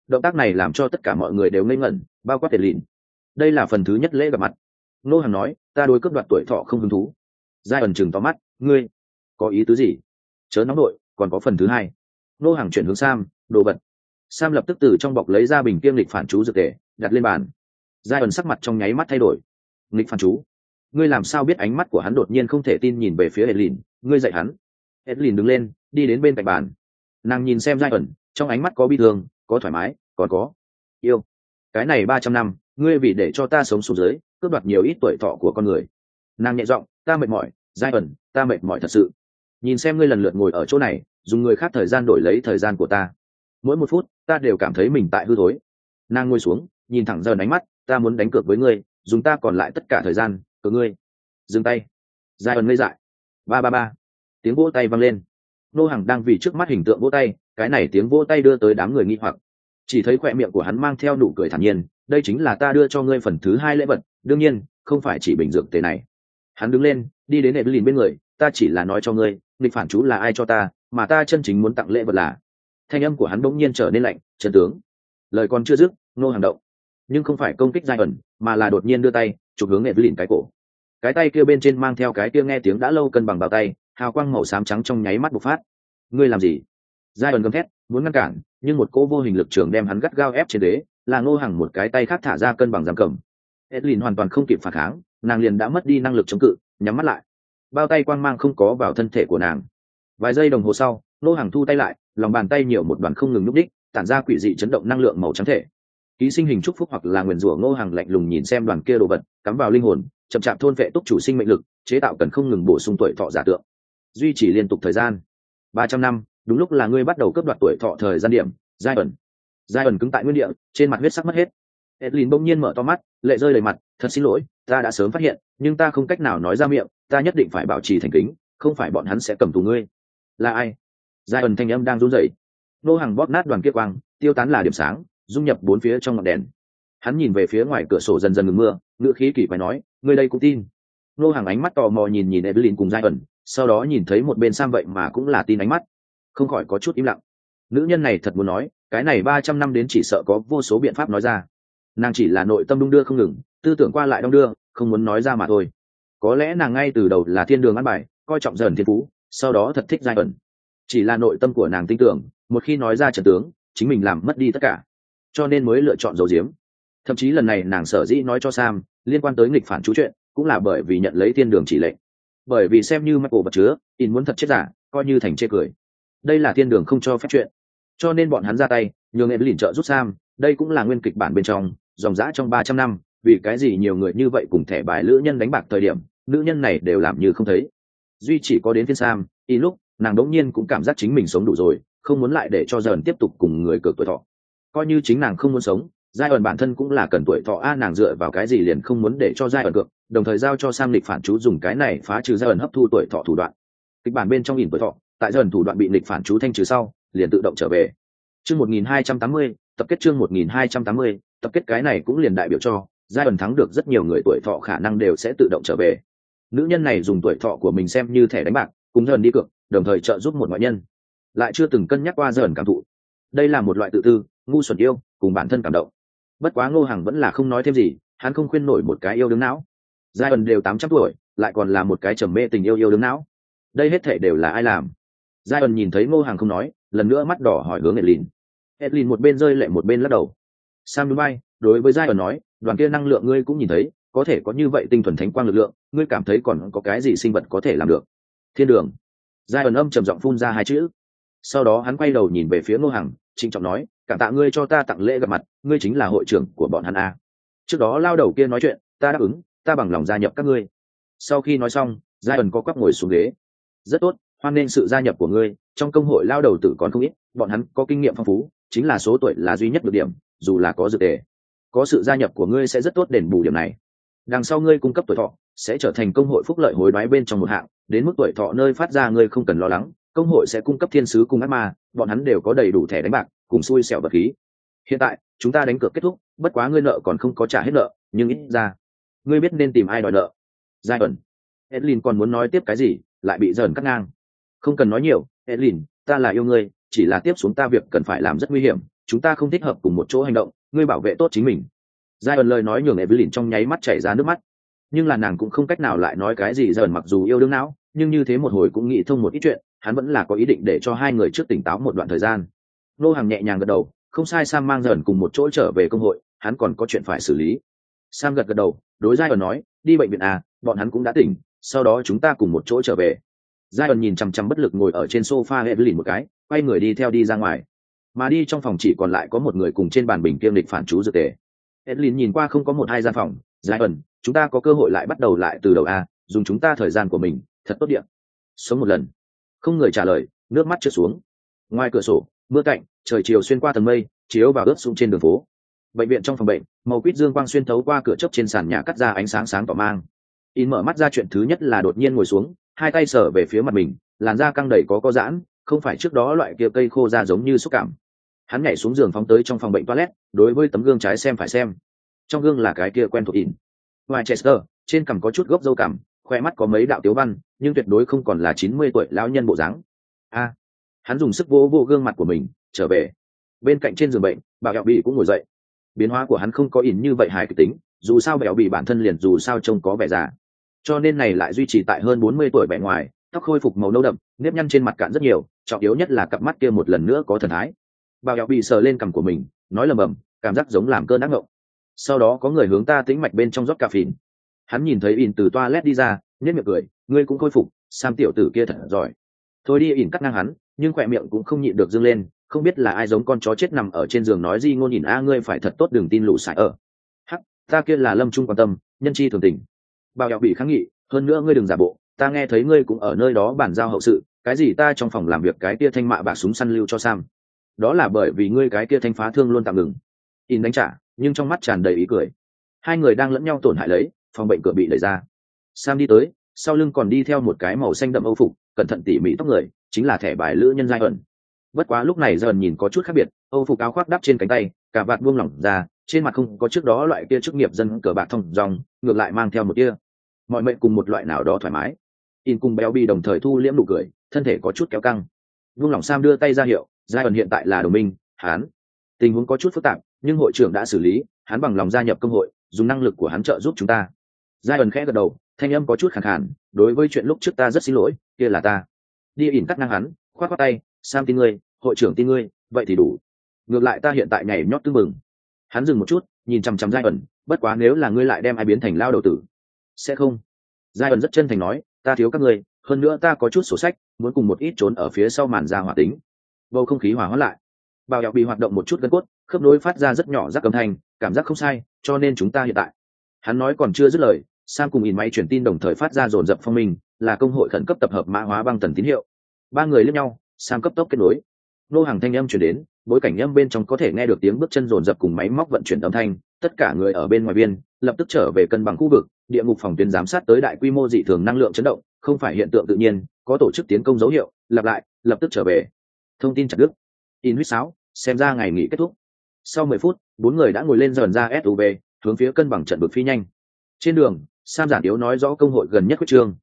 Động tác này làm cho tất cả mọi người đều ngây ngẩn bao quát tiền lìn đây là phần thứ nhất lễ gặp mặt. Nô hàng nói, ta đối cướp đoạt tuổi thọ không hứng thú. Giai ẩn chừng to mắt, ngươi, có ý tứ gì? Chớ nóng đội còn có phần thứ hai. Nô hàng chuyển hướng sam, đồ vật. Sam lập tức từ trong bọc lấy ra bình kiêm lịch phản chú dược tề, đặt lên bàn. Giai ẩn sắc mặt trong nháy mắt thay đổi. Lịch phản chú. Ngươi làm sao biết ánh mắt của hắn đột nhiên không thể tin nhìn về phía edlin ngươi dạy hắn. Edlin đứng lên, đi đến bên cạnh bàn. Nàng nhìn xem giai ẩn, trong ánh mắt có bi thương, có thoải mái, còn có yêu cái này ba trăm năm, ngươi vì để cho ta sống xuống dưới, cướp đoạt nhiều ít tuổi thọ của con người. Nàng nhẹ giọng, ta mệt mỏi, giai ẩn, ta mệt mỏi thật sự. Nhìn xem ngươi lần lượt ngồi ở chỗ này, dùng người khác thời gian đổi lấy thời gian của ta. Mỗi một phút, ta đều cảm thấy mình tại hư thối. Nàng ngồi xuống, nhìn thẳng giờ ánh mắt, ta muốn đánh cược với ngươi, dùng ta còn lại tất cả thời gian cờ ngươi. Dừng tay. Giai ẩn ngây dại. Ba ba ba. Tiếng vỗ tay vang lên. Nô hàng đang vì trước mắt hình tượng vỗ tay, cái này tiếng vỗ tay đưa tới đám người nghi hoặc chỉ thấy khoe miệng của hắn mang theo nụ cười thản nhiên, đây chính là ta đưa cho ngươi phần thứ hai lễ vật, đương nhiên, không phải chỉ bình dược tề này. Hắn đứng lên, đi đến evelyn bên người, ta chỉ là nói cho ngươi, nghịch phản chú là ai cho ta, mà ta chân chính muốn tặng lễ vật là. Thanh âm của hắn bỗng nhiên trở nên lạnh, trần tướng. Lời còn chưa dứt, nô hàng động. Nhưng không phải công kích giai ẩn, mà là đột nhiên đưa tay, chụp hướng evelyn cái cổ. Cái tay kia bên trên mang theo cái kia nghe tiếng đã lâu cân bằng bao tay, hào quang màu xám trắng trong nháy mắt bộc phát. Ngươi làm gì? Giai ẩn gầm thét, muốn ngăn cản, nhưng một cỗ vô hình lực trường đem hắn gắt gao ép trên đế là ngô hàng một cái tay khác thả ra cân bằng giam cầm. Edlin hoàn toàn không kịp phản kháng, nàng liền đã mất đi năng lực chống cự, nhắm mắt lại. Bao tay quang mang không có vào thân thể của nàng. Vài giây đồng hồ sau, ngô hàng thu tay lại, lòng bàn tay nhiều một đoàn không ngừng nhúc đích tản ra quỷ dị chấn động năng lượng màu trắng thể. Ký sinh hình trúc phúc hoặc là nguyền rủa ngô hàng lạnh lùng nhìn xem đoàn kia đồ vật, cắm vào linh hồn, chậm chạp thôn vệ túc chủ sinh mệnh lực, chế tạo cần không ngừng bổ sung tuổi thọ giả tượng. Duy trì liên tục thời gian. Ba trăm năm đúng lúc là ngươi bắt đầu cướp đoạt tuổi thọ thời gian điểm, giai ẩn. Giai ẩn cứng tại nguyên địa, trên mặt huyết sắc mất hết. Edlin bỗng nhiên mở to mắt, lệ rơi đầy mặt, thật xin lỗi, ta đã sớm phát hiện, nhưng ta không cách nào nói ra miệng, ta nhất định phải bảo trì thành kính, không phải bọn hắn sẽ cầm tù ngươi. Là ai? Giai ẩn thanh âm đang run rẩy. Nô hàng bóp nát đoàn kia quang, tiêu tán là điểm sáng, dung nhập bốn phía trong ngọn đèn. Hắn nhìn về phía ngoài cửa sổ dần dần ngừng mưa, ngữ khí kỳ quái nói, ngươi đây cũng tin? Nô hàng ánh mắt tò mò nhìn nhìn evelyn cùng giai ẩn, sau đó nhìn thấy một bên sam vậy mà cũng là tin ánh mắt không khỏi có chút im lặng. Nữ nhân này thật muốn nói, cái này ba trăm năm đến chỉ sợ có vô số biện pháp nói ra. Nàng chỉ là nội tâm đung đưa không ngừng, tư tưởng qua lại đong đưa, không muốn nói ra mà thôi. Có lẽ nàng ngay từ đầu là thiên đường ăn bài, coi trọng dần thiên phú, sau đó thật thích giai ẩn. Chỉ là nội tâm của nàng tin tưởng, một khi nói ra trần tướng, chính mình làm mất đi tất cả. Cho nên mới lựa chọn dầu diếm. Thậm chí lần này nàng sở dĩ nói cho sam, liên quan tới nghịch phản chú chuyện, cũng là bởi vì nhận lấy thiên đường chỉ lệnh. Bởi vì xem như mắt cổ vật chứa, in muốn thật chết giả, coi như thành chê cười đây là thiên đường không cho phép chuyện. Cho nên bọn hắn ra tay, nhường em lìn trợ rút sam, đây cũng là nguyên kịch bản bên trong, dòng dã trong ba trăm năm, vì cái gì nhiều người như vậy cùng thẻ bài nữ nhân đánh bạc thời điểm, nữ nhân này đều làm như không thấy. Duy chỉ có đến phiên sam, y lúc, nàng đống nhiên cũng cảm giác chính mình sống đủ rồi, không muốn lại để cho dần tiếp tục cùng người cược tuổi thọ. Coi như chính nàng không muốn sống giai ẩn bản thân cũng là cần tuổi thọ, a, nàng dựa vào cái gì liền không muốn để cho giai ẩn cược, đồng thời giao cho sam lịch phản chú dùng cái này phá trừ giai ẩn hấp thu tuổi thọ thủ đoạn. Kịch bản bên trong nhìn tuổi thọ tại dần thủ đoạn bị lịch phản chú thanh trừ sau, liền tự động trở về. Chương một nghìn hai trăm tám mươi, tập kết chương một nghìn hai trăm tám mươi, tập kết cái này cũng liền đại biểu cho, giai đoạn thắng được rất nhiều người tuổi thọ khả năng đều sẽ tự động trở về. Nữ nhân này dùng tuổi thọ của mình xem như thẻ đánh bạc, cùng dần đi cược, đồng thời trợ giúp một ngoại nhân. Lại chưa từng cân nhắc qua dần cảm thụ. Đây là một loại tự tư, ngu xuẩn yêu, cùng bản thân cảm động. Bất quá ngô hằng vẫn là không nói thêm gì, hắn không khuyên nổi một cái yêu đứng não. Giai đoạn đều tám trăm tuổi, lại còn là một cái trầm mê tình yêu yêu đứng não. Đây hết thể đều là ai làm? Giai ẩn nhìn thấy ngô hằng không nói, lần nữa mắt đỏ hỏi hướng edlin. Edlin một bên rơi lệ một bên lắc đầu. Sam núi bay đối với giai ẩn nói, đoàn kia năng lượng ngươi cũng nhìn thấy, có thể có như vậy tinh thuần thánh quang lực lượng, ngươi cảm thấy còn có cái gì sinh vật có thể làm được? Thiên đường. Giai ẩn âm trầm giọng phun ra hai chữ. Sau đó hắn quay đầu nhìn về phía ngô hằng trịnh trọng nói, cảm tạ ngươi cho ta tặng lễ gặp mặt, ngươi chính là hội trưởng của bọn hắn a trước đó lao đầu kia nói chuyện, ta đáp ứng, ta bằng lòng gia nhập các ngươi. Sau khi nói xong giai ẩn có quắp ngồi xuống ghế. Rất tốt hoan nên sự gia nhập của ngươi, trong công hội lao đầu tử còn không ít, bọn hắn có kinh nghiệm phong phú, chính là số tuổi là duy nhất được điểm, dù là có dự tề. Có sự gia nhập của ngươi sẽ rất tốt đền bù điểm này. Đằng sau ngươi cung cấp tuổi thọ, sẽ trở thành công hội phúc lợi hối đoái bên trong một hạng, đến mức tuổi thọ nơi phát ra ngươi không cần lo lắng, công hội sẽ cung cấp thiên sứ cung ác ma, bọn hắn đều có đầy đủ thẻ đánh bạc, cùng xui xẻo vật khí. Hiện tại, chúng ta đánh cược kết thúc, bất quá ngươi nợ còn không có trả hết nợ, nhưng ít ra, ngươi biết nên tìm ai đòi nợ. Giai ẩn edlin còn muốn nói tiếp cái gì, lại bị dần cắt ngang không cần nói nhiều, edlin, ta là yêu ngươi, chỉ là tiếp xuống ta việc cần phải làm rất nguy hiểm, chúng ta không thích hợp cùng một chỗ hành động, ngươi bảo vệ tốt chính mình. Giai ẩn lời nói nhường evelyn trong nháy mắt chảy ra nước mắt. Nhưng là nàng cũng không cách nào lại nói cái gì dần mặc dù yêu đương não, nhưng như thế một hồi cũng nghĩ thông một ít chuyện, hắn vẫn là có ý định để cho hai người trước tỉnh táo một đoạn thời gian. Nô hàng nhẹ nhàng gật đầu, không sai sam mang dần cùng một chỗ trở về công hội, hắn còn có chuyện phải xử lý. Sam gật gật đầu, đối giai ẩn nói, đi bệnh viện à bọn hắn cũng đã tỉnh, sau đó chúng ta cùng một chỗ trở về giai ẩn nhìn chằm chằm bất lực ngồi ở trên sofa evelyn một cái, quay người đi theo đi ra ngoài. Mà đi trong phòng chỉ còn lại có một người cùng trên bàn bình kiêm lịch phản chú dược tề. Edlin nhìn qua không có một hai gian phòng. Dài ẩn chúng ta có cơ hội lại bắt đầu lại từ đầu a, dùng chúng ta thời gian của mình, thật tốt điện. Sống một lần. Không người trả lời, nước mắt trượt xuống. Ngoài cửa sổ, mưa cạnh, trời chiều xuyên qua tầng mây, chiếu vào ướt xuống trên đường phố. Bệnh viện trong phòng bệnh, màu quýt dương quang xuyên thấu qua cửa chớp trên sàn nhà cắt ra ánh sáng sáng tỏ mang. In mở mắt ra chuyện thứ nhất là đột nhiên ngồi xuống hai tay sờ về phía mặt mình, làn da căng đầy có có giãn, không phải trước đó loại kia cây khô ra giống như xúc cảm. Hắn nhảy xuống giường phóng tới trong phòng bệnh toilet, đối với tấm gương trái xem phải xem. Trong gương là cái kia quen thuộc in ngoài chester trên cằm có chút gốc dâu cằm, khoe mắt có mấy đạo tiếu văn, nhưng tuyệt đối không còn là chín mươi tuổi lão nhân bộ dáng. A. Hắn dùng sức vỗ vỗ gương mặt của mình, trở về. Bên cạnh trên giường bệnh, bà kẹo bị cũng ngồi dậy. Biến hóa của hắn không có ỉn như vậy hài kịch tính, dù sao bẹo bị bản thân liền dù sao trông có vẻ già cho nên này lại duy trì tại hơn bốn mươi tuổi bề ngoài, tóc khôi phục màu nâu đậm, nếp nhăn trên mặt cạn rất nhiều, trọng yếu nhất là cặp mắt kia một lần nữa có thần thái. Bao hẹo bị sờ lên cằm của mình, nói lầm bầm, cảm giác giống làm cơn ác ngộng sau đó có người hướng ta tĩnh mạch bên trong rót cà phìn. Hắn nhìn thấy in từ toa led đi ra nếp miệng cười, ngươi cũng khôi phục, sam tiểu tử kia thật giỏi. Thôi đi in cắt ngang hắn, nhưng khỏe miệng cũng không nhịn được dâng lên, không biết là ai giống con chó chết nằm ở trên giường nói gì ngôn nhìn a, ngươi phải thật tốt đừng tin lũ sải ở. Hắc, ta kia là lâm trung quan tâm, nhân chi thường tình bao hẹo bị kháng nghị, hơn nữa ngươi đừng giả bộ, ta nghe thấy ngươi cũng ở nơi đó bàn giao hậu sự, cái gì ta trong phòng làm việc cái kia thanh mạ bạc súng săn lưu cho sam. Đó là bởi vì ngươi cái kia thanh phá thương luôn tạm ngừng. In đánh trả, nhưng trong mắt tràn đầy ý cười. Hai người đang lẫn nhau tổn hại lấy, phòng bệnh cửa bị đẩy ra. Sam đi tới, sau lưng còn đi theo một cái màu xanh đậm âu phục, cẩn thận tỉ mỉ tóc người, chính là thẻ bài lữ nhân giai ẩn. Bất quá lúc này dần nhìn có chút khác biệt, âu phục áo khoác đắp trên cánh tay cả vạt buông lỏng ra trên mặt không có trước đó loại kia chức nghiệp dân cờ bạc thông dòng ngược lại mang theo một kia. Mọi mệnh cùng một loại nào đó thoải mái. In cùng béo bi đồng thời thu liễm nụ cười, thân thể có chút kéo căng. Vung lòng sam đưa tay ra hiệu giai ẩn hiện tại là đồng minh hán tình huống có chút phức tạp, nhưng hội trưởng đã xử lý, hắn bằng lòng gia nhập công hội, dùng năng lực của hắn trợ giúp chúng ta. Giai ẩn khẽ gật đầu, thanh âm có chút khẳng khản đối với chuyện lúc trước ta rất xin lỗi, kia là ta. Đi ỉn cắt năng hắn, khoát khoát tay, sam tin ngươi, hội trưởng tin ngươi, vậy thì đủ. Ngược lại ta hiện tại nhảy nhót tư mừng hắn dừng một chút, nhìn chằm chằm giai ẩn, bất quá nếu là ngươi lại đem ai biến thành lao đầu tử, sẽ không? Giai ẩn rất chân thành nói, ta thiếu các ngươi, hơn nữa ta có chút sổ sách, muốn cùng một ít trốn ở phía sau màn ra hỏa tính. Bầu không khí hòa hóa lại. Bào hẹo bị hoạt động một chút gân cốt, khớp nối phát ra rất nhỏ rắc âm thanh, cảm giác không sai, cho nên chúng ta hiện tại. Hắn nói còn chưa dứt lời, sam cùng in máy truyền tin đồng thời phát ra dồn dập phong minh, là công hội khẩn cấp tập hợp mã hóa băng tần tín hiệu. Ba người lẫn nhau, sam cấp tốc kết nối. Nô hàng thanh âm chuyển đến bối cảnh âm bên trong có thể nghe được tiếng bước chân rồn rập cùng máy móc vận chuyển âm thanh, tất cả người ở bên ngoài biên, lập tức trở về cân bằng khu vực, địa ngục phòng tuyến giám sát tới đại quy mô dị thường năng lượng chấn động, không phải hiện tượng tự nhiên, có tổ chức tiến công dấu hiệu, lặp lại, lập tức trở về. Thông tin chặt đức in huýt sáo, xem ra ngày nghỉ kết thúc. Sau mười phút, bốn người đã ngồi lên dần ra suv hướng phía cân bằng trận vực phi nhanh. Trên đường, sam giản yếu nói rõ công hội gần nhất quyết trương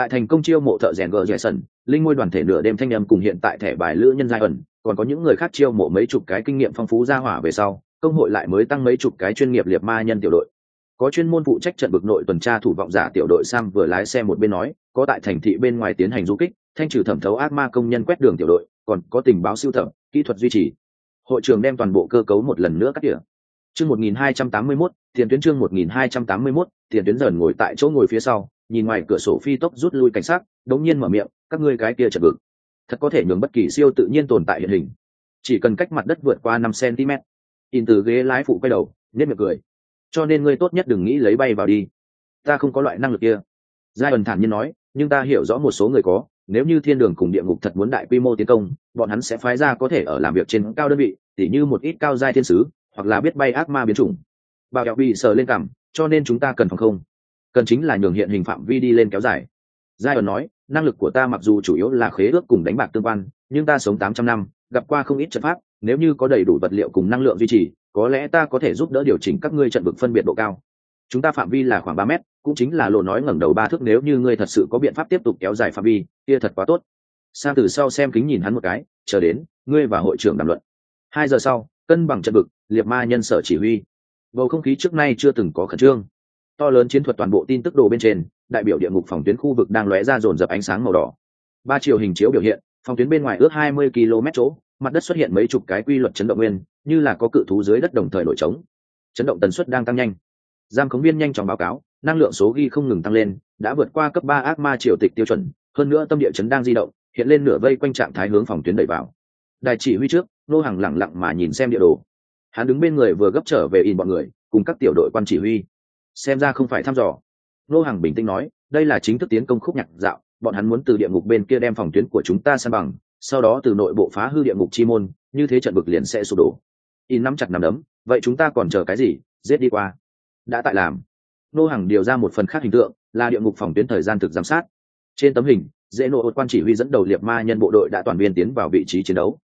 tại thành công chiêu mộ thợ rèn gờ rẻ sần linh ngôi đoàn thể nửa đêm thanh âm cùng hiện tại thẻ bài lữ nhân giai ẩn còn có những người khác chiêu mộ mấy chục cái kinh nghiệm phong phú ra hỏa về sau công hội lại mới tăng mấy chục cái chuyên nghiệp liệt ma nhân tiểu đội. Có chuyên môn phụ trách trận bực nội tuần tra thủ vọng giả tiểu đội sam vừa lái xe một bên nói có tại thành thị bên ngoài tiến hành du kích thanh trừ thẩm thấu ác ma công nhân quét đường tiểu đội còn có tình báo siêu thẩm kỹ thuật duy trì. Hội trường đem toàn bộ cơ cấu một lần nữa cắt tỉa. Chương 1281, tiền tuyến chương 1281, tiền tuyến dần ngồi tại chỗ ngồi phía sau nhìn ngoài cửa sổ phi tốc rút lui cảnh sát đống nhiên mở miệng, các ngươi cái kia chật vực thật có thể nhường bất kỳ siêu tự nhiên tồn tại hiện hình. Chỉ cần cách mặt đất vượt qua năm cm in từ ghế lái phụ quay đầu nếp miệng cười. Cho nên ngươi tốt nhất đừng nghĩ lấy bay vào đi. Ta không có loại năng lực kia. Giai ẩn thản nhiên nói, nhưng ta hiểu rõ một số người có, nếu như thiên đường cùng địa ngục thật muốn đại quy mô tiến công, bọn hắn sẽ phái ra có thể ở làm việc trên cao đơn vị, tỉ như một ít cao giai thiên sứ, hoặc là biết bay ác ma biến chủng. Bảo kẹo bị sờ lên cảm cho nên chúng ta cần phòng không? Cần chính là nhường hiện hình phạm vi đi lên kéo dài. Giai ẩn nói, năng lực của ta mặc dù chủ yếu là khế ước cùng đánh bạc tương quan, nhưng ta sống tám trăm năm, gặp qua không ít trận pháp, nếu như có đầy đủ vật liệu cùng năng lượng duy trì, có lẽ ta có thể giúp đỡ điều chỉnh các ngươi trận vực phân biệt độ cao. Chúng ta phạm vi là khoảng ba mét, cũng chính là lộ nói ngẩng đầu ba thước nếu như ngươi thật sự có biện pháp tiếp tục kéo dài phạm vi, kia thật quá tốt. Sang từ sau xem kính nhìn hắn một cái, chờ đến, ngươi và hội trưởng đàm luận. Hai giờ sau, cân bằng trận vực, liệt ma nhân sở chỉ huy. Bầu không khí trước nay chưa từng có khẩn trương to lớn chiến thuật toàn bộ tin tức đồ bên trên, đại biểu địa ngục phòng tuyến khu vực đang lóe ra dồn dập ánh sáng màu đỏ. Ba chiều hình chiếu biểu hiện, phòng tuyến bên ngoài ước hai mươi km chỗ, mặt đất xuất hiện mấy chục cái quy luật chấn động nguyên, như là có cự thú dưới đất đồng thời nổi trống. Chấn động tần suất đang tăng nhanh. Giam khống viên nhanh chóng báo cáo, năng lượng số ghi không ngừng tăng lên, đã vượt qua cấp ba ác ma triều tịch tiêu chuẩn, hơn nữa tâm địa chấn đang di động, hiện lên nửa vây quanh trạng thái hướng phòng tuyến đẩy vào. Đài chỉ huy trước, nô hàng lẳng lặng mà nhìn xem địa đồ. Hắn đứng bên người vừa gấp trở về in bọn người, cùng các tiểu đội quan chỉ huy xem ra không phải thăm dò. Nô hàng bình tĩnh nói, đây là chính thức tiến công khúc nhạc dạo, bọn hắn muốn từ địa ngục bên kia đem phòng tuyến của chúng ta san bằng, sau đó từ nội bộ phá hư địa ngục chi môn, như thế trận vực liền sẽ sụp đổ. In nắm chặt nằm đấm, vậy chúng ta còn chờ cái gì? Giết đi qua. Đã tại làm. Nô hàng điều ra một phần khác hình tượng, là địa ngục phòng tuyến thời gian thực giám sát. Trên tấm hình, dễ nộ quan chỉ huy dẫn đầu liệt ma nhân bộ đội đã toàn viên tiến vào vị trí chiến đấu.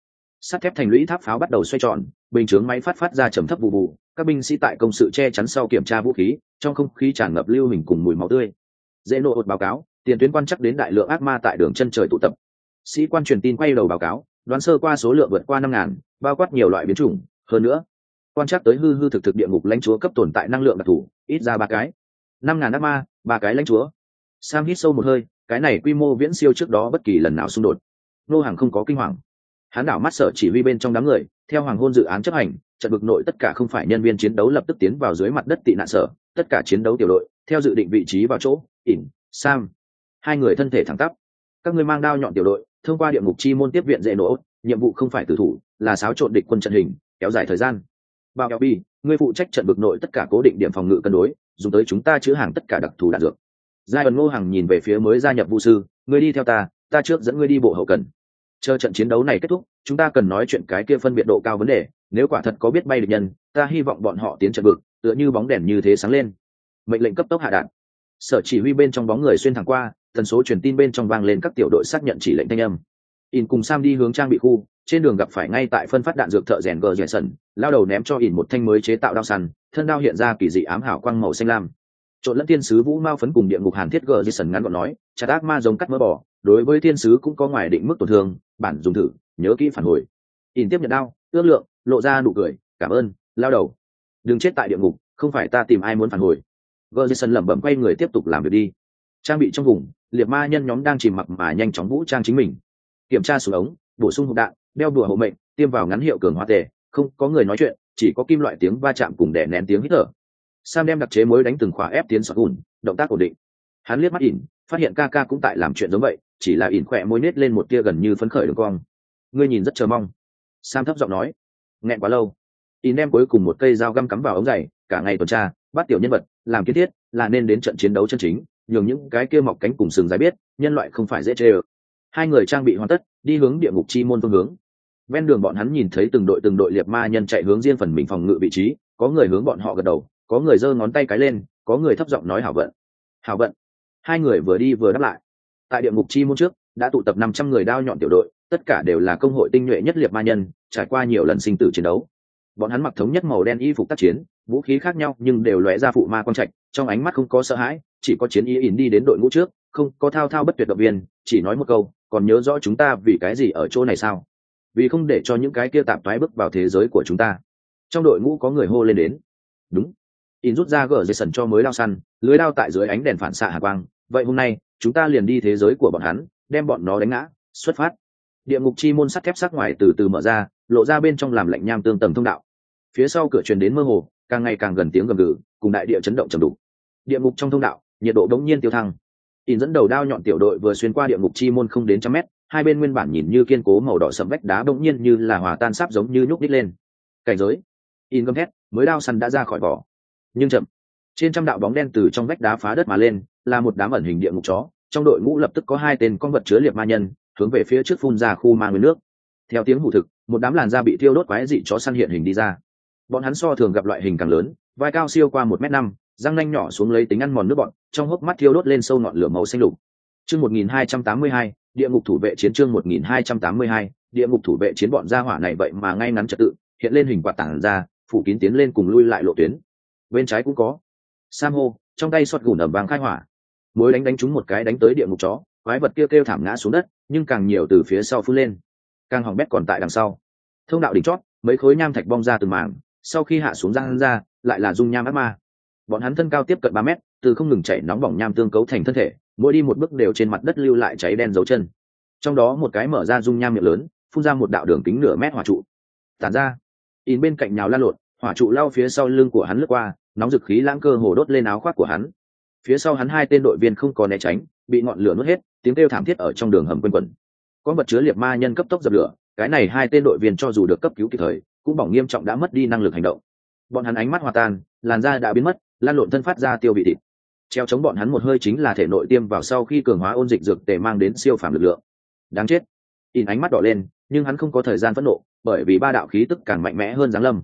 Sắt thép thành lũy tháp pháo bắt đầu xoay tròn, bình chướng máy phát phát ra trầm thấp vụ vụ các binh sĩ tại công sự che chắn sau kiểm tra vũ khí, trong không khí tràn ngập lưu hình cùng mùi máu tươi. Dễ nộ hột báo cáo, tiền tuyến quan chắc đến đại lượng ác ma tại đường chân trời tụ tập. Sĩ quan truyền tin quay đầu báo cáo, đoán sơ qua số lượng vượt qua năm ngàn, bao quát nhiều loại biến chủng. Hơn nữa, quan trắc tới hư hư thực thực địa ngục lãnh chúa cấp tồn tại năng lượng đặc thù, ít ra ba cái. Năm ngàn ác ma, ba cái lãnh chúa. Sam hít sâu một hơi, cái này quy mô viễn siêu trước đó bất kỳ lần nào xung đột. Nô hàng không có kinh hoàng. Hán đảo mắt sở chỉ huy bên trong đám người, theo hoàng hôn dự án chấp hành trận vực nội tất cả không phải nhân viên chiến đấu lập tức tiến vào dưới mặt đất tị nạn sở, tất cả chiến đấu tiểu đội, theo dự định vị trí vào chỗ, ỉn, sam. Hai người thân thể thẳng tắp. Các ngươi mang đao nhọn tiểu đội, thông qua địa ngục chi môn tiếp viện dễ nổ, nhiệm vụ không phải tử thủ, là xáo trộn địch quân trận hình, kéo dài thời gian. Bao kéo bi, ngươi phụ trách trận vực nội tất cả cố định điểm phòng ngự cân đối, dùng tới chúng ta chứa hàng tất cả đặc thù đạn dược. Giai ẩn ngô hàng nhìn về phía mới gia nhập vũ sư, ngươi đi theo ta ta trước dẫn ngươi đi bộ hậu cần. Chờ trận chiến đấu này kết thúc, chúng ta cần nói chuyện cái kia phân biệt độ cao vấn đề nếu quả thật có biết bay được nhân, ta hy vọng bọn họ tiến trận vực, tựa như bóng đèn như thế sáng lên. Mệnh lệnh cấp tốc hạ đạn. Sở chỉ huy bên trong bóng người xuyên thẳng qua, tần số truyền tin bên trong vang lên các tiểu đội xác nhận chỉ lệnh thanh âm. In cùng sam đi hướng trang bị khu, trên đường gặp phải ngay tại phân phát đạn dược thợ rèn gờ rèn sần lao đầu ném cho in một thanh mới chế tạo đao săn, thân đao hiện ra kỳ dị ám hảo quang màu xanh lam. Trộn lẫn thiên sứ vũ mao phấn cùng địa ngục hàn thiết gờ sần ngắn gọn nói, chặt ác ma giống cắt mỡ bỏ đối với thiên sứ cũng có ngoài định mức tổn thương, bản dùng thử, nhớ kỹ phản hồi. In tiếp nhận đao, ước lượng lộ ra nụ cười, cảm ơn, lao đầu. Đừng chết tại địa ngục, không phải ta tìm ai muốn phản hồi. Gờ sân lẩm bẩm quay người tiếp tục làm việc đi. Trang bị trong vùng, liệt ma nhân nhóm đang chìm mặc mà nhanh chóng vũ trang chính mình. Kiểm tra súng ống, bổ sung hộp đạn, đeo đùa hộ mệnh, tiêm vào ngắn hiệu cường hóa tề, không có người nói chuyện, chỉ có kim loại tiếng va chạm cùng đè nén tiếng hít thở. Sam đem đặc chế mới đánh từng khỏa ép tiến sọt ủn động tác ổn định. Hắn liếc mắt ỉn, phát hiện ca ca cũng tại làm chuyện giống vậy, chỉ là ỉn khỏe môi nết lên một tia gần như phấn khởi đường cong. Ngươi nhìn rất chờ mong. Sam thấp giọng nói nghẹn quá lâu. In đem cuối cùng một cây dao găm cắm vào ống giày, cả ngày tuần tra, bắt tiểu nhân vật, làm kiến thiết, là nên đến trận chiến đấu chân chính, nhường những cái kia mọc cánh cùng sừng dài biết, nhân loại không phải dễ chê ơ. Hai người trang bị hoàn tất, đi hướng địa ngục chi môn phương hướng. Ven đường bọn hắn nhìn thấy từng đội từng đội liệt ma nhân chạy hướng riêng phần mình phòng ngự vị trí, có người hướng bọn họ gật đầu, có người giơ ngón tay cái lên, có người thấp giọng nói hảo vận. Hảo vận. Hai người vừa đi vừa đáp lại. Tại địa ngục chi môn trước, đã tụ tập năm trăm người đao nhọn tiểu đội tất cả đều là công hội tinh nhuệ nhất liệt ma nhân, trải qua nhiều lần sinh tử chiến đấu. Bọn hắn mặc thống nhất màu đen y phục tác chiến, vũ khí khác nhau nhưng đều lóe ra phụ ma quang trạch, trong ánh mắt không có sợ hãi, chỉ có chiến ý ỉn đi đến đội ngũ trước, không có thao thao bất tuyệt động viên, chỉ nói một câu, còn nhớ rõ chúng ta vì cái gì ở chỗ này sao? Vì không để cho những cái kia tạm toái bước vào thế giới của chúng ta. Trong đội ngũ có người hô lên đến. Đúng. In rút ra gờ dây sần cho mới lao săn, lưới đao tại dưới ánh đèn phản xạ hạ quang. Vậy hôm nay, chúng ta liền đi thế giới của bọn hắn, đem bọn nó đánh ngã, xuất phát địa ngục chi môn sắt thép sắc ngoài từ từ mở ra, lộ ra bên trong làm lạnh nham tương tầng thông đạo. Phía sau cửa truyền đến mơ hồ, càng ngày càng gần tiếng gầm gừ, cùng đại địa chấn động trầm đục. Địa ngục trong thông đạo, nhiệt độ đống nhiên tiêu thăng. In dẫn đầu đao nhọn tiểu đội vừa xuyên qua địa ngục chi môn không đến trăm mét, hai bên nguyên bản nhìn như kiên cố màu đỏ sầm vách đá bỗng nhiên như là hòa tan sáp giống như nhúc đít lên. Cảnh giới. In gầm thét, mới đao săn đã ra khỏi vỏ. Nhưng chậm. Trên trăm đạo bóng đen từ trong vách đá phá đất mà lên, là một đám ẩn hình địa ngục chó, trong đội ngũ lập tức có hai tên con vật chứa liệt ma nhân hướng về phía trước phun ra khu ma nguyên nước. Theo tiếng hủ thực, một đám làn da bị thiêu đốt quái dị chó săn hiện hình đi ra. Bọn hắn so thường gặp loại hình càng lớn, vai cao siêu qua một m năm, răng nanh nhỏ xuống lấy tính ăn mòn nước bọn, trong hốc mắt thiêu đốt lên sâu ngọn lửa màu xanh lục. Chương một nghìn hai trăm tám mươi hai, địa ngục thủ vệ chiến chương một nghìn hai trăm tám mươi hai, địa ngục thủ vệ chiến bọn gia hỏa này vậy mà ngay ngắn trật tự, hiện lên hình quạt tảng ra, phủ kín tiến lên cùng lui lại lộ tuyến. Bên trái cũng có. Sam hô, trong tay xoát gùn ẩm vàng khai hỏa. Mối đánh đánh trúng một cái đánh tới địa ngục chó quái vật kia kêu thảm ngã xuống đất, nhưng càng nhiều từ phía sau phun lên. Càng hỏng bét còn tại đằng sau. Thông đạo đỉnh chót, mấy khối nham thạch bong ra từ mảng, sau khi hạ xuống răng ra, lại là dung nham ác ma. Bọn hắn thân cao tiếp cận ba mét, từ không ngừng chảy nóng bỏng nham tương cấu thành thân thể, mỗi đi một bước đều trên mặt đất lưu lại cháy đen dấu chân. Trong đó một cái mở ra dung nham miệng lớn, phun ra một đạo đường kính nửa mét hỏa trụ. Tản ra. In bên cạnh nhào la lộn, hỏa trụ lao phía sau lưng của hắn lướt qua, nóng dực khí lãng cơ hồ đốt lên áo khoác của hắn. Phía sau hắn hai tên đội viên không còn né tránh, bị ngọn lửa nuốt hết tiếng kêu thảm thiết ở trong đường hầm quanh quẩn. Có vật chứa liệt ma nhân cấp tốc dập lửa, cái này hai tên đội viên cho dù được cấp cứu kịp thời, cũng bỏng nghiêm trọng đã mất đi năng lực hành động. Bọn hắn ánh mắt hòa tan, làn da đã biến mất, lan lộn thân phát ra tiêu bị thịt. Treo chống bọn hắn một hơi chính là thể nội tiêm vào sau khi cường hóa ôn dịch dược tề mang đến siêu phàm lực lượng. Đáng chết. In ánh mắt đỏ lên, nhưng hắn không có thời gian phẫn nộ, bởi vì ba đạo khí tức càng mạnh mẽ hơn giáng lâm.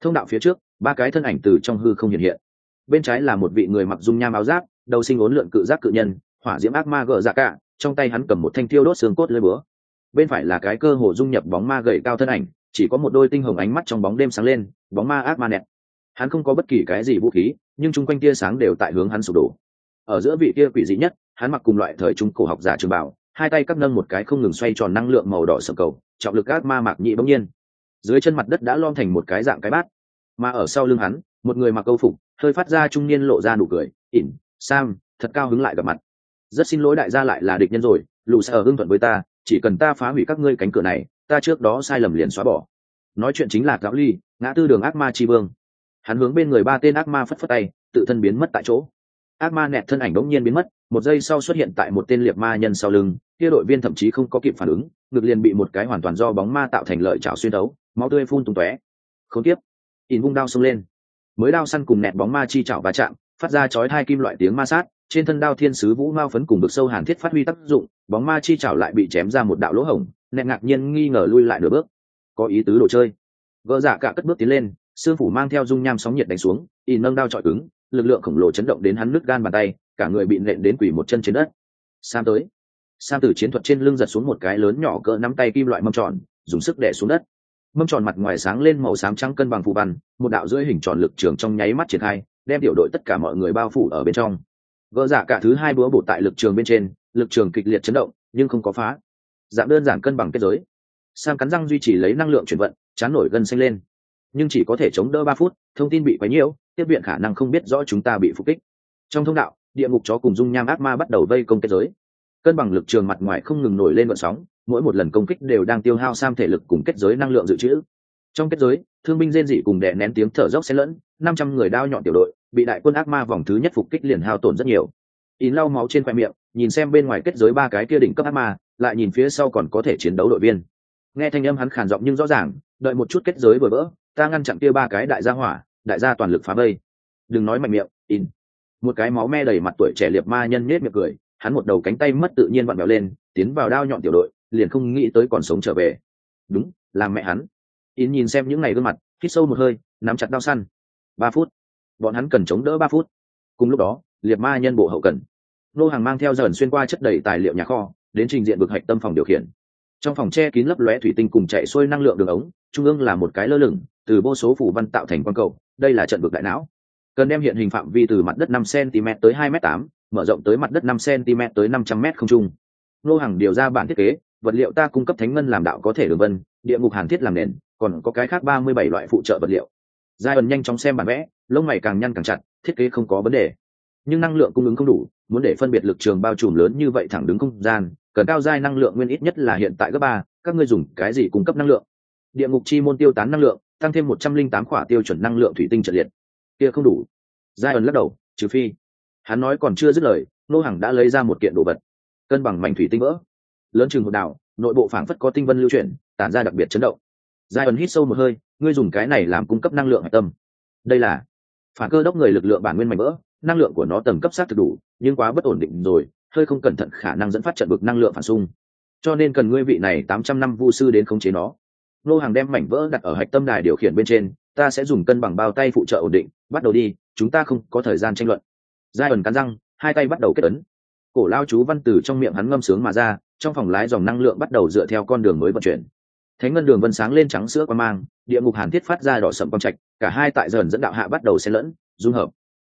Thông đạo phía trước, ba cái thân ảnh từ trong hư không hiện hiện. Bên trái là một vị người mặc dung nham áo giáp, đầu sinh ốn lượn cự giác cự nhân hỏa diễm ác ma gờ dạ cả, trong tay hắn cầm một thanh thiêu đốt xương cốt lơi búa. Bên phải là cái cơ hồ dung nhập bóng ma gầy cao thân ảnh, chỉ có một đôi tinh hồng ánh mắt trong bóng đêm sáng lên, bóng ma ác ma nẹt. Hắn không có bất kỳ cái gì vũ khí, nhưng chung quanh tia sáng đều tại hướng hắn sụp đổ. Ở giữa vị kia quỷ dị nhất, hắn mặc cùng loại thời trung cổ học giả trường bảo hai tay cắp nâng một cái không ngừng xoay tròn năng lượng màu đỏ sầm cầu, trọng lực ác ma mạc nhị bỗng nhiên. Dưới chân mặt đất đã lom thành một cái dạng cái bát. Mà ở sau lưng hắn, một người mặc câu phục, hơi phát ra trung niên lộ ra nụ cười, ỉn, sam, thật cao hứng lại gặp mặt rất xin lỗi đại gia lại là địch nhân rồi lù sở hưng thuận với ta, chỉ cần ta phá hủy các ngươi cánh cửa này, ta trước đó sai lầm liền xóa bỏ. Nói chuyện chính là cáo ly, ngã tư đường ác ma tri vương. Hắn hướng bên người ba tên ác ma phất phất tay, tự thân biến mất tại chỗ. Ác ma nẹt thân ảnh đống nhiên biến mất, một giây sau xuất hiện tại một tên liệt ma nhân sau lưng, kia đội viên thậm chí không có kịp phản ứng, ngực liền bị một cái hoàn toàn do bóng ma tạo thành lợi chảo xuyên đấu, máu tươi phun tung tóe. Không tiếp in vung đao xông lên. Mới đao săn cùng nẹt bóng ma chi chảo va chạm, phát ra chói hai kim loại tiếng ma sát trên thân đao thiên sứ vũ mao phấn cùng được sâu hàn thiết phát huy tác dụng, bóng ma chi chảo lại bị chém ra một đạo lỗ hổng nẹt ngạc nhiên nghi ngờ lui lại nửa bước. Có ý tứ đồ chơi. Gỡ giả cả cất bước tiến lên sương phủ mang theo dung nham sóng nhiệt đánh xuống, y nâng đao trọi cứng, lực lượng khổng lồ chấn động đến hắn nứt gan bàn tay, cả người bị nện đến quỷ một chân trên đất. Sam tới. Sam từ chiến thuật trên lưng giật xuống một cái lớn nhỏ cỡ nắm tay kim loại mâm tròn, dùng sức đẻ xuống đất. Mâm tròn mặt ngoài sáng lên màu xám trắng cân bằng phù văn, một đạo dưới hình tròn lực trường trong nháy mắt triển khai, đem tiểu đội tất cả mọi người bao phủ ở bên trong gỡ dạ cả thứ hai búa bổ tại lực trường bên trên, lực trường kịch liệt chấn động, nhưng không có phá. Dạng đơn giản cân bằng kết giới. Sam cắn răng duy trì lấy năng lượng chuyển vận, chán nổi gân xanh lên. Nhưng chỉ có thể chống đỡ ba phút, thông tin bị quấy nhiễu, tiếp viện khả năng không biết rõ chúng ta bị phục kích. Trong thông đạo, địa ngục chó cùng dung nham ác ma bắt đầu vây công kết giới. Cân bằng lực trường mặt ngoài không ngừng nổi lên vận sóng, mỗi một lần công kích đều đang tiêu hao sam thể lực cùng kết giới năng lượng dự trữ. Trong kết giới, thương binh rên dị cùng đè nén tiếng thở dốc xen lẫn, năm trăm người đao nhọn tiểu đội bị đại quân ác ma vòng thứ nhất phục kích liền hao tổn rất nhiều. In lau máu trên khoe miệng, nhìn xem bên ngoài kết giới ba cái kia đỉnh cấp ác ma, lại nhìn phía sau còn có thể chiến đấu đội viên. Nghe thanh âm hắn khàn giọng nhưng rõ ràng, đợi một chút kết giới vừa vỡ, ta ngăn chặn kia ba cái đại gia hỏa, đại gia toàn lực phá vây. Đừng nói mạnh miệng in một cái máu me đầy mặt tuổi trẻ liệt ma nhân nhếch miệng cười, hắn một đầu cánh tay mất tự nhiên vặn vẹo lên, tiến vào đao nhọn tiểu đội, liền không nghĩ tới còn sống trở về. Đúng làm mẹ hắn. In nhìn xem những ngày gương mặt, hít sâu một hơi, nắm chặt đao săn. Ba phút bọn hắn cần chống đỡ ba phút. Cùng lúc đó, liệt ma nhân bộ hậu cần. Nô hàng mang theo dần xuyên qua chất đầy tài liệu nhà kho, đến trình diện vực hạch tâm phòng điều khiển. Trong phòng che kín lấp lóe thủy tinh cùng chạy xuôi năng lượng đường ống, trung ương là một cái lơ lửng, từ vô số phủ văn tạo thành quang cầu, đây là trận vực đại não. Cần đem hiện hình phạm vi từ mặt đất năm cm tới hai m tám, mở rộng tới mặt đất năm cm tới năm trăm m không trung. Nô hàng điều ra bản thiết kế, vật liệu ta cung cấp thánh ngân làm đạo có thể đường vân, địa ngục hàn thiết làm nền, còn có cái khác ba mươi bảy loại phụ trợ vật liệu. Giai ẩn nhanh chóng xem bản vẽ lông mày càng nhăn càng chặt, thiết kế không có vấn đề. Nhưng năng lượng cung ứng không đủ, muốn để phân biệt lực trường bao trùm lớn như vậy thẳng đứng không gian, cần cao giai năng lượng nguyên ít nhất là hiện tại cấp ba, các ngươi dùng cái gì cung cấp năng lượng? Địa ngục chi môn tiêu tán năng lượng, tăng thêm một trăm linh tám khỏa tiêu chuẩn năng lượng thủy tinh trật liệt. Kia không đủ. Giai ẩn lắc đầu, trừ phi. Hắn nói còn chưa dứt lời, nô Hằng đã lấy ra một kiện đồ vật. Cân bằng mảnh thủy tinh vỡ. Lớn chừng một đảo, nội bộ phảng phất có tinh vân lưu chuyển, tản ra đặc biệt chấn động. Giai ẩn hít sâu một hơi, ngươi dùng cái này làm cung cấp năng lượng hạch tâm. Đây là phản cơ đốc người lực lượng bản nguyên mạnh vỡ năng lượng của nó tầng cấp sát thực đủ, nhưng quá bất ổn định rồi, hơi không cẩn thận khả năng dẫn phát trận vực năng lượng phản xung. Cho nên cần ngươi vị này tám trăm năm vu sư đến khống chế nó. Nô hàng đem mảnh vỡ đặt ở hạch tâm đài điều khiển bên trên, ta sẽ dùng cân bằng bao tay phụ trợ ổn định, bắt đầu đi, chúng ta không có thời gian tranh luận. Giai ẩn cắn răng, hai tay bắt đầu kết ấn. Cổ lao chú văn từ trong miệng hắn ngâm sướng mà ra, trong phòng lái dòng năng lượng bắt đầu dựa theo con đường mới vận chuyển thánh ngân đường vân sáng lên trắng sữa quang mang, địa ngục hàn thiết phát ra đỏ sậm quang trạch, cả hai tại dần dẫn đạo hạ bắt đầu xen lẫn, dung hợp.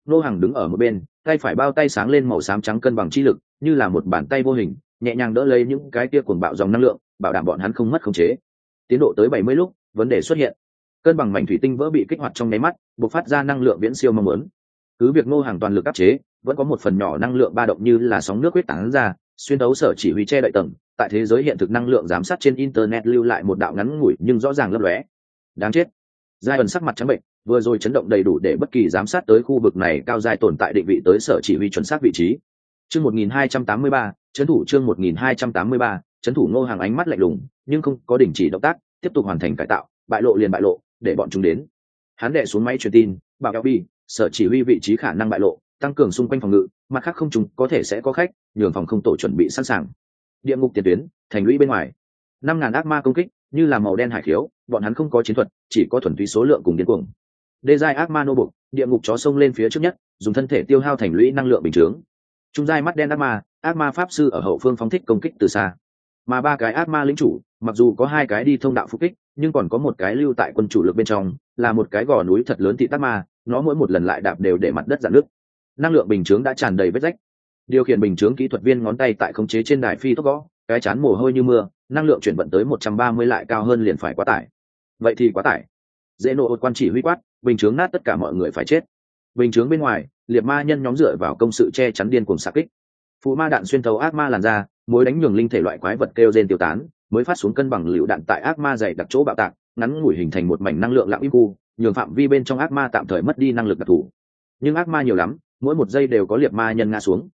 Nô hàng đứng ở một bên, tay phải bao tay sáng lên màu xám trắng cân bằng chi lực, như là một bàn tay vô hình, nhẹ nhàng đỡ lấy những cái kia cuồng bạo dòng năng lượng, bảo đảm bọn hắn không mất khống chế. Tiến độ tới bảy mươi lúc, vấn đề xuất hiện. Cân bằng mảnh thủy tinh vỡ bị kích hoạt trong nháy mắt buộc phát ra năng lượng viễn siêu mong muốn. Cứ việc nô hàng toàn lực áp chế, vẫn có một phần nhỏ năng lượng ba động như là sóng nước quyết tán ra xuyên đấu sở chỉ huy che đậy tầng tại thế giới hiện thực năng lượng giám sát trên internet lưu lại một đạo ngắn ngủi nhưng rõ ràng lấp lóe. Đáng chết. Giai ẩn sắc mặt trắng bệnh vừa rồi chấn động đầy đủ để bất kỳ giám sát tới khu vực này cao dài tồn tại định vị tới sở chỉ huy chuẩn xác vị trí. Chương 1283, chấn thủ chương 1283, chấn thủ ngô hàng ánh mắt lạnh lùng nhưng không có đình chỉ động tác tiếp tục hoàn thành cải tạo bại lộ liền bại lộ để bọn chúng đến. Hắn đệ xuống máy truyền tin bảo eo bi sở chỉ huy vị trí khả năng bại lộ tăng cường xung quanh phòng ngự, mặt khác không chúng có thể sẽ có khách, nhường phòng không tổ chuẩn bị sẵn sàng. Địa ngục tiền tuyến, thành lũy bên ngoài. Năm ngàn ác ma công kích, như là màu đen hải khiếu, bọn hắn không có chiến thuật, chỉ có thuần túy số lượng cùng điên cuồng. Đê giai ác ma nô bục địa ngục chó sông lên phía trước nhất, dùng thân thể tiêu hao thành lũy năng lượng bình chướng trung giai mắt đen ác ma ác ma pháp sư ở hậu phương phóng thích công kích từ xa. Mà ba cái ác ma lính chủ, mặc dù có hai cái đi thông đạo phục kích, nhưng còn có một cái lưu tại quân chủ lực bên trong, là một cái gò núi thật lớn thị tác ma, nó mỗi một lần lại đạp đều để mặt đất dạn nước năng lượng bình chướng đã tràn đầy vết rách. Điều khiển bình chướng kỹ thuật viên ngón tay tại khống chế trên đài phi tốc gõ, cái chán mồ hôi như mưa, năng lượng chuyển vận tới một trăm ba mươi lại cao hơn liền phải quá tải. Vậy thì quá tải. Dễ nộ quan chỉ huy quát, bình chướng nát tất cả mọi người phải chết. Bình chướng bên ngoài, liệt ma nhân nhóm dựa vào công sự che chắn điên cùng xạ kích. Phụ ma đạn xuyên thấu ác ma làn ra mối đánh nhường linh thể loại quái vật kêu gen tiêu tán, mới phát xuống cân bằng lựu đạn tại ác ma dày đặc chỗ bạo tạc, ngắn ngủi hình thành một mảnh năng lượng lặng im khu, nhường phạm vi bên trong ác ma tạm thời mất đi năng lực đặc thù. Nhưng ác ma nhiều lắm mỗi một giây đều có liệt ma nhân ngã xuống.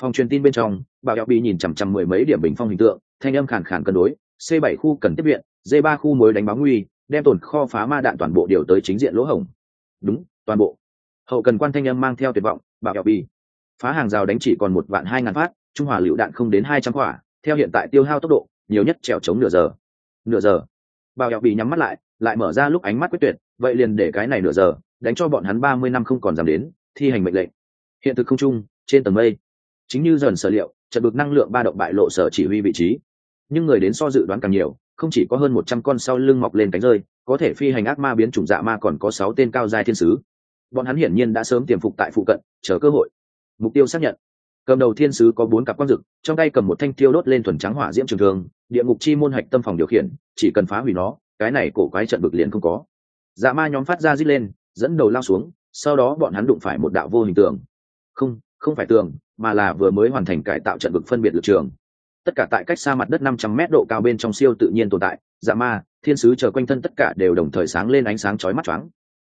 Phòng truyền tin bên trong bảo đạo bị nhìn chằm chằm mười mấy điểm bình phong hình tượng, thanh âm khàn khàn cân đối, c 7 khu cần tiếp viện, d 3 khu mới đánh báo nguy, đem tồn kho phá ma đạn toàn bộ điều tới chính diện lỗ hổng. Đúng, toàn bộ. Hậu cần quan thanh âm mang theo tuyệt vọng bảo đạo bị phá hàng rào đánh chỉ còn một vạn hai ngàn phát, trung hòa lựu đạn không đến hai trăm quả, theo hiện tại tiêu hao tốc độ, nhiều nhất trèo chống nửa giờ. Nửa giờ. Bảo đạo bị nhắm mắt lại lại mở ra lúc ánh mắt quyết tuyệt, vậy liền để cái này nửa giờ, đánh cho bọn hắn ba mươi năm không còn dám đến, thi hành mệnh lệnh hiện thực không trung, trên tầng mây. Chính như dần sở liệu trận bực năng lượng ba động bại lộ sở chỉ huy vị trí. Nhưng người đến so dự đoán càng nhiều, không chỉ có hơn một trăm con sau lưng mọc lên cánh rơi, có thể phi hành ác ma biến chủng dạ ma còn có sáu tên cao giai thiên sứ. Bọn hắn hiển nhiên đã sớm tiềm phục tại phụ cận, chờ cơ hội. Mục tiêu xác nhận. Cầm đầu thiên sứ có bốn cặp quang dực, trong tay cầm một thanh tiêu đốt lên thuần trắng hỏa diễm trường thường địa ngục chi môn hạch tâm phòng điều khiển, chỉ cần phá hủy nó, cái này cổ quái trận bực liền không có. Dạ ma nhóm phát ra rít lên, dẫn đầu lao xuống, sau đó bọn hắn đụng phải một đạo vô hình tượng không không phải tường, mà là vừa mới hoàn thành cải tạo trận vực phân biệt lực trường. Tất cả tại cách xa mặt đất năm trăm mét độ cao bên trong siêu tự nhiên tồn tại dạ ma, thiên sứ chờ quanh thân tất cả đều đồng thời sáng lên ánh sáng chói mắt choáng.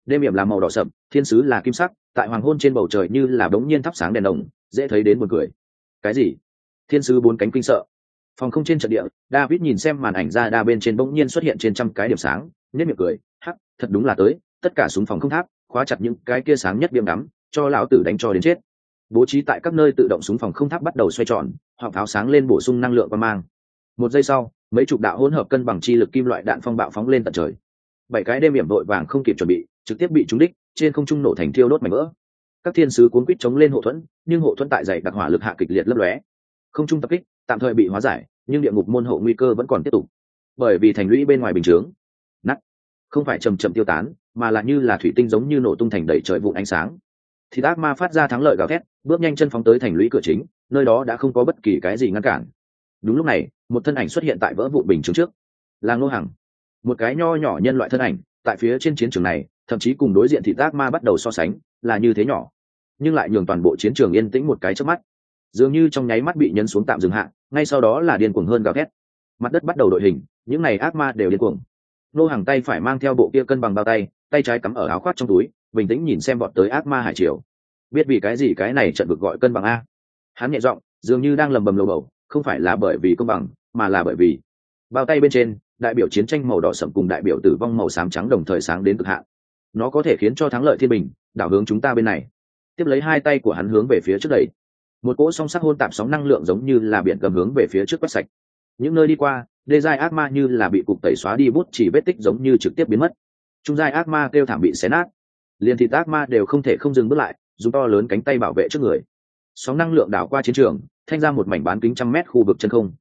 Đêm hiểm là màu đỏ sậm, thiên sứ là kim sắc, tại hoàng hôn trên bầu trời như là bỗng nhiên thắp sáng đèn đồng, dễ thấy đến một cười. Cái gì? Thiên sứ bốn cánh kinh sợ. Phòng không trên trận địa, david nhìn xem màn ảnh ra đa bên trên bỗng nhiên xuất hiện trên trăm cái điểm sáng nhất miệng cười, hắc, thật đúng là tới, tất cả súng phòng không tháp, khóa chặt những cái kia sáng nhất viêm đắm cho lão tử đánh cho đến chết. Bố trí tại các nơi tự động súng phòng không tháp bắt đầu xoay tròn hoặc tháo sáng lên bổ sung năng lượng và mang. Một giây sau, mấy chục đạo hỗn hợp cân bằng chi lực kim loại đạn phong bạo phóng lên tận trời. Bảy cái đêm hiểm vội vàng không kịp chuẩn bị, trực tiếp bị trúng đích, trên không trung nổ thành thiêu đốt mảnh vỡ. Các thiên sứ cuốn quýt chống lên hộ thuẫn, nhưng hộ thuẫn tại dày đặc hỏa lực hạ kịch liệt lấp lóe. Không trung tập kích, tạm thời bị hóa giải, nhưng địa ngục môn hộ nguy cơ vẫn còn tiếp tục. Bởi vì thành lũy bên ngoài bình chướng. Nắt không phải chầm chậm tiêu tán, mà là như là thủy tinh giống như nổ tung thành đầy trời vụn ánh sáng thì ác ma phát ra thắng lợi gào thét, bước nhanh chân phóng tới thành lũy cửa chính, nơi đó đã không có bất kỳ cái gì ngăn cản. Đúng lúc này, một thân ảnh xuất hiện tại vỡ vụ bình chứng trước. Là ngô hằng. Một cái nho nhỏ nhân loại thân ảnh, tại phía trên chiến trường này, thậm chí cùng đối diện thị tác ma bắt đầu so sánh, là như thế nhỏ. Nhưng lại nhường toàn bộ chiến trường yên tĩnh một cái trước mắt. Dường như trong nháy mắt bị nhấn xuống tạm dừng hạ, ngay sau đó là điên cuồng hơn gào thét. Mặt đất bắt đầu đội hình, những n à y ác ma đều điên cuồng. Nô hàng tay phải mang theo bộ kia cân bằng bao tay tay trái cắm ở áo khoác trong túi bình tĩnh nhìn xem bọn tới ác ma hải triều. Biết vì cái gì cái này trận vực gọi cân bằng a. Hắn nhẹ giọng, dường như đang lầm bầm lầu bầu, không phải là bởi vì công bằng, mà là bởi vì bao tay bên trên, đại biểu chiến tranh màu đỏ sậm cùng đại biểu tử vong màu xám trắng đồng thời sáng đến cực hạn. Nó có thể khiến cho thắng lợi thiên bình, đảo hướng chúng ta bên này. Tiếp lấy hai tay của hắn hướng về phía trước đẩy. Một cỗ song sắc hôn tạp sóng năng lượng giống như là biển cầm hướng về phía trước quét sạch. Những nơi đi qua, đê giai ác ma như là bị cục tẩy xóa đi bút chỉ vết tích giống như trực tiếp biến mất. Trung giai ác ma kêu thảm bị xé nát liền thịt ác ma đều không thể không dừng bước lại, dùng to lớn cánh tay bảo vệ trước người. Sóng năng lượng đảo qua chiến trường, thanh ra một mảnh bán kính trăm mét khu vực chân không.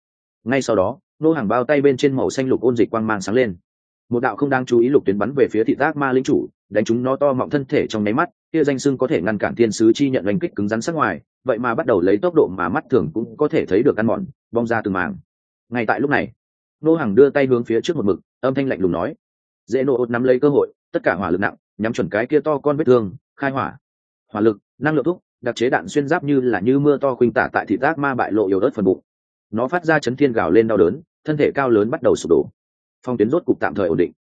Ngay sau đó, nô hàng bao tay bên trên màu xanh lục ôn dịch quang mang sáng lên. Một đạo không đang chú ý lục tuyến bắn về phía thị tác ma lính chủ, đánh chúng nó to mọng thân thể trong nháy mắt, kia danh xưng có thể ngăn cản thiên sứ chi nhận đánh kích cứng rắn sắc ngoài, vậy mà bắt đầu lấy tốc độ mà mắt thường cũng có thể thấy được ăn mòn, bong ra từng màng ngay tại lúc này, nô hàng đưa tay hướng phía trước một mực, âm thanh lạnh lùng nói, dễ nô ốt nắm lấy cơ hội, tất cả hỏa lực nặng nhắm chuẩn cái kia to con vết thương, khai hỏa. Hỏa lực, năng lượng thúc đặc chế đạn xuyên giáp như là như mưa to khuynh tả tại thị tác ma bại lộ yếu ớt phần bụng. Nó phát ra chấn thiên gào lên đau đớn, thân thể cao lớn bắt đầu sụp đổ. Phong tuyến rốt cục tạm thời ổn định.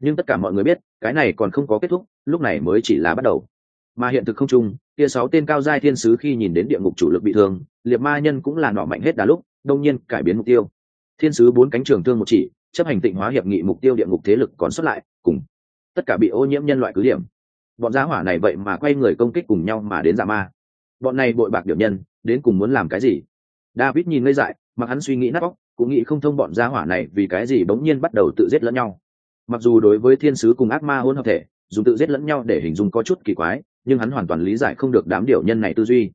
Nhưng tất cả mọi người biết, cái này còn không có kết thúc, lúc này mới chỉ là bắt đầu. Mà hiện thực không chung, kia sáu tên cao giai thiên sứ khi nhìn đến địa ngục chủ lực bị thương, liệt ma nhân cũng là nọ mạnh hết đà lúc, đông nhiên cải biến mục tiêu. Thiên sứ bốn cánh trường thương một chỉ, chấp hành tịnh hóa hiệp nghị mục tiêu địa ngục thế lực còn xuất lại, cùng tất cả bị ô nhiễm nhân loại cứ điểm. Bọn giá hỏa này vậy mà quay người công kích cùng nhau mà đến dạ ma. Bọn này bội bạc điểm nhân đến cùng muốn làm cái gì? David nhìn ngây dại mặc hắn suy nghĩ nát bóc, cũng nghĩ không thông bọn gia hỏa này vì cái gì bỗng nhiên bắt đầu tự giết lẫn nhau. Mặc dù đối với thiên sứ cùng ác ma hôn hợp thể dùng tự giết lẫn nhau để hình dung có chút kỳ quái nhưng hắn hoàn toàn lý giải không được đám điều nhân này tư duy.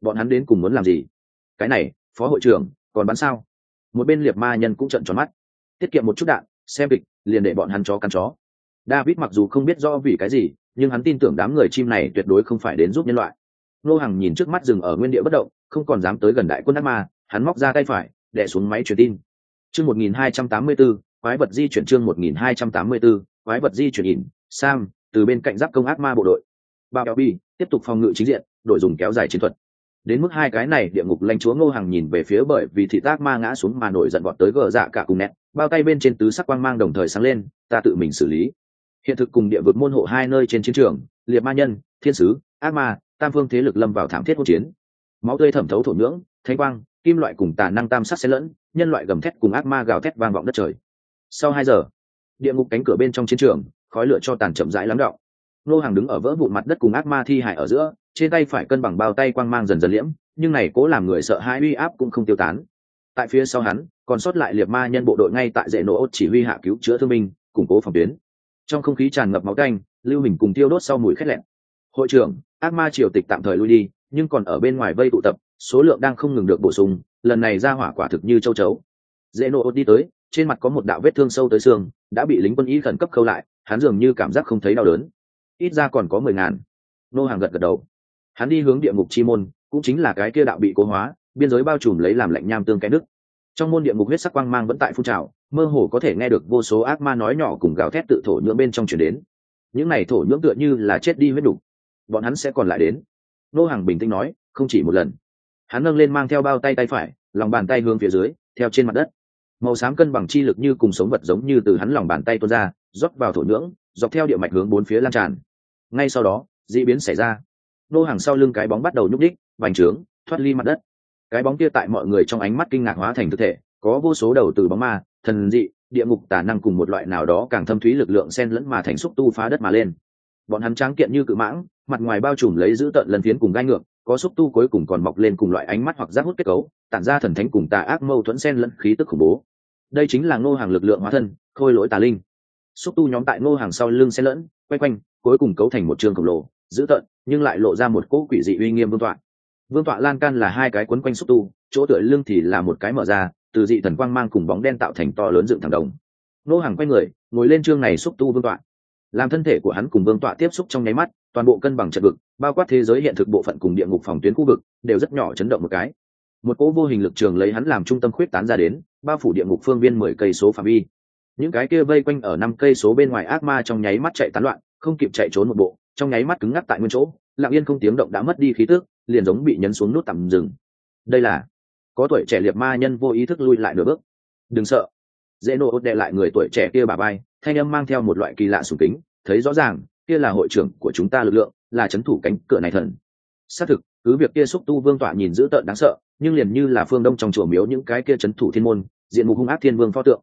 Bọn hắn đến cùng muốn làm gì? Cái này phó hội trưởng còn bắn sao? Một bên liệt ma nhân cũng trận tròn mắt. Tiết kiệm một chút đạn xem kịch liền để bọn hắn chó cắn chó david mặc dù không biết rõ vì cái gì nhưng hắn tin tưởng đám người chim này tuyệt đối không phải đến giúp nhân loại. Nô hằng nhìn trước mắt rừng ở nguyên địa bất động không còn dám tới gần đại quân ác ma hắn móc ra tay phải đè xuống máy truyền tin. Chương một nghìn hai trăm tám mươi 1284, quái vật di chuyển chương một nghìn hai trăm tám mươi 1284, quái vật di chuyển ỉn sam từ bên cạnh giáp công ác ma bộ đội. Bao béo bi tiếp tục phòng ngự chính diện đội dùng kéo dài chiến thuật. Đến mức hai cái này địa ngục lanh chúa ngô hàng nhìn về phía bởi vì thị tác ma ngã xuống mà nổi giận vọt tới gờ dạ cả cùng nét bao tay bên trên tứ sắc quang mang đồng thời sáng lên ta tự mình xử lý hiện thực cùng địa vực môn hộ hai nơi trên chiến trường, liệt ma nhân, thiên sứ, ác ma, tam phương thế lực lâm vào thảm thiết hỗn chiến. Máu tươi thẩm thấu thổ nhưỡng thanh quang, kim loại cùng tà năng tam sắc xen lẫn, nhân loại gầm thét cùng ác ma gào thét vang vọng đất trời. Sau hai giờ, địa ngục cánh cửa bên trong chiến trường, khói lửa cho tàn chậm rãi lắng đọng nô hàng đứng ở vỡ vụn mặt đất cùng ác ma thi hại ở giữa, trên tay phải cân bằng bao tay quang mang dần dần liễm, nhưng này cố làm người sợ hãi uy áp cũng không tiêu tán. Tại phía sau hắn, còn sót lại liệt ma nhân bộ đội ngay tại dễ nổ chỉ huy hạ cứu chữa thương binh, củng cố phòng tuyến trong không khí tràn ngập máu canh lưu hình cùng tiêu đốt sau mùi khét lẹn. Hội trưởng, ác ma triều tịch tạm thời lui đi, nhưng còn ở bên ngoài vây tụ tập, số lượng đang không ngừng được bổ sung, lần này ra hỏa quả thực như châu chấu. Dễ nổ đi tới, trên mặt có một đạo vết thương sâu tới xương, đã bị lính quân y khẩn cấp khâu lại, hắn dường như cảm giác không thấy đau đớn. Ít ra còn có mười ngàn. Nô hàng gật gật đầu. Hắn đi hướng địa ngục chi môn, cũng chính là cái kia đạo bị cố hóa, biên giới bao trùm lấy làm lạnh nham tương cái nước trong môn địa ngục huyết sắc quang mang vẫn tại phun trào, mơ hồ có thể nghe được vô số ác ma nói nhỏ cùng gào thét tự thổ nhưỡng bên trong chuyển đến. Những này thổ nhưỡng tựa như là chết đi huyết đục. Bọn hắn sẽ còn lại đến. Nô hàng bình tĩnh nói, không chỉ một lần. Hắn nâng lên mang theo bao tay tay phải, lòng bàn tay hướng phía dưới, theo trên mặt đất. Màu xám cân bằng chi lực như cùng sống vật giống như từ hắn lòng bàn tay tuôn ra, rót vào thổ nhưỡng, dọc theo địa mạch hướng bốn phía lan tràn. Ngay sau đó d ị biến xảy ra. Nô hàng sau lưng cái bóng bắt đầu nhúc đích vành trướng, thoát ly mặt đất cái bóng kia tại mọi người trong ánh mắt kinh ngạc hóa thành thực thể, có vô số đầu từ bóng ma, thần dị, địa ngục tả năng cùng một loại nào đó càng thâm thúy lực lượng sen lẫn mà thành xúc tu phá đất mà lên. Bọn hắn tráng kiện như cự mãng, mặt ngoài bao trùm lấy giữ tợn lần phiến cùng gai ngược, có xúc tu cuối cùng còn mọc lên cùng loại ánh mắt hoặc giác hút kết cấu, tản ra thần thánh cùng tà ác mâu thuẫn sen lẫn khí tức khủng bố. Đây chính là ngô hàng lực lượng hóa thân, khôi lỗi tà linh. Xúc tu nhóm tại ngô hàng sau lưng sen lẫn quay quanh, cuối cùng cấu thành một trường khổng lồ, dữ tợn, nhưng lại lộ ra một cỗ quỷ dị uy nghiêm vương toạn vương tọa lan can là hai cái quấn quanh xúc tu, chỗ tựa lưng thì là một cái mở ra, từ dị thần quang mang cùng bóng đen tạo thành to lớn dựng thẳng đồng. Nô hàng quay người, ngồi lên chương này xúc tu vương tọa. Làm thân thể của hắn cùng vương tọa tiếp xúc trong nháy mắt, toàn bộ cân bằng chật vực, bao quát thế giới hiện thực bộ phận cùng địa ngục phòng tuyến khu vực, đều rất nhỏ chấn động một cái. Một cỗ vô hình lực trường lấy hắn làm trung tâm khuyết tán ra đến, bao phủ địa ngục phương viên mười cây số phạm vi. Những cái kia vây quanh ở năm cây số bên ngoài ác ma trong nháy mắt chạy tán loạn, không kịp chạy trốn một bộ, trong nháy mắt cứng ngắc tại nguyên chỗ, lặng yên không tiếng động đã mất đi khí tước liền giống bị nhấn xuống nút tạm dừng. đây là, có tuổi trẻ liệt ma nhân vô ý thức lui lại nửa bước. Đừng sợ. Dễ nổ đệ lại người tuổi trẻ kia bà bay thanh âm mang theo một loại kỳ lạ sùng kính, thấy rõ ràng, kia là hội trưởng của chúng ta lực lượng, là c h ấ n thủ cánh cửa này thần. Xác thực, cứ việc kia xúc tu vương tọa nhìn dữ tợn đáng sợ, nhưng liền như là phương đông trong chùa miếu những cái kia c h ấ n thủ thiên môn, diện mục hung ác thiên vương pho tượng.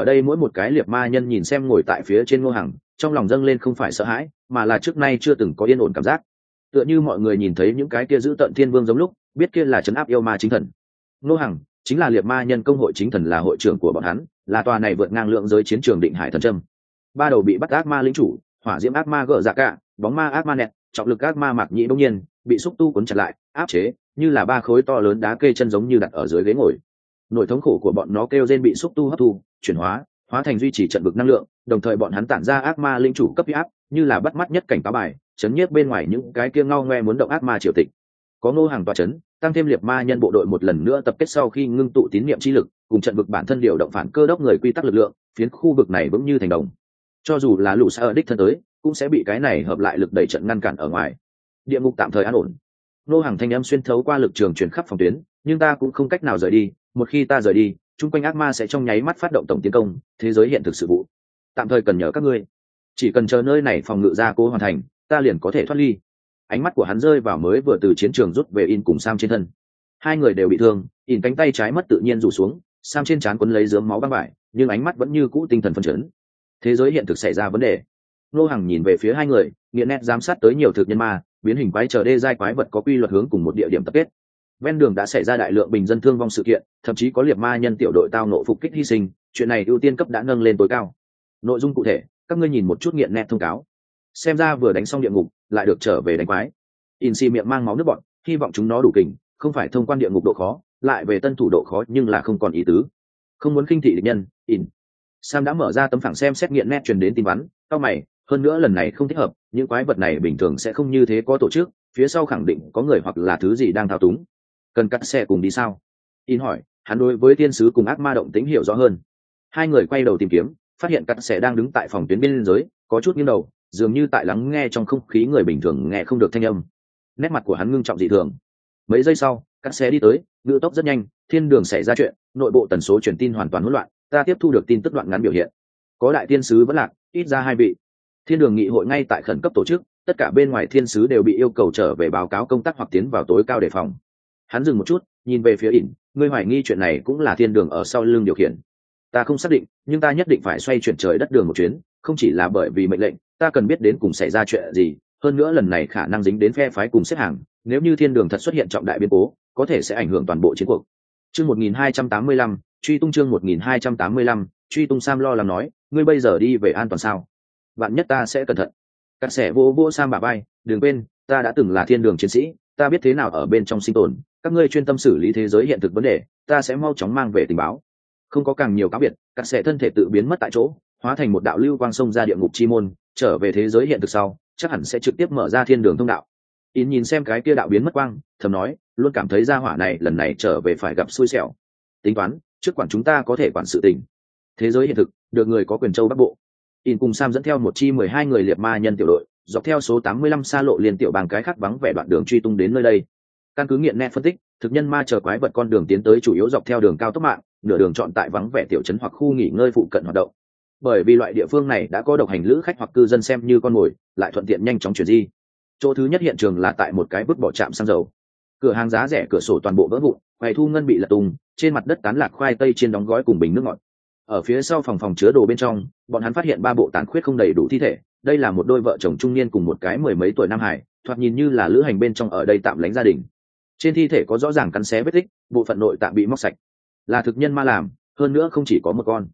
Ở đây mỗi một cái liệt ma nhân nhìn xem ngồi tại phía trên ngô hằng, trong lòng dâng lên không phải sợ hãi, mà là trước nay chưa từng có yên ổn cảm giác tựa như mọi người nhìn thấy những cái kia giữ tận thiên vương giống lúc, biết kia là chấn áp yêu ma chính thần. Nô hằng, chính là liệt ma nhân công hội chính thần là hội trưởng của bọn hắn, là tòa này vượt ngang lượng giới chiến trường định hải thần trâm ba đầu bị bắt ác ma lính chủ, hỏa diễm ác ma gỡ dạ cả, bóng ma ác ma nẹt, trọng lực ác ma mặc nhĩ đông nhiên, bị xúc tu cuốn chặt lại, áp chế, như là ba khối to lớn đá kê chân giống như đặt ở dưới ghế ngồi. Nỗi thống khổ của bọn nó kêu trên bị xúc tu hấp thu, chuyển hóa hóa thành duy trì trận vực năng lượng, đồng thời bọn hắn tản ra ác ma linh chủ cấp huy áp như là bắt mắt nhất cảnh cáo bài, chấn nhiếp bên ngoài những cái kia ngao ngoe muốn động ác ma triều tịch. Có ngô hàng tòa chấn, tăng thêm liệt ma nhân bộ đội một lần nữa tập kết sau khi ngưng tụ tín nhiệm chi lực, cùng trận vực bản thân điều động phản cơ đốc người quy tắc lực lượng, phiến khu vực này vững như thành đồng. Cho dù là lũ xa ở đích thân tới, cũng sẽ bị cái này hợp lại lực đẩy trận ngăn cản ở ngoài. Địa ngục tạm thời an ổn. Nô hàng thanh âm xuyên thấu qua lực trường chuyển khắp phòng tuyến, nhưng ta cũng không cách nào rời đi, một khi ta rời đi, chung quanh ác ma sẽ trong nháy mắt phát động tổng tiến công, thế giới hiện thực sự vụ. Tạm thời cần nhờ các ngươi chỉ cần chờ nơi này phòng ngự ra cố hoàn thành, ta liền có thể thoát ly. Ánh mắt của hắn rơi vào mới vừa từ chiến trường rút về in cùng sam trên thân. Hai người đều bị thương, in cánh tay trái mất tự nhiên rủ xuống, sam trên trán quấn lấy dướng máu băng vải, nhưng ánh mắt vẫn như cũ tinh thần phân chấn. Thế giới hiện thực xảy ra vấn đề. Nô hằng nhìn về phía hai người, nghiện nét giám sát tới nhiều thực nhân ma, biến hình quái chờ đê giai quái vật có quy luật hướng cùng một địa điểm tập kết. Ven đường đã xảy ra đại lượng bình dân thương vong sự kiện, thậm chí có liệt ma nhân tiểu đội tao nộ phục kích hy sinh, chuyện này ưu tiên cấp đã nâng lên tối cao. Nội dung cụ thể các ngươi nhìn một chút nghiện nét thông cáo. Xem ra vừa đánh xong địa ngục, lại được trở về đánh quái. In xì miệng mang máu nước bọn hy vọng chúng nó đủ kình, không phải thông quan địa ngục độ khó, lại về tân thủ độ khó nhưng là không còn ý tứ. Không muốn khinh thị địch nhân, in. Sam đã mở ra tấm phẳng xem xét nghiện nét truyền đến tin vắn tao mày, hơn nữa lần này không thích hợp, những quái vật này bình thường sẽ không như thế có tổ chức, phía sau khẳng định có người hoặc là thứ gì đang thao túng. Cần cắt xe cùng đi sao? In hỏi, hắn đối với thiên sứ cùng ác ma động tính hiểu rõ hơn. Hai người quay đầu tìm kiếm phát hiện cắt sẽ đang đứng tại phòng tuyến biên giới, có chút nghiêng đầu, dường như tại lắng nghe trong không khí người bình thường nghe không được thanh âm. Nét mặt của hắn ngưng trọng dị thường. Mấy giây sau, cắt xe đi tới, ngựa tốc rất nhanh, thiên đường xảy ra chuyện, nội bộ tần số truyền tin hoàn toàn hỗn loạn, ta tiếp thu được tin tức đoạn ngắn biểu hiện. Có đại thiên sứ vẫn lạc, ít ra hai vị. Thiên đường nghị hội ngay tại khẩn cấp tổ chức, tất cả bên ngoài thiên sứ đều bị yêu cầu trở về báo cáo công tác hoặc tiến vào tối cao đề phòng. Hắn dừng một chút, nhìn về phía ỉn, ngươi hoài nghi chuyện này cũng là thiên đường ở sau lưng điều khiển ta không xác định nhưng ta nhất định phải xoay chuyển trời đất đường một chuyến không chỉ là bởi vì mệnh lệnh ta cần biết đến cùng xảy ra chuyện gì hơn nữa lần này khả năng dính đến phe phái cùng xếp hàng nếu như thiên đường thật xuất hiện trọng đại biến cố có thể sẽ ảnh hưởng toàn bộ chiến cuộc. Chương 1285, truy tung chương 1285, truy tung sam lo làm nói ngươi bây giờ đi về an toàn sao? Bạn nhất ta sẽ cẩn thận. Cắt sẻ vô vô sam bà bay đừng quên ta đã từng là thiên đường chiến sĩ ta biết thế nào ở bên trong sinh tồn các ngươi chuyên tâm xử lý thế giới hiện thực vấn đề ta sẽ mau chóng mang về tình báo không có càng nhiều cáo biệt cắt xẻ thân thể tự biến mất tại chỗ, hóa thành một đạo lưu quang sông ra địa ngục chi môn, trở về thế giới hiện thực sau, chắc hẳn sẽ trực tiếp mở ra thiên đường thông đạo. In nhìn xem cái kia đạo biến mất quang, thầm nói, luôn cảm thấy gia hỏa này lần này trở về phải gặp xui xẻo. Tính toán, trước quản chúng ta có thể quản sự tình. Thế giới hiện thực, được người có quyền châu bắc bộ. In cùng sam dẫn theo một chi mười hai người liệt ma nhân tiểu đội, dọc theo số tám mươi lăm xa lộ liên tiểu bang cái khác vắng vẻ đoạn đường truy tung đến nơi đây. Căn cứ nghiện nét phân tích, thực nhân ma chờ quái vật con đường tiến tới chủ yếu dọc theo đường cao tốc mạng nửa đường chọn tại vắng vẻ tiểu trấn hoặc khu nghỉ ngơi phụ cận hoạt động. Bởi vì loại địa phương này đã có độc hành lữ khách hoặc cư dân xem như con mồi, lại thuận tiện nhanh chóng chuyển di. Chỗ thứ nhất hiện trường là tại một cái vứt bỏ trạm xăng dầu. Cửa hàng giá rẻ, cửa sổ toàn bộ vỡ vụn, quầy thu ngân bị lật tung, trên mặt đất tán lạc khoai tây trên đóng gói cùng bình nước ngọt. Ở phía sau phòng phòng chứa đồ bên trong, bọn hắn phát hiện ba bộ tàn khuyết không đầy đủ thi thể, đây là một đôi vợ chồng trung niên cùng một cái mười mấy tuổi nam hải, thoạt nhìn như là lữ hành bên trong ở đây tạm lánh gia đình. Trên thi thể có rõ ràng cắn xé vết tích, bộ phận nội tạm bị móc sạch là thực nhân ma làm, hơn nữa không chỉ có một con.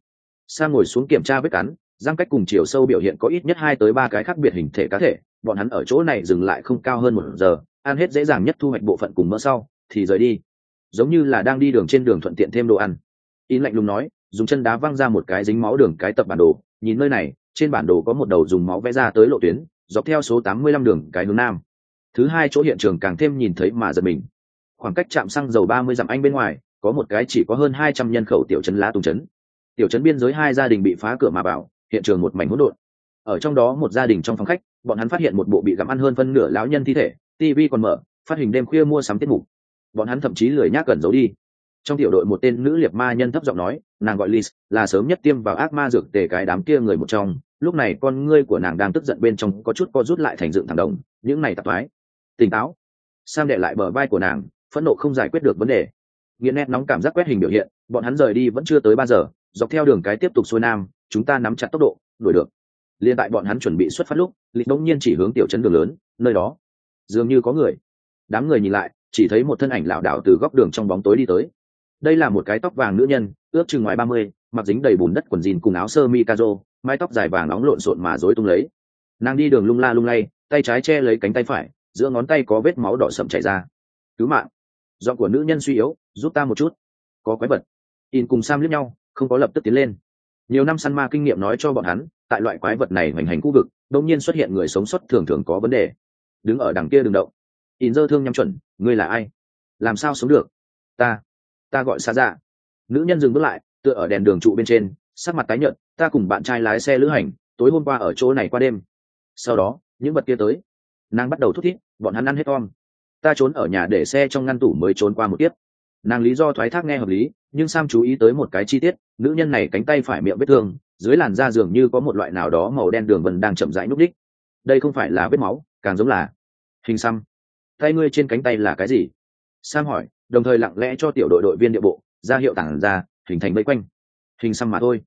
Sang ngồi xuống kiểm tra vết cắn giang cách cùng chiều sâu biểu hiện có ít nhất hai tới ba cái khác biệt hình thể cá thể, bọn hắn ở chỗ này dừng lại không cao hơn một giờ, ăn hết dễ dàng nhất thu hoạch bộ phận cùng mỡ sau, thì rời đi. Giống như là đang đi đường trên đường thuận tiện thêm đồ ăn. In lạnh lùng nói, dùng chân đá văng ra một cái dính máu đường cái tập bản đồ, nhìn nơi này, trên bản đồ có một đầu dùng máu vẽ ra tới lộ tuyến, dọc theo số 85 đường cái hướng nam. Thứ hai chỗ hiện trường càng thêm nhìn thấy mà giật mình. Khoảng cách chạm xăng dầu 30 dặm anh bên ngoài có một cái chỉ có hơn 200 nhân khẩu tiểu trấn lá tùng trấn. Tiểu trấn biên giới hai gia đình bị phá cửa mà bảo hiện trường một mảnh hỗn độn. Ở trong đó một gia đình trong phòng khách bọn hắn phát hiện một bộ bị gặm ăn hơn phân nửa lão nhân thi thể tv còn mở phát hình đêm khuya mua sắm tiết mục. Bọn hắn thậm chí lười nhác gần giấu đi. Trong tiểu đội một tên nữ liệt ma nhân thấp giọng nói nàng gọi Liz, là sớm nhất tiêm vào ác ma dược tề cái đám kia người một trong. Lúc này con ngươi của nàng đang tức giận bên trong có chút co rút lại thành dựng thẳng đồng những này tạp thoái. Tỉnh táo. Sam đệ lại bờ vai của nàng phẫn nộ không giải quyết được vấn đề nghiện nét nóng cảm giác quét hình biểu hiện, bọn hắn rời đi vẫn chưa tới ba giờ, dọc theo đường cái tiếp tục xuôi nam, chúng ta nắm chặt tốc độ, đuổi được. Liên tại bọn hắn chuẩn bị xuất phát lúc lịch đông nhiên chỉ hướng tiểu chân đường lớn, nơi đó, dường như có người. Đám người nhìn lại, chỉ thấy một thân ảnh lảo đảo từ góc đường trong bóng tối đi tới. Đây là một cái tóc vàng nữ nhân, ước chừng ngoài ba mươi, mặc dính đầy bùn đất quần jean cùng áo sơ mi kazo mái tóc dài vàng nóng lộn xộn mà rối tung lấy. Nàng đi đường lung la lung lay, tay trái che lấy cánh tay phải, giữa ngón tay có vết máu đỏ sậm chảy ra. Cứu mạng! Giọng của nữ nhân suy yếu giúp ta một chút. Có quái vật. In cùng sam liếc nhau không có lập tức tiến lên. Nhiều năm săn ma kinh nghiệm nói cho bọn hắn tại loại quái vật này hoành hành khu vực đông nhiên xuất hiện người sống sót thường thường có vấn đề. Đứng ở đằng kia đừng động. In dơ thương nhắm chuẩn ngươi là ai? Làm sao sống được? Ta. Ta gọi xa dạ. Nữ nhân dừng bước lại tựa ở đèn đường trụ bên trên sắc mặt tái nhợt ta cùng bạn trai lái xe lữ hành tối hôm qua ở chỗ này qua đêm. Sau đó những vật kia tới. Nàng bắt đầu thúc thiết, bọn hắn ăn hết om ta trốn ở nhà để xe trong ngăn tủ mới trốn qua một tiếp nàng lý do thoái thác nghe hợp lý, nhưng sam chú ý tới một cái chi tiết, nữ nhân này cánh tay phải miệng vết thương, dưới làn da dường như có một loại nào đó màu đen đường vân đang chậm rãi núp đích. Đây không phải là vết máu, càng giống là hình xăm. Tay ngươi trên cánh tay là cái gì? Sam hỏi, đồng thời lặng lẽ cho tiểu đội đội viên địa bộ, ra hiệu tảng ra, hình thành vây quanh. Hình xăm mà thôi.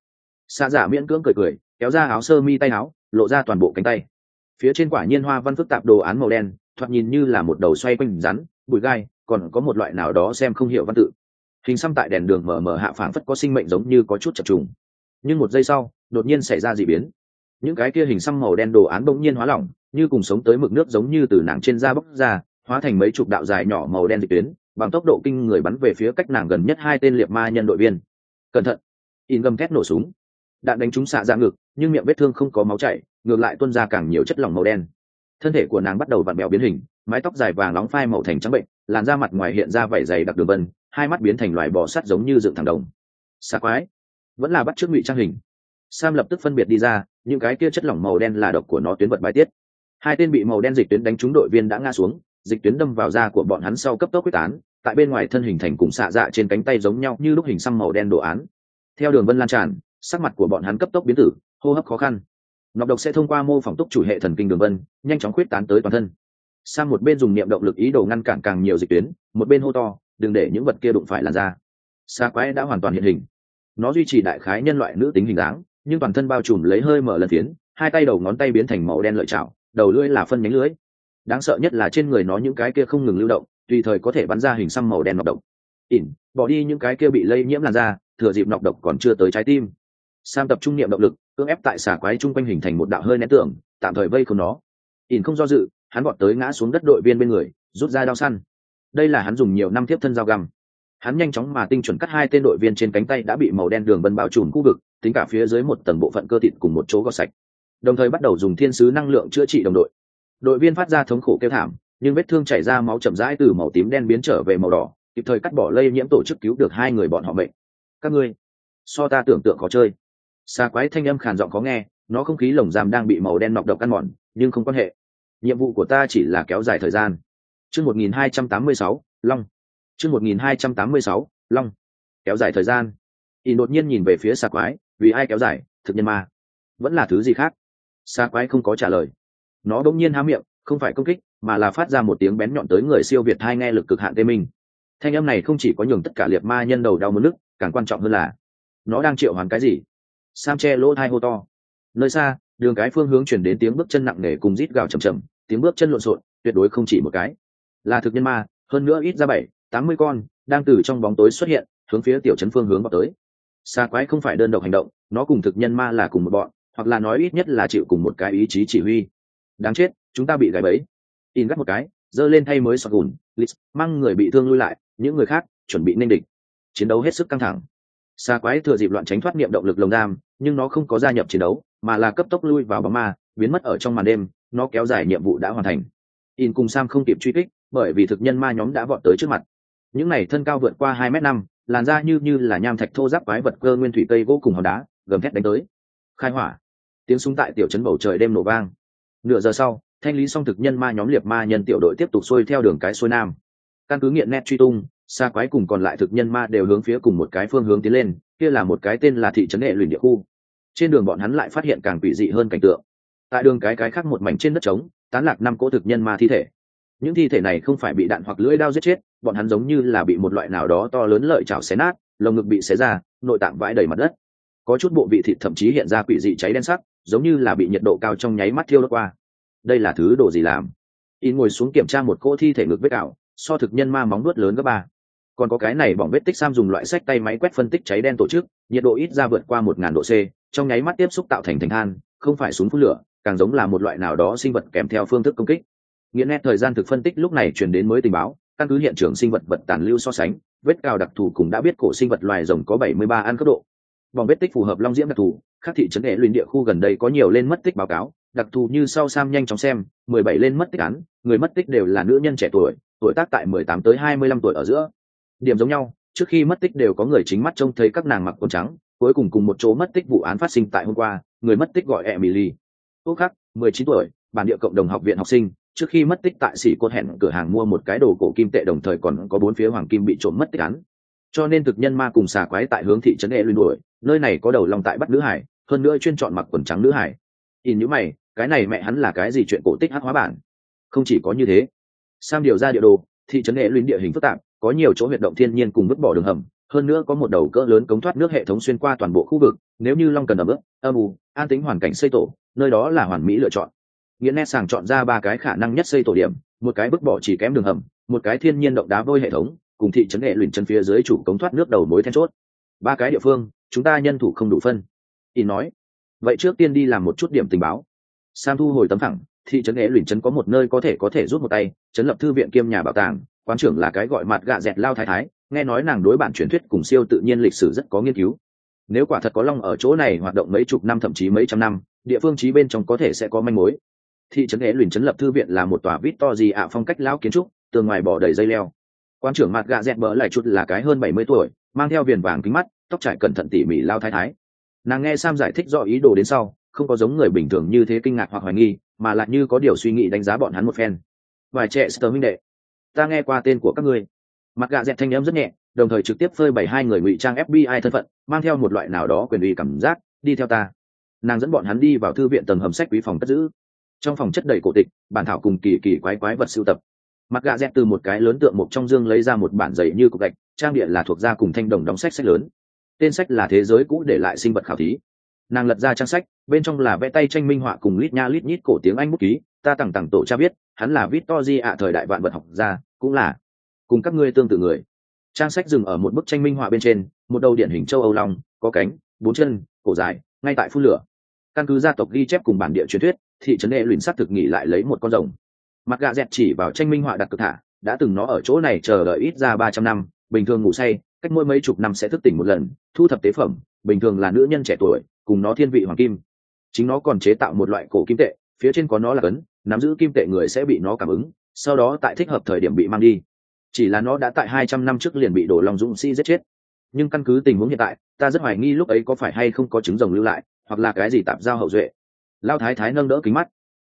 Xa giả miễn cưỡng cười cười, kéo ra áo sơ mi tay áo, lộ ra toàn bộ cánh tay. Phía trên quả nhiên hoa văn phức tạp đồ án màu đen thoạt nhìn như là một đầu xoay quanh rắn, bụi gai, còn có một loại nào đó xem không hiểu văn tự. Hình xăm tại đèn đường mở mở hạ phảng phất có sinh mệnh giống như có chút chập trùng. Nhưng một giây sau, đột nhiên xảy ra d ị biến. Những cái kia hình xăm màu đen đồ án bỗng nhiên hóa lỏng, như cùng sống tới mực nước giống như từ nàng trên da bốc ra, hóa thành mấy chục đạo dài nhỏ màu đen dịch tuyến bằng tốc độ kinh người bắn về phía cách nàng gần nhất hai tên liệt ma nhân đội viên. Cẩn thận! In gầm thét nổ súng. Đạn đánh trúng xạ ra ngực, nhưng miệng vết thương không có máu chảy, ngược lại tuôn ra càng nhiều chất lỏng màu đen thân thể của nàng bắt đầu vặn bèo biến hình, mái tóc dài vàng nóng phai màu thành trắng bệnh, làn da mặt ngoài hiện ra vảy dày đặc đường vân, hai mắt biến thành loài bò sắt giống như dựng thẳng đồng. Xa quái. Vẫn là bắt trước ngụy trang hình. Sam lập tức phân biệt đi ra, những cái kia chất lỏng màu đen là độc của nó tuyến vật bài tiết. Hai tên bị màu đen dịch tuyến đánh trúng đội viên đã ngã xuống, dịch tuyến đâm vào da của bọn hắn sau cấp tốc quyết tán, tại bên ngoài thân hình thành cùng xạ dạ trên cánh tay giống nhau như lúc hình xăm màu đen đồ án. Theo đường vân lan tràn, sắc mặt của bọn hắn cấp tốc biến tử, hô hấp khó khăn nọc độc sẽ thông qua mô phỏng túc chủ hệ thần kinh đường vân nhanh chóng khuyết tán tới toàn thân. Sang một bên dùng niệm động lực ý đồ ngăn cản càng nhiều dịch tuyến một bên hô to đừng để những vật kia đụng phải làn da. Xa quái đã hoàn toàn hiện hình. Nó duy trì đại khái nhân loại nữ tính hình dáng nhưng toàn thân bao trùm lấy hơi mở lần tiến, hai tay đầu ngón tay biến thành màu đen lợi chảo đầu lưỡi là phân nhánh lưỡi. Đáng sợ nhất là trên người nó những cái kia không ngừng lưu động tùy thời có thể bắn ra hình xăm màu đen nọc độc. Ỉn bỏ đi những cái kia bị lây nhiễm làn da thừa dịp nọc độc còn chưa tới trái tim. Sam tập trung niệm động lực cưỡng ép tại xà quái chung quanh hình thành một đạo hơi nén tưởng, tạm thời vây không nó. Ỉn không do dự, hắn bọn tới ngã xuống đất đội viên bên người, rút ra đao săn. Đây là hắn dùng nhiều năm tiếp thân dao găm. Hắn nhanh chóng mà tinh chuẩn cắt hai tên đội viên trên cánh tay đã bị màu đen đường bân bao trùm khu vực, tính cả phía dưới một tầng bộ phận cơ thịt cùng một chỗ gọt sạch. Đồng thời bắt đầu dùng thiên sứ năng lượng chữa trị đồng đội. Đội viên phát ra thống khổ kêu thảm, nhưng vết thương chảy ra máu chậm rãi từ màu tím đen biến trở về màu đỏ, kịp thời cắt bỏ lây nhiễm tổ chức cứu được hai người bọn họ mệnh. Các ngươi, so ta tưởng tượng khó chơi xa quái thanh âm khàn giọng có nghe, nó không khí lồng giam đang bị màu đen nọc độc ăn mòn, nhưng không quan hệ. Nhiệm vụ của ta chỉ là kéo dài thời gian. Chương một nghìn hai trăm tám mươi sáu, long. Chương một nghìn hai trăm tám mươi sáu, long. Kéo dài thời gian. Y đột nhiên nhìn về phía xa quái, vì ai kéo dài, thực nhân ma. Vẫn là thứ gì khác? Xa quái không có trả lời. Nó đ nhiên há miệng, không phải công kích, mà là phát ra một tiếng bén nhọn tới người siêu việt hai nghe lực cực hạn tê minh. Thanh âm này không chỉ có nhường tất cả liệt ma nhân đầu đau mất nước, càng quan trọng hơn là, nó đang triệu hoàn cái gì? Sam che lỗ hai hô to. Nơi xa, đường cái phương hướng chuyển đến tiếng bước chân nặng nề cùng rít gào chầm chầm tiếng bước chân lộn xộn, tuyệt đối không chỉ một cái. Là thực nhân ma, hơn nữa ít ra bảy, tám mươi con, đang từ trong bóng tối xuất hiện, hướng phía tiểu trấn phương hướng vào tới. Xa quái không phải đơn độc hành động, nó cùng thực nhân ma là cùng một bọn, hoặc là nói ít nhất là chịu cùng một cái ý chí chỉ huy. Đáng chết, chúng ta bị gãy bẫy. In gắt một cái, giơ lên thay mới sọt gùn lít mang người bị thương lui lại, những người khác chuẩn bị nên địch. Chiến đấu hết sức căng thẳng xa quái thừa dịp loạn tránh thoát niệm động lực lồng giam, nhưng nó không có gia nhập chiến đấu, mà là cấp tốc lui vào bóng ma, biến mất ở trong màn đêm, nó kéo dài nhiệm vụ đã hoàn thành. In cùng sam không kịp truy kích, bởi vì thực nhân ma nhóm đã vọt tới trước mặt. Những này thân cao vượt qua hai m năm, làn da như như là nham thạch thô giáp quái vật cơ nguyên thủy cây vô cùng hòn đá, gầm thét đánh tới. Khai hỏa. Tiếng súng tại tiểu trấn bầu trời đêm nổ vang. Nửa giờ sau, thanh lý xong thực nhân ma nhóm liệt ma nhân tiểu đội tiếp tục xuôi theo đường cái xuôi nam. Căn cứ nghiện nét truy tung xa quái cùng còn lại thực nhân ma đều hướng phía cùng một cái phương hướng tiến lên, kia là một cái tên là thị trấn hệ luyện địa khu. Trên đường bọn hắn lại phát hiện càng quỷ dị hơn cảnh tượng. Tại đường cái cái khác một mảnh trên đất trống, tán lạc năm cỗ thực nhân ma thi thể. Những thi thể này không phải bị đạn hoặc lưỡi đao giết chết, bọn hắn giống như là bị một loại nào đó to lớn lợi chảo xé nát, lồng ngực bị xé ra, nội tạng vãi đầy mặt đất. Có chút bộ vị thịt thậm chí hiện ra quỷ dị cháy đen sắc, giống như là bị nhiệt độ cao trong nháy mắt thiêu đốt qua. Đây là thứ đồ gì làm? In ngồi xuống kiểm tra một cỗ thi thể ngực vết ảo, so thực nhân ma móng nuốt lớn gấp ba còn có cái này bỏng vết tích sam dùng loại sách tay máy quét phân tích cháy đen tổ chức, nhiệt độ ít ra vượt qua một ngàn độ c, trong nháy mắt tiếp xúc tạo thành thành than, không phải súng phun lửa, càng giống là một loại nào đó sinh vật kèm theo phương thức công kích. Nghĩa nét thời gian thực phân tích lúc này truyền đến mới tình báo, căn cứ hiện trường sinh vật vật tàn lưu so sánh, vết cao đặc thù cũng đã biết cổ sinh vật loài rồng có 73 ăn cấp độ. Vòng vết tích phù hợp long diễm đặc thù các thị trấn hệ luyện địa khu gần đây có nhiều lên mất tích báo cáo, đặc thù như sau sam nhanh chóng xem 17 lên mất tích án, người mất tích đều là nữ nhân trẻ tuổi tuổi tác tại 18 tới 25 tuổi ở giữa điểm giống nhau, trước khi mất tích đều có người chính mắt trông thấy các nàng mặc quần trắng, cuối cùng cùng một chỗ mất tích vụ án phát sinh tại hôm qua, người mất tích gọi emily. Úc khắc 19 tuổi, bản địa cộng đồng học viện học sinh, trước khi mất tích tại sĩ cốt hẹn cửa hàng mua một cái đồ cổ kim tệ đồng thời còn có bốn phía hoàng kim bị trộm mất tích án. Cho nên thực nhân ma cùng xà quái tại hướng thị trấn e luyện đuổi, nơi này có đầu lòng tại bắt nữ hải, hơn nữa chuyên chọn mặc quần trắng nữ hải. In nhữ mày, cái này mẹ hắn là cái gì chuyện cổ tích hát hóa bản? Không chỉ có như thế, sam điều ra địa đồ, thị trấn e luyện địa hình phức tạp có nhiều chỗ huyệt động thiên nhiên cùng vứt bỏ đường hầm, hơn nữa có một đầu cỡ lớn cống thoát nước hệ thống xuyên qua toàn bộ khu vực, nếu như long cần ẩm ướt, âm u, an tính hoàn cảnh xây tổ, nơi đó là hoàn mỹ lựa chọn. Nghĩa nét sàng chọn ra ba cái khả năng nhất xây tổ điểm, một cái bức bỏ chỉ kém đường hầm, một cái thiên nhiên động đá vôi hệ thống, cùng thị trấn hệ luyện chân phía dưới chủ cống thoát nước đầu mối then chốt. Ba cái địa phương, chúng ta nhân thủ không đủ phân. In nói, vậy trước tiên đi làm một chút điểm tình báo. Sam thu hồi tấm thẳng thị trấn hệ luyện chân có một nơi có thể có thể rút một tay, trấn lập thư viện kiêm nhà bảo tàng quán trưởng là cái gọi mặt gạ dẹt lao thái thái, nghe nói nàng đối bản truyền thuyết cùng siêu tự nhiên lịch sử rất có nghiên cứu. Nếu quả thật có long ở chỗ này hoạt động mấy chục năm thậm chí mấy trăm năm, địa phương trí bên trong có thể sẽ có manh mối. Thị trấn hệ luyện trấn lập thư viện là một tòa vít to gì ạ phong cách lão kiến trúc, tường ngoài bỏ đầy dây leo. Quan trưởng mặt gạ dẹt bỡ lại chút là cái hơn bảy mươi tuổi, mang theo viền vàng kính mắt, tóc trải cẩn thận tỉ mỉ lao thái thái. Nàng nghe sam giải thích rõ ý đồ đến sau, không có giống người bình thường như thế kinh ngạc hoặc hoài nghi, mà lại như có điều suy nghĩ đánh giá bọn hắn một phen. Vài trẻ sơ minh đệ ta nghe qua tên của các ngươi. Mặt gạ dẹt thanh em rất nhẹ, đồng thời trực tiếp phơi bày hai người ngụy trang fbi thân phận, mang theo một loại nào đó quyền uy cảm giác, đi theo ta. Nàng dẫn bọn hắn đi vào thư viện tầng hầm sách quý phòng cất giữ. Trong phòng chất đầy cổ tịch, bản thảo cùng kỳ kỳ quái quái vật sưu tập. Mặt gạ dẹt từ một cái lớn tượng một trong dương lấy ra một bản dày như cục gạch, trang địa là thuộc gia cùng thanh đồng đóng sách sách lớn. Tên sách là thế giới cũ để lại sinh vật khảo thí. Nàng lật ra trang sách, bên trong là vẽ tay tranh minh họa cùng lít nha lít nhít cổ tiếng anh bút ký, ta tặng tặng tổ cha biết hắn là victor ạ thời đại vạn vật học gia, cũng là cùng các ngươi tương tự người. Trang sách dừng ở một bức tranh minh họa bên trên, một đầu điển hình châu âu long, có cánh, bốn chân, cổ dài, ngay tại phun lửa. Căn cứ gia tộc ghi chép cùng bản địa truyền thuyết, thị trấn Lệ luyện sát thực nghỉ lại lấy một con rồng. Mặt gạ dẹt chỉ vào tranh minh họa đặt cực thả, đã từng nó ở chỗ này chờ đợi ít ra ba trăm năm, bình thường ngủ say, cách mỗi mấy chục năm sẽ thức tỉnh một lần, thu thập tế phẩm, bình thường là nữ nhân trẻ tuổi, cùng nó thiên vị hoàng kim. Chính nó còn chế tạo một loại cổ kim tệ, phía trên có nó là cấn nắm giữ kim tệ người sẽ bị nó cảm ứng, sau đó tại thích hợp thời điểm bị mang đi. Chỉ là nó đã tại hai trăm năm trước liền bị đổ lòng dũng sĩ giết chết. Nhưng căn cứ tình huống hiện tại, ta rất hoài nghi lúc ấy có phải hay không có trứng rồng lưu lại, hoặc là cái gì tạp giao hậu duệ. Lao thái thái nâng đỡ kính mắt.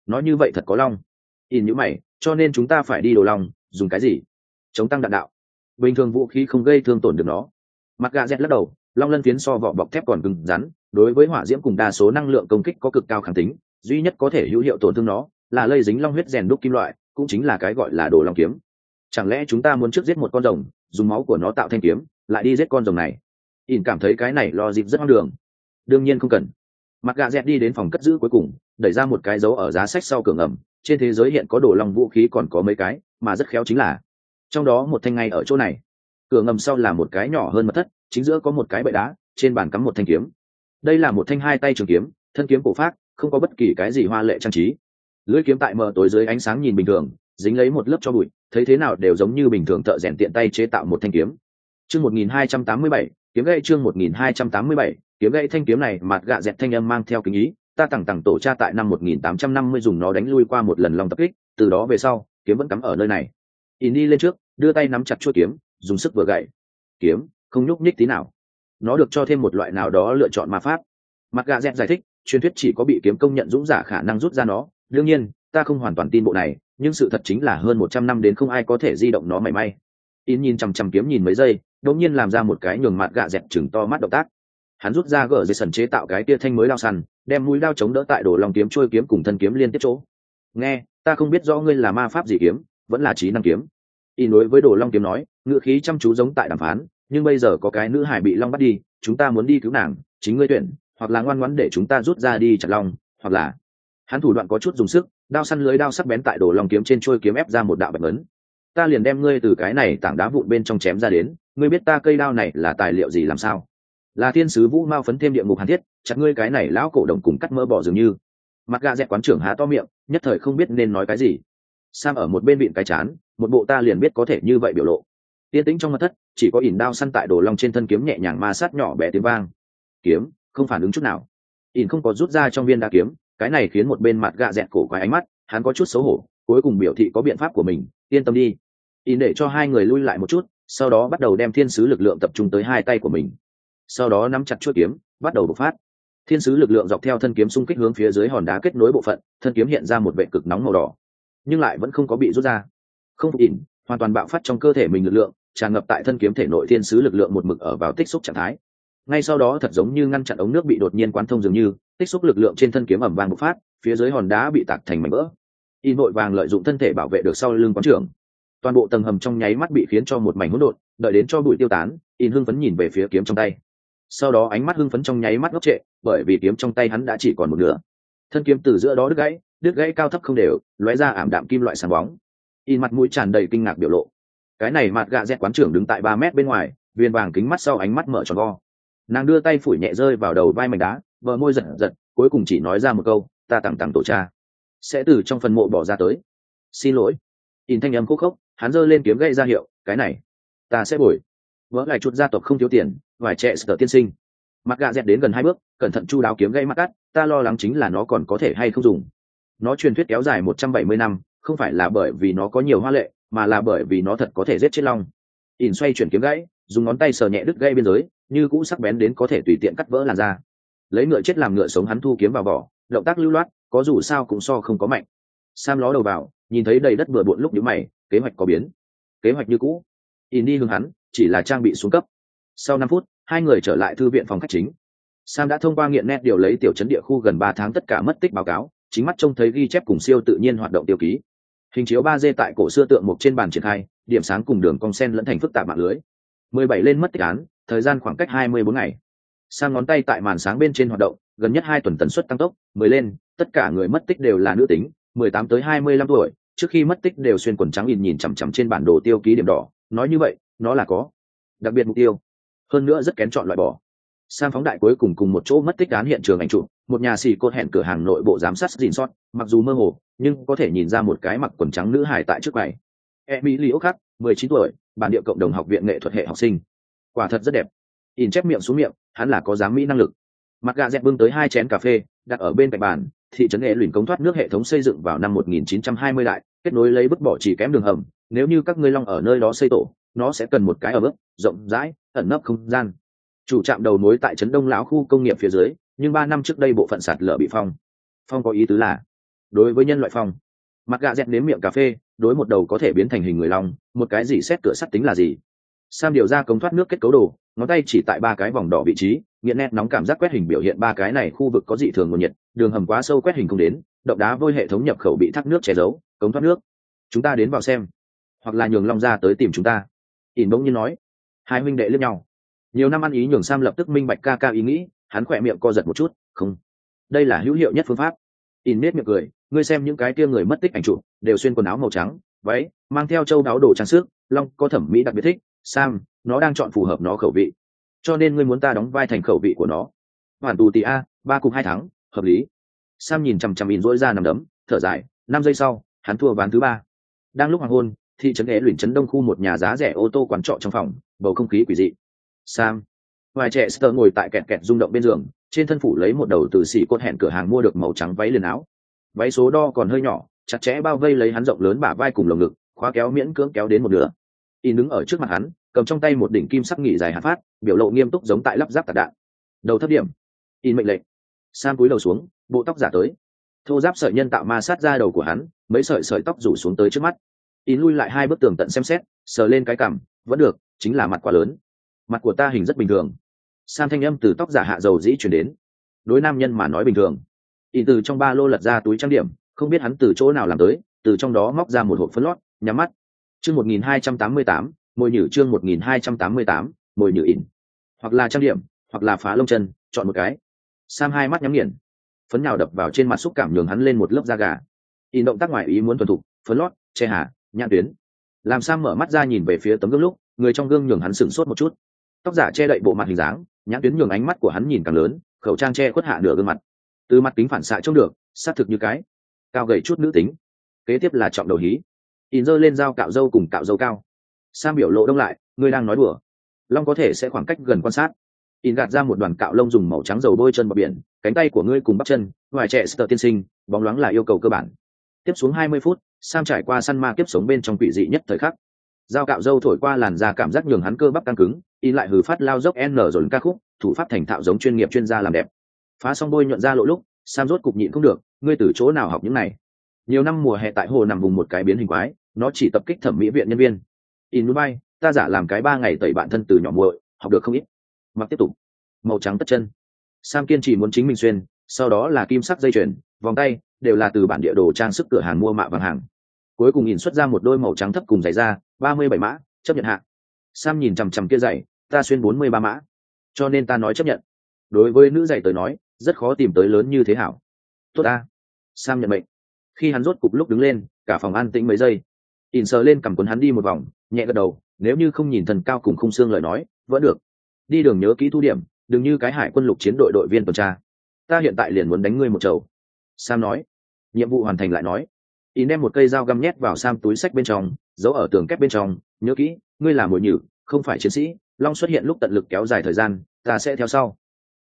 Nói như vậy thật có long. In nhữ mày, cho nên chúng ta phải đi đồ long, dùng cái gì? Chống tăng đạn đạo. Bình thường vũ khí không gây thương tổn được nó. Mặt gà rét lắc đầu, long lân phiến so vỏ bọc thép còn cứng rắn, đối với hỏa diễm cùng đa số năng lượng công kích có cực cao khẳng tính, duy nhất có thể hữu hiệu tổn thương nó là lây dính long huyết rèn đúc kim loại, cũng chính là cái gọi là đồ long kiếm. Chẳng lẽ chúng ta muốn trước giết một con rồng, dùng máu của nó tạo thanh kiếm, lại đi giết con rồng này? Ỉn cảm thấy cái này lo dịp rất ngang đường. Đương nhiên không cần. Mặt gà dẹt đi đến phòng cất giữ cuối cùng, đẩy ra một cái dấu ở giá sách sau cửa ngầm, trên thế giới hiện có đồ lòng vũ khí còn có mấy cái, mà rất khéo chính là, trong đó một thanh ngay ở chỗ này. Cửa ngầm sau là một cái nhỏ hơn mật thất, chính giữa có một cái bệ đá, trên bàn cắm một thanh kiếm. Đây là một thanh hai tay trường kiếm, thân kiếm cổ phát không có bất kỳ cái gì hoa lệ trang trí lưỡi kiếm tại mờ tối dưới ánh sáng nhìn bình thường, dính lấy một lớp cho bụi, thấy thế nào đều giống như bình thường thợ rèn tiện tay chế tạo một thanh kiếm. Chương một nghìn hai trăm tám mươi bảy, kiếm gậy chương một nghìn hai trăm tám mươi bảy, kiếm gậy thanh kiếm này mặt gạ dẹt thanh âm mang theo kính ý, ta tặng tặng tổ cha tại năm một nghìn tám trăm năm mươi dùng nó đánh lui qua một lần lòng tập kích, từ đó về sau, kiếm vẫn cắm ở nơi này. In đi lên trước, đưa tay nắm chặt chuôi kiếm, dùng sức vừa gậy. Kiếm, không nhúc nhích tí nào. Nó được cho thêm một loại nào đó lựa chọn ma pháp. Mặt gạ dẹt giải thích, truyền thuyết chỉ có bị kiếm công nhận dũng giả khả năng rút ra nó đương nhiên, ta không hoàn toàn tin bộ này, nhưng sự thật chính là hơn một trăm năm đến không ai có thể di động nó mảy may. In nhìn chằm chằm kiếm nhìn mấy giây, đột nhiên làm ra một cái nhường mặt gạ dẹp chừng to mắt động tác. Hắn rút ra gỡ dây sần chế tạo cái tia thanh mới lao săn, đem mũi lao chống đỡ tại đổ lòng kiếm trôi kiếm cùng thân kiếm liên tiếp chỗ. Nghe, ta không biết rõ ngươi là ma pháp gì kiếm, vẫn là trí năng kiếm. Y nối với đồ long kiếm nói ngựa khí chăm chú giống tại đàm phán, nhưng bây giờ có cái nữ hải bị long bắt đi, chúng ta muốn đi cứu nàng, chính ngươi tuyển, hoặc là ngoan ngoãn để chúng ta rút ra đi chặt long hoặc là hắn thủ đoạn có chút dùng sức, đao săn lưới đao sắc bén tại đồ long kiếm trên trôi kiếm ép ra một đạo bạch ấn ta liền đem ngươi từ cái này tảng đá vụn bên trong chém ra đến, ngươi biết ta cây đao này là tài liệu gì làm sao? Là thiên sứ vũ mao phấn thêm địa ngục hàn thiết, chặt ngươi cái này lão cổ đồng cùng cắt mỡ bỏ dường như. Mặt gà dẹt quán trưởng há to miệng, nhất thời không biết nên nói cái gì. Sam ở một bên vịn cái chán, một bộ ta liền biết có thể như vậy biểu lộ. Tiên tĩnh trong mặt thất, chỉ có ỉn đao săn tại đồ long trên thân kiếm nhẹ nhàng ma sát nhỏ bé tiếng vang. Kiếm, không phản ứng chút nào. Ỉn không có rút ra trong viên đa kiếm cái này khiến một bên mặt gạ dẹt cổ quái ánh mắt, hắn có chút xấu hổ, cuối cùng biểu thị có biện pháp của mình, yên tâm đi. In để cho hai người lui lại một chút, sau đó bắt đầu đem thiên sứ lực lượng tập trung tới hai tay của mình. Sau đó nắm chặt chuỗi kiếm, bắt đầu bộc phát. Thiên sứ lực lượng dọc theo thân kiếm xung kích hướng phía dưới hòn đá kết nối bộ phận, thân kiếm hiện ra một vệ cực nóng màu đỏ. Nhưng lại vẫn không có bị rút ra. Không phục ỉn hoàn toàn bạo phát trong cơ thể mình lực lượng, tràn ngập tại thân kiếm thể nội thiên sứ lực lượng một mực ở vào tích xúc trạng thái ngay sau đó thật giống như ngăn chặn ống nước bị đột nhiên quán thông dường như, tích xúc lực lượng trên thân kiếm ẩm vàng bộc phát, phía dưới hòn đá bị tạc thành mảnh vỡ. In vội vàng lợi dụng thân thể bảo vệ được sau lưng quán trưởng. Toàn bộ tầng hầm trong nháy mắt bị khiến cho một mảnh hỗn độn, đợi đến cho bụi tiêu tán, in hưng phấn nhìn về phía kiếm trong tay. Sau đó ánh mắt hưng phấn trong nháy mắt ngốc trệ, bởi vì kiếm trong tay hắn đã chỉ còn một nửa. Thân kiếm từ giữa đó đứt gãy đứt gãy cao thấp không đều, lóe ra ảm đạm kim loại sáng bóng. In mặt mũi tràn đầy kinh ngạc biểu lộ. Cái này mặt gạ dẹt quán trưởng đứng tại ba mét bên ngoài, viên vàng kính mắt sau ánh mắt mở tròn vo nàng đưa tay phủi nhẹ rơi vào đầu vai mảnh đá vợ môi giật giật, cuối cùng chỉ nói ra một câu, ta tặng tặng tổ cha. Sẽ từ trong phần mộ bỏ ra tới. Xin lỗi. In thanh âm khúc khốc, hắn giơ lên kiếm gậy ra hiệu, cái này, ta sẽ bồi. Vỡ lại chút gia tộc không thiếu tiền, vài trẻ sở tiên sinh. Mặt gạ dẹt đến gần hai bước, cẩn thận chu đáo kiếm gậy mắt cắt, ta lo lắng chính là nó còn có thể hay không dùng. Nó truyền thuyết kéo dài một trăm bảy mươi năm, không phải là bởi vì nó có nhiều hoa lệ, mà là bởi vì nó thật có thể giết chết long. Ỉn xoay chuyển kiếm gãy dùng ngón tay sờ nhẹ đứt gãy biên giới như cũ sắc bén đến có thể tùy tiện cắt vỡ làn da. Lấy ngựa chết làm ngựa sống hắn thu kiếm vào vỏ, động tác lưu loát, có dù sao cũng so không có mạnh. Sam ló đầu vào, nhìn thấy đầy đất bừa bộn lúc nhíu mày, kế hoạch có biến. Kế hoạch như cũ. In đi hướng hắn, chỉ là trang bị xuống cấp. Sau năm phút, hai người trở lại thư viện phòng khách chính. Sam đã thông qua nghiện nét điều lấy tiểu chấn địa khu gần ba tháng tất cả mất tích báo cáo, chính mắt trông thấy ghi chép cùng siêu tự nhiên hoạt động tiêu ký. Hình chiếu ba d tại cổ xưa tượng mục trên bàn triển khai, điểm sáng cùng đường cong sen lẫn thành phức tạp mạng lưới. Mười bảy lên mất tích án thời gian khoảng cách hai mươi bốn ngày. Sang ngón tay tại màn sáng bên trên hoạt động, gần nhất hai tuần tần suất tăng tốc, mười lên, tất cả người mất tích đều là nữ tính, mười tám tới hai mươi lăm tuổi, trước khi mất tích đều xuyên quần trắng nhìn nhìn chằm chằm trên bản đồ tiêu ký điểm đỏ, nói như vậy, nó là có đặc biệt mục tiêu, hơn nữa rất kén chọn loại bỏ. Sang phóng đại cuối cùng cùng một chỗ mất tích án hiện trường ảnh chụp, một nhà xì cốt hẹn cửa hàng nội bộ giám sát rình sót, mặc dù mơ hồ, nhưng có thể nhìn ra một cái mặc quần trắng nữ hải tại trước bảy emily ốc khắc mười chín tuổi, bản địa cộng đồng học viện nghệ thuật hệ học sinh quả thật rất đẹp. In chép miệng xuống miệng, hắn là có dám mỹ năng lực. Mặt gà dẹp bưng tới hai chén cà phê, đặt ở bên cạnh bàn, thị trấn nghệ luyện cống thoát nước hệ thống xây dựng vào năm 1920 đại, kết nối lấy bức bỏ chỉ kém đường hầm. Nếu như các ngươi long ở nơi đó xây tổ, nó sẽ cần một cái ở bước rộng rãi, ẩn nấp không gian. Chủ trạm đầu nối tại trấn đông lão khu công nghiệp phía dưới, nhưng ba năm trước đây bộ phận sạt lở bị phong. Phong có ý tứ là, đối với nhân loại phong, mặt gà dẹt nếm miệng cà phê, đối một đầu có thể biến thành hình người long, một cái gì xét cửa sắt tính là gì? Sam điều ra cống thoát nước kết cấu đồ, ngón tay chỉ tại ba cái vòng đỏ vị trí, nghiện nét nóng cảm giác quét hình biểu hiện ba cái này khu vực có dị thường nguồn nhiệt, đường hầm quá sâu quét hình không đến, động đá vôi hệ thống nhập khẩu bị thác nước che giấu, cống thoát nước. Chúng ta đến vào xem. Hoặc là nhường long ra tới tìm chúng ta. Ỉn bỗng nhiên nói. Hai huynh đệ lướt nhau. Nhiều năm ăn ý nhường sam lập tức minh bạch ca ca ý nghĩ, hắn khỏe miệng co giật một chút. Không. Đây là hữu hiệu nhất phương pháp. In nết miệng cười. Ngươi xem những cái kia người mất tích ảnh chụp, đều xuyên quần áo màu trắng, váy, mang theo châu đáo đồ trang sức, long có thẩm mỹ đặc biệt thích sam, nó đang chọn phù hợp nó khẩu vị. Cho nên ngươi muốn ta đóng vai thành khẩu vị của nó. Hoàn tù tì a, ba cùng hai tháng hợp lý. Sam nhìn chằm chằm in rỗi ra nằm đấm, thở dài, năm giây sau, hắn thua ván thứ ba. Đang lúc hoàng hôn, thị trấn é luyện trấn đông khu một nhà giá rẻ ô tô quán trọ trong phòng, bầu không khí quỷ dị. Sam, vài trẻ sờ ngồi tại kẹt kẹt rung động bên giường, trên thân phủ lấy một đầu từ xỉ cốt hẹn cửa hàng mua được màu trắng váy liền áo. Váy số đo còn hơi nhỏ, chặt chẽ bao vây lấy hắn rộng lớn bả vai cùng lồng ngực, khóa kéo miễn cưỡng kéo đến một nửa in đứng ở trước mặt hắn, cầm trong tay một đỉnh kim sắc nghỉ dài hạt phát, biểu lộ nghiêm túc giống tại lắp ráp tạc đạn. Đầu thấp điểm. In mệnh lệnh. Sam cúi đầu xuống, bộ tóc giả tới. Thô giáp sợi nhân tạo ma sát ra đầu của hắn, mấy sợi sợi tóc rủ xuống tới trước mắt. In lui lại hai bức tường tận xem xét, sờ lên cái cằm, vẫn được, chính là mặt quá lớn. Mặt của ta hình rất bình thường. Sam thanh âm từ tóc giả hạ dầu dĩ chuyển đến. Đối nam nhân mà nói bình thường. In từ trong ba lô lật ra túi trang điểm, không biết hắn từ chỗ nào làm tới, từ trong đó móc ra một hộp phấn lót, nhắm mắt chương một nghìn hai trăm tám mươi tám, mồi nhử chương một nghìn hai trăm tám mươi tám, mồi nhử in hoặc là trang điểm, hoặc là phá lông chân, chọn một cái. Sam hai mắt nhắm nghiền. Phấn nhào đập vào trên mặt xúc cảm nhường hắn lên một lớp da gà. In động tác ngoài ý muốn thuần thục, phấn lót, che hà, nhãn tuyến. Làm sam mở mắt ra nhìn về phía tấm gương lúc, người trong gương nhường hắn sửng sốt một chút. Tóc giả che đậy bộ mặt hình dáng, nhãn tuyến nhường ánh mắt của hắn nhìn càng lớn, khẩu trang che khuất hạ nửa gương mặt. Từ mặt kính phản xạ trông được, sát thực như cái. Cao gầy chút nữ tính. Kế tiếp là trọng đầu hí in dơ lên dao cạo dâu cùng cạo dâu cao. Sam biểu lộ đông lại, ngươi đang nói đùa. Long có thể sẽ khoảng cách gần quan sát. In gạt ra một đoàn cạo lông dùng màu trắng dầu bôi chân vào biển, cánh tay của ngươi cùng bắp chân ngoài trẻ sờ tiên sinh, bóng loáng là yêu cầu cơ bản. Tiếp xuống hai mươi phút, sam trải qua săn ma kiếp sống bên trong quỷ dị nhất thời khắc. Dao cạo dâu thổi qua làn da cảm giác nhường hắn cơ bắp căng cứng, in lại hừ phát lao dốc n rồi ca khúc, thủ pháp thành thạo giống chuyên nghiệp chuyên gia làm đẹp. Phá xong bôi nhuận ra lỗ lúc, sam rốt cục nhịn không được, ngươi từ chỗ nào học những này? Nhiều năm mùa hè tại hồ nằm vùng một cái biến hình quái nó chỉ tập kích thẩm mỹ viện nhân viên. In núi bay ta giả làm cái ba ngày tẩy bạn thân từ nhỏ muội, học được không ít. Mặc tiếp tục. Màu trắng tất chân. Sam kiên trì muốn chính mình xuyên, sau đó là kim sắc dây chuyền, vòng tay, đều là từ bản địa đồ trang sức cửa hàng mua mạ vàng hàng. Cuối cùng nhìn xuất ra một đôi màu trắng thấp cùng giày da, ba mươi bảy mã, chấp nhận hạ. Sam nhìn chằm chằm kia giày, ta xuyên bốn mươi ba mã. Cho nên ta nói chấp nhận. Đối với nữ giày tới nói, rất khó tìm tới lớn như thế hảo. Tốt ta. Sam nhận mệnh. Khi hắn rốt cục lúc đứng lên, cả phòng an tĩnh mấy giây in sờ lên cầm quần hắn đi một vòng, nhẹ gật đầu, nếu như không nhìn thần cao cùng khung xương lời nói, vẫn được. Đi đường nhớ kỹ thu điểm, đừng như cái hải quân lục chiến đội đội viên tuần tra. Ta hiện tại liền muốn đánh ngươi một chầu. Sam nói. Nhiệm vụ hoàn thành lại nói. In đem một cây dao găm nhét vào sam túi sách bên trong, giấu ở tường kép bên trong, nhớ kỹ, ngươi là mồi nhử, không phải chiến sĩ, long xuất hiện lúc tận lực kéo dài thời gian, ta sẽ theo sau.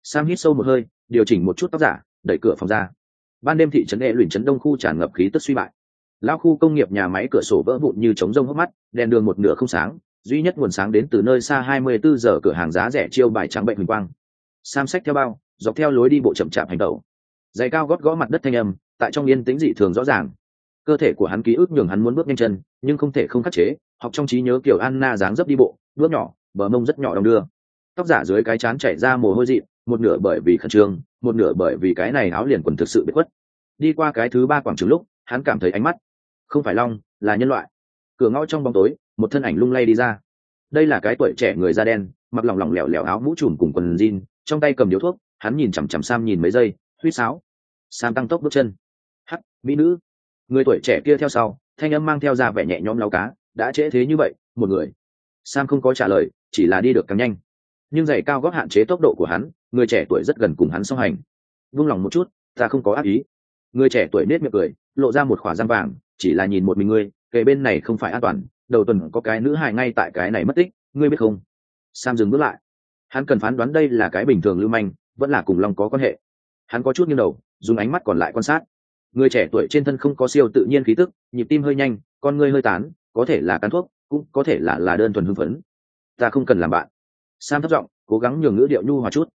Sam hít sâu một hơi, điều chỉnh một chút tóc giả, đẩy cửa phòng ra. Ban đêm thị trấn e luyện trấn đông khu tràn ngập khí tức suy bại lao khu công nghiệp nhà máy cửa sổ vỡ vụn như trống rông hốc mắt, đèn đường một nửa không sáng, duy nhất nguồn sáng đến từ nơi xa 24 giờ cửa hàng giá rẻ chiêu bài trắng bệnh huỳnh quang. Sam sách theo bao, dọc theo lối đi bộ chậm chạp hành tẩu. Giày cao gót gõ mặt đất thanh âm, tại trong yên tĩnh dị thường rõ ràng. Cơ thể của hắn ký ức nhường hắn muốn bước nhanh chân, nhưng không thể không khắc chế, học trong trí nhớ kiểu anna dáng dấp đi bộ, bước nhỏ, bờ mông rất nhỏ đong đưa. Tóc giả dưới cái chán chảy ra mồ hôi dị, một nửa bởi vì khẩn trương, một nửa bởi vì cái này áo liền quần thực sự bị khuất. Đi qua cái thứ ba quảng trường lúc, hắn cảm thấy ánh mắt không phải long, là nhân loại. Cửa ngõ trong bóng tối, một thân ảnh lung lay đi ra. Đây là cái tuổi trẻ người da đen, mặc lòng lỏng lẻo lẻo áo mũ trùm cùng quần jean, trong tay cầm điếu thuốc, hắn nhìn chằm chằm sam nhìn mấy giây huýt sáo. Sam tăng tốc bước chân. Hắc, mỹ nữ. Người tuổi trẻ kia theo sau, thanh âm mang theo ra vẻ nhẹ nhõm lao cá, đã trễ thế như vậy, một người. Sam không có trả lời, chỉ là đi được càng nhanh. Nhưng giày cao gót hạn chế tốc độ của hắn, người trẻ tuổi rất gần cùng hắn song hành. Vung lòng một chút, ta không có ác ý. Người trẻ tuổi nết miệng cười, lộ ra một khỏa răng vàng chỉ là nhìn một mình ngươi kề bên này không phải an toàn, đầu tuần có cái nữ hài ngay tại cái này mất tích, ngươi biết không? Sam dừng bước lại. Hắn cần phán đoán đây là cái bình thường lưu manh, vẫn là cùng long có quan hệ. Hắn có chút nghiêng đầu, dùng ánh mắt còn lại quan sát. Người trẻ tuổi trên thân không có siêu tự nhiên khí tức, nhịp tim hơi nhanh, con ngươi hơi tán, có thể là cán thuốc, cũng có thể là là đơn thuần hưng phấn. Ta không cần làm bạn. Sam thất giọng, cố gắng nhường ngữ điệu nhu hòa chút.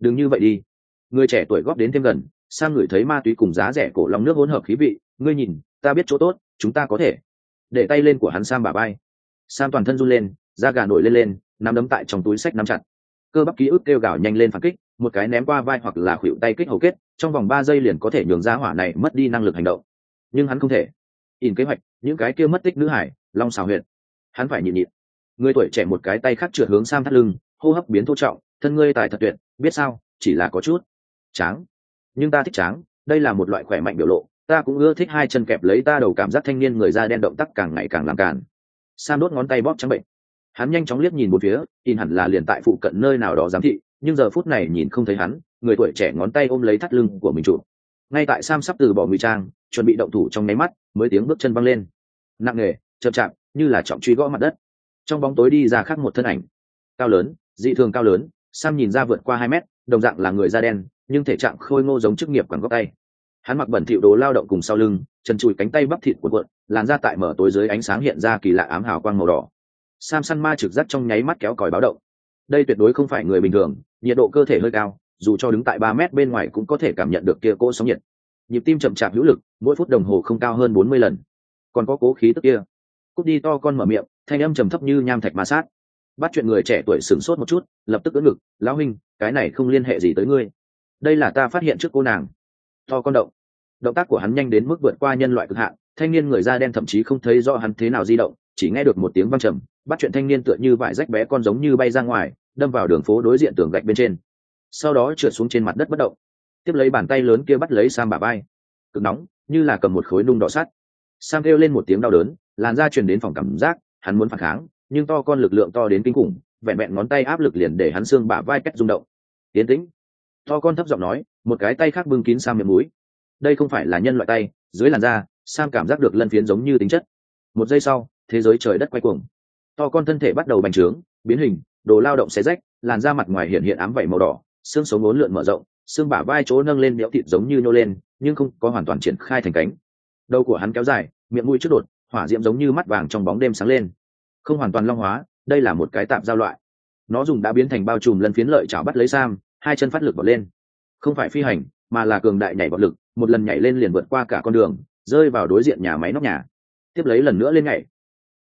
Đừng như vậy đi. Người trẻ tuổi góp đến thêm gần sang ngửi thấy ma túy cùng giá rẻ cổ lòng nước hỗn hợp khí vị, ngươi nhìn ta biết chỗ tốt, chúng ta có thể. Để tay lên của hắn sam bà bay sam toàn thân run lên, da gà nổi lên lên, nắm đấm tại trong túi sách nắm chặt. Cơ bắp ký ức kêu gào nhanh lên phản kích, một cái ném qua vai hoặc là khuỵu tay kích hầu kết, trong vòng ba giây liền có thể nhường ra hỏa này mất đi năng lực hành động. Nhưng hắn không thể. In kế hoạch, những cái kia mất tích nữ hải, long xào huyện hắn phải nhịn nhịn. Người tuổi trẻ một cái tay khác trượt hướng sam thắt lưng, hô hấp biến thô trọng, thân ngươi tài thật tuyệt, biết sao, chỉ là có chút. Tráng. Nhưng ta thích tráng, đây là một loại khỏe mạnh biểu lộ ta cũng ưa thích hai chân kẹp lấy ta đầu cảm giác thanh niên người da đen động tác càng ngày càng làm càn. Sam đốt ngón tay bóp trắng bệnh. Hắn nhanh chóng liếc nhìn một phía, in hẳn là liền tại phụ cận nơi nào đó giám thị, nhưng giờ phút này nhìn không thấy hắn, người tuổi trẻ ngón tay ôm lấy thắt lưng của mình chụp ngay tại sam sắp từ bỏ ngụy trang, chuẩn bị động thủ trong nháy mắt, mới tiếng bước chân văng lên. Nặng nề chậm chạp, như là trọng truy gõ mặt đất. Trong bóng tối đi ra khác một thân ảnh. Cao lớn, dị thường cao lớn, sam nhìn ra vượt qua hai mét, đồng dạng là người da đen, nhưng thể trạng khôi ngô giống chức nghiệp quẳng góc tay hắn mặc bẩn thịu đồ lao động cùng sau lưng, chân chùi cánh tay bắp thịt của cuộn, làn ra tại mở tối dưới ánh sáng hiện ra kỳ lạ ám hào quang màu đỏ. Sam săn ma trực giác trong nháy mắt kéo còi báo động. Đây tuyệt đối không phải người bình thường, nhiệt độ cơ thể hơi cao, dù cho đứng tại ba mét bên ngoài cũng có thể cảm nhận được kia cỗ sóng nhiệt. Nhịp tim chậm chạp hữu lực, mỗi phút đồng hồ không cao hơn bốn mươi lần. Còn có cố khí tức kia. Cút đi to con mở miệng, thanh âm trầm thấp như nham thạch ma sát. Bắt chuyện người trẻ tuổi sửng sốt một chút, lập tức ưỡn ngực, lão huynh, cái này không liên hệ gì tới ngươi. Đây là ta phát hiện trước cô nàng. To con động động tác của hắn nhanh đến mức vượt qua nhân loại cực hạn, thanh niên người da đen thậm chí không thấy rõ hắn thế nào di động, chỉ nghe được một tiếng văng trầm, bắt chuyện thanh niên tựa như vải rách bé con giống như bay ra ngoài, đâm vào đường phố đối diện tường gạch bên trên. Sau đó trượt xuống trên mặt đất bất động. Tiếp lấy bàn tay lớn kia bắt lấy sam bà bay cực nóng, như là cầm một khối nung đỏ sắt. Sam kêu lên một tiếng đau đớn, làn da truyền đến phòng cảm giác, hắn muốn phản kháng, nhưng to con lực lượng to đến kinh khủng, vẹn vẹn ngón tay áp lực liền để hắn xương bả vai cách rung động. Tiến tĩnh. To con thấp giọng nói, một cái tay khác bưng kín sam miệng mũi đây không phải là nhân loại tay, dưới làn da, sam cảm giác được lân phiến giống như tính chất. Một giây sau, thế giới trời đất quay cuồng. To con thân thể bắt đầu bành trướng, biến hình, đồ lao động xé rách, làn da mặt ngoài hiện hiện ám vảy màu đỏ, xương sống ốn lượn mở rộng, xương bả vai chỗ nâng lên béo thịt giống như nhô lên, nhưng không có hoàn toàn triển khai thành cánh. Đầu của hắn kéo dài, miệng mũi trước đột, hỏa diễm giống như mắt vàng trong bóng đêm sáng lên. Không hoàn toàn long hóa, đây là một cái tạm giao loại. Nó dùng đã biến thành bao trùm lân phiến lợi chảo bắt lấy sam, hai chân phát lực bật lên. Không phải phi hành mà là cường đại nhảy bạo lực, một lần nhảy lên liền vượt qua cả con đường, rơi vào đối diện nhà máy nóc nhà. Tiếp lấy lần nữa lên nhảy